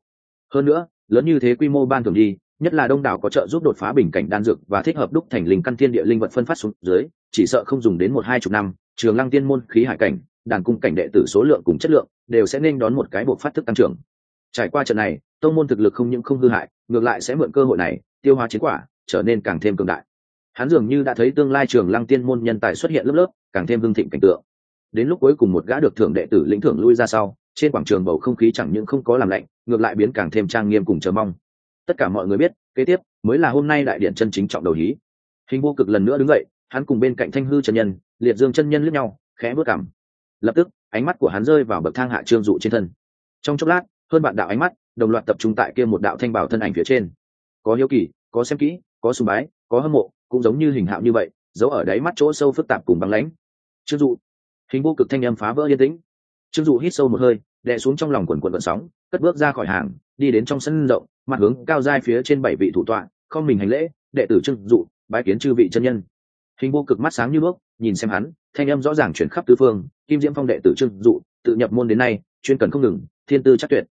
Hơn nữa, lớn như thế quy mô ban thường đi nhất là đông đảo có trợ giúp đột phá bình cảnh đan dược và thích hợp đúc thành linh căn thiên địa linh vật phân phát xuống dưới, chỉ sợ không dùng đến một hai chục năm, trường lăng tiên môn khí hải cảnh, đàn cung cảnh đệ tử số lượng cùng chất lượng đều sẽ nên đón một cái bộ phát thức tăng trưởng. Trải qua trận này, tông môn thực lực không những không hư hại, ngược lại sẽ mượn cơ hội này, tiêu hóa chiến quả, trở nên càng thêm cường đại. Hắn dường như đã thấy tương lai trường lăng tiên môn nhân tài xuất hiện lớp lớp, càng thêm hưng thịnh cảnh tượng. Đến lúc cuối cùng một gã được thưởng đệ tử lĩnh thưởng lui ra sau, trên quảng trường bầu không khí chẳng những không có làm lạnh, ngược lại biến càng thêm trang nghiêm cùng chờ mong tất cả mọi người biết, kế tiếp mới là hôm nay đại điện chân chính trọng đầu hí. Hình vô cực lần nữa đứng dậy, hắn cùng bên cạnh thanh hư chân nhân, liệt dương chân nhân lướt nhau, khẽ bước cảm lập tức, ánh mắt của hắn rơi vào bậc thang hạ trương dụ trên thân. Trong chốc lát, hơn bạn đạo ánh mắt đồng loạt tập trung tại kia một đạo thanh bảo thân ảnh phía trên. Có hiếu kỳ, có xem kỹ, có sùng bái, có hâm mộ, cũng giống như hình hạo như vậy, giấu ở đáy mắt chỗ sâu phức tạp cùng băng lãnh. Trương dụ. Hình vô cực thanh âm phá vỡ yên tĩnh. Trương dụ hít sâu một hơi, đè xuống trong lòng quần quần vận sóng cất bước ra khỏi hàng, đi đến trong sân rộng, mặt hướng cao giai phía trên bảy vị thủ tọa, không mình hành lễ, đệ tử trưng dụ, bái kiến chư vị chân nhân. Hình vô cực mắt sáng như bước nhìn xem hắn, thanh âm rõ ràng chuyển khắp tứ phương, kim diễm phong đệ tử trưng dụ, tự nhập môn đến nay, chuyên cần không ngừng, thiên tư chắc tuyệt.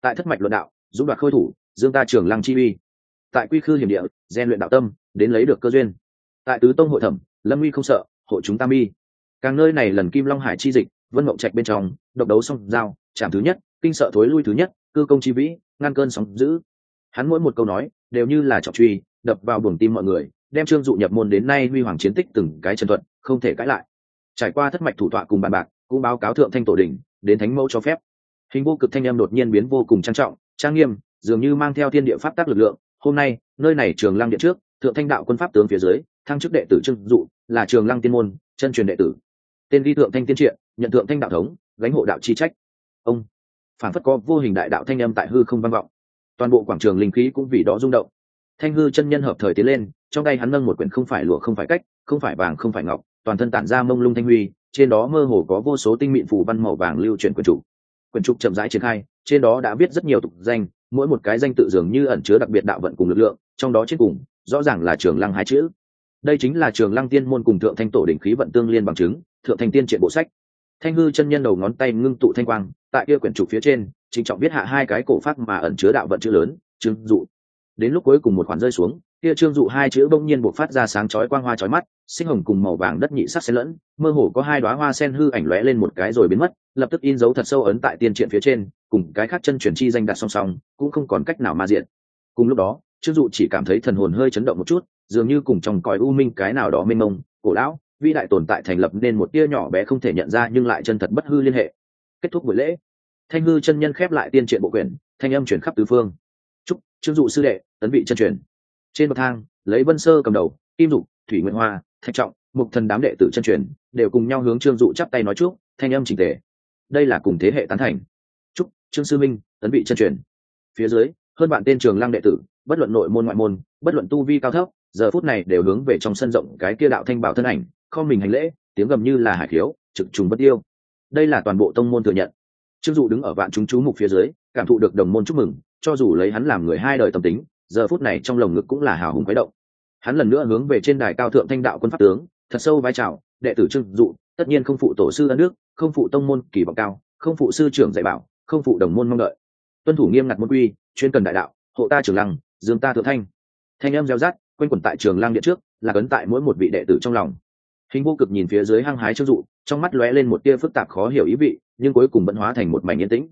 Tại thất mạch luận đạo, dũng đoạt khôi thủ, dương ta trường lăng chi uy. Tại quy khư hiểm địa gian luyện đạo tâm, đến lấy được cơ duyên. Tại tứ tông hội thẩm, lâm uy không sợ, hội chúng tam mi càng nơi này lần kim long hải chi dịch, vân mộng trạch bên trong, độc đấu song giao trảm thứ nhất kinh sợ thối lui thứ nhất, cư công chi vĩ, ngăn cơn sóng giữ hắn mỗi một câu nói, đều như là trọng truy, đập vào buồng tim mọi người, đem trương dụ nhập môn đến nay huy hoàng chiến tích từng cái chân thuận không thể cãi lại. Trải qua thất mạch thủ tọa cùng bàn bạc, cũng báo cáo thượng thanh tổ đình đến thánh mẫu cho phép. Hình vô cực thanh em đột nhiên biến vô cùng trang trọng, trang nghiêm, dường như mang theo thiên địa pháp tác lực lượng. Hôm nay, nơi này trường lăng điện trước, thượng thanh đạo quân pháp tướng phía dưới, thăng chức đệ tử trương dụ, là trường lăng tiên môn, chân truyền đệ tử. Tên ghi thượng thanh tiên triện, nhận thượng thanh đạo thống, gánh hộ đạo chi trách. Ông phản phất có vô hình đại đạo thanh âm tại hư không vang vọng. Toàn bộ quảng trường linh khí cũng vì đó rung động. Thanh hư chân nhân hợp thời tiến lên, trong tay hắn nâng một quyển không phải lụa, không phải cách, không phải vàng, không phải ngọc, toàn thân tản ra mông lung thanh huy, trên đó mơ hồ có vô số tinh mịn phù văn màu vàng lưu truyền quyển trục. Quyển trục chậm rãi triển khai, trên đó đã viết rất nhiều tục danh, mỗi một cái danh tự dường như ẩn chứa đặc biệt đạo vận cùng lực lượng, trong đó trên cùng, rõ ràng là trường lăng hai chữ. Đây chính là trường lăng tiên môn cùng thượng thanh tổ đỉnh khí vận tương liên bằng chứng, thượng thanh tiên triện bộ sách thanh hư chân nhân đầu ngón tay ngưng tụ thanh quang, tại kia quyển trục phía trên trịnh trọng viết hạ hai cái cổ phát mà ẩn chứa đạo vận chữ lớn, trương dụ. Đến lúc cuối cùng một khoản rơi xuống, kia trương dụ hai chữ bỗng nhiên buộc phát ra sáng chói quang hoa chói mắt, sinh hồng cùng màu vàng đất nhị sắc xen lẫn, mơ hồ có hai đoá hoa sen hư ảnh lóe lên một cái rồi biến mất, lập tức in dấu thật sâu ấn tại tiên triện phía trên, cùng cái khác chân chuyển chi danh đặt song song, cũng không còn cách nào ma diện. Cùng lúc đó, trương dụ chỉ cảm thấy thần hồn hơi chấn động một chút, dường như cùng trong còi u minh cái nào đó mênh mông, cổ lão vĩ đại tồn tại thành lập nên một tia nhỏ bé không thể nhận ra nhưng lại chân thật bất hư liên hệ. Kết thúc buổi lễ, thanh hư chân nhân khép lại tiên truyện bộ quyển, thanh âm chuyển khắp tứ phương. Chúc trương dụ sư đệ tấn vị chân truyền. Trên bậc thang, lấy vân sơ cầm đầu, kim dụ thủy nguyễn hoa, thạch trọng, mục thần đám đệ tử chân truyền đều cùng nhau hướng trương dụ chắp tay nói chúc, thanh âm trình tề. Đây là cùng thế hệ tán thành. Chúc, trương sư minh, tấn vị chân truyền. Phía dưới, hơn bạn tên trường lăng đệ tử, bất luận nội môn ngoại môn, bất luận tu vi cao thấp, giờ phút này đều hướng về trong sân rộng cái kia đạo thanh bảo thân ảnh không mình hành lễ, tiếng gầm như là hải khiếu, trực trùng bất tiêu. Đây là toàn bộ tông môn thừa nhận. Trương dụ đứng ở vạn chúng chú mục phía dưới, cảm thụ được đồng môn chúc mừng, cho dù lấy hắn làm người hai đời tâm tính, giờ phút này trong lồng ngực cũng là hào hùng quái động. Hắn lần nữa hướng về trên đài cao thượng thanh đạo quân pháp tướng, thật sâu vai trào, đệ tử trương dụ, tất nhiên không phụ tổ sư ân nước không phụ tông môn kỳ vọng cao, không phụ sư trưởng dạy bảo, không phụ đồng môn mong đợi. Tuân thủ nghiêm ngặt môn quy, chuyên cần đại đạo, hộ ta trường lăng, dương ta thượng thanh. Thanh em gieo rát quanh quẩn tại trường lăng điện trước, là cấn tại mỗi một vị đệ tử trong lòng hình vô cực nhìn phía dưới hăng hái trương dụ, trong mắt lóe lên một tia phức tạp khó hiểu ý vị, nhưng cuối cùng vẫn hóa thành một mảnh yên tĩnh.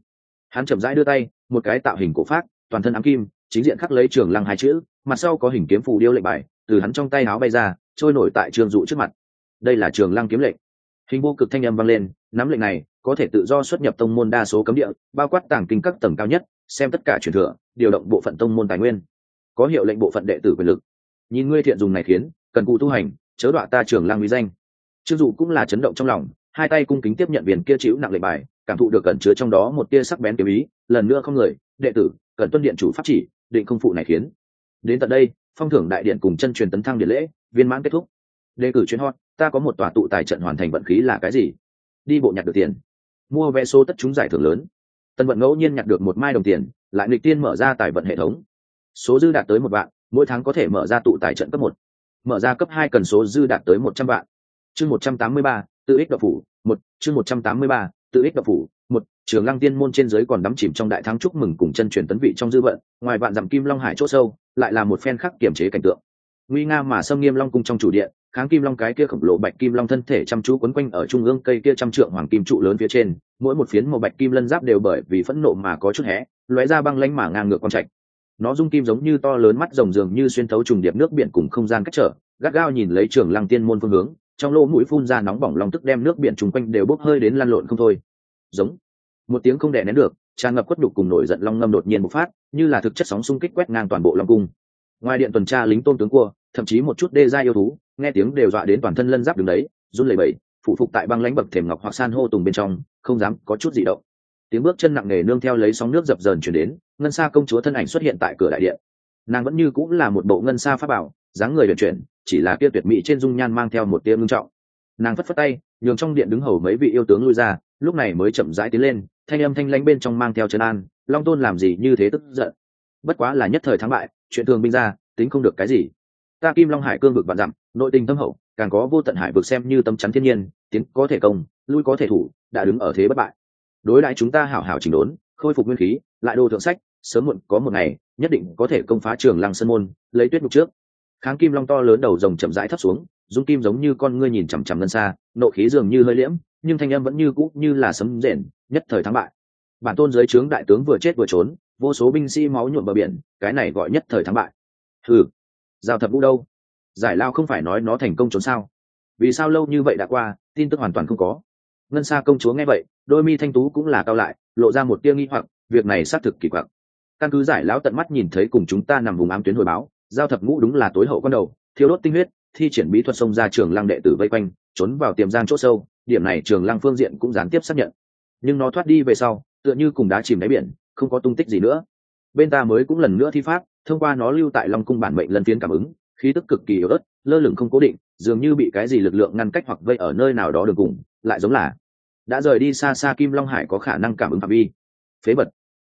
Hắn chậm rãi đưa tay, một cái tạo hình cổ phát, toàn thân ám kim, chính diện khắc lấy trường lăng hai chữ, mặt sau có hình kiếm phù điêu lệnh bài, từ hắn trong tay áo bay ra, trôi nổi tại trường dụ trước mặt. Đây là trường lăng kiếm lệnh. Hình vô cực thanh âm vang lên, nắm lệnh này, có thể tự do xuất nhập tông môn đa số cấm địa, bao quát tàng kinh các tầng cao nhất, xem tất cả truyền thừa, điều động bộ phận tông môn tài nguyên. Có hiệu lệnh bộ phận đệ tử quyền lực. Nhìn ngươi thiện dùng này khiến, cần cụ tu hành chớ đọa ta trường lang uy danh. Trương dụ cũng là chấn động trong lòng, hai tay cung kính tiếp nhận viền kia chịu nặng lệnh bài, cảm thụ được cẩn chứa trong đó một tia sắc bén kiếm ý, lần nữa không người, đệ tử, cần tuân điện chủ pháp chỉ, định không phụ này khiến. Đến tận đây, phong thưởng đại điện cùng chân truyền tấn thăng điện lễ, viên mãn kết thúc. Đề cử chuyến hot ta có một tòa tụ tài trận hoàn thành vận khí là cái gì? Đi bộ nhặt được tiền. Mua vé số tất chúng giải thưởng lớn. Tân vận ngẫu nhiên nhặt được một mai đồng tiền, lại nghịch tiên mở ra tài vận hệ thống. Số dư đạt tới một vạn, mỗi tháng có thể mở ra tụ tài trận cấp một mở ra cấp hai cần số dư đạt tới một trăm vạn. Chương một trăm tám mươi ba, tự ích độc phủ, một, chương một trăm tám mươi ba, tự ích độc phủ, một, trường lăng tiên môn trên giới còn đắm chìm trong đại thắng chúc mừng cùng chân truyền tấn vị trong dư vận, ngoài vạn dặm kim long hải chỗ sâu, lại là một phen khắc kiểm chế cảnh tượng. Nguy nga mà xâm nghiêm long cung trong chủ điện, kháng kim long cái kia khổng lồ bạch kim long thân thể chăm chú quấn quanh ở trung ương cây kia trăm trượng hoàng kim trụ lớn phía trên, mỗi một phiến màu bạch kim lân giáp đều bởi vì phẫn nộ mà có chút hé, lóe ra băng lanh mà ngang ngược con trạch nó dung kim giống như to lớn mắt rồng dường như xuyên thấu trùng điệp nước biển cùng không gian cách trở, gắt gao nhìn lấy trường lăng tiên môn phương hướng, trong lỗ mũi phun ra nóng bỏng long tức đem nước biển chung quanh đều bốc hơi đến lăn lộn không thôi. Giống. Một tiếng không đè nén được, tràn ngập quất đục cùng nổi giận long ngâm đột nhiên bộc phát, như là thực chất sóng xung kích quét ngang toàn bộ long cung. Ngoài điện tuần tra lính tôn tướng cua, thậm chí một chút đê gia yêu thú, nghe tiếng đều dọa đến toàn thân lân giáp đứng đấy, run lẩy bẩy, phụ phục tại băng lãnh bậc thềm ngọc hoặc san hô tùng bên trong, không dám có chút gì động tiếng bước chân nặng nề nương theo lấy sóng nước dập dờn chuyển đến, ngân xa công chúa thân ảnh xuất hiện tại cửa đại điện. Nàng vẫn như cũng là một bộ ngân xa pháp bảo, dáng người vận chuyển, chỉ là kia tuyệt mỹ trên dung nhan mang theo một tia ngưng trọng. Nàng phất phất tay, nhường trong điện đứng hầu mấy vị yêu tướng lui ra, lúc này mới chậm rãi tiến lên, thanh âm thanh lãnh bên trong mang theo trấn an, long tôn làm gì như thế tức giận? Bất quá là nhất thời thắng bại, chuyện thường binh ra, tính không được cái gì. Ta kim long hải cương vực vạn dặm, nội tình tâm hậu, càng có vô tận hải vực xem như tâm chắn thiên nhiên, tiến có thể công, lui có thể thủ, đã đứng ở thế bất bại đối đãi chúng ta hảo hảo chỉnh đốn, khôi phục nguyên khí, lại đồ thượng sách, sớm muộn có một ngày, nhất định có thể công phá trường lăng sơn môn, lấy tuyết mục trước. Kháng kim long to lớn đầu rồng chậm rãi thấp xuống, dung kim giống như con ngươi nhìn chằm chằm ngân xa, nộ khí dường như hơi liễm, nhưng thanh âm vẫn như cũ như là sấm rền, nhất thời thắng bại. Bản tôn dưới trướng đại tướng vừa chết vừa trốn, vô số binh sĩ máu nhuộm bờ biển, cái này gọi nhất thời thắng bại. Thử giao thập vũ đâu? Giải lao không phải nói nó thành công trốn sao? Vì sao lâu như vậy đã qua, tin tức hoàn toàn không có ngân xa công chúa nghe vậy, đôi mi thanh tú cũng là cao lại, lộ ra một tia nghi hoặc, việc này xác thực kỳ quặc. Căn cứ giải lão tận mắt nhìn thấy cùng chúng ta nằm vùng ám tuyến hồi báo, giao thập ngũ đúng là tối hậu con đầu thiếu đốt tinh huyết, thi triển bí thuật xông ra trường lăng đệ tử vây quanh, trốn vào tiềm giang chỗ sâu, điểm này trường lăng phương diện cũng gián tiếp xác nhận. Nhưng nó thoát đi về sau, tựa như cùng đá chìm đáy biển, không có tung tích gì nữa. Bên ta mới cũng lần nữa thi pháp, thông qua nó lưu tại long cung bản mệnh lần phiến cảm ứng, khí tức cực kỳ yếu ớt, lơ lửng không cố định, dường như bị cái gì lực lượng ngăn cách hoặc vây ở nơi nào đó đường cùng, lại giống là đã rời đi xa xa kim long hải có khả năng cảm ứng phạm vi. Phế bật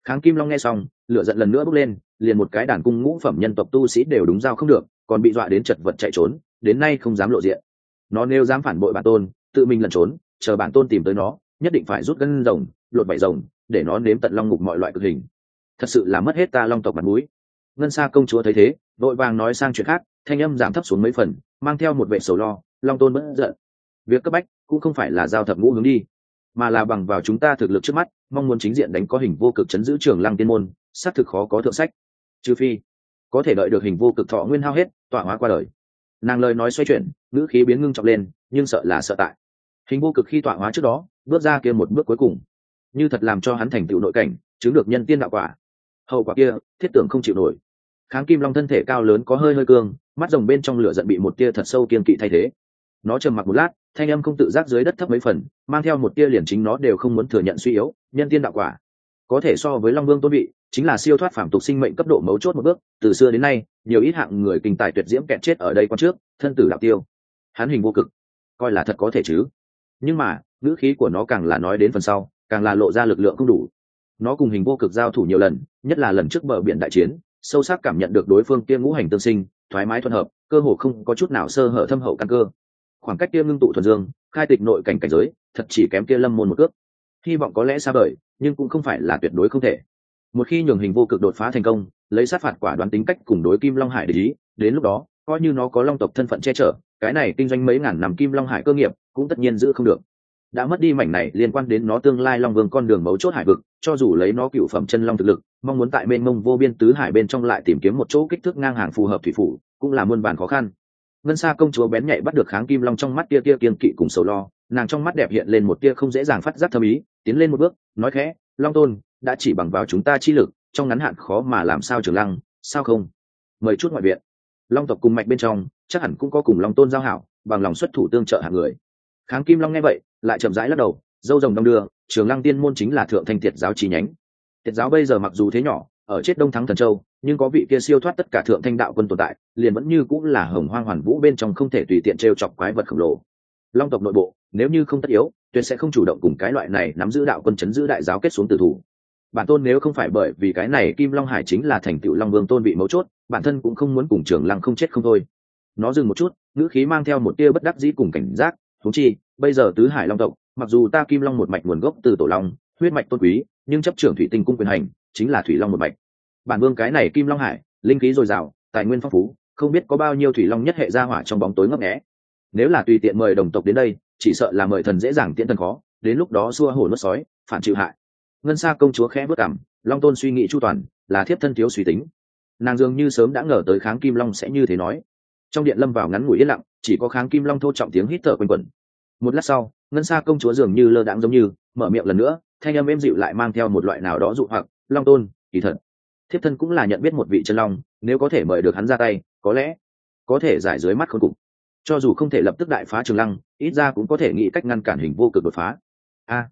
kháng kim long nghe xong, lửa giận lần nữa bốc lên, liền một cái đàn cung ngũ phẩm nhân tộc tu sĩ đều đúng giao không được, còn bị dọa đến chật vật chạy trốn, đến nay không dám lộ diện. Nó nêu dám phản bội bản tôn, tự mình lẩn trốn, chờ bản tôn tìm tới nó, nhất định phải rút gân rồng, lột bảy rồng, để nó nếm tận long ngục mọi loại cực hình. Thật sự là mất hết ta long tộc mặt mũi. Ngân sa công chúa thấy thế, vội vàng nói sang chuyện khác, thanh âm giảm thấp xuống mấy phần, mang theo một vệ sầu lo, long tôn bất giận. Việc cấp bách cũng không phải là giao thập ngũ hướng đi mà là bằng vào chúng ta thực lực trước mắt, mong muốn chính diện đánh có hình vô cực chấn giữ trường lăng tiên môn, xác thực khó có thượng sách. Trừ phi, có thể đợi được hình vô cực thọ nguyên hao hết, tọa hóa qua đời. Nàng lời nói xoay chuyển, ngữ khí biến ngưng trọng lên, nhưng sợ là sợ tại. Hình vô cực khi tọa hóa trước đó, bước ra kia một bước cuối cùng. Như thật làm cho hắn thành tựu nội cảnh, chứng được nhân tiên đạo quả. Hậu quả kia, thiết tưởng không chịu nổi. Kháng kim long thân thể cao lớn có hơi hơi cương, mắt rồng bên trong lửa giận bị một tia thật sâu kiên kỵ thay thế. Nó trầm mặc một lát thanh âm không tự giác dưới đất thấp mấy phần, mang theo một tia liền chính nó đều không muốn thừa nhận suy yếu, nhân tiên đạo quả. Có thể so với long vương tôn vị, chính là siêu thoát phạm tục sinh mệnh cấp độ mấu chốt một bước, từ xưa đến nay, nhiều ít hạng người kinh tài tuyệt diễm kẹt chết ở đây quan trước, thân tử đạo tiêu. Hắn hình vô cực, coi là thật có thể chứ. Nhưng mà, ngữ khí của nó càng là nói đến phần sau, càng là lộ ra lực lượng không đủ. Nó cùng hình vô cực giao thủ nhiều lần, nhất là lần trước bờ biển đại chiến, sâu sắc cảm nhận được đối phương kia ngũ hành tương sinh, thoải mái thuận hợp, cơ hồ không có chút nào sơ hở thâm hậu căn cơ khoảng cách kia ngưng tụ thuần dương, khai tịch nội cảnh cảnh giới, thật chỉ kém kia lâm môn một cước. Hy vọng có lẽ xa vời, nhưng cũng không phải là tuyệt đối không thể. Một khi nhường hình vô cực đột phá thành công, lấy sát phạt quả đoán tính cách cùng đối kim long hải để ý, đến lúc đó, coi như nó có long tộc thân phận che chở, cái này kinh doanh mấy ngàn năm kim long hải cơ nghiệp, cũng tất nhiên giữ không được. Đã mất đi mảnh này liên quan đến nó tương lai long vương con đường mấu chốt hải vực, cho dù lấy nó cựu phẩm chân long thực lực, mong muốn tại bên mông vô biên tứ hải bên trong lại tìm kiếm một chỗ kích thước ngang hàng phù hợp thủy phủ, cũng là muôn bản khó khăn ngân xa công chúa bén nhạy bắt được kháng kim long trong mắt tia tia kiên kỵ cùng sầu lo. Nàng trong mắt đẹp hiện lên một tia không dễ dàng phát giác thâm ý, tiến lên một bước, nói khẽ, long tôn, đã chỉ bằng vào chúng ta chi lực, trong ngắn hạn khó mà làm sao trường lăng, sao không? Mời chút ngoại viện. Long tộc cùng mạch bên trong, chắc hẳn cũng có cùng long tôn giao hảo, bằng lòng xuất thủ tương trợ hạng người. Kháng kim long nghe vậy, lại chậm rãi lắc đầu, dâu rồng đông đưa, trường lăng tiên môn chính là thượng thanh tiệt giáo chi nhánh. Tiệt giáo bây giờ mặc dù thế nhỏ ở chết đông thắng thần châu, nhưng có vị kia siêu thoát tất cả thượng thanh đạo quân tồn tại, liền vẫn như cũng là hồng hoang hoàn vũ bên trong không thể tùy tiện t r e o chọc quái vật khổng lồ. Long tộc nội bộ, nếu như không tất yếu, tuyệt sẽ không chủ động cùng cái loại này nắm giữ đạo quân chấn giữ đại giáo kết xuống từ thủ. Bản tôn nếu không phải bởi vì cái này kim long hải chính là thành tựu long vương tôn vị mấu chốt, bản thân cũng không muốn cùng trường lăng không chết không thôi. Nó dừng một chút, ngữ khí mang theo một tia bất đắc dĩ cùng cảnh giác thú chi, bây giờ tứ hải long tộc, mặc dù ta kim long một mạch nguồn gốc từ tổ long, huyết mạch tôn quý, nhưng chấp trưởng thủy tinh cung quyền hành chính là thủy long một mạch. Bản vương cái này kim long hải, linh khí dồi dào, tài nguyên phong phú, không biết có bao nhiêu thủy long nhất hệ ra hỏa trong bóng tối ngấp nghẽ nếu là tùy tiện mời đồng tộc đến đây, chỉ sợ là mời thần dễ dàng tiễn thần khó, đến lúc đó xua hổ nuốt sói, phản chịu hại. Ngân sa công chúa khẽ bước cảm long tôn suy nghĩ chu toàn, là thiếp thân thiếu suy tính. Nàng dường như sớm đã ngờ tới kháng kim long sẽ như thế nói. Trong điện lâm vào ngắn ngủi yên lặng, chỉ có kháng kim long thô trọng tiếng hít thở quanh quẩn. Một lát sau, ngân sa công chúa dường như lơ đãng giống như, mở miệng lần nữa, thanh âm êm dịu lại mang theo một loại nào đó dụ hoặc long tôn, kỳ thật, thiếp thân cũng là nhận biết một vị chân long, nếu có thể mời được hắn ra tay, có lẽ có thể giải dưới mắt khôn cục cho dù không thể lập tức đại phá trường lăng, ít ra cũng có thể nghĩ cách ngăn cản hình vô cực đột phá. A,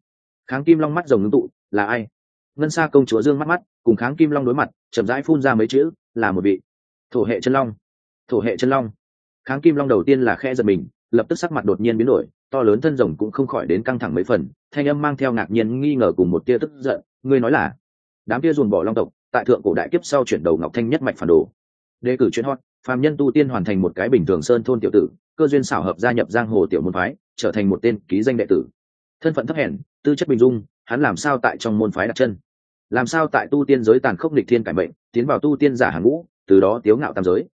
kháng kim long mắt rồng ngưng tụ, là ai? Ngân sa công chúa dương mắt mắt, cùng kháng kim long đối mặt, chậm rãi phun ra mấy chữ, là một vị thổ hệ chân long. Thổ hệ chân long. Kháng kim long đầu tiên là khe giật mình, lập tức sắc mặt đột nhiên biến đổi, to lớn thân rồng cũng không khỏi đến căng thẳng mấy phần, thanh âm mang theo ngạc nhiên nghi ngờ cùng một tia tức giận, ngươi nói là đám kia dồn bỏ long tộc, tại thượng cổ đại kiếp sau chuyển đầu ngọc thanh nhất mạch phản đồ. Đề cử chuyên hot, phàm nhân tu tiên hoàn thành một cái bình thường sơn thôn tiểu tử, cơ duyên xảo hợp gia nhập giang hồ tiểu môn phái, trở thành một tên ký danh đệ tử. Thân phận thấp hèn, tư chất bình dung, hắn làm sao tại trong môn phái đặt chân? Làm sao tại tu tiên giới tàn khốc lịch thiên cải mệnh, tiến vào tu tiên giả hàng ngũ, từ đó tiếu ngạo tam giới?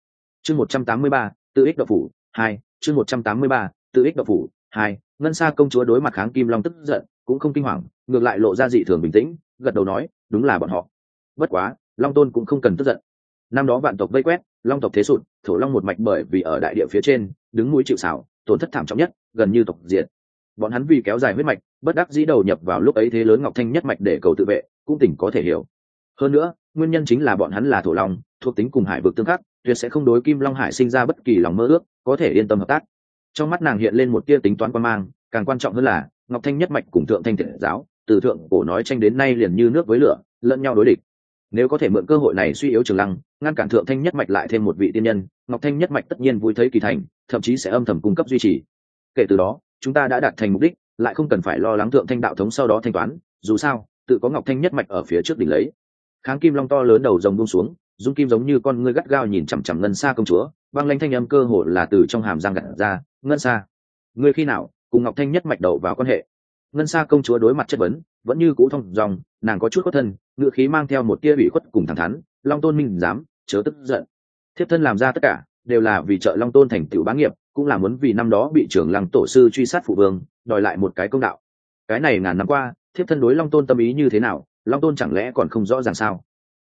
Chương một trăm tám mươi ba, tự ích đậu phủ, hai, chương một trăm tám mươi ba, tự ích đậu phủ, hai, ngân sa công chúa đối mặt kháng kim long tức giận cũng không kinh hoàng, ngược lại lộ ra dị thường bình tĩnh, gật đầu nói, đúng là bọn họ. Bất quá, long tôn cũng không cần tức giận. Năm đó vạn tộc vây quét, long tộc thế sụt, thổ long một mạch bởi vì ở đại địa phía trên, đứng mũi chịu xảo tổn thất thảm trọng nhất, gần như tộc diệt. Bọn hắn vì kéo dài huyết mạch, bất đắc dĩ đầu nhập vào lúc ấy thế lớn ngọc thanh nhất mạch để cầu tự vệ, cũng tỉnh có thể hiểu. Hơn nữa, nguyên nhân chính là bọn hắn là thổ long, thuộc tính cùng hải vực tương khắc, tuyệt sẽ không đối kim long hải sinh ra bất kỳ lòng mơ ước, có thể yên tâm hợp tác. Trong mắt nàng hiện lên một tia tính toán quan mang, càng quan trọng hơn là ngọc thanh nhất mạch cùng thượng thanh thiện giáo, từ thượng cổ nói tranh đến nay liền như nước với lửa, lẫn nhau đối địch. Nếu có thể mượn cơ hội này suy yếu trường lăng, ngăn cản thượng thanh nhất mạch lại thêm một vị tiên nhân, ngọc thanh nhất mạch tất nhiên vui thấy kỳ thành, thậm chí sẽ âm thầm cung cấp duy trì. Kể từ đó, chúng ta đã đạt thành mục đích, lại không cần phải lo lắng thượng thanh đạo thống sau đó thanh toán, dù sao, tự có ngọc thanh nhất mạch ở phía trước đỉnh lấy. Kháng kim long to lớn đầu rồng bung xuống, dung kim giống như con ngươi gắt gao nhìn chằm chằm ngân xa công chúa băng lanh thanh âm cơ hồ là từ trong hàm răng gặt ra, ngân xa, ngươi khi nào cùng ngọc thanh nhất mạch đầu vào quan hệ. Ngân xa công chúa đối mặt chất vấn, vẫn như cũ thông dòng, nàng có chút khuất thân ngự khí mang theo một tia ủy khuất cùng thẳng thắn, long tôn minh dám, chớ tức giận. Thiếp thân làm ra tất cả, đều là vì trợ long tôn thành tựu bá nghiệp, cũng là muốn vì năm đó bị trưởng lăng tổ sư truy sát phụ vương, đòi lại một cái công đạo. Cái này ngàn năm qua, thiếp thân đối long tôn tâm ý như thế nào, long tôn chẳng lẽ còn không rõ ràng sao?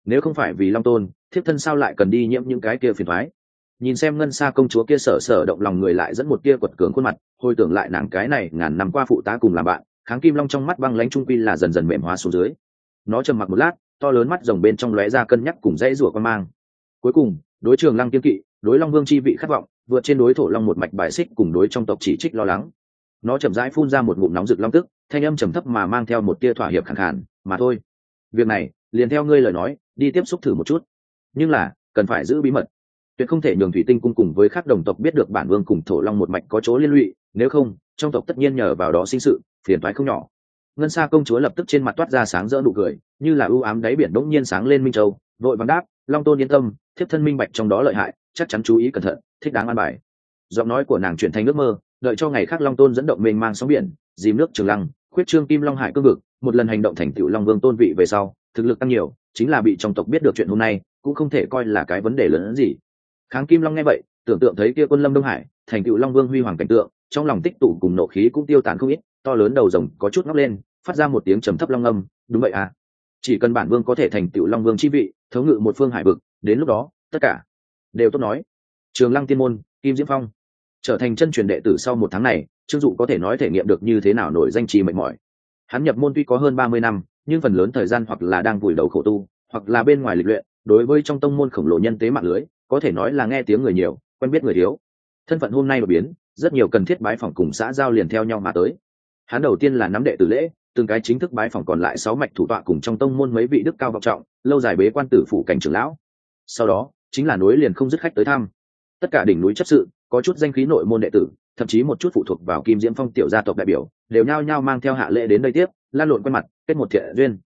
Nếu không phải vì long tôn, thiếp thân sao lại cần đi nhiễm những cái kia phiền thoái nhìn xem ngân xa công chúa kia sở sở động lòng người lại dẫn một kia quật cường khuôn mặt hồi tưởng lại nàng cái này ngàn năm qua phụ tá cùng làm bạn, kháng kim long trong mắt băng lãnh trung quy là dần dần mềm hóa xuống dưới. Nó trầm mặc một lát, to lớn mắt rồng bên trong lóe ra cân nhắc cùng dãy rủa quan mang. Cuối cùng, đối trường lăng kiên kỵ, đối long vương chi vị khát vọng, vượt trên đối thổ long một mạch bài xích cùng đối trong tộc chỉ trích lo lắng. Nó chậm rãi phun ra một ngụm nóng rực long tức, thanh âm trầm thấp mà mang theo một tia thỏa hiệp khẳng khản mà thôi, việc này, liền theo ngươi lời nói, đi tiếp xúc thử một chút. Nhưng là, cần phải giữ bí mật. Tuyệt không thể nhường thủy tinh cung cùng với các đồng tộc biết được bản vương cùng thổ long một mạch có chỗ liên lụy nếu không, trong tộc tất nhiên nhờ vào đó sinh sự, phiền thoái không nhỏ. Ngân sa công chúa lập tức trên mặt toát ra sáng rỡ nụ cười, như là ưu ám đáy biển đỗng nhiên sáng lên minh châu, vội vàng đáp, long tôn yên tâm, thiếp thân minh bạch trong đó lợi hại, chắc chắn chú ý cẩn thận, thích đáng an bài. Giọng nói của nàng chuyển thành ước mơ, đợi cho ngày khác long tôn dẫn động mênh mang sóng biển, dìm nước trường lăng, khuyết trương kim long hải cương vực, một lần hành động thành tựu long vương tôn vị về sau, thực lực tăng nhiều, chính là bị trong tộc biết được chuyện hôm nay, cũng không thể coi là cái vấn đề lớn hơn gì. Kháng kim long nghe vậy, tưởng tượng thấy kia quân lâm đông hải, thành tựu long vương huy hoàng cảnh tượng trong lòng tích tụ cùng nộ khí cũng tiêu tán không ít, to lớn đầu rồng có chút ngóc lên, phát ra một tiếng trầm thấp long âm, đúng vậy à. Chỉ cần bản vương có thể thành tựu long vương chi vị thấu ngự một phương hải vực, đến lúc đó, tất cả đều tốt nói. Trường lăng tiên môn, kim diễm phong. Trở thành chân truyền đệ tử sau một tháng này, trương dụ có thể nói thể nghiệm được như thế nào nổi danh trì mệt mỏi. Hắn nhập môn tuy có hơn ba mươi năm, nhưng phần lớn thời gian hoặc là đang vùi đầu khổ tu, hoặc là bên ngoài lịch luyện, đối với trong tông môn khổng lồ nhân tế mạng lưới, có thể nói là nghe tiếng người nhiều, quen biết người thiếu. Thân phận hôm nay đột biến rất nhiều cần thiết bái phỏng cùng xã giao liền theo nhau mà tới. Hắn đầu tiên là nắm đệ tử lễ, từng cái chính thức bái phỏng còn lại sáu mạch thủ tọa cùng trong tông môn mấy vị đức cao vọng trọng, lâu dài bế quan tử phủ cảnh trưởng lão. Sau đó, chính là nối liền không dứt khách tới thăm. Tất cả đỉnh núi chấp sự, có chút danh khí nội môn đệ tử, thậm chí một chút phụ thuộc vào kim diễm phong tiểu gia tộc đại biểu, đều nhao nhao mang theo hạ lễ đến đây tiếp, lan lộn quen mặt, kết một thiện duyên.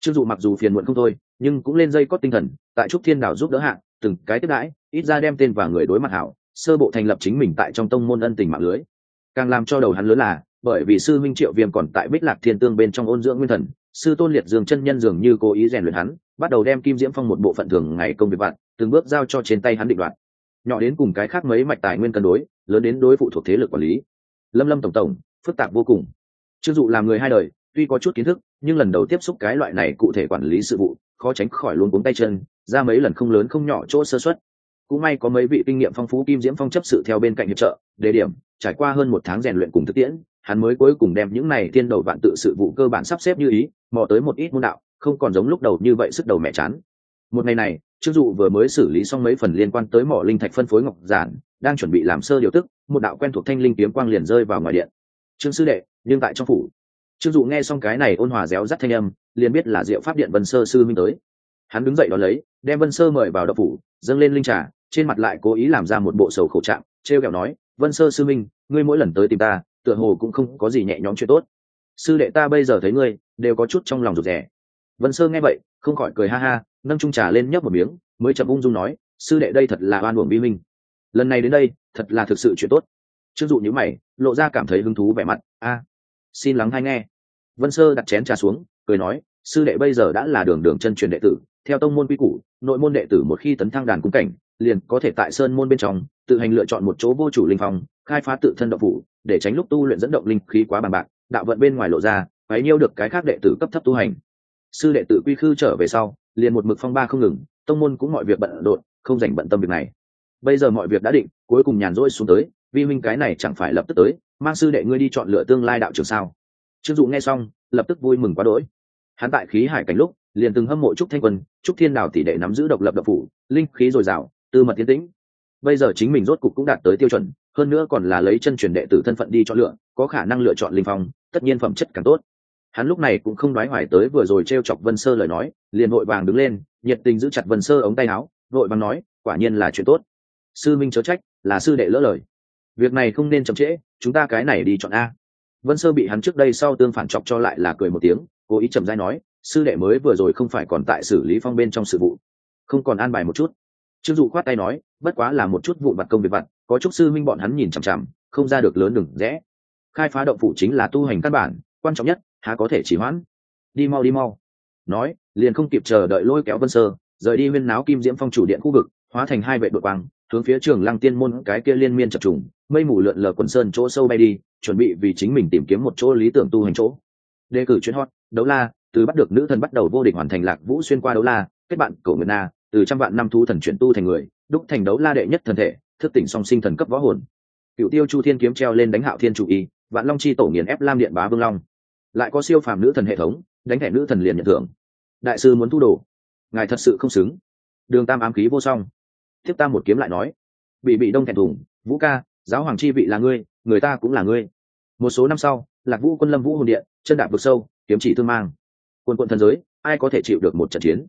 Trương dụ mặc dù phiền muộn không thôi, nhưng cũng lên dây có tinh thần, tại trúc thiên đảo giúp đỡ hạng từng cái tiếp đãi, ít ra đem tên và người đối mặt hảo sơ bộ thành lập chính mình tại trong tông môn ân tình mạng lưới. Càng làm cho đầu hắn lớn là, bởi vì sư minh triệu viêm còn tại bích lạc thiên tương bên trong ôn dưỡng nguyên thần, sư tôn liệt dương chân nhân dường như cố ý rèn luyện hắn, bắt đầu đem kim diễm phong một bộ phận thường ngày công việc vặt, từng bước giao cho trên tay hắn định đoạt. Nhỏ đến cùng cái khác mấy mạch tài nguyên cân đối, lớn đến đối phụ thuộc thế lực quản lý. Lâm lâm tổng tổng, phức tạp vô cùng. Chưng dụ làm người hai đời, tuy có chút kiến thức, nhưng lần đầu tiếp xúc cái loại này cụ thể quản lý sự vụ, khó tránh khỏi luôn cuống tay chân, ra mấy lần không lớn không nhỏ chỗ sơ xuất cũng may có mấy vị kinh nghiệm phong phú kim diễm phong chấp sự theo bên cạnh hiệp trợ, đề điểm, trải qua hơn một tháng rèn luyện cùng thực tiễn, hắn mới cuối cùng đem những này tiên đầu vạn tự sự vụ cơ bản sắp xếp như ý, mò tới một ít môn đạo, không còn giống lúc đầu như vậy sức đầu mẹ chán. Một ngày này, trương dụ vừa mới xử lý xong mấy phần liên quan tới mỏ linh thạch phân phối ngọc giản, đang chuẩn bị làm sơ điều tức, một đạo quen thuộc thanh linh kiếm quang liền rơi vào ngoài điện. Trương sư đệ, nhưng tại trong phủ. Trương dụ nghe xong cái này ôn hòa réo rắt thanh âm, liền biết là diệu pháp điện vân sơ sư minh tới. Hắn đứng dậy đón lấy, đem vân sơ mời vào đậu phủ, dâng lên linh trà trên mặt lại cố ý làm ra một bộ sầu khổ trạng, trêu kẹo nói, vân sơ sư minh, ngươi mỗi lần tới tìm ta, tựa hồ cũng không có gì nhẹ nhõm chuyện tốt. Sư đệ ta bây giờ thấy ngươi, đều có chút trong lòng rụt rè. Vân sơ nghe vậy, không khỏi cười ha ha, nâng trung trà lên nhấp một miếng, mới chậm ung dung nói, sư đệ đây thật là oan uổng vi minh. Lần này đến đây, thật là thực sự chuyện tốt. Chưng dụ nhữ mày, lộ ra cảm thấy hứng thú vẻ mặt, a, xin lắng hay nghe. Vân sơ đặt chén trà xuống, cười nói, sư đệ bây giờ đã là đường đường chân truyền đệ tử theo tông môn quy củ nội môn đệ tử một khi tấn thăng đàn cung cảnh liền có thể tại sơn môn bên trong tự hành lựa chọn một chỗ vô chủ linh phòng, khai phá tự thân động phủ để tránh lúc tu luyện dẫn động linh khí quá bằng bạc đạo vận bên ngoài lộ ra mấy nhiêu được cái khác đệ tử cấp thấp tu hành. Sư đệ tử quy khư trở về sau liền một mực phong ba không ngừng tông môn cũng mọi việc bận rộn không dành bận tâm việc này. Bây giờ mọi việc đã định cuối cùng nhàn rỗi xuống tới vi minh cái này chẳng phải lập tức tới mang sư đệ ngươi đi chọn lựa tương lai đạo trường sao. Trương dụ nghe xong lập tức vui mừng quá đỗi. Hắn tại khí hải cảnh lúc liền từng hâm mộ trúc thanh quân, trúc thiên đào tỷ đệ nắm giữ độc lập độc phủ, linh khí dồi dào, tư mật tiến tĩnh. Bây giờ chính mình rốt cục cũng đạt tới tiêu chuẩn, hơn nữa còn là lấy chân truyền đệ tử thân phận đi chọn lựa, có khả năng lựa chọn linh phong, tất nhiên phẩm chất càng tốt. Hắn lúc này cũng không nói hoài tới vừa rồi t r e o chọc vân sơ lời nói, liền vội vàng đứng lên, nhiệt tình giữ chặt vân sơ ống tay áo, vội vàng nói, quả nhiên là chuyện tốt. Sư minh chớ trách, là sư đệ lỡ lời. Việc này không nên chậm trễ, chúng ta cái này đi chọn a. Vân sơ bị hắn trước đây sau tương phản chọc cho lại là cười một tiếng, cố ý chậm dai nói sư đệ mới vừa rồi không phải còn tại xử lý phong bên trong sự vụ. Không còn an bài một chút. Trương dụ khoát tay nói, bất quá là một chút vụ vặt công việc vặt, có chút sư minh bọn hắn nhìn chằm chằm, không ra được lớn đừng, rẽ. Khai phá động phủ chính là tu hành căn bản, quan trọng nhất, há có thể chỉ hoãn. Đi mau đi mau. Nói, liền không kịp chờ đợi lôi kéo vân sơ, rời đi huyên náo kim diễm phong chủ điện khu vực, hóa thành hai vệ đội quang, hướng phía trường lăng tiên môn cái kia liên miên chập trùng, mây mù lượn lờ quần sơn chỗ sâu bay đi, chuẩn bị vì chính mình tìm kiếm một chỗ lý tưởng tu hành chỗ. Đề cử chuyến hot, đấu la từ bắt được nữ thần bắt đầu vô địch hoàn thành lạc vũ xuyên qua đấu la, kết bạn cổ nguyệt na, từ trăm vạn năm thú thần chuyển tu thành người, đúc thành đấu la đệ nhất thần thể, thức tỉnh song sinh thần cấp võ hồn. Cựu tiêu chu thiên kiếm treo lên đánh hạo thiên chủ y, vạn long chi tổ nghiền ép lam điện bá vương long. Lại có siêu phàm nữ thần hệ thống, đánh thẻ nữ thần liền nhận thưởng. Đại sư muốn thu đồ. Ngài thật sự không xứng. Đường tam ám khí vô song. Thiếp tam một kiếm lại nói. Bị bị đông thẹn thùng, vũ ca, giáo hoàng chi vị là ngươi, người ta cũng là ngươi. Một số năm sau, lạc vũ quân lâm vũ hồn điện, chân đạp vực sâu, kiếm chỉ thương mang quân quận thần giới ai có thể chịu được một trận chiến?